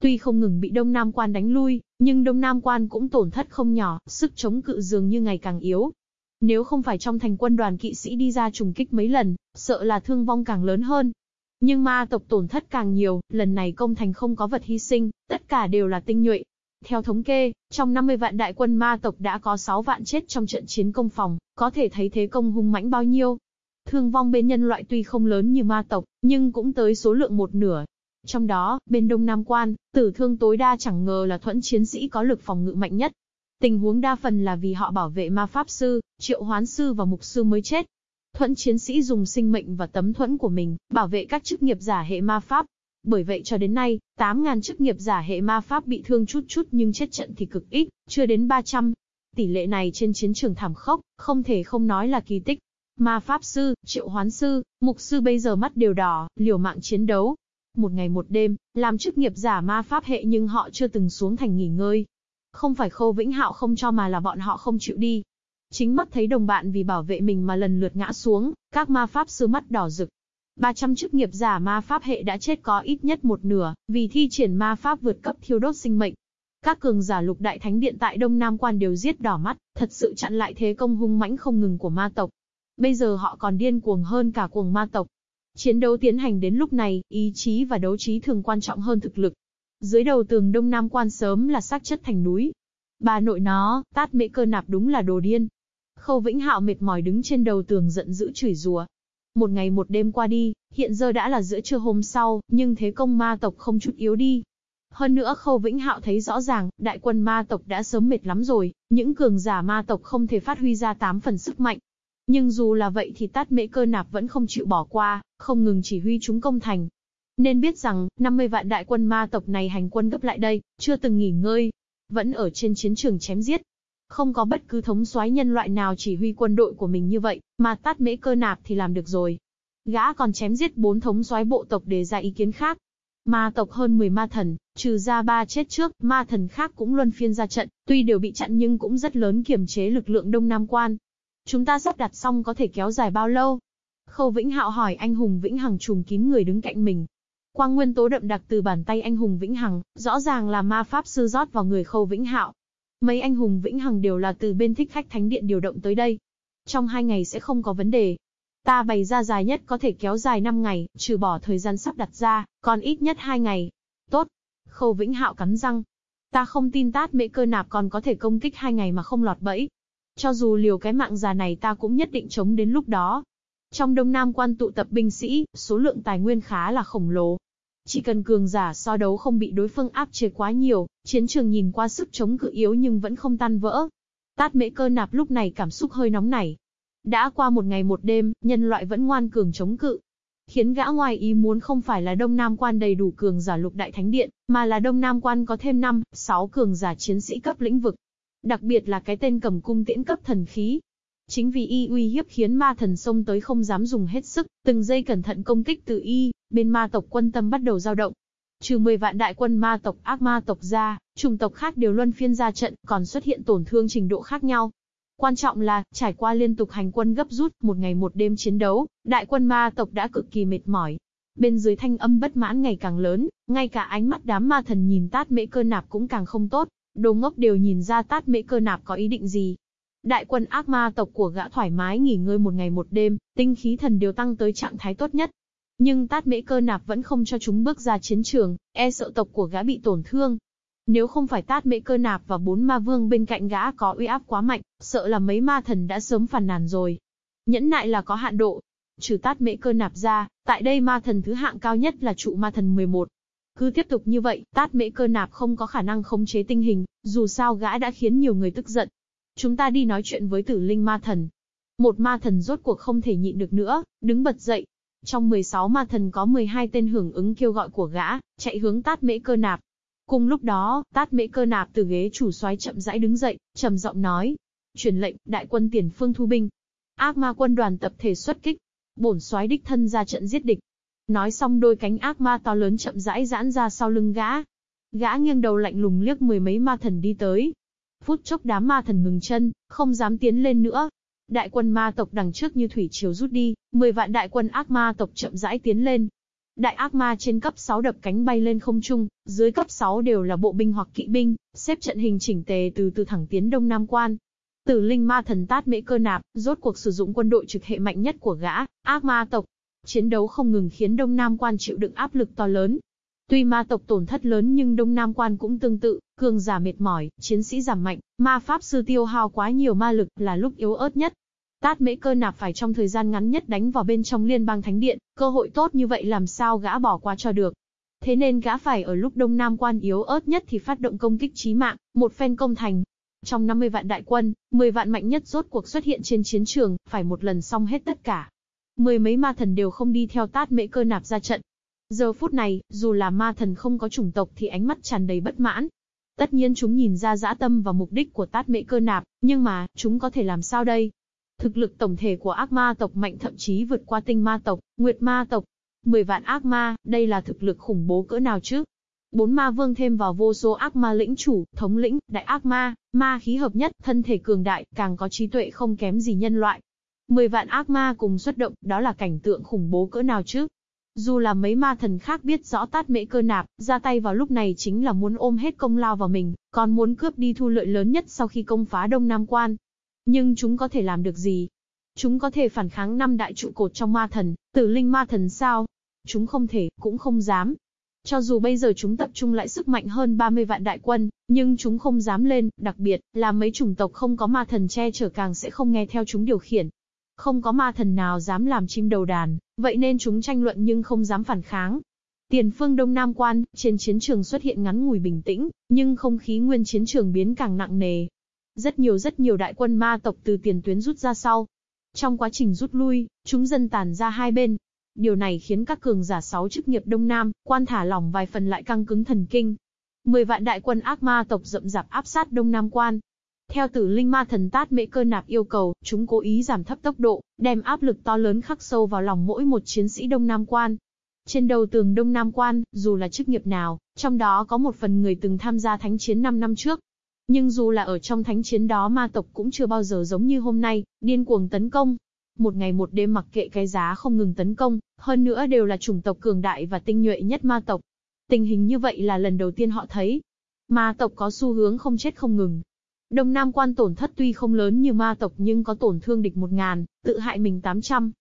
Tuy không ngừng bị Đông Nam quan đánh lui, nhưng Đông Nam quan cũng tổn thất không nhỏ, sức chống cự dường như ngày càng yếu, nếu không phải trong thành quân đoàn kỵ sĩ đi ra trùng kích mấy lần, sợ là thương vong càng lớn hơn. Nhưng ma tộc tổn thất càng nhiều, lần này công thành không có vật hy sinh, tất cả đều là tinh nhuệ. Theo thống kê, trong 50 vạn đại quân ma tộc đã có 6 vạn chết trong trận chiến công phòng, có thể thấy thế công hung mãnh bao nhiêu. Thương vong bên nhân loại tuy không lớn như ma tộc, nhưng cũng tới số lượng một nửa. Trong đó, bên Đông Nam Quan, tử thương tối đa chẳng ngờ là thuẫn chiến sĩ có lực phòng ngự mạnh nhất, Tình huống đa phần là vì họ bảo vệ ma pháp sư, triệu hoán sư và mục sư mới chết. Thuẫn chiến sĩ dùng sinh mệnh và tấm thuẫn của mình, bảo vệ các chức nghiệp giả hệ ma pháp. Bởi vậy cho đến nay, 8.000 chức nghiệp giả hệ ma pháp bị thương chút chút nhưng chết trận thì cực ít, chưa đến 300. Tỷ lệ này trên chiến trường thảm khốc, không thể không nói là kỳ tích. Ma pháp sư, triệu hoán sư, mục sư bây giờ mắt đều đỏ, liều mạng chiến đấu. Một ngày một đêm, làm chức nghiệp giả ma pháp hệ nhưng họ chưa từng xuống thành nghỉ ngơi, không phải Khâu Vĩnh Hạo không cho mà là bọn họ không chịu đi. Chính mắt thấy đồng bạn vì bảo vệ mình mà lần lượt ngã xuống, các ma pháp sư mắt đỏ rực. 300 chức nghiệp giả ma pháp hệ đã chết có ít nhất một nửa, vì thi triển ma pháp vượt cấp thiêu đốt sinh mệnh. Các cường giả lục đại thánh điện tại Đông Nam Quan đều giết đỏ mắt, thật sự chặn lại thế công hung mãnh không ngừng của ma tộc. Bây giờ họ còn điên cuồng hơn cả cuồng ma tộc. Chiến đấu tiến hành đến lúc này, ý chí và đấu trí thường quan trọng hơn thực lực. Dưới đầu tường đông nam quan sớm là xác chất thành núi. Bà nội nó, tát mễ cơ nạp đúng là đồ điên. Khâu Vĩnh Hạo mệt mỏi đứng trên đầu tường giận dữ chửi rủa. Một ngày một đêm qua đi, hiện giờ đã là giữa trưa hôm sau, nhưng thế công ma tộc không chút yếu đi. Hơn nữa Khâu Vĩnh Hạo thấy rõ ràng, đại quân ma tộc đã sớm mệt lắm rồi, những cường giả ma tộc không thể phát huy ra tám phần sức mạnh. Nhưng dù là vậy thì tát mễ cơ nạp vẫn không chịu bỏ qua, không ngừng chỉ huy chúng công thành, nên biết rằng, 50 vạn đại quân ma tộc này hành quân gấp lại đây, chưa từng nghỉ ngơi. Vẫn ở trên chiến trường chém giết. Không có bất cứ thống soái nhân loại nào chỉ huy quân đội của mình như vậy, mà tát mễ cơ nạp thì làm được rồi. Gã còn chém giết bốn thống soái bộ tộc để ra ý kiến khác. Ma tộc hơn 10 ma thần, trừ ra ba chết trước, ma thần khác cũng luân phiên ra trận, tuy đều bị chặn nhưng cũng rất lớn kiểm chế lực lượng Đông Nam Quan. Chúng ta sắp đặt xong có thể kéo dài bao lâu? Khâu Vĩnh Hạo hỏi anh Hùng Vĩnh Hằng trùm kín người đứng cạnh mình. Quang nguyên tố đậm đặc từ bàn tay anh Hùng Vĩnh Hằng, rõ ràng là ma pháp sư rót vào người Khâu Vĩnh Hạo. Mấy anh Hùng Vĩnh Hằng đều là từ bên thích khách thánh điện điều động tới đây. Trong hai ngày sẽ không có vấn đề. Ta bày ra dài nhất có thể kéo dài 5 ngày, trừ bỏ thời gian sắp đặt ra, còn ít nhất 2 ngày. Tốt. Khâu Vĩnh Hạo cắn răng. Ta không tin tát mễ cơ nạp còn có thể công kích 2 ngày mà không lọt bẫy. Cho dù liều cái mạng già này ta cũng nhất định chống đến lúc đó. Trong Đông Nam quan tụ tập binh sĩ, số lượng tài nguyên khá là khổng lồ. Chỉ cần cường giả so đấu không bị đối phương áp chế quá nhiều, chiến trường nhìn qua sức chống cự yếu nhưng vẫn không tan vỡ. Tát mễ cơ nạp lúc này cảm xúc hơi nóng nảy. Đã qua một ngày một đêm, nhân loại vẫn ngoan cường chống cự. Khiến gã ngoài ý muốn không phải là Đông Nam quan đầy đủ cường giả lục đại thánh điện, mà là Đông Nam quan có thêm 5, 6 cường giả chiến sĩ cấp lĩnh vực. Đặc biệt là cái tên cầm cung tiễn cấp thần khí, Chính vì y uy hiếp khiến ma thần sông tới không dám dùng hết sức, từng giây cẩn thận công kích từ y, bên ma tộc quân tâm bắt đầu dao động. Trừ 10 vạn đại quân ma tộc ác ma tộc ra, chủng tộc khác đều luân phiên ra trận, còn xuất hiện tổn thương trình độ khác nhau. Quan trọng là, trải qua liên tục hành quân gấp rút, một ngày một đêm chiến đấu, đại quân ma tộc đã cực kỳ mệt mỏi. Bên dưới thanh âm bất mãn ngày càng lớn, ngay cả ánh mắt đám ma thần nhìn tát mễ cơ nạp cũng càng không tốt, đồ ngốc đều nhìn ra tát mễ cơ nạp có ý định gì, Đại quân ác ma tộc của gã thoải mái nghỉ ngơi một ngày một đêm, tinh khí thần đều tăng tới trạng thái tốt nhất. Nhưng tát mễ cơ nạp vẫn không cho chúng bước ra chiến trường, e sợ tộc của gã bị tổn thương. Nếu không phải tát mễ cơ nạp và bốn ma vương bên cạnh gã có uy áp quá mạnh, sợ là mấy ma thần đã sớm phản nàn rồi. Nhẫn nại là có hạn độ. Trừ tát mễ cơ nạp ra, tại đây ma thần thứ hạng cao nhất là trụ ma thần 11. Cứ tiếp tục như vậy, tát mễ cơ nạp không có khả năng khống chế tinh hình, dù sao gã đã khiến nhiều người tức giận. Chúng ta đi nói chuyện với tử linh ma thần. Một ma thần rốt cuộc không thể nhịn được nữa, đứng bật dậy. Trong 16 ma thần có 12 tên hưởng ứng kêu gọi của gã, chạy hướng tát mễ cơ nạp. Cùng lúc đó, tát mễ cơ nạp từ ghế chủ soái chậm rãi đứng dậy, trầm giọng nói. Truyền lệnh, đại quân tiền phương thu binh. Ác ma quân đoàn tập thể xuất kích. Bổn soái đích thân ra trận giết địch. Nói xong đôi cánh ác ma to lớn chậm rãi giãn ra sau lưng gã. Gã nghiêng đầu lạnh lùng liếc mười mấy ma thần đi tới, Phút chốc đám ma thần ngừng chân, không dám tiến lên nữa. Đại quân ma tộc đằng trước như thủy chiều rút đi, 10 vạn đại quân ác ma tộc chậm rãi tiến lên. Đại ác ma trên cấp 6 đập cánh bay lên không trung, dưới cấp 6 đều là bộ binh hoặc kỵ binh, xếp trận hình chỉnh tề từ từ thẳng tiến đông nam quan. Tử linh ma thần tát mễ cơ nạp, rốt cuộc sử dụng quân đội trực hệ mạnh nhất của gã, ác ma tộc. Chiến đấu không ngừng khiến đông nam quan chịu đựng áp lực to lớn, Tuy ma tộc tổn thất lớn nhưng Đông Nam Quan cũng tương tự, cường giả mệt mỏi, chiến sĩ giảm mạnh, ma pháp sư tiêu hao quá nhiều ma lực là lúc yếu ớt nhất. Tát mễ cơ nạp phải trong thời gian ngắn nhất đánh vào bên trong liên bang thánh điện, cơ hội tốt như vậy làm sao gã bỏ qua cho được. Thế nên gã phải ở lúc Đông Nam Quan yếu ớt nhất thì phát động công kích chí mạng, một phen công thành. Trong 50 vạn đại quân, 10 vạn mạnh nhất rốt cuộc xuất hiện trên chiến trường, phải một lần xong hết tất cả. Mười mấy ma thần đều không đi theo tát mễ cơ nạp ra trận, Giờ phút này, dù là ma thần không có chủng tộc thì ánh mắt tràn đầy bất mãn. Tất nhiên chúng nhìn ra dã tâm và mục đích của tát mễ cơ nạp, nhưng mà, chúng có thể làm sao đây? Thực lực tổng thể của ác ma tộc mạnh thậm chí vượt qua tinh ma tộc, nguyệt ma tộc. 10 vạn ác ma, đây là thực lực khủng bố cỡ nào chứ? Bốn ma vương thêm vào vô số ác ma lĩnh chủ, thống lĩnh, đại ác ma, ma khí hợp nhất, thân thể cường đại, càng có trí tuệ không kém gì nhân loại. 10 vạn ác ma cùng xuất động, đó là cảnh tượng khủng bố cỡ nào chứ? Dù là mấy ma thần khác biết rõ tát mễ cơ nạp, ra tay vào lúc này chính là muốn ôm hết công lao vào mình, còn muốn cướp đi thu lợi lớn nhất sau khi công phá Đông Nam Quan. Nhưng chúng có thể làm được gì? Chúng có thể phản kháng năm đại trụ cột trong ma thần, tử linh ma thần sao? Chúng không thể, cũng không dám. Cho dù bây giờ chúng tập trung lại sức mạnh hơn 30 vạn đại quân, nhưng chúng không dám lên, đặc biệt là mấy chủng tộc không có ma thần che chở càng sẽ không nghe theo chúng điều khiển. Không có ma thần nào dám làm chim đầu đàn, vậy nên chúng tranh luận nhưng không dám phản kháng. Tiền phương Đông Nam Quan, trên chiến trường xuất hiện ngắn ngủi bình tĩnh, nhưng không khí nguyên chiến trường biến càng nặng nề. Rất nhiều rất nhiều đại quân ma tộc từ tiền tuyến rút ra sau. Trong quá trình rút lui, chúng dân tàn ra hai bên. Điều này khiến các cường giả sáu chức nghiệp Đông Nam, quan thả lỏng vài phần lại căng cứng thần kinh. Mười vạn đại quân ác ma tộc rậm rạp áp sát Đông Nam Quan, theo tử linh ma thần tát mễ cơ nạp yêu cầu, chúng cố ý giảm thấp tốc độ, đem áp lực to lớn khắc sâu vào lòng mỗi một chiến sĩ Đông Nam Quan. Trên đầu tường Đông Nam Quan, dù là chức nghiệp nào, trong đó có một phần người từng tham gia thánh chiến 5 năm trước. Nhưng dù là ở trong thánh chiến đó ma tộc cũng chưa bao giờ giống như hôm nay, điên cuồng tấn công. Một ngày một đêm mặc kệ cái giá không ngừng tấn công, hơn nữa đều là chủng tộc cường đại và tinh nhuệ nhất ma tộc. Tình hình như vậy là lần đầu tiên họ thấy. Ma tộc có xu hướng không chết không ngừng. Đông Nam quan tổn thất tuy không lớn như ma tộc nhưng có tổn thương địch một ngàn, tự hại mình 800.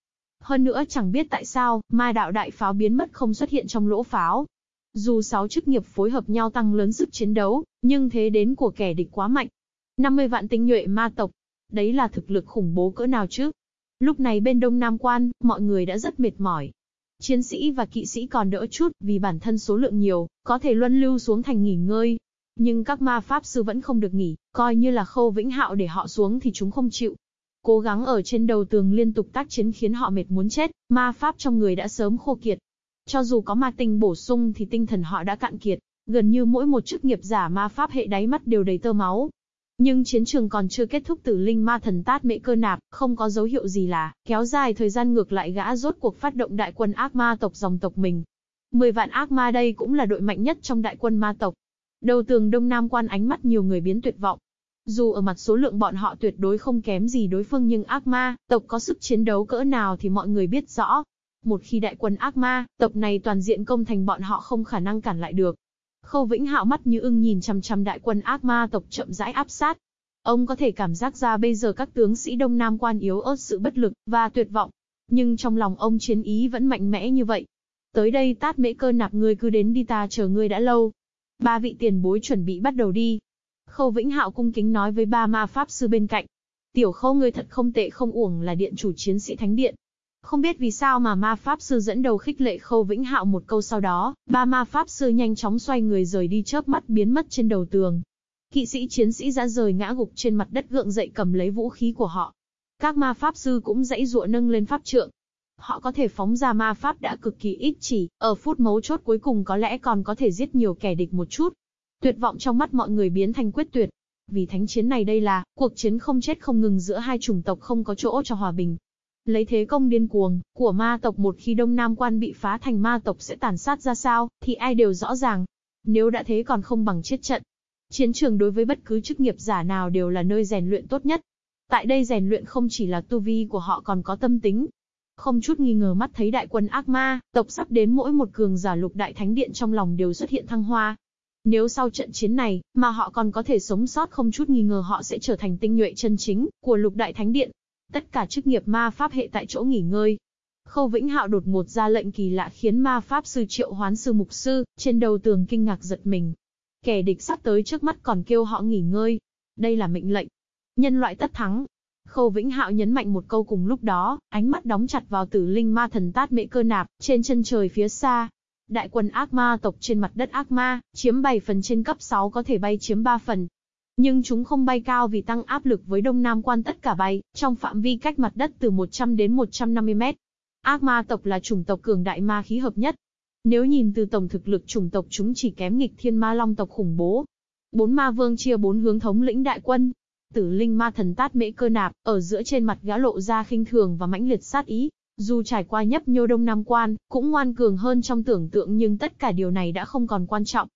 Hơn nữa chẳng biết tại sao, ma đạo đại pháo biến mất không xuất hiện trong lỗ pháo. Dù sáu chức nghiệp phối hợp nhau tăng lớn sức chiến đấu, nhưng thế đến của kẻ địch quá mạnh. 50 vạn tinh nhuệ ma tộc. Đấy là thực lực khủng bố cỡ nào chứ? Lúc này bên Đông Nam Quan, mọi người đã rất mệt mỏi. Chiến sĩ và kỵ sĩ còn đỡ chút, vì bản thân số lượng nhiều, có thể luân lưu xuống thành nghỉ ngơi. Nhưng các ma pháp sư vẫn không được nghỉ, coi như là khâu vĩnh hạo để họ xuống thì chúng không chịu. Cố gắng ở trên đầu tường liên tục tác chiến khiến họ mệt muốn chết, ma pháp trong người đã sớm khô kiệt. Cho dù có ma tinh bổ sung thì tinh thần họ đã cạn kiệt, gần như mỗi một chức nghiệp giả ma pháp hệ đáy mắt đều đầy tơ máu. Nhưng chiến trường còn chưa kết thúc tử linh ma thần tát mễ cơ nạp, không có dấu hiệu gì là, kéo dài thời gian ngược lại gã rốt cuộc phát động đại quân ác ma tộc dòng tộc mình. Mười vạn ác ma đây cũng là đội mạnh nhất trong đại quân ma tộc. Đầu tường đông nam quan ánh mắt nhiều người biến tuyệt vọng. Dù ở mặt số lượng bọn họ tuyệt đối không kém gì đối phương nhưng ác ma, tộc có sức chiến đấu cỡ nào thì mọi người biết rõ. Một khi đại quân ác ma, tộc này toàn diện công thành bọn họ không khả năng cản lại được. Khâu Vĩnh Hạo mắt như ưng nhìn chằm chằm đại quân ác ma tộc chậm rãi áp sát. Ông có thể cảm giác ra bây giờ các tướng sĩ Đông Nam quan yếu ớt sự bất lực và tuyệt vọng. Nhưng trong lòng ông chiến ý vẫn mạnh mẽ như vậy. Tới đây tát mễ cơ nạp ngươi cứ đến đi ta chờ ngươi đã lâu. Ba vị tiền bối chuẩn bị bắt đầu đi. Khâu Vĩnh Hạo cung kính nói với ba ma pháp sư bên cạnh. Tiểu khâu ngươi thật không tệ không uổng là điện chủ chiến sĩ thánh điện. Không biết vì sao mà ma pháp sư dẫn đầu khích lệ Khâu Vĩnh Hạo một câu sau đó, ba ma pháp sư nhanh chóng xoay người rời đi chớp mắt biến mất trên đầu tường. Kỵ sĩ chiến sĩ đã rời ngã gục trên mặt đất gượng dậy cầm lấy vũ khí của họ. Các ma pháp sư cũng dãy dụa nâng lên pháp trượng. Họ có thể phóng ra ma pháp đã cực kỳ ít chỉ, ở phút mấu chốt cuối cùng có lẽ còn có thể giết nhiều kẻ địch một chút. Tuyệt vọng trong mắt mọi người biến thành quyết tuyệt. Vì thánh chiến này đây là, cuộc chiến không chết không ngừng giữa hai chủng tộc không có chỗ cho hòa bình, Lấy thế công điên cuồng, của ma tộc một khi Đông Nam quan bị phá thành ma tộc sẽ tàn sát ra sao, thì ai đều rõ ràng. Nếu đã thế còn không bằng chết trận. Chiến trường đối với bất cứ chức nghiệp giả nào đều là nơi rèn luyện tốt nhất. Tại đây rèn luyện không chỉ là tu vi của họ còn có tâm tính. Không chút nghi ngờ mắt thấy đại quân ác ma, tộc sắp đến mỗi một cường giả lục đại thánh điện trong lòng đều xuất hiện thăng hoa. Nếu sau trận chiến này, mà họ còn có thể sống sót không chút nghi ngờ họ sẽ trở thành tinh nhuệ chân chính của lục đại thánh điện. Tất cả chức nghiệp ma pháp hệ tại chỗ nghỉ ngơi. Khâu Vĩnh Hạo đột ngột ra lệnh kỳ lạ khiến ma pháp sư triệu hoán sư mục sư, trên đầu tường kinh ngạc giật mình. Kẻ địch sắp tới trước mắt còn kêu họ nghỉ ngơi. Đây là mệnh lệnh. Nhân loại tất thắng. Khâu Vĩnh Hạo nhấn mạnh một câu cùng lúc đó, ánh mắt đóng chặt vào tử linh ma thần tát mệ cơ nạp, trên chân trời phía xa. Đại quân ác ma tộc trên mặt đất ác ma, chiếm 7 phần trên cấp 6 có thể bay chiếm 3 phần, nhưng chúng không bay cao vì tăng áp lực với đông nam quan tất cả bay, trong phạm vi cách mặt đất từ 100 đến 150 mét. Ác ma tộc là chủng tộc cường đại ma khí hợp nhất. Nếu nhìn từ tổng thực lực chủng tộc chúng chỉ kém nghịch thiên ma long tộc khủng bố. Bốn ma vương chia bốn hướng thống lĩnh đại quân. Tử linh ma thần tát mễ cơ nạp, ở giữa trên mặt gã lộ ra khinh thường và mãnh liệt sát ý. Dù trải qua nhấp nhô đông nam quan, cũng ngoan cường hơn trong tưởng tượng nhưng tất cả điều này đã không còn quan trọng.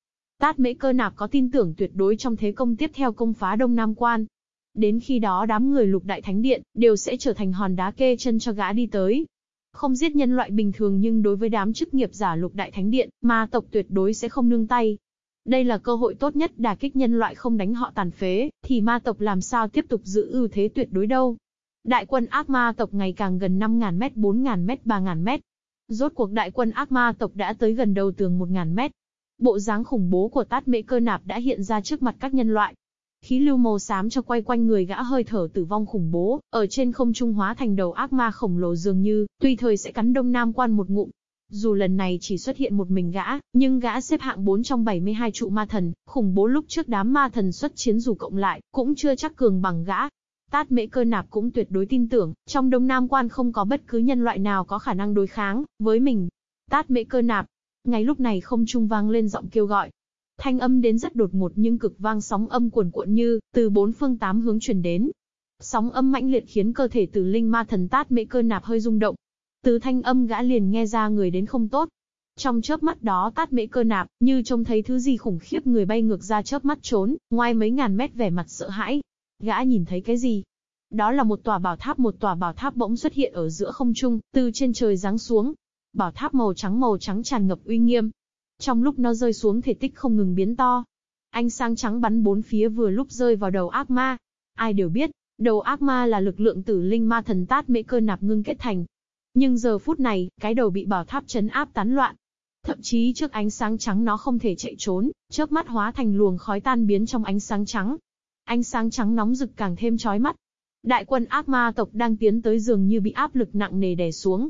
Tát mễ cơ nạp có tin tưởng tuyệt đối trong thế công tiếp theo công phá Đông Nam Quan. Đến khi đó đám người lục đại thánh điện, đều sẽ trở thành hòn đá kê chân cho gã đi tới. Không giết nhân loại bình thường nhưng đối với đám chức nghiệp giả lục đại thánh điện, ma tộc tuyệt đối sẽ không nương tay. Đây là cơ hội tốt nhất đả kích nhân loại không đánh họ tàn phế, thì ma tộc làm sao tiếp tục giữ ưu thế tuyệt đối đâu. Đại quân ác ma tộc ngày càng gần 5.000 mét, 4.000 mét, 3.000 mét. Rốt cuộc đại quân ác ma tộc đã tới gần đầu tường 1.000 mét. Bộ dáng khủng bố của tát mễ cơ nạp đã hiện ra trước mặt các nhân loại. Khí lưu màu xám cho quay quanh người gã hơi thở tử vong khủng bố, ở trên không trung hóa thành đầu ác ma khổng lồ dường như, tùy thời sẽ cắn đông nam quan một ngụm. Dù lần này chỉ xuất hiện một mình gã, nhưng gã xếp hạng 4 trong 72 trụ ma thần, khủng bố lúc trước đám ma thần xuất chiến dù cộng lại, cũng chưa chắc cường bằng gã. Tát mễ cơ nạp cũng tuyệt đối tin tưởng, trong đông nam quan không có bất cứ nhân loại nào có khả năng đối kháng, với mình. Tát mễ cơ nạp, ngay lúc này không trung vang lên giọng kêu gọi. Thanh âm đến rất đột ngột nhưng cực vang sóng âm cuồn cuộn như, từ bốn phương tám hướng truyền đến. Sóng âm mãnh liệt khiến cơ thể tử linh ma thần tát mễ cơ nạp hơi rung động. Từ thanh âm gã liền nghe ra người đến không tốt. Trong chớp mắt đó tát mễ cơ nạp, như trông thấy thứ gì khủng khiếp người bay ngược ra chớp mắt trốn, ngoài mấy ngàn mét vẻ mặt sợ hãi. Gã nhìn thấy cái gì? Đó là một tòa bảo tháp một tòa bảo tháp bỗng xuất hiện ở giữa không trung, từ trên trời giáng xuống. Bảo tháp màu trắng màu trắng tràn ngập uy nghiêm. Trong lúc nó rơi xuống thể tích không ngừng biến to. Ánh sáng trắng bắn bốn phía vừa lúc rơi vào đầu ác ma. Ai đều biết, đầu ác ma là lực lượng tử linh ma thần tát mễ cơ nạp ngưng kết thành. Nhưng giờ phút này, cái đầu bị bảo tháp chấn áp tán loạn, Thậm chí trước ánh sáng trắng nó không thể chạy trốn, chớp mắt hóa thành luồng khói tan biến trong ánh sáng trắng. Ánh sáng trắng nóng rực càng thêm chói mắt. Đại quân ác ma tộc đang tiến tới dường như bị áp lực nặng nề đè xuống.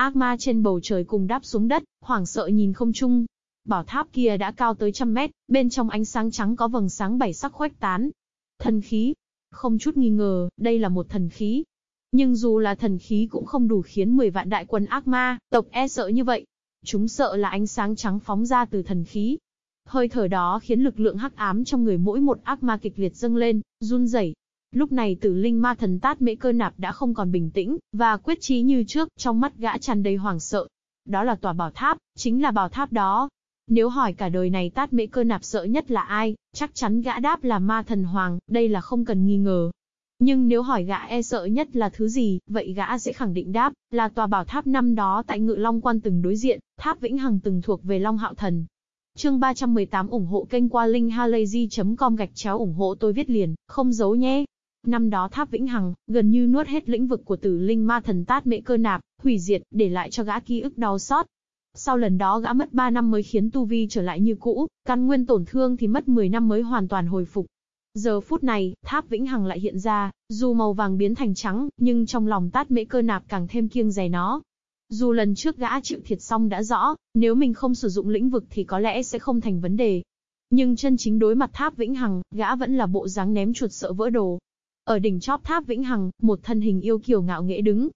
Ác ma trên bầu trời cùng đáp xuống đất, hoảng sợ nhìn không chung. Bảo tháp kia đã cao tới trăm mét, bên trong ánh sáng trắng có vầng sáng bảy sắc khuếch tán. Thần khí. Không chút nghi ngờ, đây là một thần khí. Nhưng dù là thần khí cũng không đủ khiến 10 vạn đại quân ác ma, tộc e sợ như vậy. Chúng sợ là ánh sáng trắng phóng ra từ thần khí. Hơi thở đó khiến lực lượng hắc ám trong người mỗi một ác ma kịch liệt dâng lên, run rẩy. Lúc này tử linh ma thần tát mễ cơ nạp đã không còn bình tĩnh, và quyết chí như trước, trong mắt gã tràn đầy hoảng sợ. Đó là tòa bảo tháp, chính là bảo tháp đó. Nếu hỏi cả đời này tát mễ cơ nạp sợ nhất là ai, chắc chắn gã đáp là ma thần hoàng, đây là không cần nghi ngờ. Nhưng nếu hỏi gã e sợ nhất là thứ gì, vậy gã sẽ khẳng định đáp, là tòa bảo tháp năm đó tại Ngự Long Quan từng đối diện, tháp Vĩnh Hằng từng thuộc về Long Hạo Thần. Chương 318 ủng hộ kênh qua linkhalazy.com gạch chéo ủng hộ tôi viết liền, không giấu nhé. Năm đó tháp Vĩnh Hằng, gần như nuốt hết lĩnh vực của tử linh ma thần tát mệ cơ nạp, hủy diệt, để lại cho gã ký ức đau xót. Sau lần đó gã mất 3 năm mới khiến tu vi trở lại như cũ, căn nguyên tổn thương thì mất 10 năm mới hoàn toàn hồi phục. Giờ phút này, tháp vĩnh hằng lại hiện ra, dù màu vàng biến thành trắng, nhưng trong lòng tát mễ cơ nạp càng thêm kiêng dè nó. Dù lần trước gã chịu thiệt xong đã rõ, nếu mình không sử dụng lĩnh vực thì có lẽ sẽ không thành vấn đề. Nhưng chân chính đối mặt tháp vĩnh hằng, gã vẫn là bộ dáng ném chuột sợ vỡ đồ. Ở đỉnh chóp tháp vĩnh hằng, một thân hình yêu kiều ngạo nghễ đứng.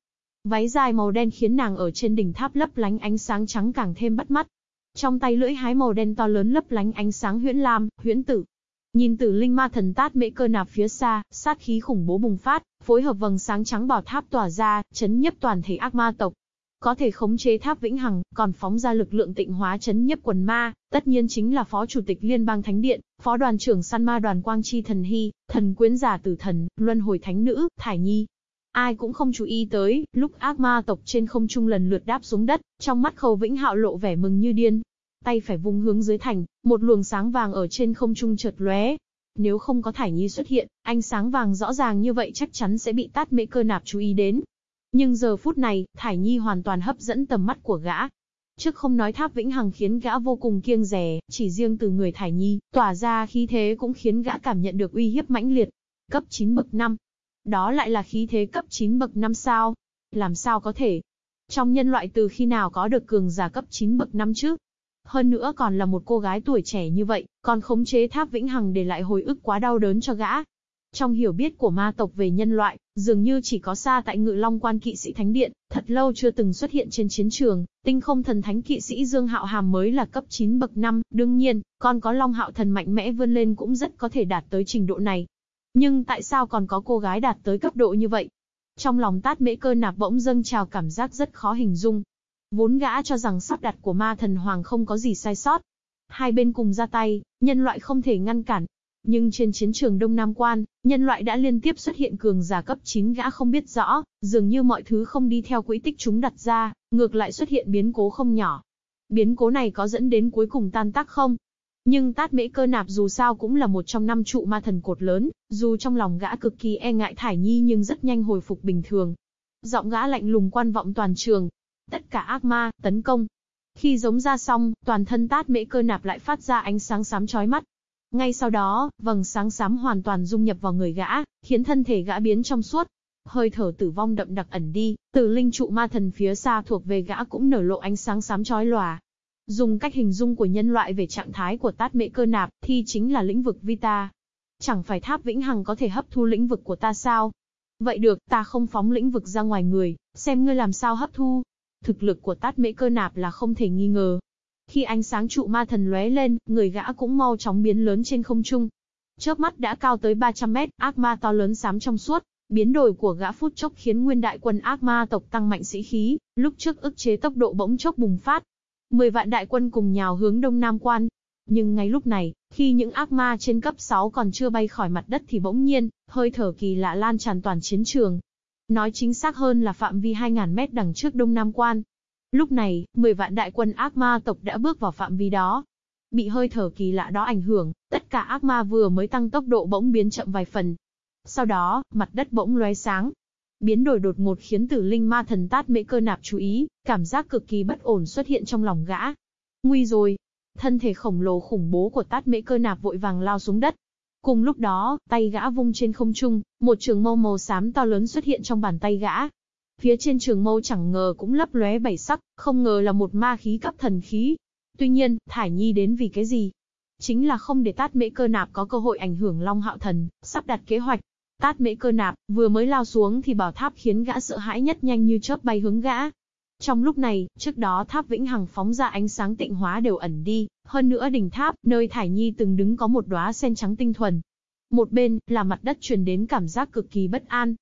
Váy dài màu đen khiến nàng ở trên đỉnh tháp lấp lánh ánh sáng trắng càng thêm bắt mắt. Trong tay lưỡi hái màu đen to lớn lấp lánh ánh sáng huyễn lam, huyễn tử, Nhìn tử linh ma thần tát mễ cơ nạp phía xa, sát khí khủng bố bùng phát, phối hợp vầng sáng trắng bảo tháp tỏa ra, chấn nhấp toàn thể ác ma tộc. Có thể khống chế tháp vĩnh hằng, còn phóng ra lực lượng tịnh hóa chấn nhiếp quần ma, tất nhiên chính là phó chủ tịch liên bang thánh điện, phó đoàn trưởng săn ma đoàn quang chi thần hy, thần quyến giả tử thần, luân hồi thánh nữ, thải nhi, Ai cũng không chú ý tới, lúc ác ma tộc trên không trung lần lượt đáp xuống đất, trong mắt khâu vĩnh hạo lộ vẻ mừng như điên, tay phải vung hướng dưới thành, một luồng sáng vàng ở trên không trung chợt lóe. Nếu không có Thải Nhi xuất hiện, ánh sáng vàng rõ ràng như vậy chắc chắn sẽ bị tát mễ cơ nạp chú ý đến. Nhưng giờ phút này, Thải Nhi hoàn toàn hấp dẫn tầm mắt của gã. Trước không nói tháp vĩnh hằng khiến gã vô cùng kiêng rè, chỉ riêng từ người Thải Nhi, tỏa ra khí thế cũng khiến gã cảm nhận được uy hiếp mãnh liệt. Cấp 9 bậc 5. Đó lại là khí thế cấp 9 bậc 5 sao? Làm sao có thể? Trong nhân loại từ khi nào có được cường giả cấp 9 bậc 5 chứ? Hơn nữa còn là một cô gái tuổi trẻ như vậy, còn khống chế tháp vĩnh hằng để lại hồi ức quá đau đớn cho gã. Trong hiểu biết của ma tộc về nhân loại, dường như chỉ có xa tại ngự long quan kỵ sĩ thánh điện, thật lâu chưa từng xuất hiện trên chiến trường, tinh không thần thánh kỵ sĩ Dương Hạo Hàm mới là cấp 9 bậc 5, đương nhiên, còn có long hạo thần mạnh mẽ vươn lên cũng rất có thể đạt tới trình độ này. Nhưng tại sao còn có cô gái đạt tới cấp độ như vậy? Trong lòng tát mễ cơ nạp bỗng dâng trào cảm giác rất khó hình dung, Vốn gã cho rằng sắp đặt của ma thần hoàng không có gì sai sót. Hai bên cùng ra tay, nhân loại không thể ngăn cản. Nhưng trên chiến trường Đông Nam Quan, nhân loại đã liên tiếp xuất hiện cường giả cấp 9 gã không biết rõ, dường như mọi thứ không đi theo quỹ tích chúng đặt ra, ngược lại xuất hiện biến cố không nhỏ. Biến cố này có dẫn đến cuối cùng tan tác không? Nhưng tát mễ cơ nạp dù sao cũng là một trong năm trụ ma thần cột lớn, dù trong lòng gã cực kỳ e ngại thải nhi nhưng rất nhanh hồi phục bình thường. Giọng gã lạnh lùng quan vọng toàn trường, Tất cả ác ma, tấn công. Khi giống ra xong, toàn thân tát mễ cơ nạp lại phát ra ánh sáng xám chói mắt. Ngay sau đó, vầng sáng xám hoàn toàn dung nhập vào người gã, khiến thân thể gã biến trong suốt. Hơi thở tử vong đậm đặc ẩn đi, từ linh trụ ma thần phía xa thuộc về gã cũng nở lộ ánh sáng xám chói lòa. Dùng cách hình dung của nhân loại về trạng thái của tát mễ cơ nạp, thì chính là lĩnh vực Vita. Chẳng phải tháp vĩnh hằng có thể hấp thu lĩnh vực của ta sao? Vậy được, ta không phóng lĩnh vực ra ngoài người, xem ngươi làm sao hấp thu. Thực lực của tát mễ cơ nạp là không thể nghi ngờ. Khi ánh sáng trụ ma thần lóe lên, người gã cũng mau chóng biến lớn trên không trung. Chớp mắt đã cao tới 300 mét, ác ma to lớn xám trong suốt. Biến đổi của gã phút chốc khiến nguyên đại quân ác ma tộc tăng mạnh sĩ khí, lúc trước ức chế tốc độ bỗng chốc bùng phát. 10 vạn đại quân cùng nhào hướng đông nam quan. Nhưng ngay lúc này, khi những ác ma trên cấp 6 còn chưa bay khỏi mặt đất thì bỗng nhiên, hơi thở kỳ lạ lan tràn toàn chiến trường. Nói chính xác hơn là phạm vi 2.000 mét đằng trước đông nam quan. Lúc này, 10 vạn đại quân ác ma tộc đã bước vào phạm vi đó. Bị hơi thở kỳ lạ đó ảnh hưởng, tất cả ác ma vừa mới tăng tốc độ bỗng biến chậm vài phần. Sau đó, mặt đất bỗng lóe sáng, biến đổi đột ngột khiến tử linh ma thần tát mễ cơ nạp chú ý, cảm giác cực kỳ bất ổn xuất hiện trong lòng gã. Nguy rồi! Thân thể khổng lồ khủng bố của tát mễ cơ nạp vội vàng lao xuống đất. Cùng lúc đó, tay gã vung trên không trung, một trường mâu màu xám to lớn xuất hiện trong bàn tay gã. Phía trên trường mâu chẳng ngờ cũng lấp lóe bảy sắc, không ngờ là một ma khí cấp thần khí. Tuy nhiên, Thải Nhi đến vì cái gì? Chính là không để tát mễ cơ nạp có cơ hội ảnh hưởng Long Hạo Thần, sắp đặt kế hoạch, Tát mễ cơ nạp, vừa mới lao xuống thì bảo tháp khiến gã sợ hãi nhất nhanh như chớp bay hướng gã. Trong lúc này, trước đó tháp vĩnh hằng phóng ra ánh sáng tịnh hóa đều ẩn đi, hơn nữa đỉnh tháp, nơi Thải Nhi từng đứng có một đóa sen trắng tinh thuần. Một bên, là mặt đất truyền đến cảm giác cực kỳ bất an.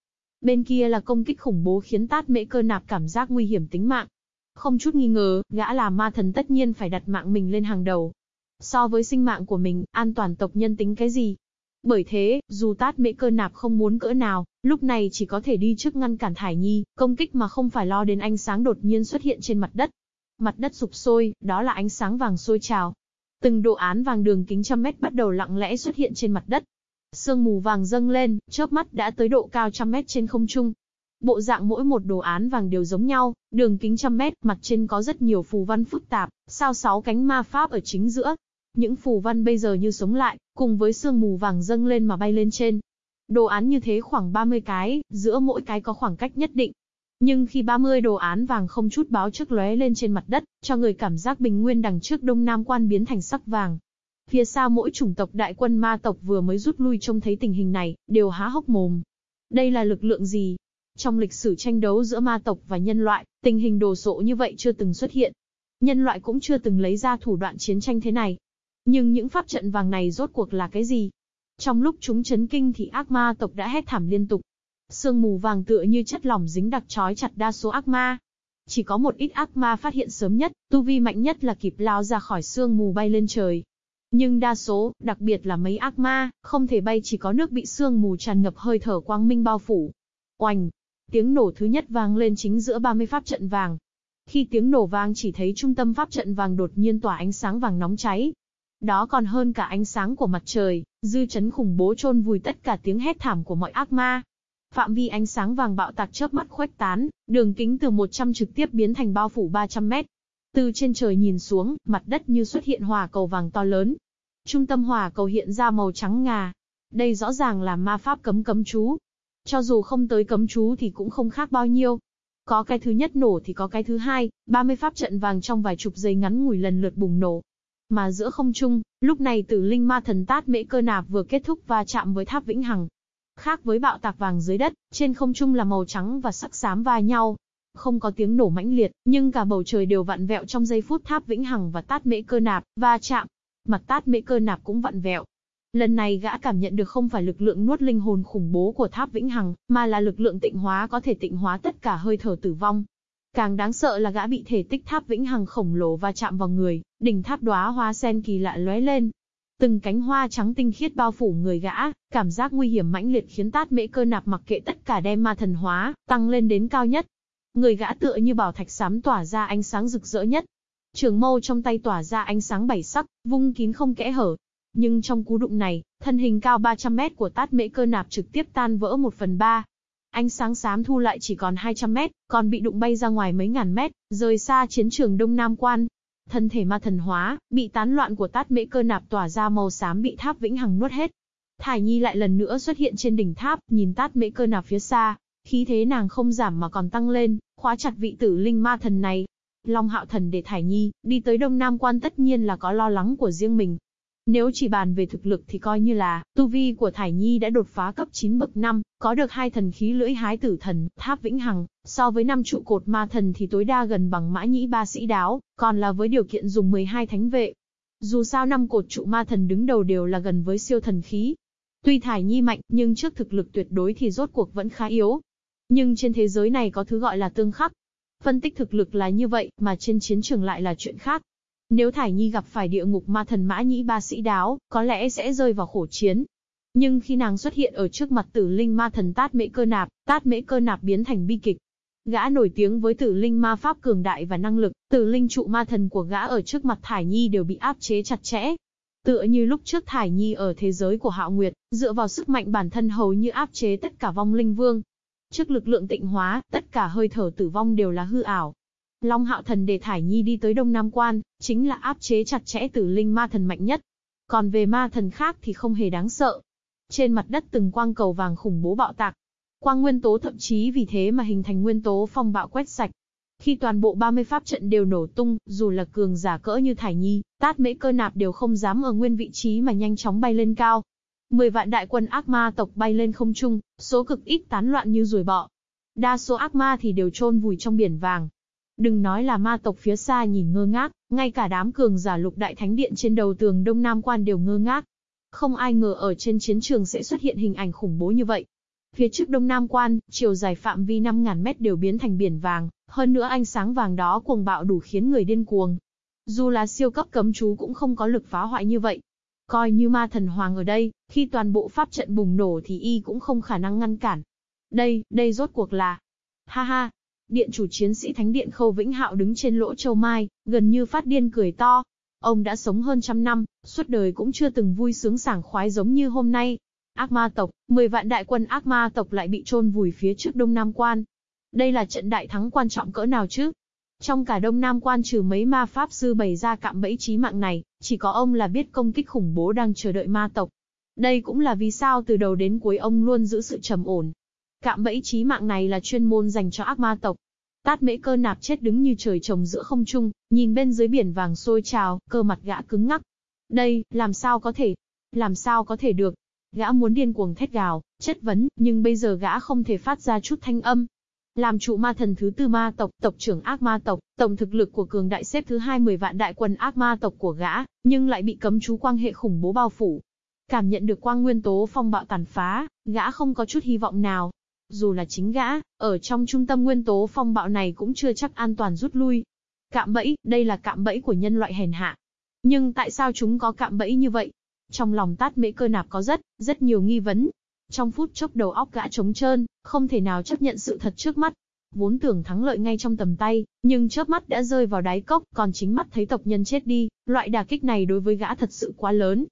Bên kia là công kích khủng bố khiến tát mễ cơ nạp cảm giác nguy hiểm tính mạng. Không chút nghi ngờ, gã là ma thần tất nhiên phải đặt mạng mình lên hàng đầu. So với sinh mạng của mình, an toàn tộc nhân tính cái gì? Bởi thế, dù tát mễ cơ nạp không muốn cỡ nào, lúc này chỉ có thể đi trước ngăn cản Thải Nhi, công kích mà không phải lo đến ánh sáng đột nhiên xuất hiện trên mặt đất. Mặt đất sụp sôi, đó là ánh sáng vàng sôi trào. Từng đồ án vàng đường kính trăm mét bắt đầu lặng lẽ xuất hiện trên mặt đất. Sương mù vàng dâng lên, chớp mắt đã tới độ cao trăm mét trên không trung. Bộ dạng mỗi một đồ án vàng đều giống nhau, đường kính trăm mét, mặt trên có rất nhiều phù văn phức tạp, sao sáu cánh ma pháp ở chính giữa, những phù văn bây giờ như sống lại, cùng với sương mù vàng dâng lên mà bay lên trên. Đồ án như thế khoảng 30 cái, giữa mỗi cái có khoảng cách nhất định. Nhưng khi 30 đồ án vàng không chút báo trước lóe lên trên mặt đất, cho người cảm giác bình nguyên đằng trước đông nam quan biến thành sắc vàng. Phía xa mỗi chủng tộc đại quân ma tộc vừa mới rút lui trông thấy tình hình này, đều há hốc mồm. Đây là lực lượng gì? Trong lịch sử tranh đấu giữa ma tộc và nhân loại, tình hình đồ sộ như vậy chưa từng xuất hiện. Nhân loại cũng chưa từng lấy ra thủ đoạn chiến tranh thế này. Nhưng những pháp trận vàng này rốt cuộc là cái gì? Trong lúc chúng chấn kinh thì ác ma tộc đã hét thảm liên tục. Sương mù vàng tựa như chất lỏng dính đặc trói chặt đa số ác ma. Chỉ có một ít ác ma phát hiện sớm nhất, tu vi mạnh nhất là kịp lao ra khỏi sương mù bay lên trời. Nhưng đa số, đặc biệt là mấy ác ma, không thể bay chỉ có nước bị sương mù tràn ngập hơi thở quang minh bao phủ. Oành! Tiếng nổ thứ nhất vang lên chính giữa 30 pháp trận vàng. Khi tiếng nổ vang chỉ thấy trung tâm pháp trận vàng đột nhiên tỏa ánh sáng vàng nóng cháy, đó còn hơn cả ánh sáng của mặt trời, dư chấn khủng bố chôn vùi tất cả tiếng hét thảm của mọi ác ma. Phạm vi ánh sáng vàng bạo tạc chớp mắt khuếch tán, đường kính từ 100 trực tiếp biến thành bao phủ 300 mét. Từ trên trời nhìn xuống, mặt đất như xuất hiện hỏa cầu vàng to lớn. Trung tâm hỏa cầu hiện ra màu trắng ngà. Đây rõ ràng là ma pháp cấm cấm chú. Cho dù không tới cấm chú thì cũng không khác bao nhiêu. Có cái thứ nhất nổ thì có cái thứ hai, 30 pháp trận vàng trong vài chục giây ngắn ngủi lần lượt bùng nổ, mà giữa không trung, lúc này tử linh ma thần tát mễ cơ nạp vừa kết thúc và chạm với tháp vĩnh hằng. Khác với bạo tạc vàng dưới đất, trên không trung là màu trắng và sắc xám va nhau. Không có tiếng nổ mãnh liệt, nhưng cả bầu trời đều vặn vẹo trong giây phút tháp vĩnh hằng và tát mễ cơ nạp, va chạm. Mặt tát mễ cơ nạp cũng vặn vẹo, Lần này gã cảm nhận được không phải lực lượng nuốt linh hồn khủng bố của tháp vĩnh hằng, mà là lực lượng tịnh hóa có thể tịnh hóa tất cả hơi thở tử vong. Càng đáng sợ là gã bị thể tích tháp vĩnh hằng khổng lồ va chạm vào người, đỉnh tháp đóa hoa sen kỳ lạ lóe lên. Từng cánh hoa trắng tinh khiết bao phủ người gã, cảm giác nguy hiểm mãnh liệt khiến tát mễ cơ nạp mặc kệ tất cả đem ma thần hóa, tăng lên đến cao nhất. Người gã tựa như bảo thạch sám tỏa ra ánh sáng rực rỡ nhất. Trường mâu trong tay tỏa ra ánh sáng bảy sắc, vung kín không kẽ hở. Nhưng trong cú đụng này, thân hình cao 300 mét của tát mễ cơ nạp trực tiếp tan vỡ một phần ba, Ánh sáng xám thu lại chỉ còn 200 mét, còn bị đụng bay ra ngoài mấy ngàn mét, rời xa chiến trường Đông Nam Quan. Thân thể ma thần hóa, bị tán loạn của tát mễ cơ nạp tỏa ra màu xám bị tháp vĩnh hằng nuốt hết. Thải Nhi lại lần nữa xuất hiện trên đỉnh tháp, nhìn tát mễ cơ nạp phía xa. Khí thế nàng không giảm mà còn tăng lên, khóa chặt vị tử linh ma thần này. Long hạo thần để Thải Nhi, đi tới Đông Nam Quan tất nhiên là có lo lắng của riêng mình, nếu chỉ bàn về thực lực thì coi như là, tu vi của Thải Nhi đã đột phá cấp 9 bậc 5, có được hai thần khí lưỡi hái tử thần, tháp vĩnh hằng, so với năm trụ cột ma thần thì tối đa gần bằng mã nhĩ ba sĩ đáo, còn là với điều kiện dùng 12 thánh vệ. Dù sao năm cột trụ ma thần đứng đầu đều là gần với siêu thần khí. Tuy Thải Nhi mạnh, nhưng trước thực lực tuyệt đối thì rốt cuộc vẫn khá yếu. Nhưng trên thế giới này có thứ gọi là tương khắc. Phân tích thực lực là như vậy, mà trên chiến trường lại là chuyện khác. Nếu Thải Nhi gặp phải địa ngục ma thần mã nhĩ ba sĩ đáo, có lẽ sẽ rơi vào khổ chiến. Nhưng khi nàng xuất hiện ở trước mặt tử linh ma thần tát mễ cơ nạp, tát mễ cơ nạp biến thành bi kịch. Gã nổi tiếng với tử linh ma pháp cường đại và năng lực, tử linh trụ ma thần của gã ở trước mặt Thải Nhi đều bị áp chế chặt chẽ. Tựa như lúc trước Thải Nhi ở thế giới của Hạo Nguyệt, dựa vào sức mạnh bản thân hầu như áp chế tất cả vong linh vương. Trước lực lượng tịnh hóa, tất cả hơi thở tử vong đều là hư ảo. Long Hạo Thần để Thải Nhi đi tới Đông Nam Quan, chính là áp chế chặt chẽ tử linh ma thần mạnh nhất. Còn về ma thần khác thì không hề đáng sợ. Trên mặt đất từng quang cầu vàng khủng bố bạo tạc. Quang nguyên tố thậm chí vì thế mà hình thành nguyên tố phong bạo quét sạch. Khi toàn bộ 30 pháp trận đều nổ tung, dù là cường giả cỡ như Thải Nhi, tát mễ cơ nạp đều không dám ở nguyên vị trí mà nhanh chóng bay lên cao. 10 vạn đại quân ác ma tộc bay lên không trung, số cực ít tán loạn như ruồi bọ. Đa số ác ma thì đều chôn vùi trong biển vàng. Đừng nói là ma tộc phía xa nhìn ngơ ngác, ngay cả đám cường giả lục đại thánh điện trên đầu tường Đông Nam Quan đều ngơ ngác. Không ai ngờ ở trên chiến trường sẽ xuất hiện hình ảnh khủng bố như vậy. Phía trước Đông Nam Quan, chiều dài phạm vi 5.000 mét đều biến thành biển vàng, hơn nữa ánh sáng vàng đó cuồng bạo đủ khiến người điên cuồng. Dù là siêu cấp cấm chú cũng không có lực phá hoại như vậy. Coi như ma thần hoàng ở đây, khi toàn bộ pháp trận bùng nổ thì y cũng không khả năng ngăn cản. Đây, đây rốt cuộc là... Ha ha, Điện chủ chiến sĩ Thánh Điện Khâu Vĩnh Hạo đứng trên lỗ châu mai, gần như phát điên cười to. Ông đã sống hơn trăm năm, suốt đời cũng chưa từng vui sướng sảng khoái giống như hôm nay. Ác ma tộc, 10 vạn đại quân ác ma tộc lại bị chôn vùi phía trước Đông Nam Quan. Đây là trận đại thắng quan trọng cỡ nào chứ? Trong cả Đông Nam Quan trừ mấy ma pháp sư bày ra cạm bẫy chí mạng này, chỉ có ông là biết công kích khủng bố đang chờ đợi ma tộc. Đây cũng là vì sao từ đầu đến cuối ông luôn giữ sự trầm ổn, Cạm bẫy chí mạng này là chuyên môn dành cho ác ma tộc. Tát mễ cơ nạp chết đứng như trời trồng giữa không trung, nhìn bên dưới biển vàng sôi trào, cơ mặt gã cứng ngắc. Đây, làm sao có thể? Làm sao có thể được? Gã muốn điên cuồng thét gào, chất vấn, nhưng bây giờ gã không thể phát ra chút thanh âm. Làm trụ ma thần thứ tư ma tộc, tộc trưởng ác ma tộc, tổng thực lực của cường đại xếp thứ hai mười vạn đại quân ác ma tộc của gã, nhưng lại bị cấm chú quang hệ khủng bố bao phủ. Cảm nhận được quang nguyên tố phong bạo tàn phá, gã không có chút hy vọng nào, dù là chính gã, ở trong trung tâm nguyên tố phong bạo này cũng chưa chắc an toàn rút lui. Cạm bẫy, đây là cạm bẫy của nhân loại hèn hạ. Nhưng tại sao chúng có cạm bẫy như vậy? Trong lòng tát mễ cơ nạp có rất, rất nhiều nghi vấn. Trong phút chốc đầu óc gã trống trơn, không thể nào chấp nhận sự thật trước mắt. Vốn tưởng thắng lợi ngay trong tầm tay, nhưng chớp mắt đã rơi vào đáy cốc, còn chính mắt thấy tộc nhân chết đi, loại đả kích này đối với gã thật sự quá lớn,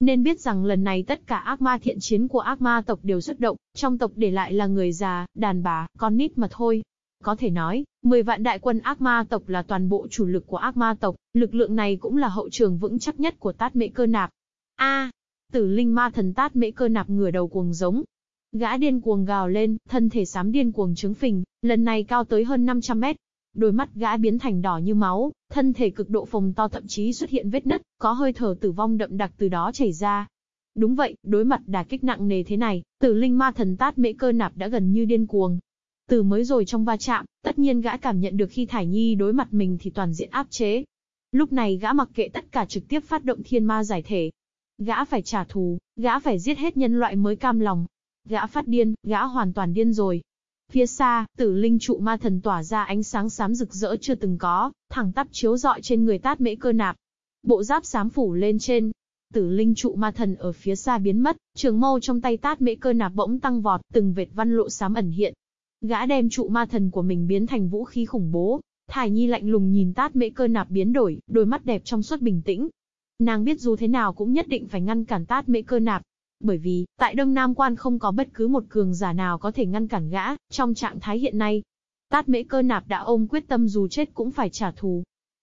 nên biết rằng lần này tất cả ác ma thiện chiến của ác ma tộc đều xuất động, trong tộc để lại là người già, đàn bà, con nít mà thôi. Có thể nói, 10 vạn đại quân ác ma tộc là toàn bộ chủ lực của ác ma tộc, lực lượng này cũng là hậu trường vững chắc nhất của tát mệ cơ nạp. A, tử linh ma thần tát mễ cơ nạp ngửa đầu cuồng giống. Gã điên cuồng gào lên, thân thể sám điên cuồng trứng phình, lần này cao tới hơn 500 mét, đôi mắt gã biến thành đỏ như máu, thân thể cực độ phồng to thậm chí xuất hiện vết nứt, có hơi thở tử vong đậm đặc từ đó chảy ra. Đúng vậy, đối mặt đả kích nặng nề thế này, tử linh ma thần tát mễ cơ nạp đã gần như điên cuồng. Từ mới rồi trong va chạm, tất nhiên gã cảm nhận được khi Thải Nhi đối mặt mình thì toàn diện áp chế. Lúc này gã mặc kệ tất cả trực tiếp phát động thiên ma giải thể. Gã phải trả thù, gã phải giết hết nhân loại mới cam lòng. Gã phát điên, gã hoàn toàn điên rồi, Phía xa, tử linh trụ ma thần tỏa ra ánh sáng xám rực rỡ chưa từng có, thẳng tắp chiếu rọi trên người tát mễ cơ nạp. Bộ giáp xám phủ lên trên. Tử linh trụ ma thần ở phía xa biến mất, trường mâu trong tay tát mễ cơ nạp bỗng tăng vọt, từng vệt văn lộ xám ẩn hiện. Gã đem trụ ma thần của mình biến thành vũ khí khủng bố. Thải Nhi lạnh lùng nhìn tát mễ cơ nạp biến đổi, đôi mắt đẹp trong suốt bình tĩnh. Nàng biết dù thế nào cũng nhất định phải ngăn cản tát mễ cơ nạp, bởi vì, tại Đông Nam Quan không có bất cứ một cường giả nào có thể ngăn cản gã, trong trạng thái hiện nay. Tát mễ cơ nạp đã ôm quyết tâm dù chết cũng phải trả thù.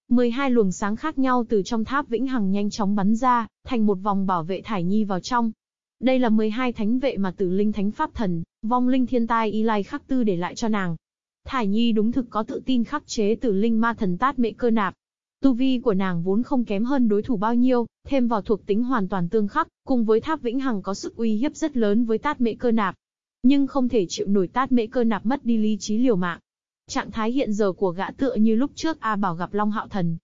12 luồng sáng khác nhau từ trong tháp vĩnh hằng nhanh chóng bắn ra, thành một vòng bảo vệ Thải Nhi vào trong. Đây là 12 thánh vệ mà tử linh thánh pháp thần, vong linh thiên tai y lai khắc tư để lại cho nàng. Thải Nhi đúng thực có tự tin khắc chế tử linh ma thần tát mễ cơ nạp, Tu vi của nàng vốn không kém hơn đối thủ bao nhiêu, thêm vào thuộc tính hoàn toàn tương khắc, cùng với tháp vĩnh hằng có sức uy hiếp rất lớn với tát mễ cơ nạp. Nhưng không thể chịu nổi tát mễ cơ nạp mất đi lý trí liều mạng. Trạng thái hiện giờ của gã tựa như lúc trước A Bảo gặp Long Hạo Thần.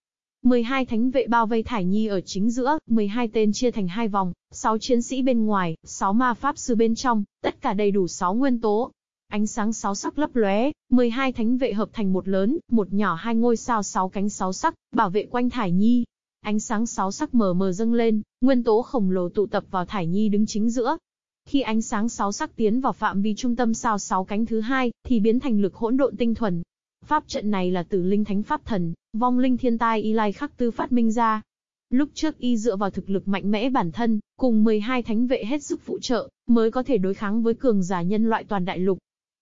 12 thánh vệ bao vây Thải Nhi ở chính giữa, 12 tên chia thành hai vòng, 6 chiến sĩ bên ngoài, 6 ma pháp sư bên trong, tất cả đầy đủ 6 nguyên tố. Ánh sáng sáu sắc lấp lóe, 12 thánh vệ hợp thành một lớn, một nhỏ hai ngôi sao sáu cánh sáu sắc, bảo vệ quanh Thải Nhi. Ánh sáng sáu sắc mờ mờ dâng lên, nguyên tố khổng lồ tụ tập vào Thải Nhi đứng chính giữa. Khi ánh sáng sáu sắc tiến vào phạm vi trung tâm sao sáu cánh thứ hai, thì biến thành lực hỗn độn tinh thuần. Pháp trận này là tử linh thánh pháp thần, vong linh thiên tai y lai khắc tư phát minh ra, Lúc trước y dựa vào thực lực mạnh mẽ bản thân, cùng 12 thánh vệ hết sức phụ trợ, mới có thể đối kháng với cường giả nhân loại toàn đại lục.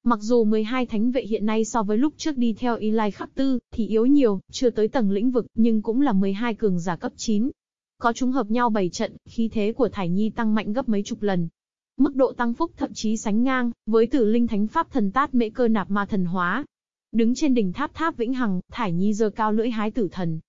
Mặc dù 12 thánh vệ hiện nay so với lúc trước đi theo y lai khắc tư, thì yếu nhiều, chưa tới tầng lĩnh vực, nhưng cũng là 12 cường giả cấp 9. Có chúng hợp nhau bảy trận, khí thế của Thải Nhi tăng mạnh gấp mấy chục lần. Mức độ tăng phúc thậm chí sánh ngang, với tử linh thánh pháp thần tát mễ cơ nạp ma thần hóa. Đứng trên đỉnh tháp tháp vĩnh hằng, Thải Nhi giơ cao lưỡi hái tử thần,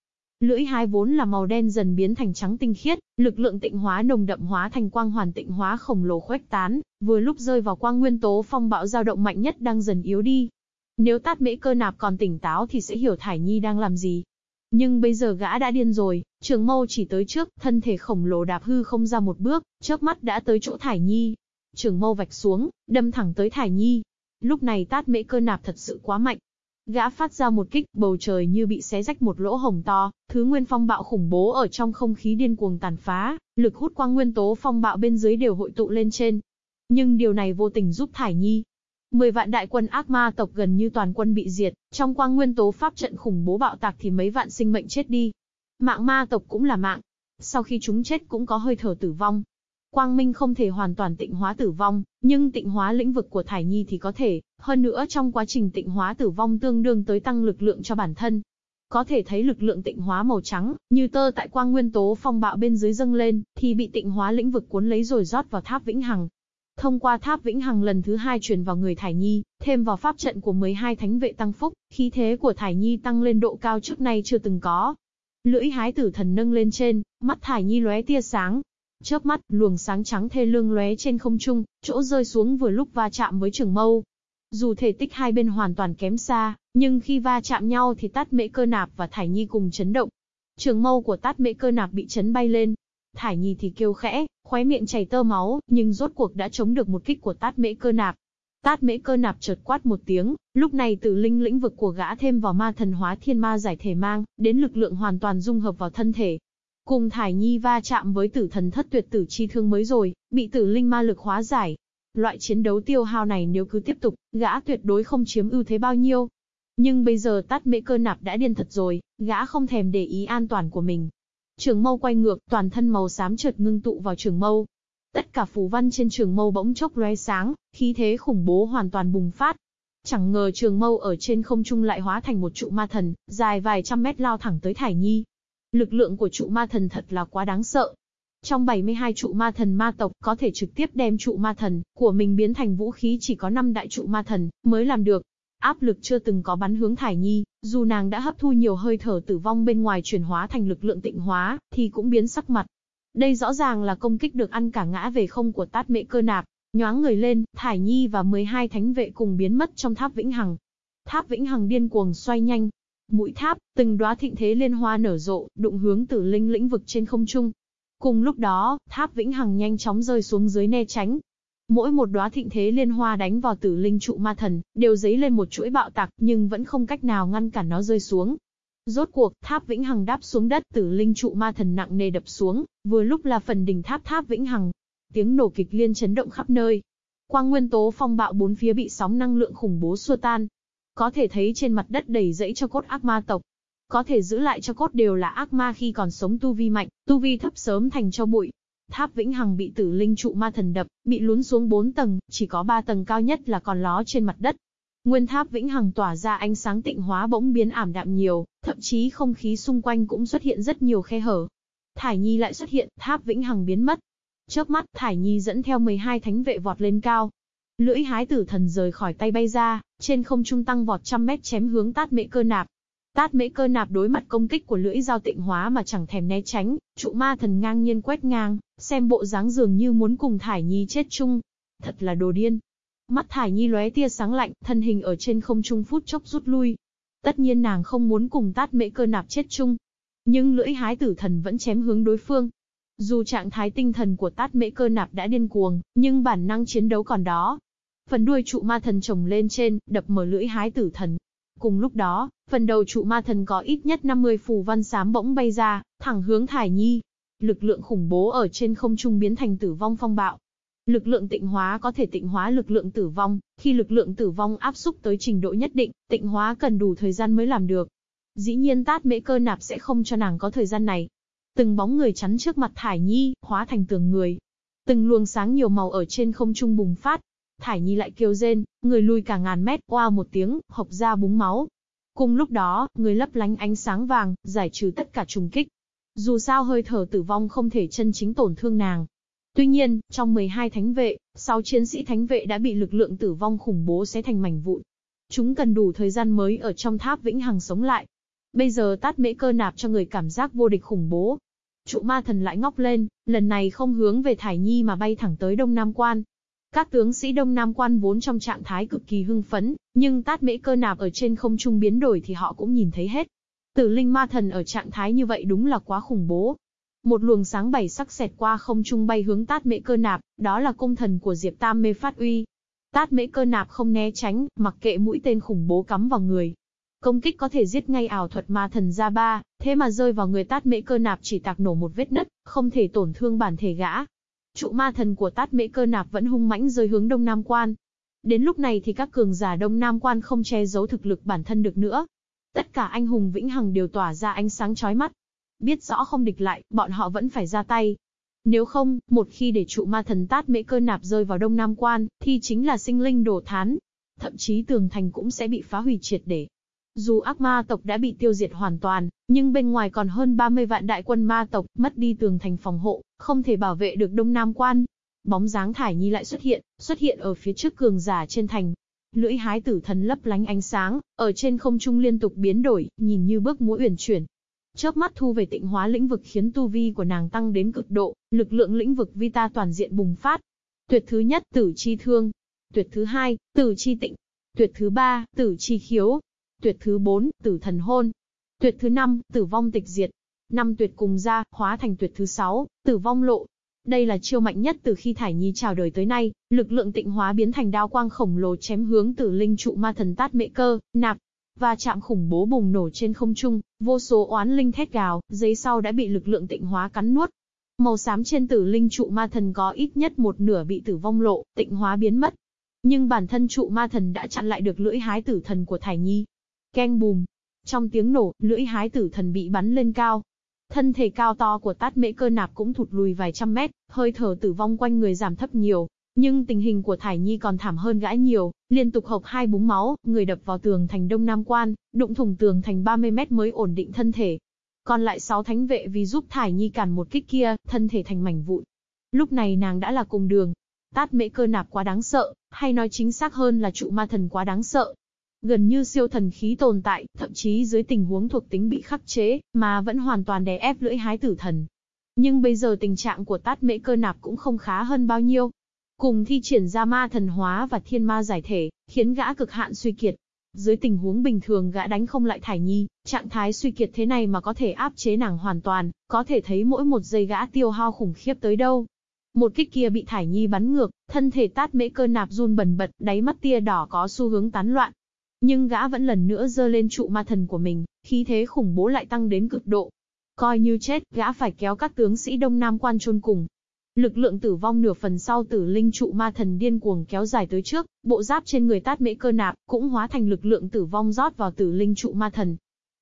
Lưỡi hái vốn là màu đen dần biến thành trắng tinh khiết, lực lượng tịnh hóa nồng đậm hóa thành quang hoàn tịnh hóa khổng lồ khuếch tán, vừa lúc rơi vào quang nguyên tố phong bạo dao động mạnh nhất đang dần yếu đi. Nếu tát mễ cơ nạp còn tỉnh táo thì sẽ hiểu Thải Nhi đang làm gì. Nhưng bây giờ gã đã điên rồi, trường mâu chỉ tới trước, thân thể khổng lồ đạp hư không ra một bước, chớp mắt đã tới chỗ Thải Nhi. Trường mâu vạch xuống, đâm thẳng tới Thải Nhi. Lúc này tát mễ cơ nạp thật sự quá mạnh, Gã phát ra một kích, bầu trời như bị xé rách một lỗ hồng to, thứ nguyên phong bạo khủng bố ở trong không khí điên cuồng tàn phá, lực hút quang nguyên tố phong bạo bên dưới đều hội tụ lên trên. Nhưng điều này vô tình giúp Thải Nhi. Mười vạn đại quân ác ma tộc gần như toàn quân bị diệt, trong quang nguyên tố pháp trận khủng bố bạo tạc thì mấy vạn sinh mệnh chết đi. Mạng ma tộc cũng là mạng. Sau khi chúng chết cũng có hơi thở tử vong, Quang Minh không thể hoàn toàn tịnh hóa tử vong, nhưng tịnh hóa lĩnh vực của Thải Nhi thì có thể, hơn nữa trong quá trình tịnh hóa tử vong tương đương tới tăng lực lượng cho bản thân. Có thể thấy lực lượng tịnh hóa màu trắng, như tơ tại quang nguyên tố phong bạo bên dưới dâng lên, thì bị tịnh hóa lĩnh vực cuốn lấy rồi rót vào tháp vĩnh hằng. Thông qua tháp vĩnh hằng lần thứ hai truyền vào người Thải Nhi, thêm vào pháp trận của 12 thánh vệ tăng phúc, khí thế của Thải Nhi tăng lên độ cao trước nay chưa từng có. Lưỡi hái tử thần nâng lên trên, mắt Thải Nhi lóe tia sáng, Chớp mắt, luồng sáng trắng thê lương lóe trên không trung, chỗ rơi xuống vừa lúc va chạm với trường mâu. Dù thể tích hai bên hoàn toàn kém xa, nhưng khi va chạm nhau thì tát mễ cơ nạp và thải nhi cùng chấn động. Trường mâu của tát mễ cơ nạp bị chấn bay lên. Thải nhi thì kêu khẽ, khóe miệng chảy tơ máu, nhưng rốt cuộc đã chống được một kích của tát mễ cơ nạp. Tát mễ cơ nạp chợt quát một tiếng, lúc này tử linh lĩnh vực của gã thêm vào ma thần hóa thiên ma giải thể mang, đến lực lượng hoàn toàn dung hợp vào thân thể, Cùng Thải Nhi va chạm với tử thần thất tuyệt tử chi thương mới rồi, bị tử linh ma lực hóa giải. Loại chiến đấu tiêu hao này nếu cứ tiếp tục, gã tuyệt đối không chiếm ưu thế bao nhiêu. Nhưng bây giờ tát mễ cơ nạp đã điên thật rồi, gã không thèm để ý an toàn của mình. Trường mâu quay ngược, toàn thân màu xám chợt ngưng tụ vào trường mâu. Tất cả phù văn trên trường mâu bỗng chốc lóe sáng, khí thế khủng bố hoàn toàn bùng phát. Chẳng ngờ trường mâu ở trên không trung lại hóa thành một trụ ma thần, dài vài trăm mét lao thẳng tới Thải Nhi. Lực lượng của trụ ma thần thật là quá đáng sợ. Trong 72 trụ ma thần ma tộc có thể trực tiếp đem trụ ma thần của mình biến thành vũ khí chỉ có 5 đại trụ ma thần mới làm được. Áp lực chưa từng có bắn hướng Thải Nhi, dù nàng đã hấp thu nhiều hơi thở tử vong bên ngoài chuyển hóa thành lực lượng tịnh hóa, thì cũng biến sắc mặt. Đây rõ ràng là công kích được ăn cả ngã về không của tát mệ cơ nạp. Nhoáng người lên, Thải Nhi và 12 thánh vệ cùng biến mất trong tháp vĩnh hằng. Tháp vĩnh hằng điên cuồng xoay nhanh, mũi tháp, từng đóa thịnh thế liên hoa nở rộ, đụng hướng tử linh lĩnh vực trên không trung. Cùng lúc đó, tháp vĩnh hằng nhanh chóng rơi xuống dưới né tránh. Mỗi một đóa thịnh thế liên hoa đánh vào tử linh trụ ma thần, đều dấy lên một chuỗi bạo tạc, nhưng vẫn không cách nào ngăn cản nó rơi xuống. Rốt cuộc, tháp vĩnh hằng đáp xuống đất, tử linh trụ ma thần nặng nề đập xuống, vừa lúc là phần đỉnh tháp tháp vĩnh hằng. Tiếng nổ kịch liên chấn động khắp nơi. Quang nguyên tố phong bạo bốn phía bị sóng năng lượng khủng bố xua tan, có thể thấy trên mặt đất đầy rẫy cho cốt ác ma tộc. Có thể giữ lại cho cốt đều là ác ma khi còn sống tu vi mạnh, tu vi thấp sớm thành cho bụi. Tháp Vĩnh Hằng bị tử linh trụ ma thần đập, bị lún xuống 4 tầng, chỉ có 3 tầng cao nhất là còn ló trên mặt đất. Nguyên tháp Vĩnh Hằng tỏa ra ánh sáng tịnh hóa bỗng biến ảm đạm nhiều, thậm chí không khí xung quanh cũng xuất hiện rất nhiều khe hở. Thải Nhi lại xuất hiện, tháp Vĩnh Hằng biến mất. Chớp mắt, Thải Nhi dẫn theo 12 thánh vệ vọt lên cao, Lưỡi hái tử thần rời khỏi tay bay ra, trên không trung tăng vọt trăm mét chém hướng tát mễ cơ nạp. Tát mễ cơ nạp đối mặt công kích của lưỡi dao tịnh hóa mà chẳng thèm né tránh, trụ ma thần ngang nhiên quét ngang, xem bộ dáng dường như muốn cùng Thải Nhi chết chung. Thật là đồ điên. Mắt Thải Nhi lóe tia sáng lạnh, thân hình ở trên không trung phút chốc rút lui. Tất nhiên nàng không muốn cùng tát mễ cơ nạp chết chung. Nhưng lưỡi hái tử thần vẫn chém hướng đối phương. Dù trạng thái tinh thần của tát mễ cơ nạp đã điên cuồng, nhưng bản năng chiến đấu còn đó, phần đuôi trụ ma thần trồng lên trên, đập mở lưỡi hái tử thần. Cùng lúc đó, phần đầu trụ ma thần có ít nhất 50 phù văn xám bỗng bay ra, thẳng hướng Thải Nhi. Lực lượng khủng bố ở trên không trung biến thành tử vong phong bạo. Lực lượng tịnh hóa có thể tịnh hóa lực lượng tử vong, khi lực lượng tử vong áp xúc tới trình độ nhất định, tịnh hóa cần đủ thời gian mới làm được. Dĩ nhiên tát mễ cơ nạp sẽ không cho nàng có thời gian này. Từng bóng người chắn trước mặt Thải Nhi, hóa thành tường người. Từng luồng sáng nhiều màu ở trên không trung bùng phát. Thải Nhi lại kêu rên, người lui cả ngàn mét, oa một tiếng, hộc ra búng máu. Cùng lúc đó, người lấp lánh ánh sáng vàng, giải trừ tất cả trùng kích. Dù sao hơi thở tử vong không thể chân chính tổn thương nàng. Tuy nhiên, trong 12 thánh vệ, 6 chiến sĩ thánh vệ đã bị lực lượng tử vong khủng bố xé thành mảnh vụn. Chúng cần đủ thời gian mới ở trong tháp vĩnh hằng sống lại. Bây giờ tát mễ cơ nạp cho người cảm giác vô địch khủng bố. Trụ ma thần lại ngóc lên, lần này không hướng về Thải Nhi mà bay thẳng tới Đông Nam Quan. Các tướng sĩ Đông Nam Quan vốn trong trạng thái cực kỳ hưng phấn, nhưng tát mễ cơ nạp ở trên không trung biến đổi thì họ cũng nhìn thấy hết. Tử linh ma thần ở trạng thái như vậy đúng là quá khủng bố. Một luồng sáng bảy sắc xẹt qua không trung bay hướng tát mễ cơ nạp, đó là cung thần của Diệp Tam mê phát uy. Tát mễ cơ nạp không né tránh, mặc kệ mũi tên khủng bố cắm vào người, Công kích có thể giết ngay ảo thuật ma thần ra ba, thế mà rơi vào người tát mễ cơ nạp chỉ tạc nổ một vết nứt, không thể tổn thương bản thể gã. Trụ ma thần của tát mễ cơ nạp vẫn hung mãnh rơi hướng đông nam quan. Đến lúc này thì các cường giả đông nam quan không che giấu thực lực bản thân được nữa. Tất cả anh hùng vĩnh hằng đều tỏa ra ánh sáng chói mắt. Biết rõ không địch lại, bọn họ vẫn phải ra tay. Nếu không, một khi để trụ ma thần tát mễ cơ nạp rơi vào đông nam quan, thì chính là sinh linh đổ thán. Thậm chí tường thành cũng sẽ bị phá hủy triệt để. Dù ác ma tộc đã bị tiêu diệt hoàn toàn, nhưng bên ngoài còn hơn 30 vạn đại quân ma tộc, mất đi tường thành phòng hộ, không thể bảo vệ được Đông Nam quan. Bóng dáng Thải Nhi lại xuất hiện, xuất hiện ở phía trước cường giả trên thành. Lưỡi hái tử thần lấp lánh ánh sáng, ở trên không trung liên tục biến đổi, nhìn như bước múa uyển chuyển. Chớp mắt thu về tịnh hóa lĩnh vực khiến tu vi của nàng tăng đến cực độ, lực lượng lĩnh vực Vita toàn diện bùng phát. Tuyệt thứ nhất, tử chi thương. Tuyệt thứ hai, tử chi tịnh. Tuyệt thứ ba, tử chi khiếu. Tuyệt thứ bốn tử thần hôn. Tuyệt thứ năm tử vong tịch diệt. Năm tuyệt cùng ra, hóa thành tuyệt thứ 6, tử vong lộ. Đây là chiêu mạnh nhất từ khi Thải Nhi chào đời tới nay, lực lượng tịnh hóa biến thành đao quang khổng lồ chém hướng tử linh trụ ma thần tát mệ cơ, nạp. Và chạm khủng bố bùng nổ trên không trung, vô số oán linh thét gào, giấy sau đã bị lực lượng tịnh hóa cắn nuốt. Màu xám trên tử linh trụ ma thần có ít nhất một nửa bị tử vong lộ, tịnh hóa biến mất. Nhưng bản thân trụ ma thần đã chặn lại được lưỡi hái tử thần của Thải Nhi, Keng bùm. Trong tiếng nổ, lưỡi hái tử thần bị bắn lên cao. Thân thể cao to của tát mễ cơ nạp cũng thụt lùi vài trăm mét, hơi thở tử vong quanh người giảm thấp nhiều. Nhưng tình hình của Thải Nhi còn thảm hơn gãi nhiều, liên tục hộc hai búng máu, người đập vào tường thành Đông Nam Quan, đụng thủng tường thành 30 mét mới ổn định thân thể. Còn lại 6 thánh vệ vì giúp Thải Nhi cản một kích kia, thân thể thành mảnh vụn. Lúc này nàng đã là cùng đường. Tát mễ cơ nạp quá đáng sợ, hay nói chính xác hơn là trụ ma thần quá đáng sợ, gần như siêu thần khí tồn tại, thậm chí dưới tình huống thuộc tính bị khắc chế, mà vẫn hoàn toàn đè ép lưỡi hái tử thần. Nhưng bây giờ tình trạng của tát mễ cơ nạp cũng không khá hơn bao nhiêu. Cùng thi triển ra ma thần hóa và thiên ma giải thể, khiến gã cực hạn suy kiệt. Dưới tình huống bình thường gã đánh không lại thải nhi, trạng thái suy kiệt thế này mà có thể áp chế nàng hoàn toàn, có thể thấy mỗi một giây gã tiêu hao khủng khiếp tới đâu. Một kích kia bị thải nhi bắn ngược, thân thể tát mễ cơ nạp run bần bật, đáy mắt tia đỏ có xu hướng tán loạn, nhưng gã vẫn lần nữa dơ lên trụ ma thần của mình, khí thế khủng bố lại tăng đến cực độ. Coi như chết, gã phải kéo các tướng sĩ Đông Nam quan chôn cùng. Lực lượng tử vong nửa phần sau tử linh trụ ma thần điên cuồng kéo dài tới trước, bộ giáp trên người tát mễ cơ nạp, cũng hóa thành lực lượng tử vong rót vào tử linh trụ ma thần.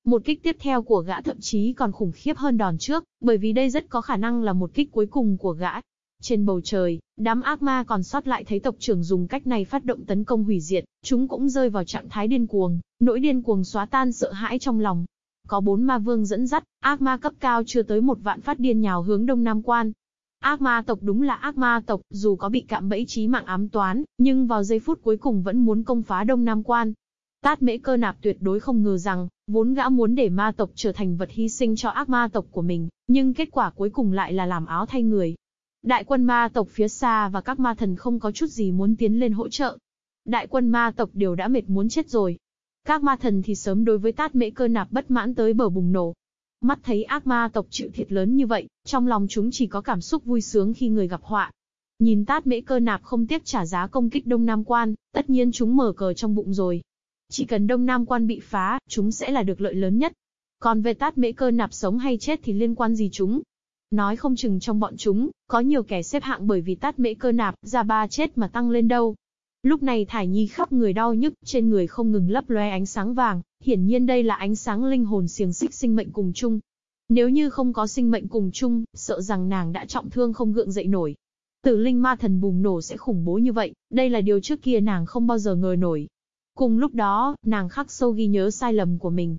Một kích tiếp theo của gã thậm chí còn khủng khiếp hơn đòn trước, bởi vì đây rất có khả năng là một kích cuối cùng của gã. Trên bầu trời, đám ác ma còn sót lại thấy tộc trưởng dùng cách này phát động tấn công hủy diệt, chúng cũng rơi vào trạng thái điên cuồng, nỗi điên cuồng xóa tan sợ hãi trong lòng. Có bốn ma vương dẫn dắt, ác ma cấp cao chưa tới một vạn phát điên nhào hướng đông nam quan. Ác ma tộc đúng là ác ma tộc, dù có bị cạm bẫy trí mạng ám toán, nhưng vào giây phút cuối cùng vẫn muốn công phá đông nam quan. Tát mễ cơ nạp tuyệt đối không ngờ rằng, vốn gã muốn để ma tộc trở thành vật hy sinh cho ác ma tộc của mình, nhưng kết quả cuối cùng lại là làm áo thay người, Đại quân ma tộc phía xa và các ma thần không có chút gì muốn tiến lên hỗ trợ. Đại quân ma tộc đều đã mệt muốn chết rồi. Các ma thần thì sớm đối với tát mễ cơ nạp bất mãn tới bờ bùng nổ. Mắt thấy ác ma tộc chịu thiệt lớn như vậy, trong lòng chúng chỉ có cảm xúc vui sướng khi người gặp họa. Nhìn tát mễ cơ nạp không tiếc trả giá công kích Đông Nam Quan, tất nhiên chúng mở cờ trong bụng rồi. Chỉ cần Đông Nam Quan bị phá, chúng sẽ là được lợi lớn nhất. Còn về tát mễ cơ nạp sống hay chết thì liên quan gì chúng? Nói không chừng trong bọn chúng, có nhiều kẻ xếp hạng bởi vì tát mễ cơ nạp, ra ba chết mà tăng lên đâu. Lúc này Thải Nhi khắp người đau nhức, trên người không ngừng lấp loe ánh sáng vàng, hiển nhiên đây là ánh sáng linh hồn xiềng xích sinh mệnh cùng chung. Nếu như không có sinh mệnh cùng chung, sợ rằng nàng đã trọng thương không gượng dậy nổi. Tử linh ma thần bùng nổ sẽ khủng bố như vậy, đây là điều trước kia nàng không bao giờ ngờ nổi. Cùng lúc đó, nàng khắc sâu ghi nhớ sai lầm của mình.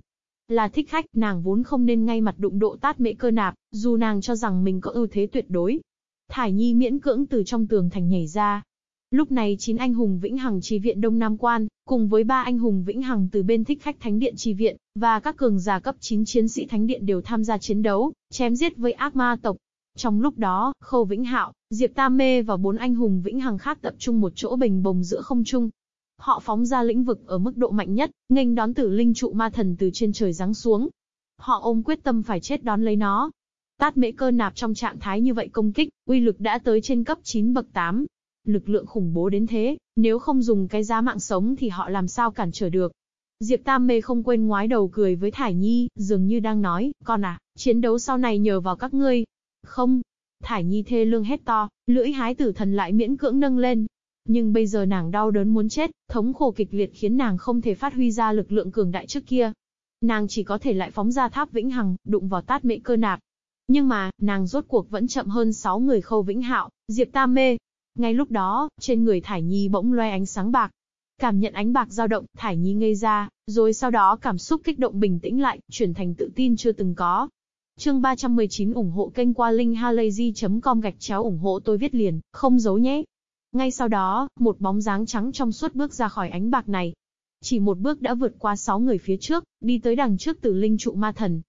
Là thích khách, nàng vốn không nên ngay mặt đụng độ tát mễ cơ nạp, dù nàng cho rằng mình có ưu thế tuyệt đối. Thải Nhi miễn cưỡng từ trong tường thành nhảy ra, Lúc này chín anh hùng vĩnh hằng trì viện Đông Nam Quan, cùng với ba anh hùng vĩnh hằng từ bên thích khách thánh điện trì viện, và các cường giả cấp 9 chiến sĩ thánh điện đều tham gia chiến đấu, chém giết với ác ma tộc. Trong lúc đó, Khâu Vĩnh Hạo, Diệp Tam Mê và bốn anh hùng vĩnh hằng khác tập trung một chỗ bình bồng giữa không trung. Họ phóng ra lĩnh vực ở mức độ mạnh nhất, nghênh đón tử linh trụ ma thần từ trên trời giáng xuống. Họ ôm quyết tâm phải chết đón lấy nó. Tát mễ cơ nạp trong trạng thái như vậy công kích, uy lực đã tới trên cấp 9 bậc 8, lực lượng khủng bố đến thế, nếu không dùng cái giá mạng sống thì họ làm sao cản trở được. Diệp Tam Mê không quên ngoái đầu cười với Thải Nhi, dường như đang nói, con à, chiến đấu sau này nhờ vào các ngươi. Không. Thải Nhi thê lương hét to, lưỡi hái tử thần lại miễn cưỡng nâng lên. Nhưng bây giờ nàng đau đớn muốn chết, thống khổ kịch liệt khiến nàng không thể phát huy ra lực lượng cường đại trước kia. Nàng chỉ có thể lại phóng ra tháp vĩnh hằng, đụng vào tát mệ cơ nạp. Nhưng mà, nàng rốt cuộc vẫn chậm hơn 6 người khâu vĩnh hạo, Diệp Tam Mê, ngay lúc đó, trên người Thải Nhi bỗng loe ánh sáng bạc. Cảm nhận ánh bạc dao động, Thải Nhi ngây ra, rồi sau đó cảm xúc kích động bình tĩnh lại, chuyển thành tự tin chưa từng có. Chương 319 ủng hộ kênh qua linkhalazy.com gạch chéo ủng hộ tôi viết liền, không giấu nhé. Ngay sau đó, một bóng dáng trắng trong suốt bước ra khỏi ánh bạc này. Chỉ một bước đã vượt qua sáu người phía trước, đi tới đằng trước tử linh trụ ma thần.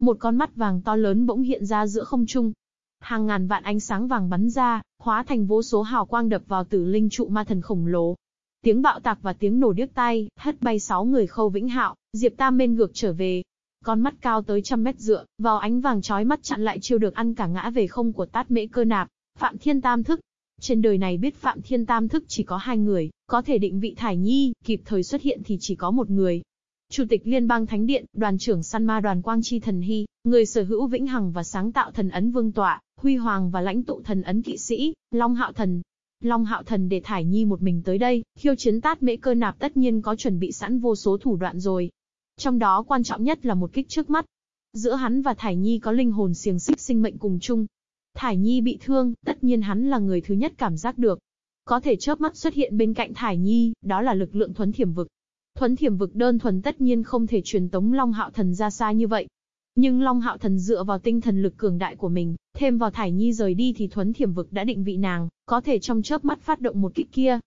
Một con mắt vàng to lớn bỗng hiện ra giữa không trung, Hàng ngàn vạn ánh sáng vàng bắn ra, hóa thành vô số hào quang đập vào tử linh trụ ma thần khổng lồ. Tiếng bạo tạc và tiếng nổ điếc tai, hất bay sáu người khâu vĩnh hạo, Diệp Tam bên ngược trở về. Con mắt cao tới trăm mét dựa, vào ánh vàng chói mắt chặn lại chiêu được ăn cả ngã về không của tát mễ cơ nạp, Phạm Thiên Tam thức. Trên đời này biết Phạm Thiên Tam thức chỉ có hai người, có thể định vị Thải Nhi, kịp thời xuất hiện thì chỉ có một người, Chủ tịch Liên bang Thánh Điện, đoàn trưởng săn ma đoàn Quang Chi Thần Hy, người sở hữu vĩnh hằng và sáng tạo thần ấn vương tọa, huy hoàng và lãnh tụ thần ấn kỵ sĩ, Long Hạo Thần. Long Hạo Thần để Thải Nhi một mình tới đây, khiêu chiến tát mễ cơ nạp tất nhiên có chuẩn bị sẵn vô số thủ đoạn rồi. Trong đó quan trọng nhất là một kích trước mắt. Giữa hắn và Thải Nhi có linh hồn xiềng xích sinh mệnh cùng chung. Thải Nhi bị thương, tất nhiên hắn là người thứ nhất cảm giác được. Có thể chớp mắt xuất hiện bên cạnh Thải Nhi, đó là lực lượng thuấn thiểm vực. Thuấn thiểm vực đơn thuần tất nhiên không thể truyền tống Long Hạo Thần ra xa như vậy. Nhưng Long Hạo Thần dựa vào tinh thần lực cường đại của mình, thêm vào Thải Nhi rời đi thì thuấn thiểm vực đã định vị nàng, có thể trong chớp mắt phát động một kích kia.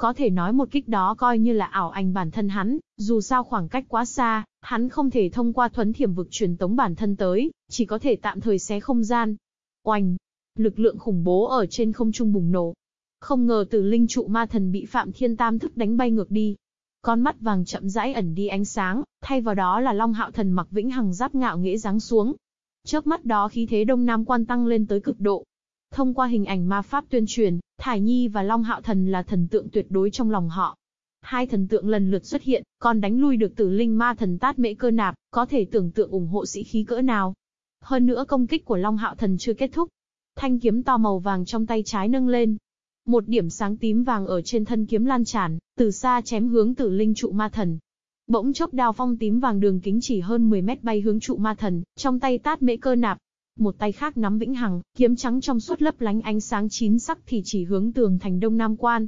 Có thể nói một kích đó coi như là ảo ảnh bản thân hắn, dù sao khoảng cách quá xa, hắn không thể thông qua thuấn thiểm vực truyền tống bản thân tới, chỉ có thể tạm thời xé không gian. Oanh! Lực lượng khủng bố ở trên không trung bùng nổ. Không ngờ tử linh trụ ma thần bị Phạm Thiên Tam thức đánh bay ngược đi, con mắt vàng chậm rãi ẩn đi ánh sáng, thay vào đó là Long Hạo Thần mặc vĩnh hằng giáp ngạo nghễ giáng xuống. Chớp mắt đó khí thế Đông Nam quan tăng lên tới cực độ. Thông qua hình ảnh ma pháp tuyên truyền, Thải Nhi và Long Hạo Thần là thần tượng tuyệt đối trong lòng họ. Hai thần tượng lần lượt xuất hiện, còn đánh lui được tử linh ma thần tát mễ cơ nạp, có thể tưởng tượng ủng hộ sĩ khí cỡ nào. Hơn nữa công kích của Long Hạo Thần chưa kết thúc. Thanh kiếm to màu vàng trong tay trái nâng lên, một điểm sáng tím vàng ở trên thân kiếm lan tràn, từ xa chém hướng tử linh trụ ma thần. Bỗng chốc đao phong tím vàng đường kính chỉ hơn 10 mét bay hướng trụ ma thần, trong tay tát mễ cơ nạp. Một tay khác nắm vĩnh hằng, kiếm trắng trong suốt lấp lánh ánh sáng chín sắc thì chỉ hướng tường thành đông nam quan.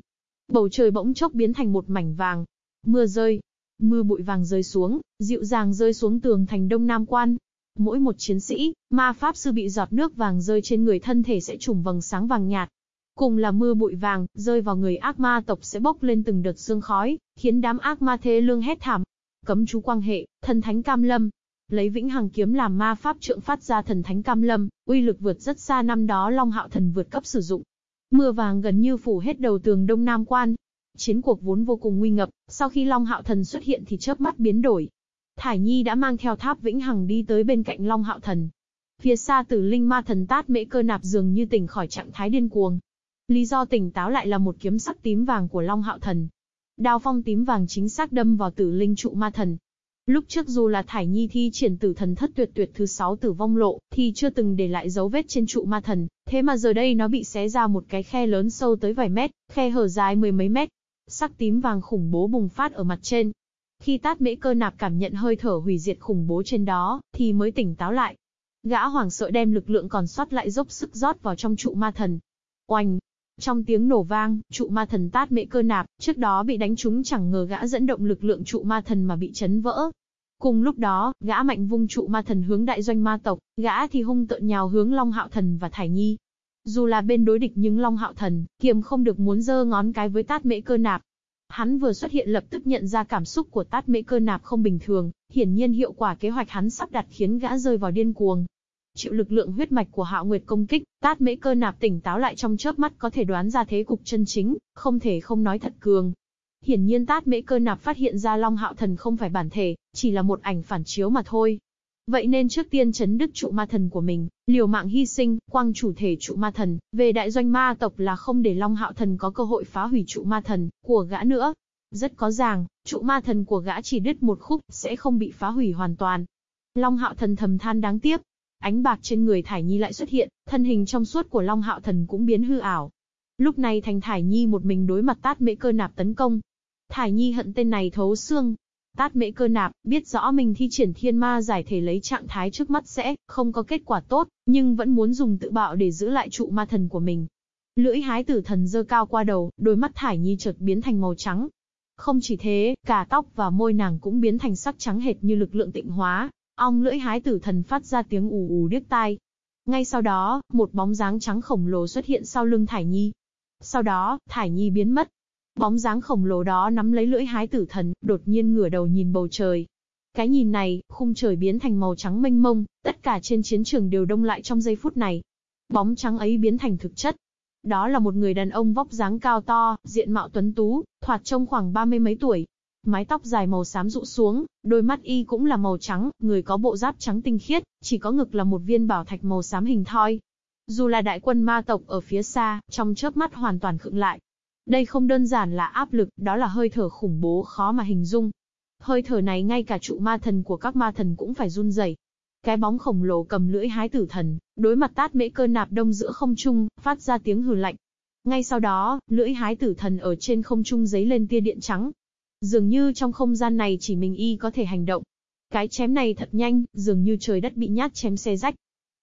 Bầu trời bỗng chốc biến thành một mảnh vàng. Mưa rơi. Mưa bụi vàng rơi xuống, dịu dàng rơi xuống tường thành đông nam quan. Mỗi một chiến sĩ, ma pháp sư bị giọt nước vàng rơi trên người thân thể sẽ trùng vầng sáng vàng nhạt, Cùng là mưa bụi vàng, rơi vào người ác ma tộc sẽ bốc lên từng đợt xương khói, khiến đám ác ma thế lương hét thảm. Cấm chú quang hệ, thần thánh cam lâm. Lấy vĩnh hằng kiếm làm ma pháp trượng phát ra thần thánh cam lâm, uy lực vượt rất xa năm đó Long Hạo Thần vượt cấp sử dụng. Mưa vàng gần như phủ hết đầu tường Đông Nam Quan. Chiến cuộc vốn vô cùng nguy ngập, sau khi Long Hạo Thần xuất hiện thì chớp mắt biến đổi. Thải Nhi đã mang theo tháp vĩnh hằng đi tới bên cạnh Long Hạo Thần. Phía xa tử linh ma thần tát mễ cơ nạp dường như tỉnh khỏi trạng thái điên cuồng, Lý do tỉnh táo lại là một kiếm sắc tím vàng của Long Hạo Thần. Đao phong tím vàng chính xác đâm vào tử linh trụ ma thần. Lúc trước dù là Thải Nhi thi triển tử thần thất tuyệt tuyệt thứ 6 tử vong lộ, thì chưa từng để lại dấu vết trên trụ ma thần, thế mà giờ đây nó bị xé ra một cái khe lớn sâu tới vài mét, khe hở dài mười mấy mét. Sắc tím vàng khủng bố bùng phát ở mặt trên. Khi tát mễ cơ nạp cảm nhận hơi thở hủy diệt khủng bố trên đó, thì mới tỉnh táo lại. Gã hoàng sợ đem lực lượng còn sót lại dốc sức rót vào trong trụ ma thần. Oanh! Trong tiếng nổ vang, trụ ma thần tát mễ cơ nạp, trước đó bị đánh trúng chẳng ngờ gã dẫn động lực lượng trụ ma thần mà bị chấn vỡ. Cùng lúc đó, gã mạnh vung trụ ma thần hướng đại doanh ma tộc, gã thì hung tợn nhào hướng Long Hạo Thần và Thải Nhi. Dù là bên đối địch nhưng Long Hạo Thần, kiềm không được muốn giơ ngón cái với tát mễ cơ nạp. Hắn vừa xuất hiện lập tức nhận ra cảm xúc của tát mễ cơ nạp không bình thường, hiển nhiên hiệu quả kế hoạch hắn sắp đặt khiến gã rơi vào điên cuồng, chịu lực lượng huyết mạch của Hạo Nguyệt công kích, Tát Mễ Cơ Nạp tỉnh táo lại trong chớp mắt có thể đoán ra thế cục chân chính, không thể không nói thật cường. Hiển nhiên Tát Mễ Cơ Nạp phát hiện ra Long Hạo Thần không phải bản thể, chỉ là một ảnh phản chiếu mà thôi. Vậy nên trước tiên chấn đức trụ ma thần của mình, liều mạng hy sinh, quang chủ thể trụ ma thần, về đại doanh ma tộc là không để Long Hạo Thần có cơ hội phá hủy trụ ma thần của gã nữa. Rất có ràng, trụ ma thần của gã chỉ đứt một khúc, sẽ không bị phá hủy hoàn toàn. Long Hạo Thần thầm than đáng tiếc, Ánh bạc trên người Thải Nhi lại xuất hiện, thân hình trong suốt của Long Hạo Thần cũng biến hư ảo. Lúc này thành Thải Nhi một mình đối mặt tát mễ cơ nạp tấn công. Thải Nhi hận tên này thấu xương. Tát mễ cơ nạp, biết rõ mình thi triển thiên ma giải thể lấy trạng thái trước mắt sẽ không có kết quả tốt, nhưng vẫn muốn dùng tự bạo để giữ lại trụ ma thần của mình. Lưỡi hái tử thần dơ cao qua đầu, đôi mắt Thải Nhi chợt biến thành màu trắng. Không chỉ thế, cả tóc và môi nàng cũng biến thành sắc trắng hệt như lực lượng tịnh hóa, Ong lưỡi hái tử thần phát ra tiếng ù ù điếc tai. Ngay sau đó, một bóng dáng trắng khổng lồ xuất hiện sau lưng Thải Nhi. Sau đó, Thải Nhi biến mất. Bóng dáng khổng lồ đó nắm lấy lưỡi hái tử thần, đột nhiên ngửa đầu nhìn bầu trời. Cái nhìn này, khung trời biến thành màu trắng mênh mông, tất cả trên chiến trường đều đông lại trong giây phút này. Bóng trắng ấy biến thành thực chất. Đó là một người đàn ông vóc dáng cao to, diện mạo tuấn tú, thoạt trông khoảng ba mươi mấy tuổi, Mái tóc dài màu xám rụ xuống, đôi mắt y cũng là màu trắng, người có bộ giáp trắng tinh khiết, chỉ có ngực là một viên bảo thạch màu xám hình thoi. Dù là đại quân ma tộc ở phía xa, trong chớp mắt hoàn toàn khựng lại. Đây không đơn giản là áp lực, đó là hơi thở khủng bố khó mà hình dung. Hơi thở này ngay cả trụ ma thần của các ma thần cũng phải run rẩy. Cái bóng khổng lồ cầm lưỡi hái tử thần, đối mặt tát mễ cơ nạp đông giữa không trung, phát ra tiếng hừ lạnh. Ngay sau đó, lưỡi hái tử thần ở trên không trung giấy lên tia điện trắng, Dường như trong không gian này chỉ mình y có thể hành động. Cái chém này thật nhanh, dường như trời đất bị nhát chém xe rách.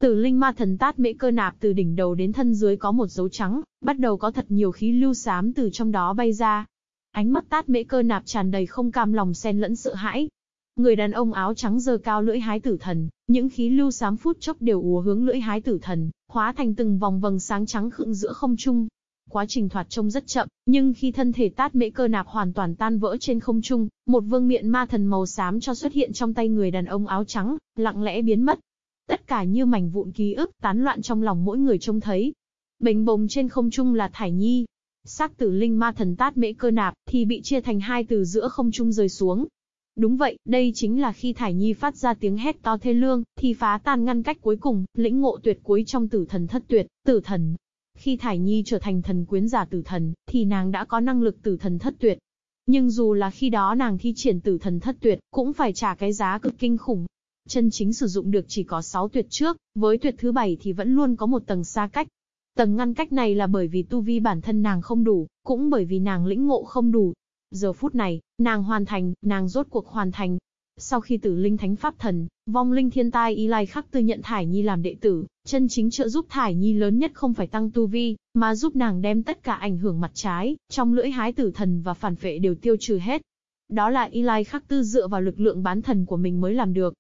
Tử linh ma thần tát mễ cơ nạp từ đỉnh đầu đến thân dưới có một dấu trắng, bắt đầu có thật nhiều khí lưu xám từ trong đó bay ra. Ánh mắt tát mễ cơ nạp tràn đầy không cam lòng xen lẫn sợ hãi. Người đàn ông áo trắng giơ cao lưỡi hái tử thần, những khí lưu xám phút chốc đều ùa hướng lưỡi hái tử thần, hóa thành từng vòng vầng sáng trắng khựng giữa không trung. Quá trình thoạt trông rất chậm, nhưng khi thân thể tát mễ cơ nạp hoàn toàn tan vỡ trên không trung, một vương miện ma thần màu xám cho xuất hiện trong tay người đàn ông áo trắng, lặng lẽ biến mất. Tất cả như mảnh vụn ký ức tán loạn trong lòng mỗi người trông thấy. Bình bồng trên không trung là Thải Nhi. Xác tử linh ma thần tát mễ cơ nạp thì bị chia thành hai từ giữa không trung rơi xuống. Đúng vậy, đây chính là khi Thải Nhi phát ra tiếng hét to thê lương, thì phá tan ngăn cách cuối cùng, lĩnh ngộ tuyệt cuối trong tử thần thất tuyệt, tử thần, khi Thải Nhi trở thành thần quyến giả tử thần, thì nàng đã có năng lực tử thần thất tuyệt. Nhưng dù là khi đó nàng thi triển tử thần thất tuyệt, cũng phải trả cái giá cực kinh khủng. Chân chính sử dụng được chỉ có 6 tuyệt trước, với tuyệt thứ 7 thì vẫn luôn có một tầng xa cách. Tầng ngăn cách này là bởi vì tu vi bản thân nàng không đủ, cũng bởi vì nàng lĩnh ngộ không đủ. Giờ phút này, nàng hoàn thành, nàng rốt cuộc hoàn thành, sau khi tử linh thánh pháp thần, vong linh thiên tai y lai khắc tư nhận Thải Nhi làm đệ tử, chân chính trợ giúp Thải Nhi lớn nhất không phải tăng tu vi, mà giúp nàng đem tất cả ảnh hưởng mặt trái, trong lưỡi hái tử thần và phản phệ đều tiêu trừ hết. Đó là y lai khắc tư dựa vào lực lượng bán thần của mình mới làm được.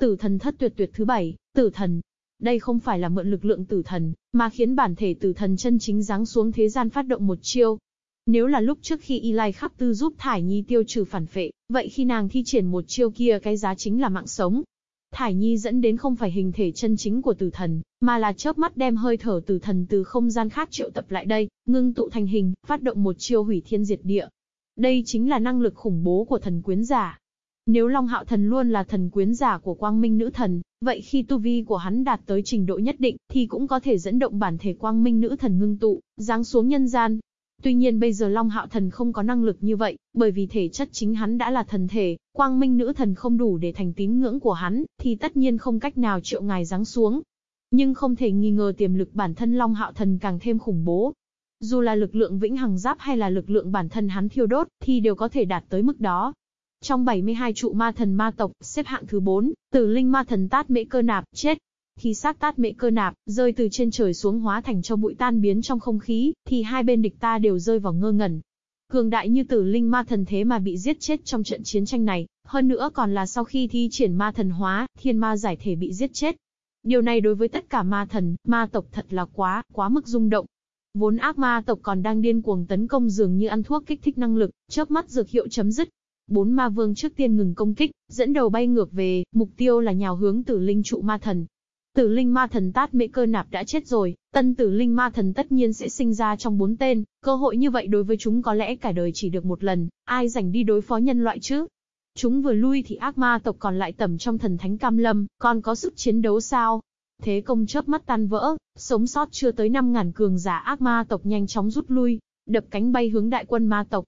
Tử thần thất tuyệt tuyệt thứ bảy, tử thần. Đây không phải là mượn lực lượng tử thần, mà khiến bản thể tử thần chân chính giáng xuống thế gian phát động một chiêu, nếu là lúc trước khi Y Lai Khắc Tư giúp Thải Nhi tiêu trừ phản phệ, vậy khi nàng thi triển một chiêu kia cái giá chính là mạng sống. Thải Nhi dẫn đến không phải hình thể chân chính của tử thần, mà là chớp mắt đem hơi thở tử thần từ không gian khác triệu tập lại đây, ngưng tụ thành hình, phát động một chiêu hủy thiên diệt địa. Đây chính là năng lực khủng bố của thần quyến giả. Nếu Long Hạo Thần luôn là thần quyến giả của quang minh nữ thần, Vậy khi tu vi của hắn đạt tới trình độ nhất định, thì cũng có thể dẫn động bản thể quang minh nữ thần ngưng tụ, giáng xuống nhân gian. Tuy nhiên bây giờ Long Hạo Thần không có năng lực như vậy, bởi vì thể chất chính hắn đã là thần thể, quang minh nữ thần không đủ để thành tín ngưỡng của hắn, thì tất nhiên không cách nào triệu ngài giáng xuống. Nhưng không thể nghi ngờ tiềm lực bản thân Long Hạo Thần càng thêm khủng bố. Dù là lực lượng vĩnh hằng giáp hay là lực lượng bản thân hắn thiêu đốt, thì đều có thể đạt tới mức đó. Trong 72 trụ ma thần ma tộc, xếp hạng thứ 4, tử linh ma thần tát mễ cơ nạp, chết. Khi xác tát mễ cơ nạp, rơi từ trên trời xuống hóa thành cho bụi tan biến trong không khí, thì hai bên địch ta đều rơi vào ngơ ngẩn. Cường đại như tử linh ma thần thế mà bị giết chết trong trận chiến tranh này, hơn nữa còn là sau khi thi triển ma thần hóa, thiên ma giải thể bị giết chết. Điều này đối với tất cả ma thần, ma tộc thật là quá, quá mức rung động. Vốn ác ma tộc còn đang điên cuồng tấn công dường như ăn thuốc kích thích năng lực, chớp mắt dược hiệu chấm dứt, Bốn ma vương trước tiên ngừng công kích, dẫn đầu bay ngược về, mục tiêu là nhào hướng tử linh trụ ma thần. Tử linh ma thần tát mễ cơ nạp đã chết rồi, tân tử linh ma thần tất nhiên sẽ sinh ra trong bốn tên, cơ hội như vậy đối với chúng có lẽ cả đời chỉ được một lần, ai dành đi đối phó nhân loại chứ? Chúng vừa lui thì ác ma tộc còn lại tầm trong thần thánh cam lâm, còn có sức chiến đấu sao? Thế công chớp mắt tan vỡ, sống sót chưa tới 5.000 cường giả ác ma tộc nhanh chóng rút lui, đập cánh bay hướng đại quân ma tộc.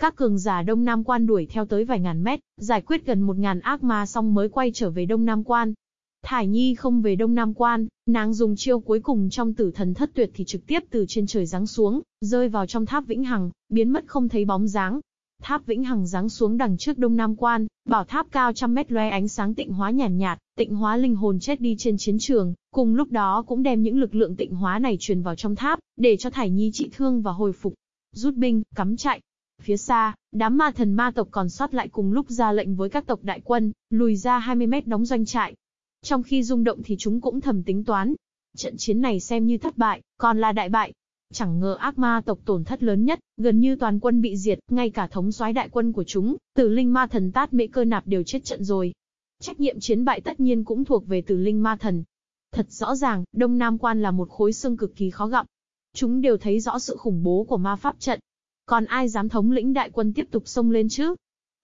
Các cường giả Đông Nam Quan đuổi theo tới vài ngàn mét, giải quyết gần một ngàn ác ma xong mới quay trở về Đông Nam Quan. Thải Nhi không về Đông Nam Quan, nàng dùng chiêu cuối cùng trong tử thần thất tuyệt thì trực tiếp từ trên trời giáng xuống, rơi vào trong tháp Vĩnh Hằng, biến mất không thấy bóng dáng. Tháp Vĩnh Hằng giáng xuống đằng trước Đông Nam Quan, bảo tháp cao trăm mét loe ánh sáng tịnh hóa nhàn nhạt, nhạt, tịnh hóa linh hồn chết đi trên chiến trường, cùng lúc đó cũng đem những lực lượng tịnh hóa này truyền vào trong tháp, để cho Thải Nhi trị thương và hồi phục. Rút binh, cắm chạy, Phía xa, đám ma thần ma tộc còn sót lại cùng lúc ra lệnh với các tộc đại quân, lùi ra 20 mét đóng doanh trại. Trong khi rung động thì chúng cũng thầm tính toán. Trận chiến này xem như thất bại, còn là đại bại. Chẳng ngờ ác ma tộc tổn thất lớn nhất, gần như toàn quân bị diệt, ngay cả thống soái đại quân của chúng, tử linh ma thần tát mễ cơ nạp đều chết trận rồi. Trách nhiệm chiến bại tất nhiên cũng thuộc về tử linh ma thần. Thật rõ ràng, Đông Nam Quan là một khối xương cực kỳ khó gặm. Chúng đều thấy rõ sự khủng bố của ma pháp trận, còn ai dám thống lĩnh đại quân tiếp tục xông lên chứ?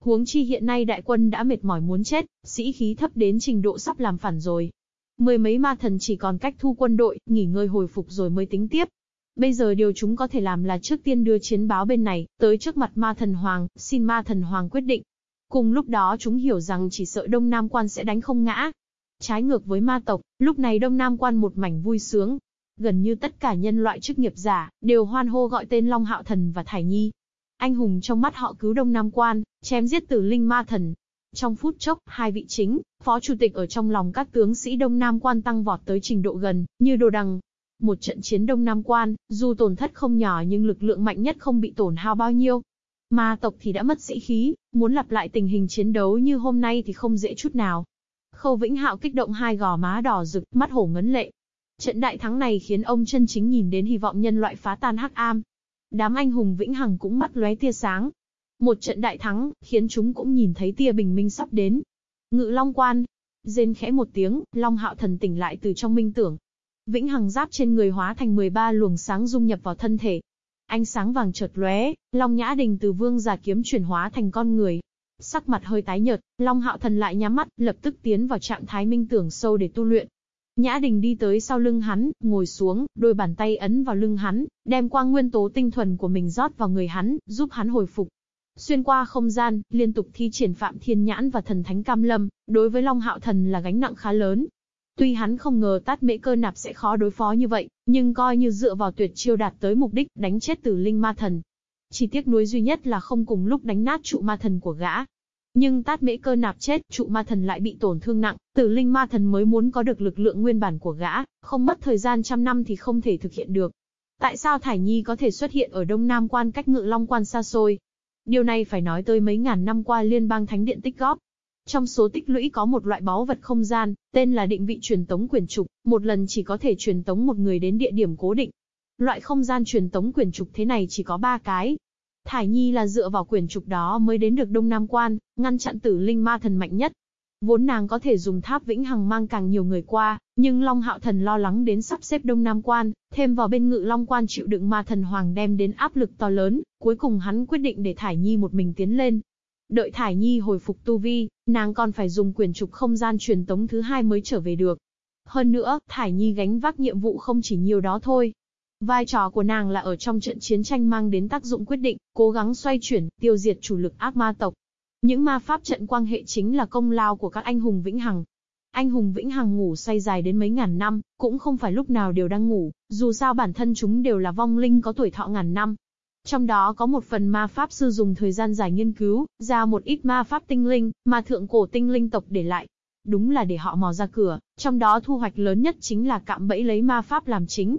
Huống chi hiện nay đại quân đã mệt mỏi muốn chết, sĩ khí thấp đến trình độ sắp làm phản rồi. Mười mấy ma thần chỉ còn cách thu quân đội, nghỉ ngơi hồi phục rồi mới tính tiếp. Bây giờ điều chúng có thể làm là trước tiên đưa chiến báo bên này, tới trước mặt ma thần hoàng, xin ma thần hoàng quyết định. Cùng lúc đó chúng hiểu rằng chỉ sợ Đông Nam quan sẽ đánh không ngã. Trái ngược với ma tộc, lúc này Đông Nam quan một mảnh vui sướng, Gần như tất cả nhân loại chức nghiệp giả, đều hoan hô gọi tên Long Hạo Thần và Thải Nhi. Anh hùng trong mắt họ cứu Đông Nam Quan, chém giết tử linh ma thần. Trong phút chốc, hai vị chính, phó chủ tịch ở trong lòng các tướng sĩ Đông Nam Quan tăng vọt tới trình độ gần, như đồ đằng. Một trận chiến Đông Nam Quan, dù tổn thất không nhỏ nhưng lực lượng mạnh nhất không bị tổn hao bao nhiêu. Ma tộc thì đã mất sĩ khí, muốn lặp lại tình hình chiến đấu như hôm nay thì không dễ chút nào. Khâu Vĩnh Hạo kích động hai gò má đỏ rực, mắt hổ ngấn lệ, Trận đại thắng này khiến ông chân chính nhìn đến hy vọng nhân loại phá tan hắc am. Đám anh hùng vĩnh hằng cũng mắt lóe tia sáng. Một trận đại thắng, khiến chúng cũng nhìn thấy tia bình minh sắp đến. Ngự Long Quan. Rên khẽ một tiếng, Long Hạo Thần tỉnh lại từ trong minh tưởng. Vĩnh hằng giáp trên người hóa thành 13 luồng sáng dung nhập vào thân thể. Ánh sáng vàng chợt lóe, Long Nhã Đình từ vương giả kiếm chuyển hóa thành con người. Sắc mặt hơi tái nhợt, Long Hạo Thần lại nhắm mắt, lập tức tiến vào trạng thái minh tưởng sâu để tu luyện. Nhã Đình đi tới sau lưng hắn, ngồi xuống, đôi bàn tay ấn vào lưng hắn, đem quang nguyên tố tinh thuần của mình rót vào người hắn, giúp hắn hồi phục. Xuyên qua không gian, liên tục thi triển Phạm Thiên Nhãn và Thần Thánh Cam Lâm, đối với Long Hạo Thần là gánh nặng khá lớn. Tuy hắn không ngờ tát mễ cơ nạp sẽ khó đối phó như vậy, nhưng coi như dựa vào tuyệt chiêu đạt tới mục đích đánh chết tử linh ma thần. Chỉ tiếc nuối duy nhất là không cùng lúc đánh nát trụ ma thần của gã, nhưng tát mễ cơ nạp chết, trụ ma thần lại bị tổn thương nặng, tử linh ma thần mới muốn có được lực lượng nguyên bản của gã, không mất thời gian trăm năm thì không thể thực hiện được. Tại sao Thải Nhi có thể xuất hiện ở Đông Nam quan cách ngự long quan xa xôi? Điều này phải nói tới mấy ngàn năm qua liên bang thánh điện tích góp. Trong số tích lũy có một loại báu vật không gian, tên là định vị truyền tống quyền trục, một lần chỉ có thể truyền tống một người đến địa điểm cố định. Loại không gian truyền tống quyền trục thế này chỉ có 3 cái, Thải Nhi là dựa vào quyền trục đó mới đến được Đông Nam Quan, ngăn chặn tử linh ma thần mạnh nhất. Vốn nàng có thể dùng tháp vĩnh hằng mang càng nhiều người qua, nhưng Long Hạo Thần lo lắng đến sắp xếp Đông Nam Quan, thêm vào bên ngự Long Quan chịu đựng ma thần hoàng đem đến áp lực to lớn, cuối cùng hắn quyết định để Thải Nhi một mình tiến lên. Đợi Thải Nhi hồi phục tu vi, nàng còn phải dùng quyền trục không gian truyền tống thứ hai mới trở về được. Hơn nữa, Thải Nhi gánh vác nhiệm vụ không chỉ nhiều đó thôi. Vai trò của nàng là ở trong trận chiến tranh mang đến tác dụng quyết định, cố gắng xoay chuyển, tiêu diệt chủ lực ác ma tộc. Những ma pháp trận quang hệ chính là công lao của các anh hùng vĩnh hằng. Anh hùng vĩnh hằng ngủ say dài đến mấy ngàn năm, cũng không phải lúc nào đều đang ngủ, dù sao bản thân chúng đều là vong linh có tuổi thọ ngàn năm, trong đó có một phần ma pháp sư dùng thời gian dài nghiên cứu, ra một ít ma pháp tinh linh, mà thượng cổ tinh linh tộc để lại. Đúng là để họ mò ra cửa, trong đó thu hoạch lớn nhất chính là cạm bẫy lấy ma pháp làm chính.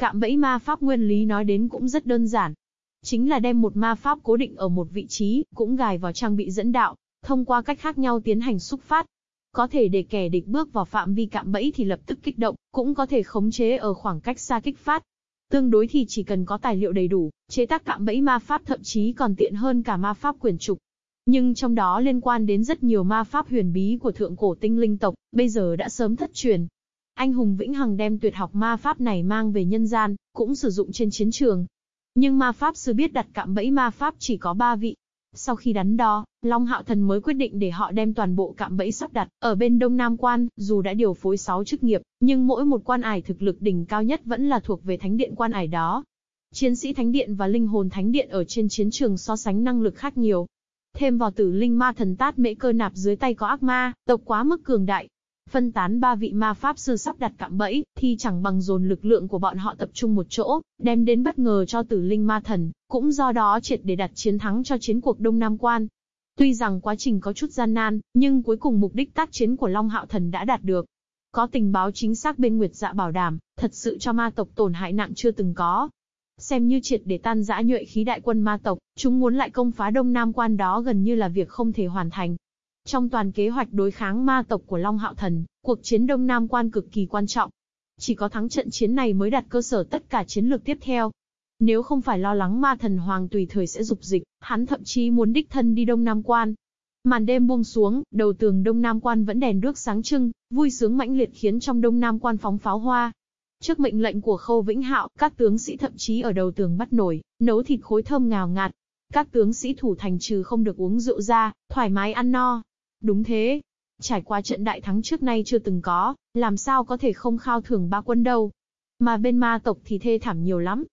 Cạm bẫy ma pháp nguyên lý nói đến cũng rất đơn giản. Chính là đem một ma pháp cố định ở một vị trí, cũng gài vào trang bị dẫn đạo, thông qua cách khác nhau tiến hành xúc phát. Có thể để kẻ địch bước vào phạm vi cạm bẫy thì lập tức kích động, cũng có thể khống chế ở khoảng cách xa kích phát, Tương đối thì chỉ cần có tài liệu đầy đủ, chế tác cạm bẫy ma pháp thậm chí còn tiện hơn cả ma pháp quyền trục. Nhưng trong đó liên quan đến rất nhiều ma pháp huyền bí của thượng cổ tinh linh tộc, bây giờ đã sớm thất truyền. Anh hùng Vĩnh Hằng đem tuyệt học ma pháp này mang về nhân gian, cũng sử dụng trên chiến trường. Nhưng ma pháp sư biết đặt cạm bẫy ma pháp chỉ có ba vị, sau khi đắn đo, Long Hạo Thần mới quyết định để họ đem toàn bộ cạm bẫy sắp đặt ở bên Đông Nam Quan, dù đã điều phối 6 chức nghiệp, nhưng mỗi một quan ải thực lực đỉnh cao nhất vẫn là thuộc về thánh điện quan ải đó. Chiến sĩ thánh điện và linh hồn thánh điện ở trên chiến trường so sánh năng lực khác nhiều. Thêm vào tử linh ma thần tát mễ cơ nạp dưới tay có ác ma, tộc quá mức cường đại, phân tán ba vị ma pháp sư sắp đặt cạm bẫy, thì chẳng bằng dồn lực lượng của bọn họ tập trung một chỗ, đem đến bất ngờ cho tử linh ma thần, cũng do đó triệt để đặt chiến thắng cho chiến cuộc Đông Nam Quan. Tuy rằng quá trình có chút gian nan, nhưng cuối cùng mục đích tác chiến của Long Hạo Thần đã đạt được. Có tình báo chính xác bên Nguyệt Dạ bảo đảm, thật sự cho ma tộc tổn hại nặng chưa từng có. Xem như triệt để tan rã nhuệ khí đại quân ma tộc, chúng muốn lại công phá Đông Nam Quan đó gần như là việc không thể hoàn thành. Trong toàn kế hoạch đối kháng ma tộc của Long Hạo Thần, cuộc chiến Đông Nam Quan cực kỳ quan trọng. Chỉ có thắng trận chiến này mới đặt cơ sở tất cả chiến lược tiếp theo. Nếu không phải lo lắng ma thần hoàng tùy thời sẽ dục dịch, hắn thậm chí muốn đích thân đi Đông Nam Quan. Màn đêm buông xuống, đầu tường Đông Nam Quan vẫn đèn đuốc sáng trưng, vui sướng mãnh liệt khiến trong Đông Nam Quan phóng pháo hoa. Trước mệnh lệnh của Khâu Vĩnh Hạo, các tướng sĩ thậm chí ở đầu tường bắt nổi, nấu thịt khối thơm ngào ngạt. Các tướng sĩ thủ thành trừ không được uống rượu ra, thoải mái ăn no, Đúng thế. Trải qua trận đại thắng trước nay chưa từng có, làm sao có thể không khao thưởng ba quân đâu. Mà bên ma tộc thì thê thảm nhiều lắm.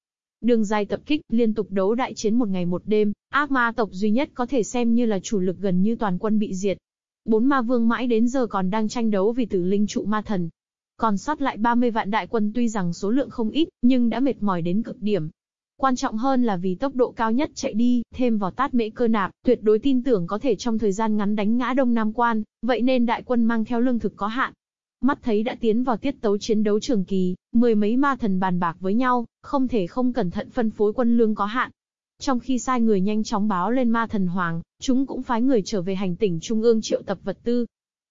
Đường dài tập kích, liên tục đấu đại chiến một ngày một đêm, ác ma tộc duy nhất có thể xem như là chủ lực gần như toàn quân bị diệt. Bốn ma vương mãi đến giờ còn đang tranh đấu vì tử linh trụ ma thần. Còn sót lại 30 vạn đại quân tuy rằng số lượng không ít, nhưng đã mệt mỏi đến cực điểm, Quan trọng hơn là vì tốc độ cao nhất chạy đi, thêm vào tát mễ cơ nạp, tuyệt đối tin tưởng có thể trong thời gian ngắn đánh ngã Đông Nam Quan, vậy nên đại quân mang theo lương thực có hạn. Mắt thấy đã tiến vào tiết tấu chiến đấu trường kỳ, mười mấy ma thần bàn bạc với nhau, không thể không cẩn thận phân phối quân lương có hạn. Trong khi sai người nhanh chóng báo lên ma thần hoàng, chúng cũng phái người trở về hành tỉnh trung ương triệu tập vật tư,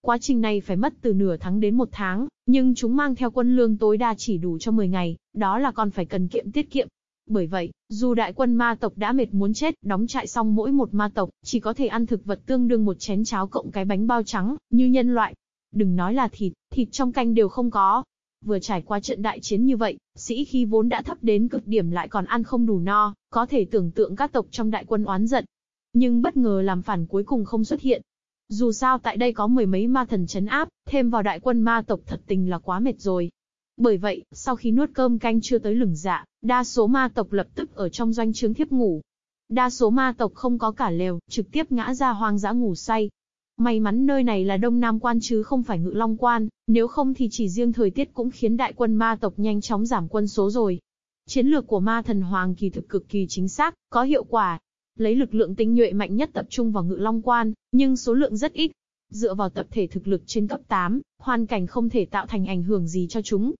Quá trình này phải mất từ nửa tháng đến một tháng, nhưng chúng mang theo quân lương tối đa chỉ đủ cho 10 ngày, đó là còn phải cần kiệm tiết kiệm. Bởi vậy, dù đại quân ma tộc đã mệt muốn chết, đóng trại xong mỗi một ma tộc, chỉ có thể ăn thực vật tương đương một chén cháo cộng cái bánh bao trắng, như nhân loại. Đừng nói là thịt, thịt trong canh đều không có. Vừa trải qua trận đại chiến như vậy, sĩ khi vốn đã thấp đến cực điểm lại còn ăn không đủ no, có thể tưởng tượng các tộc trong đại quân oán giận. Nhưng bất ngờ làm phản cuối cùng không xuất hiện. Dù sao tại đây có mười mấy ma thần chấn áp, thêm vào đại quân ma tộc thật tình là quá mệt rồi, bởi vậy, sau khi nuốt cơm canh chưa tới lửng dạ, đa số ma tộc lập tức ở trong doanh trướng thiếp ngủ. Đa số ma tộc không có cả lều, trực tiếp ngã ra hoang dã ngủ say. May mắn nơi này là Đông Nam Quan chứ không phải Ngự Long Quan, nếu không thì chỉ riêng thời tiết cũng khiến đại quân ma tộc nhanh chóng giảm quân số rồi. Chiến lược của ma thần Hoàng kỳ thực cực kỳ chính xác, có hiệu quả. Lấy lực lượng tinh nhuệ mạnh nhất tập trung vào Ngự Long Quan, nhưng số lượng rất ít. Dựa vào tập thể thực lực trên cấp 8, hoàn cảnh không thể tạo thành ảnh hưởng gì cho chúng.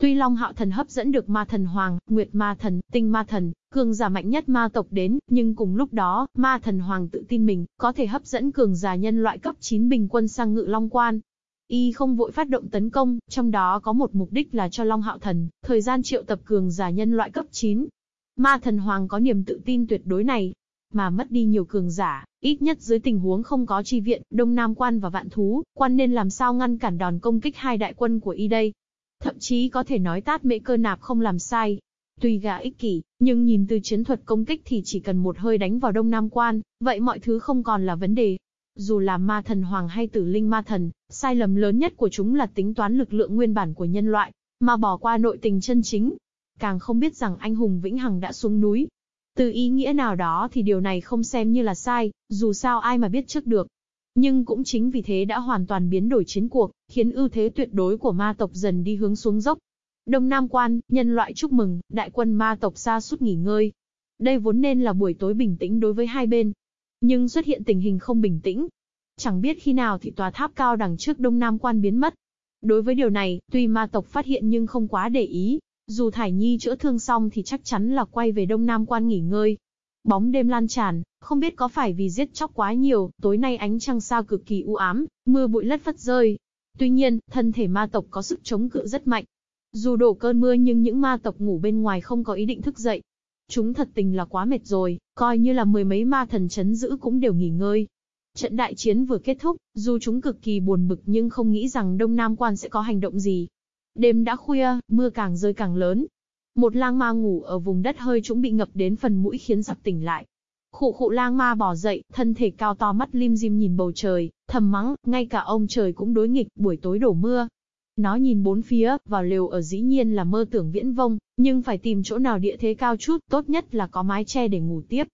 Tuy Long Hạo Thần hấp dẫn được ma thần Hoàng, Nguyệt ma thần, Tinh ma thần, cường giả mạnh nhất ma tộc đến, nhưng cùng lúc đó, ma thần Hoàng tự tin mình, có thể hấp dẫn cường giả nhân loại cấp 9 bình quân sang ngự Long Quan. Y không vội phát động tấn công, trong đó có một mục đích là cho Long Hạo Thần, thời gian triệu tập cường giả nhân loại cấp 9. Ma thần Hoàng có niềm tự tin tuyệt đối này, mà mất đi nhiều cường giả, ít nhất dưới tình huống không có chi viện, Đông Nam Quan và Vạn Thú, quan nên làm sao ngăn cản đòn công kích hai đại quân của y đây. Thậm chí có thể nói tát mễ cơ nạp không làm sai. Tuy gã ích kỷ, nhưng nhìn từ chiến thuật công kích thì chỉ cần một hơi đánh vào Đông Nam Quan, vậy mọi thứ không còn là vấn đề. Dù là ma thần hoàng hay tử linh ma thần, sai lầm lớn nhất của chúng là tính toán lực lượng nguyên bản của nhân loại, mà bỏ qua nội tình chân chính. Càng không biết rằng anh hùng Vĩnh Hằng đã xuống núi. Từ ý nghĩa nào đó thì điều này không xem như là sai, dù sao ai mà biết trước được. Nhưng cũng chính vì thế đã hoàn toàn biến đổi chiến cuộc, khiến ưu thế tuyệt đối của ma tộc dần đi hướng xuống dốc. Đông Nam Quan, nhân loại chúc mừng, đại quân ma tộc xa suốt nghỉ ngơi. Đây vốn nên là buổi tối bình tĩnh đối với hai bên. Nhưng xuất hiện tình hình không bình tĩnh. Chẳng biết khi nào thì tòa tháp cao đằng trước Đông Nam Quan biến mất. Đối với điều này, tuy ma tộc phát hiện nhưng không quá để ý. Dù Thải Nhi chữa thương xong thì chắc chắn là quay về Đông Nam Quan nghỉ ngơi. Bóng đêm lan tràn, không biết có phải vì giết chóc quá nhiều, tối nay ánh trăng sao cực kỳ u ám, mưa bụi lất phất rơi. Tuy nhiên, thân thể ma tộc có sức chống cự rất mạnh, dù đổ cơn mưa nhưng những ma tộc ngủ bên ngoài không có ý định thức dậy. Chúng thật tình là quá mệt rồi, coi như là mười mấy ma thần chấn giữ cũng đều nghỉ ngơi. Trận đại chiến vừa kết thúc, dù chúng cực kỳ buồn bực nhưng không nghĩ rằng Đông Nam Quan sẽ có hành động gì. Đêm đã khuya, mưa càng rơi càng lớn. Một lang ma ngủ ở vùng đất hơi trũng bị ngập đến phần mũi khiến giặc tỉnh lại. Khụ khụ lang ma bỏ dậy, thân thể cao to mắt lim dim nhìn bầu trời, thầm mắng, ngay cả ông trời cũng đối nghịch, buổi tối đổ mưa, nó nhìn bốn phía, vào lều ở dĩ nhiên là mơ tưởng viễn vông, nhưng phải tìm chỗ nào địa thế cao chút, tốt nhất là có mái che để ngủ tiếp.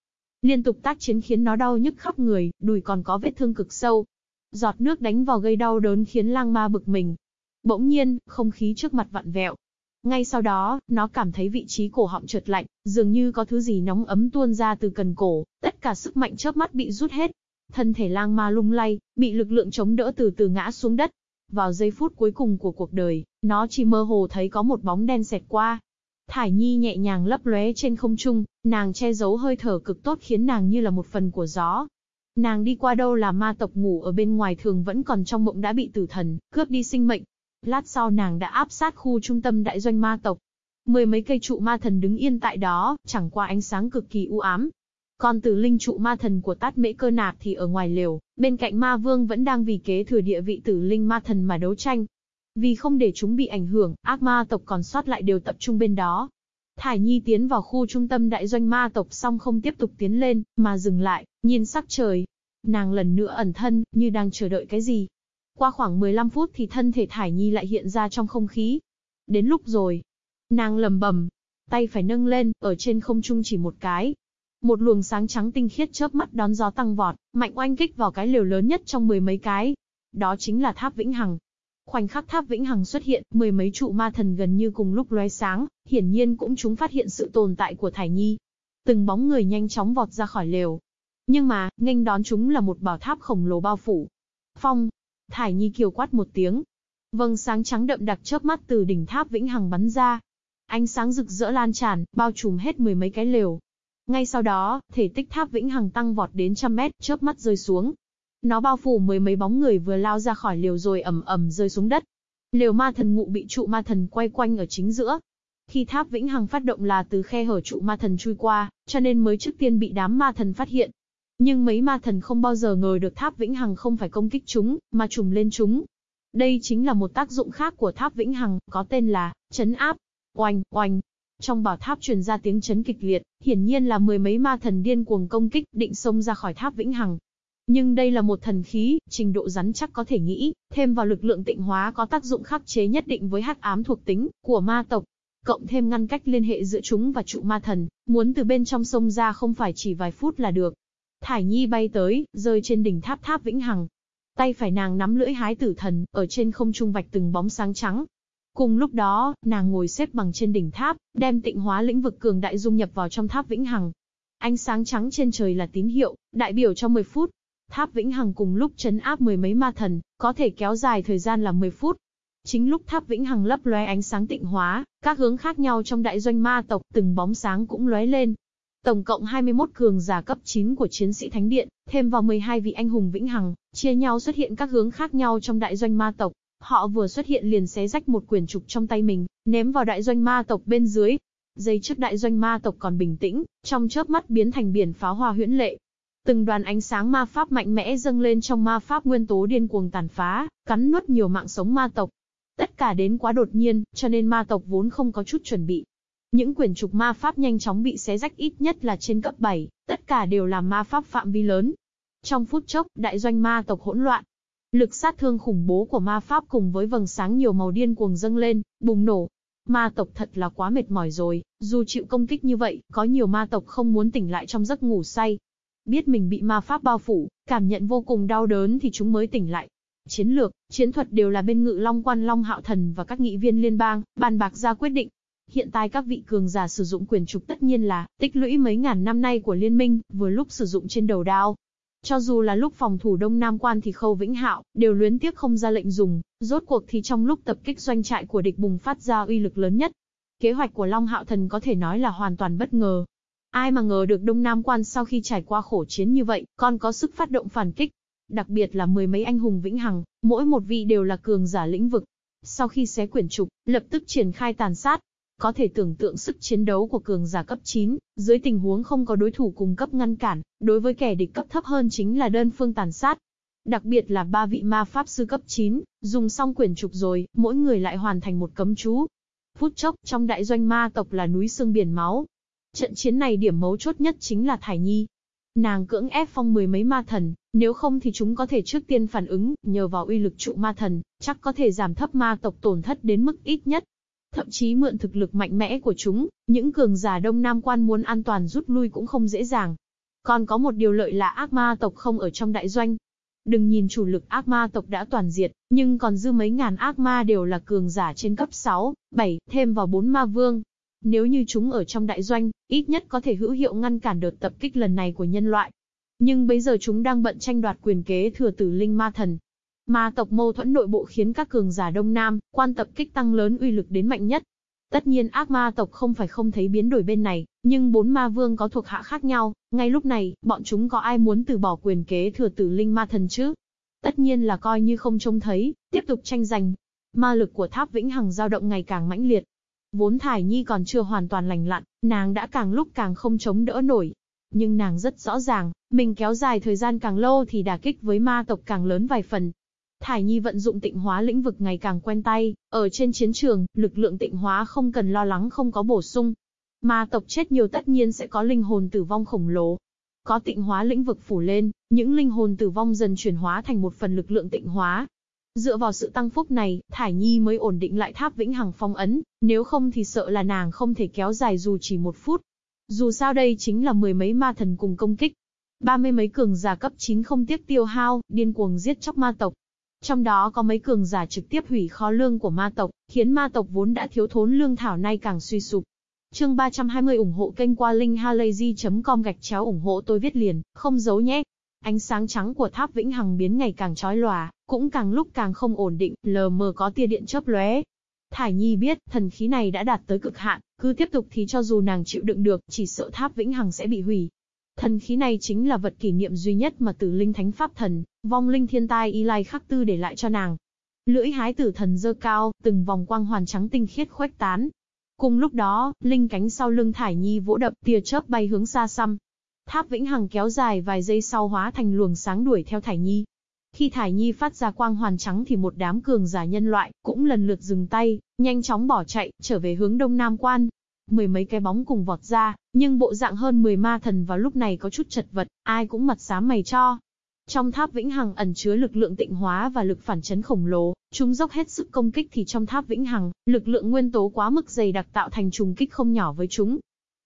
Liên tục tác chiến khiến nó đau nhức khắp người, đùi còn có vết thương cực sâu. Giọt nước đánh vào gây đau đớn khiến lang ma bực mình. Bỗng nhiên, không khí trước mặt vặn vẹo. Ngay sau đó, nó cảm thấy vị trí cổ họng trượt lạnh, dường như có thứ gì nóng ấm tuôn ra từ cần cổ, tất cả sức mạnh chớp mắt bị rút hết. Thân thể lang ma lung lay, bị lực lượng chống đỡ từ từ ngã xuống đất, vào giây phút cuối cùng của cuộc đời, nó chỉ mơ hồ thấy có một bóng đen xẹt qua. Thải Nhi nhẹ nhàng lấp lóe trên không trung, nàng che giấu hơi thở cực tốt khiến nàng như là một phần của gió. Nàng đi qua đâu là ma tộc ngủ ở bên ngoài thường vẫn còn trong mộng đã bị tử thần, cướp đi sinh mệnh. Lát sau nàng đã áp sát khu trung tâm đại doanh ma tộc. Mười mấy cây trụ ma thần đứng yên tại đó, chẳng qua ánh sáng cực kỳ u ám, còn tử linh trụ ma thần của tát mễ cơ nạp thì ở ngoài liều, bên cạnh ma vương vẫn đang vì kế thừa địa vị tử linh ma thần mà đấu tranh. Vì không để chúng bị ảnh hưởng, ác ma tộc còn sót lại đều tập trung bên đó. Thải Nhi tiến vào khu trung tâm đại doanh ma tộc xong không tiếp tục tiến lên, mà dừng lại, nhìn sắc trời. Nàng lần nữa ẩn thân, như đang chờ đợi cái gì. Qua khoảng 15 phút thì thân thể Thải Nhi lại hiện ra trong không khí. Đến lúc rồi. Nàng lầm bầm. Tay phải nâng lên, ở trên không trung chỉ một cái, một luồng sáng trắng tinh khiết chớp mắt đón gió tăng vọt, mạnh oanh kích vào cái liều lớn nhất trong mười mấy cái. Đó chính là tháp Vĩnh Hằng. Khoảnh khắc tháp Vĩnh Hằng xuất hiện, mười mấy trụ ma thần gần như cùng lúc lóe sáng, hiển nhiên cũng chúng phát hiện sự tồn tại của Thải Nhi. Từng bóng người nhanh chóng vọt ra khỏi lều. Nhưng mà, nghênh đón chúng là một bảo tháp khổng lồ bao phủ. Phong! Thải Nhi kiều quát một tiếng. Vâng sáng trắng đậm đặc chớp mắt từ đỉnh tháp Vĩnh Hằng bắn ra. Ánh sáng rực rỡ lan tràn, bao trùm hết mười mấy cái lều, ngay sau đó, thể tích tháp vĩnh hằng tăng vọt đến trăm mét, chớp mắt rơi xuống. Nó bao phủ mười mấy bóng người vừa lao ra khỏi lều rồi ầm ầm rơi xuống đất. Lều ma thần ngụ bị trụ ma thần quay quanh ở chính giữa. Khi tháp vĩnh hằng phát động là từ khe hở trụ ma thần chui qua, cho nên mới trước tiên bị đám ma thần phát hiện. Nhưng mấy ma thần không bao giờ ngờ được tháp vĩnh hằng không phải công kích chúng, mà trùm lên chúng. Đây chính là một tác dụng khác của tháp vĩnh hằng, có tên là chấn áp. Oanh, oanh, trong bảo tháp truyền ra tiếng chấn kịch liệt, hiển nhiên là mười mấy ma thần điên cuồng công kích, định xông ra khỏi tháp vĩnh hằng. Nhưng đây là một thần khí, trình độ rắn chắc có thể nghĩ, thêm vào lực lượng tịnh hóa có tác dụng khắc chế nhất định với hắc ám thuộc tính của ma tộc. Cộng thêm ngăn cách liên hệ giữa chúng và trụ ma thần, muốn từ bên trong sông ra không phải chỉ vài phút là được. Thải Nhi bay tới, rơi trên đỉnh tháp tháp vĩnh hằng. Tay phải nàng nắm lưỡi hái tử thần, ở trên không trung vạch từng bóng sáng trắng, Cùng lúc đó, nàng ngồi xếp bằng trên đỉnh tháp, đem tịnh hóa lĩnh vực cường đại dung nhập vào trong tháp vĩnh hằng. Ánh sáng trắng trên trời là tín hiệu, đại biểu cho 10 phút. Tháp vĩnh hằng cùng lúc chấn áp mười mấy ma thần, có thể kéo dài thời gian là 10 phút. Chính lúc tháp vĩnh hằng lấp lóe ánh sáng tịnh hóa, các hướng khác nhau trong đại doanh ma tộc, từng bóng sáng cũng lóe lên. Tổng cộng 21 cường giả cấp 9 của chiến sĩ thánh điện, thêm vào 12 vị anh hùng vĩnh hằng, chia nhau xuất hiện các hướng khác nhau trong đại doanh ma tộc. Họ vừa xuất hiện liền xé rách một quyển trục trong tay mình, ném vào đại doanh ma tộc bên dưới. Giây trước đại doanh ma tộc còn bình tĩnh, trong chớp mắt biến thành biển pháo hoa huyễn lệ. Từng đoàn ánh sáng ma pháp mạnh mẽ dâng lên trong ma pháp nguyên tố điên cuồng tàn phá, cắn nuốt nhiều mạng sống ma tộc. Tất cả đến quá đột nhiên, cho nên ma tộc vốn không có chút chuẩn bị. Những quyển trục ma pháp nhanh chóng bị xé rách ít nhất là trên cấp 7, tất cả đều là ma pháp phạm vi lớn. Trong phút chốc, đại doanh ma tộc hỗn loạn. Lực sát thương khủng bố của ma pháp cùng với vầng sáng nhiều màu điên cuồng dâng lên, bùng nổ. Ma tộc thật là quá mệt mỏi rồi, dù chịu công kích như vậy, có nhiều ma tộc không muốn tỉnh lại trong giấc ngủ say. Biết mình bị ma pháp bao phủ, cảm nhận vô cùng đau đớn thì chúng mới tỉnh lại. Chiến lược, chiến thuật đều là bên ngự long quan long hạo thần và các nghị viên liên bang, bàn bạc ra quyết định. Hiện tại các vị cường giả sử dụng quyền trục tất nhiên là tích lũy mấy ngàn năm nay của liên minh, vừa lúc sử dụng trên đầu đao. Cho dù là lúc phòng thủ Đông Nam quan thì Khâu Vĩnh Hạo đều luyến tiếc không ra lệnh dùng, rốt cuộc thì trong lúc tập kích doanh trại của địch bùng phát ra uy lực lớn nhất. Kế hoạch của Long Hạo Thần có thể nói là hoàn toàn bất ngờ. Ai mà ngờ được Đông Nam quan sau khi trải qua khổ chiến như vậy, còn có sức phát động phản kích, đặc biệt là mười mấy anh hùng vĩnh hằng, mỗi một vị đều là cường giả lĩnh vực. Sau khi xé quyển trục, lập tức triển khai tàn sát. Có thể tưởng tượng sức chiến đấu của cường giả cấp 9, dưới tình huống không có đối thủ cùng cấp ngăn cản, đối với kẻ địch cấp thấp hơn chính là đơn phương tàn sát. Đặc biệt là ba vị ma pháp sư cấp 9, dùng xong quyển trục rồi, mỗi người lại hoàn thành một cấm chú. Phút chốc, trong đại doanh ma tộc là núi xương biển máu. Trận chiến này điểm mấu chốt nhất chính là Thải Nhi, Nàng cưỡng ép phong mười mấy ma thần, nếu không thì chúng có thể trước tiên phản ứng, nhờ vào uy lực trụ ma thần, chắc có thể giảm thấp ma tộc tổn thất đến mức ít nhất. Thậm chí mượn thực lực mạnh mẽ của chúng, những cường giả Đông Nam quan muốn an toàn rút lui cũng không dễ dàng. Còn có một điều lợi là ác ma tộc không ở trong đại doanh. Đừng nhìn chủ lực ác ma tộc đã toàn diệt, nhưng còn dư mấy ngàn ác ma đều là cường giả trên cấp 6, 7, thêm vào 4 ma vương, nếu như chúng ở trong đại doanh, ít nhất có thể hữu hiệu ngăn cản đợt tập kích lần này của nhân loại. Nhưng bây giờ chúng đang bận tranh đoạt quyền kế thừa tử linh ma thần. Ma tộc mâu thuẫn nội bộ khiến các cường giả Đông Nam, quan tập kích tăng lớn uy lực đến mạnh nhất. Tất nhiên ác ma tộc không phải không thấy biến đổi bên này, nhưng bốn ma vương có thuộc hạ khác nhau, ngay lúc này, bọn chúng có ai muốn từ bỏ quyền kế thừa tử linh ma thần chứ? Tất nhiên là coi như không trông thấy, tiếp tục tranh giành. Ma lực của tháp vĩnh hằng dao động ngày càng mãnh liệt, Vốn Thải Nhi còn chưa hoàn toàn lành lặn, nàng đã càng lúc càng không chống đỡ nổi. Nhưng nàng rất rõ ràng, mình kéo dài thời gian càng lâu thì đả kích với ma tộc càng lớn vài phần. Thải Nhi vận dụng tịnh hóa lĩnh vực ngày càng quen tay, ở trên chiến trường, lực lượng tịnh hóa không cần lo lắng không có bổ sung. Ma tộc chết nhiều tất nhiên sẽ có linh hồn tử vong khổng lồ. Có tịnh hóa lĩnh vực phủ lên, những linh hồn tử vong dần chuyển hóa thành một phần lực lượng tịnh hóa, Dựa vào sự tăng phúc này, Thải Nhi mới ổn định lại tháp vĩnh hằng phong ấn, nếu không thì sợ là nàng không thể kéo dài dù chỉ một phút. Dù sao đây chính là mười mấy ma thần cùng công kích. Ba mươi mấy cường giả cấp 9 không tiếc tiêu hao, điên cuồng giết chóc ma tộc. Trong đó có mấy cường giả trực tiếp hủy kho lương của ma tộc, khiến ma tộc vốn đã thiếu thốn lương thảo nay càng suy sụp. Chương 320 ủng hộ kênh qua linkhalazy.com gạch chéo ủng hộ tôi viết liền, không giấu nhé. Ánh sáng trắng của tháp vĩnh hằng biến ngày càng chói lòa, cũng càng lúc càng không ổn định, lờ mờ có tia điện chớp lóe. Thải Nhi biết, thần khí này đã đạt tới cực hạn, cứ tiếp tục thì cho dù nàng chịu đựng được, chỉ sợ tháp vĩnh hằng sẽ bị hủy. Thần khí này chính là vật kỷ niệm duy nhất mà Tử Linh Thánh Pháp Thần, vong linh thiên tai Y Lai Khắc Tư để lại cho nàng. Lưỡi hái tử thần dơ cao, từng vòng quang hoàn trắng tinh khiết khuếch tán. Cùng lúc đó, linh cánh sau lưng Thải Nhi vỗ đập, tia chớp bay hướng xa xăm, Tháp vĩnh hằng kéo dài vài giây sau hóa thành luồng sáng đuổi theo Thải Nhi. Khi Thải Nhi phát ra quang hoàn trắng thì một đám cường giả nhân loại cũng lần lượt dừng tay, nhanh chóng bỏ chạy, trở về hướng đông nam quan. Mười mấy cái bóng cùng vọt ra, nhưng bộ dạng hơn 10 ma thần vào lúc này có chút chật vật, ai cũng mặt xám mày cho. Trong tháp vĩnh hằng ẩn chứa lực lượng tịnh hóa và lực phản chấn khổng lồ, chúng dốc hết sức công kích thì trong tháp vĩnh hằng, lực lượng nguyên tố quá mức dày đặc tạo thành trùng kích không nhỏ với chúng.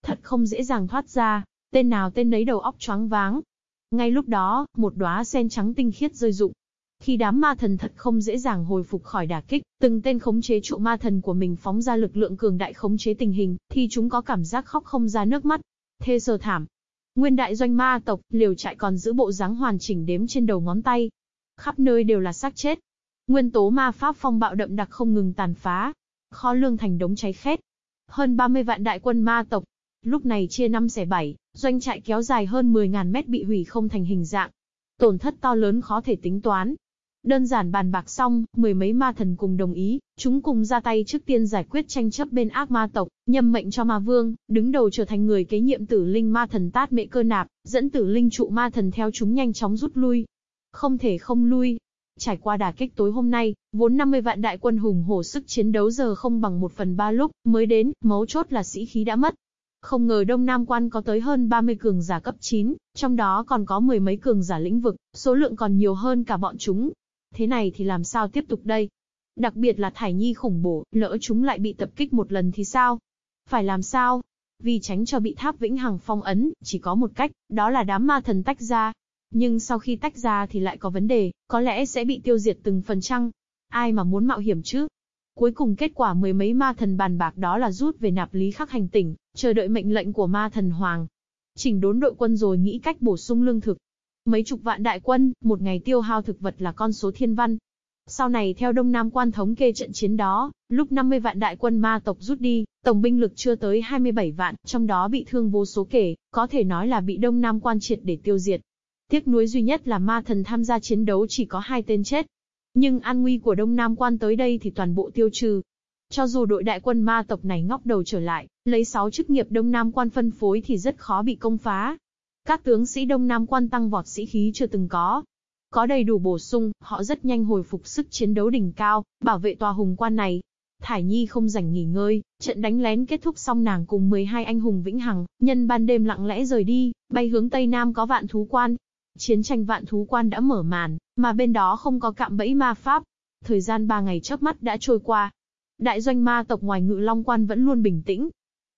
Thật không dễ dàng thoát ra, Tên nào tên nấy đầu óc choáng váng. Ngay lúc đó, một đóa sen trắng tinh khiết rơi rụng. Khi đám ma thần thật không dễ dàng hồi phục khỏi đả kích, từng tên khống chế trụ ma thần của mình phóng ra lực lượng cường đại khống chế tình hình, thì chúng có cảm giác khóc không ra nước mắt. Thê sơ thảm. Nguyên đại doanh ma tộc, liều trại còn giữ bộ dáng hoàn chỉnh đếm trên đầu ngón tay. Khắp nơi đều là xác chết. Nguyên tố ma pháp phong bạo đậm đặc không ngừng tàn phá. Kho lương thành đống cháy khét. Hơn 30 vạn đại quân ma tộc, Lúc này chia năm xẻ bảy, doanh trại kéo dài hơn 10.000 mét bị hủy không thành hình dạng. Tổn thất to lớn khó thể tính toán. Đơn giản bàn bạc xong, mười mấy ma thần cùng đồng ý, chúng cùng ra tay trước tiên giải quyết tranh chấp bên ác ma tộc, nhâm mệnh cho ma vương, đứng đầu trở thành người kế nhiệm tử linh ma thần tát mệ cơ nạp, dẫn tử linh trụ ma thần theo chúng nhanh chóng rút lui. Không thể không lui. Trải qua đả kích tối hôm nay, vốn 50 vạn đại quân hùng hổ sức chiến đấu giờ không bằng một phần ba lúc mới đến, mấu chốt là sĩ khí đã mất. Không ngờ Đông Nam quan có tới hơn 30 cường giả cấp 9, trong đó còn có mười mấy cường giả lĩnh vực, số lượng còn nhiều hơn cả bọn chúng. Thế này thì làm sao tiếp tục đây? Đặc biệt là Thải Nhi khủng bố, lỡ chúng lại bị tập kích một lần thì sao? Phải làm sao? Vì tránh cho bị tháp vĩnh hằng phong ấn, chỉ có một cách, đó là đám ma thần tách ra. Nhưng sau khi tách ra thì lại có vấn đề, có lẽ sẽ bị tiêu diệt từng phần chăng? Ai mà muốn mạo hiểm chứ? Cuối cùng kết quả mười mấy ma thần bàn bạc đó là rút về nạp lý khắc hành tỉnh, chờ đợi mệnh lệnh của ma thần hoàng. Chỉnh đốn đội quân rồi nghĩ cách bổ sung lương thực. Mấy chục vạn đại quân, một ngày tiêu hao thực vật là con số thiên văn, sau này theo Đông Nam quan thống kê trận chiến đó, lúc 50 vạn đại quân ma tộc rút đi, tổng binh lực chưa tới 27 vạn, trong đó bị thương vô số kể, có thể nói là bị Đông Nam quan triệt để tiêu diệt. Tiếc nuối duy nhất là ma thần tham gia chiến đấu chỉ có hai tên chết. Nhưng an nguy của Đông Nam quan tới đây thì toàn bộ tiêu trừ. Cho dù đội đại quân ma tộc này ngóc đầu trở lại, lấy 6 chức nghiệp Đông Nam quan phân phối thì rất khó bị công phá. Các tướng sĩ Đông Nam quan tăng vọt sĩ khí chưa từng có, có đầy đủ bổ sung, họ rất nhanh hồi phục sức chiến đấu đỉnh cao, bảo vệ tòa hùng quan này. Thải Nhi không rảnh nghỉ ngơi, trận đánh lén kết thúc xong nàng cùng 12 anh hùng vĩnh hằng, nhân ban đêm lặng lẽ rời đi, bay hướng Tây Nam có vạn thú quan. Chiến tranh vạn thú quan đã mở màn, mà bên đó không có cạm bẫy ma pháp. Thời gian 3 ngày chớp mắt đã trôi qua. Đại doanh ma tộc ngoài ngự long quan vẫn luôn bình tĩnh.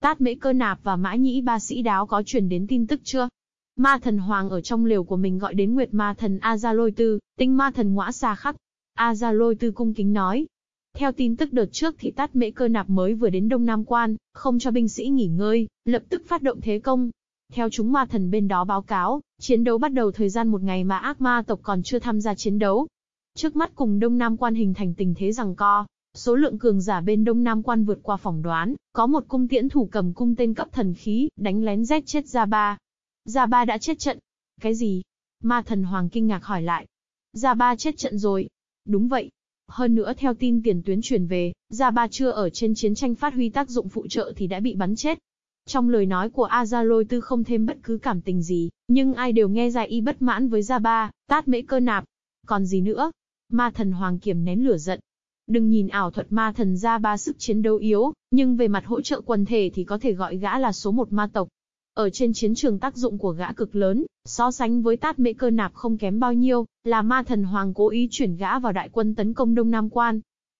Tát mễ cơ nạp và mã nhĩ ba sĩ đáo có truyền đến tin tức chưa? Ma thần hoàng ở trong liều của mình gọi đến Nguyệt Ma thần Azalôi Tư, tinh ma thần ngõa xa khắc. Azalôi Tư cung kính nói. Theo tin tức đợt trước thì tát mễ cơ nạp mới vừa đến Đông Nam Quan, không cho binh sĩ nghỉ ngơi, lập tức phát động thế công. Theo chúng ma thần bên đó báo cáo, chiến đấu bắt đầu thời gian một ngày mà ác ma tộc còn chưa tham gia chiến đấu. Trước mắt cùng Đông Nam Quan hình thành tình thế rằng co, Số lượng cường giả bên Đông Nam quan vượt qua phỏng đoán, có một cung tiễn thủ cầm cung tên cấp thần khí, đánh lén rét chết ra ba, Gia Ba đã chết trận. Cái gì? Ma thần hoàng kinh ngạc hỏi lại. Gia Ba chết trận rồi. Đúng vậy. Hơn nữa theo tin tiền tuyến truyền về, Gia Ba chưa ở trên chiến tranh phát huy tác dụng phụ trợ thì đã bị bắn chết. Trong lời nói của A Lôi Tư không thêm bất cứ cảm tình gì, nhưng ai đều nghe ra y bất mãn với Gia Ba, tát mễ cơ nạp. Còn gì nữa? Ma thần hoàng Kiểm nén lửa giận. Đừng nhìn ảo thuật ma thần Gia Ba sức chiến đấu yếu, nhưng về mặt hỗ trợ quần thể thì có thể gọi gã là số một ma tộc. Ở trên chiến trường tác dụng của gã cực lớn, so sánh với tát mễ cơ nạp không kém bao nhiêu, là ma thần hoàng cố ý chuyển gã vào đại quân tấn công Đông Nam Quan.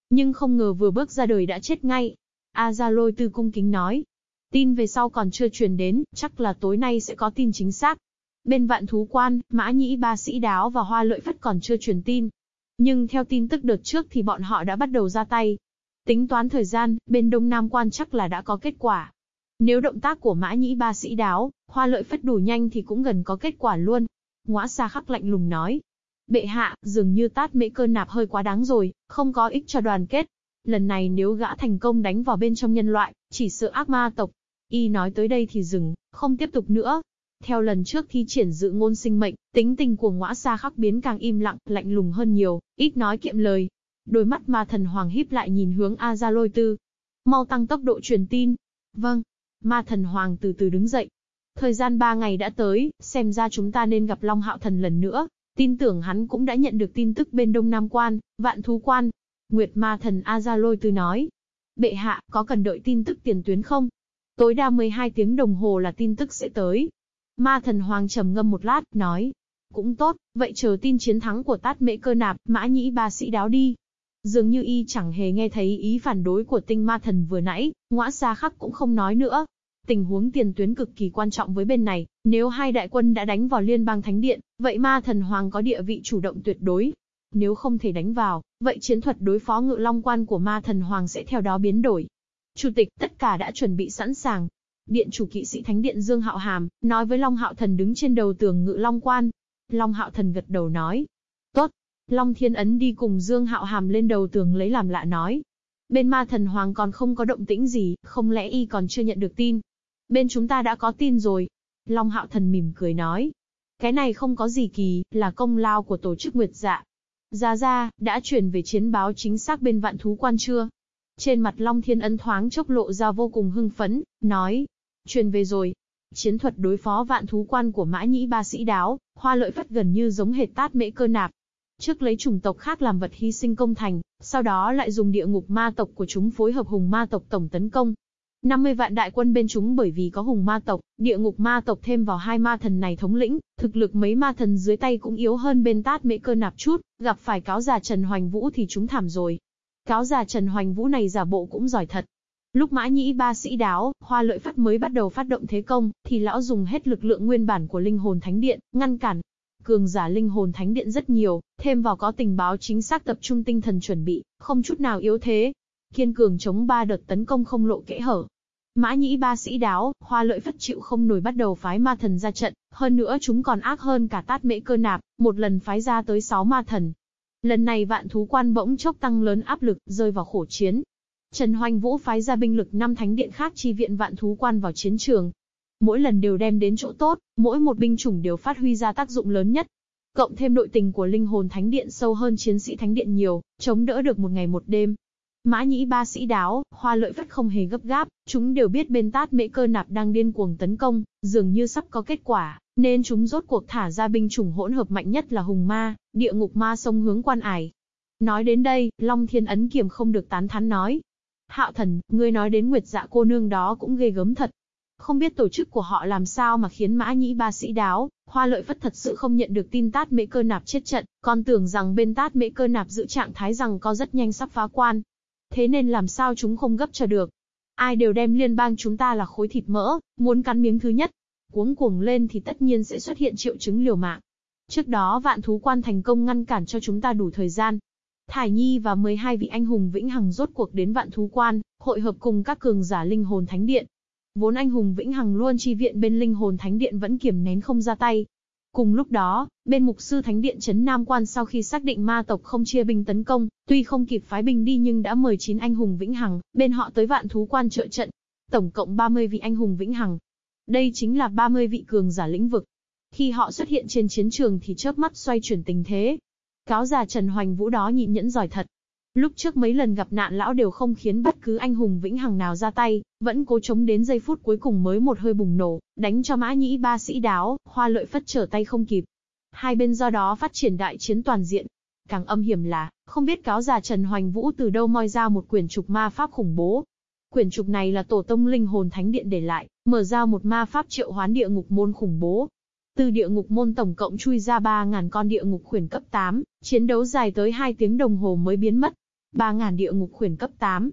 Nhưng không ngờ vừa bước ra đời đã chết ngay. A Gia Lôi Tư cung kính nói. Tin về sau còn chưa truyền đến, chắc là tối nay sẽ có tin chính xác. Bên vạn thú quan, mã nhĩ ba sĩ đáo và hoa lợi phất còn chưa truyền tin. Nhưng theo tin tức đợt trước thì bọn họ đã bắt đầu ra tay. Tính toán thời gian, bên Đông Nam quan chắc là đã có kết quả. Nếu động tác của mã nhĩ ba sĩ đáo, hoa lợi phất đủ nhanh thì cũng gần có kết quả luôn. Ngõa xa khắc lạnh lùng nói. Bệ hạ, dường như tát mễ cơ nạp hơi quá đáng rồi, không có ích cho đoàn kết. Lần này nếu gã thành công đánh vào bên trong nhân loại, chỉ sợ ác ma tộc. Y nói tới đây thì dừng, không tiếp tục nữa. Theo lần trước thi triển dự ngôn sinh mệnh, tính tình của ngõa xa khắc biến càng im lặng, lạnh lùng hơn nhiều, ít nói kiệm lời. Đôi mắt ma thần hoàng híp lại nhìn hướng A Gia Lôi Tư. Mau tăng tốc độ truyền tin. Vâng. Ma thần hoàng từ từ đứng dậy. Thời gian ba ngày đã tới, xem ra chúng ta nên gặp Long Hạo Thần lần nữa. Tin tưởng hắn cũng đã nhận được tin tức bên Đông Nam Quan, Vạn Thú Quan. Nguyệt Ma Thần A Gia Lôi từ nói. Bệ hạ, có cần đợi tin tức tiền tuyến không? Tối đa 12 tiếng đồng hồ là tin tức sẽ tới. Ma Thần Hoàng trầm ngâm một lát, nói. Cũng tốt, vậy chờ tin chiến thắng của tát mễ cơ nạp, mã nhĩ ba sĩ đáo đi. Dường như y chẳng hề nghe thấy ý phản đối của tinh ma thần vừa nãy, ngõa xa khắc cũng không nói nữa. Tình huống tiền tuyến cực kỳ quan trọng với bên này, nếu hai đại quân đã đánh vào liên bang thánh điện, vậy ma thần hoàng có địa vị chủ động tuyệt đối. Nếu không thể đánh vào, vậy chiến thuật đối phó ngự long quan của ma thần hoàng sẽ theo đó biến đổi. Chủ tịch, tất cả đã chuẩn bị sẵn sàng. Điện chủ kỵ sĩ thánh điện Dương Hạo Hàm, nói với Long Hạo Thần đứng trên đầu tường ngự long quan. Long Hạo Thần gật đầu nói. Long Thiên Ấn đi cùng Dương Hạo Hàm lên đầu tường lấy làm lạ nói. Bên ma thần hoàng còn không có động tĩnh gì, không lẽ y còn chưa nhận được tin. Bên chúng ta đã có tin rồi. Long Hạo Thần mỉm cười nói. Cái này không có gì kỳ, là công lao của tổ chức Nguyệt Dạ. Ra ra, đã chuyển về chiến báo chính xác bên vạn thú quan chưa? Trên mặt Long Thiên Ấn thoáng chốc lộ ra vô cùng hưng phấn, nói. Truyền về rồi. Chiến thuật đối phó vạn thú quan của mã nhĩ ba sĩ đáo, hoa lợi phất gần như giống hệt tát mễ cơ nạp trước lấy chủng tộc khác làm vật hy sinh công thành, sau đó lại dùng địa ngục ma tộc của chúng phối hợp hùng ma tộc tổng tấn công. 50 vạn đại quân bên chúng bởi vì có hùng ma tộc, địa ngục ma tộc thêm vào hai ma thần này thống lĩnh, thực lực mấy ma thần dưới tay cũng yếu hơn bên tát mễ cơ nạp chút, gặp phải cáo già Trần Hoành Vũ thì chúng thảm rồi. Cáo già Trần Hoành Vũ này giả bộ cũng giỏi thật. Lúc mã nhĩ ba sĩ đáo, hoa lợi phát mới bắt đầu phát động thế công, thì lão dùng hết lực lượng nguyên bản của linh hồn thánh điện, ngăn cản. Cường giả linh hồn thánh điện rất nhiều, thêm vào có tình báo chính xác tập trung tinh thần chuẩn bị, không chút nào yếu thế. Kiên cường chống ba đợt tấn công không lộ kẽ hở, Mã nhĩ ba sĩ đáo, hoa lợi phất chịu không nổi bắt đầu phái ma thần ra trận, hơn nữa chúng còn ác hơn cả tát mễ cơ nạp, một lần phái ra tới 6 ma thần. Lần này vạn thú quan bỗng chốc tăng lớn áp lực, rơi vào khổ chiến. Trần Hoành Vũ phái ra binh lực năm thánh điện khác chi viện vạn thú quan vào chiến trường. Mỗi lần đều đem đến chỗ tốt, mỗi một binh chủng đều phát huy ra tác dụng lớn nhất. Cộng thêm nội tình của linh hồn thánh điện sâu hơn chiến sĩ thánh điện nhiều, chống đỡ được một ngày một đêm. Mã nhĩ ba sĩ đáo, hoa lợi phất không hề gấp gáp, chúng đều biết bên tát mễ cơ nạp đang điên cuồng tấn công, dường như sắp có kết quả, nên chúng rốt cuộc thả ra binh chủng hỗn hợp mạnh nhất là hùng ma, địa ngục ma sông hướng quan ải. Nói đến đây, Long Thiên Ấn Kiềm không được tán thán nói. Hạo thần, ngươi nói đến nguyệt dạ cô nương đó cũng ghê gớm thật. Không biết tổ chức của họ làm sao mà khiến mã nhĩ ba sĩ đáo, hoa lợi phất thật sự không nhận được tin tát mễ cơ nạp chết trận, còn tưởng rằng bên tát mễ cơ nạp giữ trạng thái rằng có rất nhanh sắp phá quan, Thế nên làm sao chúng không gấp cho được. Ai đều đem liên bang chúng ta là khối thịt mỡ, muốn cắn miếng thứ nhất. Cuống cuồng lên thì tất nhiên sẽ xuất hiện triệu chứng liều mạng. Trước đó vạn thú quan thành công ngăn cản cho chúng ta đủ thời gian. Thải Nhi và 12 vị anh hùng vĩnh hằng rốt cuộc đến vạn thú quan, hội hợp cùng các cường giả linh hồn thánh điện. Vốn anh hùng vĩnh hằng luôn chi viện bên linh hồn thánh điện vẫn kiểm nén không ra tay, Cùng lúc đó, bên mục sư thánh điện Trấn Nam Quan sau khi xác định ma tộc không chia binh tấn công, tuy không kịp phái binh đi nhưng đã mời 9 anh hùng vĩnh hằng, bên họ tới vạn thú quan trợ trận. Tổng cộng 30 vị anh hùng vĩnh hằng. Đây chính là 30 vị cường giả lĩnh vực. Khi họ xuất hiện trên chiến trường thì chớp mắt xoay chuyển tình thế. Cáo già Trần Hoành Vũ đó nhịn nhẫn giỏi thật, Lúc trước mấy lần gặp nạn lão đều không khiến bất cứ anh hùng vĩnh hằng nào ra tay, vẫn cố chống đến giây phút cuối cùng mới một hơi bùng nổ, đánh cho mã nhĩ ba sĩ đáo, hoa lợi phất trở tay không kịp. Hai bên do đó phát triển đại chiến toàn diện. Càng âm hiểm là, không biết cáo già Trần Hoành Vũ từ đâu moi ra một quyển trục ma pháp khủng bố. Quyển trục này là tổ tông linh hồn thánh điện để lại, mở ra một ma pháp triệu hoán địa ngục môn khủng bố, từ địa ngục môn tổng cộng chui ra 3.000 con địa ngục khuyển cấp 8, chiến đấu dài tới 2 tiếng đồng hồ mới biến mất. Ba ngàn địa ngục khuyển cấp 8.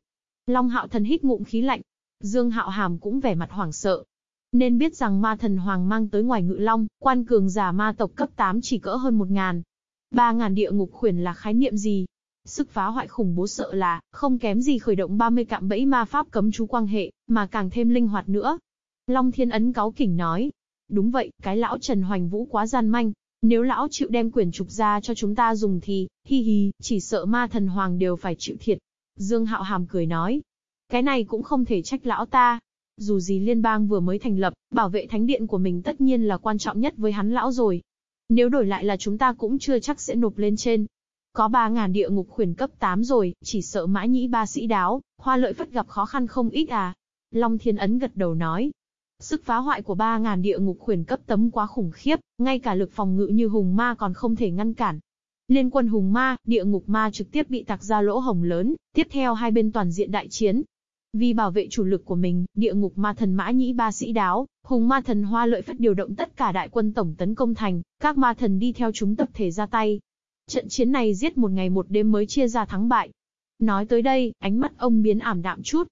Long hạo thần hít ngụm khí lạnh. Dương hạo hàm cũng vẻ mặt hoảng sợ. Nên biết rằng ma thần hoàng mang tới ngoài ngự long, quan cường giả ma tộc cấp 8 chỉ cỡ hơn 1 ngàn. 3 ngàn địa ngục khuyển là khái niệm gì? Sức phá hoại khủng bố sợ là, không kém gì khởi động 30 cạm bẫy ma pháp cấm chú quang hệ, mà càng thêm linh hoạt nữa. Long thiên ấn cáo kỉnh nói. Đúng vậy, cái lão Trần Hoành Vũ quá gian manh, nếu lão chịu đem quyển trục ra cho chúng ta dùng thì, hi hi, chỉ sợ ma thần hoàng đều phải chịu thiệt. Dương Hạo Hàm cười nói. Cái này cũng không thể trách lão ta. Dù gì liên bang vừa mới thành lập, bảo vệ thánh điện của mình tất nhiên là quan trọng nhất với hắn lão rồi. Nếu đổi lại là chúng ta cũng chưa chắc sẽ nộp lên trên. Có 3.000 địa ngục khuyển cấp 8 rồi, chỉ sợ mã nhĩ ba sĩ đáo, hoa lợi phất gặp khó khăn không ít à. Long Thiên Ấn gật đầu nói, Sức phá hoại của 3.000 địa ngục khuyển cấp tấm quá khủng khiếp, ngay cả lực phòng ngự như hùng ma còn không thể ngăn cản. Liên quân hùng ma, địa ngục ma trực tiếp bị tạc ra lỗ hồng lớn, tiếp theo hai bên toàn diện đại chiến. Vì bảo vệ chủ lực của mình, địa ngục ma thần mã nhĩ ba sĩ đáo, hùng ma thần hoa lợi phất điều động tất cả đại quân tổng tấn công thành, các ma thần đi theo chúng tập thể ra tay. Trận chiến này giết một ngày một đêm mới chia ra thắng bại. Nói tới đây, ánh mắt ông biến ảm đạm chút,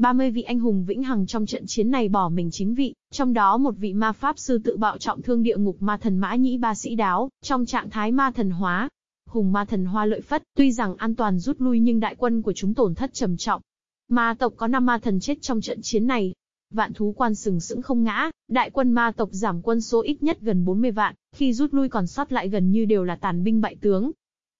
30 vị anh hùng vĩnh hằng trong trận chiến này bỏ mình chính vị, trong đó một vị ma pháp sư tự bạo trọng thương địa ngục ma thần mã nhĩ ba sĩ đáo, trong trạng thái ma thần hóa. Hùng ma thần hoa lợi phất, tuy rằng an toàn rút lui nhưng đại quân của chúng tổn thất trầm trọng. Ma tộc có 5 ma thần chết trong trận chiến này. Vạn thú quan sừng sững không ngã, đại quân ma tộc giảm quân số ít nhất gần 40 vạn, khi rút lui còn sót lại gần như đều là tàn binh bại tướng,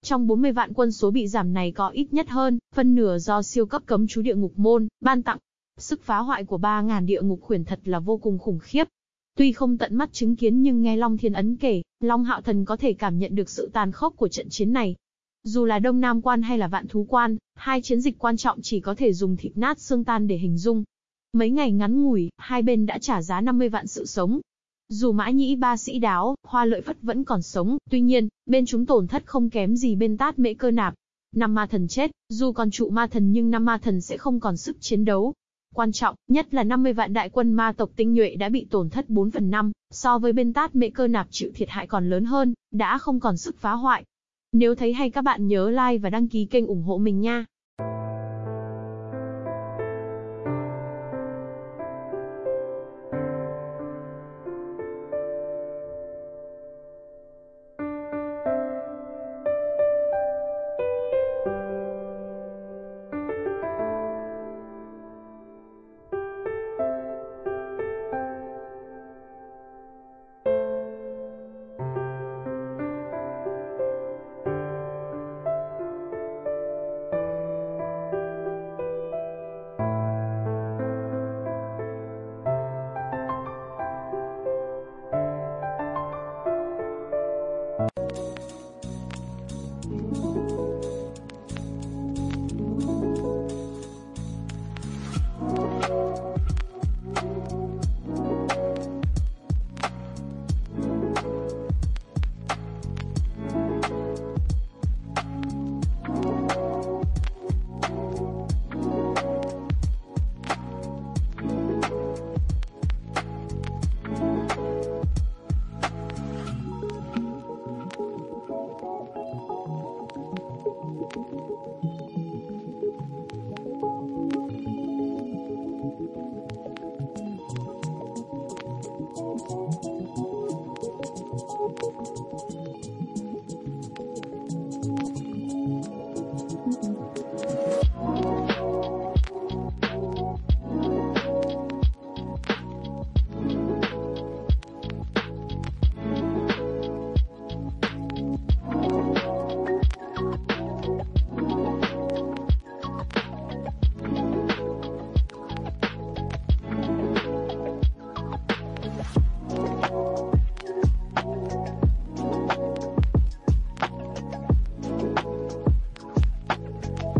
trong 40 vạn quân số bị giảm này có ít nhất hơn, phân nửa do siêu cấp cấm chú địa ngục môn, ban tặng. Sức phá hoại của 3.000 địa ngục khuyển thật là vô cùng khủng khiếp. Tuy không tận mắt chứng kiến nhưng nghe Long Thiên Ấn kể, Long Hạo Thần có thể cảm nhận được sự tàn khốc của trận chiến này. Dù là Đông Nam Quan hay là Vạn Thú Quan, hai chiến dịch quan trọng chỉ có thể dùng thịt nát xương tan để hình dung. Mấy ngày ngắn ngủi, hai bên đã trả giá 50 vạn sự sống. Dù mã nhĩ ba sĩ đáo, hoa lợi phất vẫn còn sống, tuy nhiên, bên chúng tổn thất không kém gì bên tát mễ cơ nạp. Năm ma thần chết, dù còn trụ ma thần nhưng năm ma thần sẽ không còn sức chiến đấu. Quan trọng, nhất là 50 vạn đại quân ma tộc tinh nhuệ đã bị tổn thất 4 phần 5, so với bên tát mễ cơ nạp chịu thiệt hại còn lớn hơn, đã không còn sức phá hoại. Nếu thấy hay các bạn nhớ like và đăng ký kênh ủng hộ mình nha.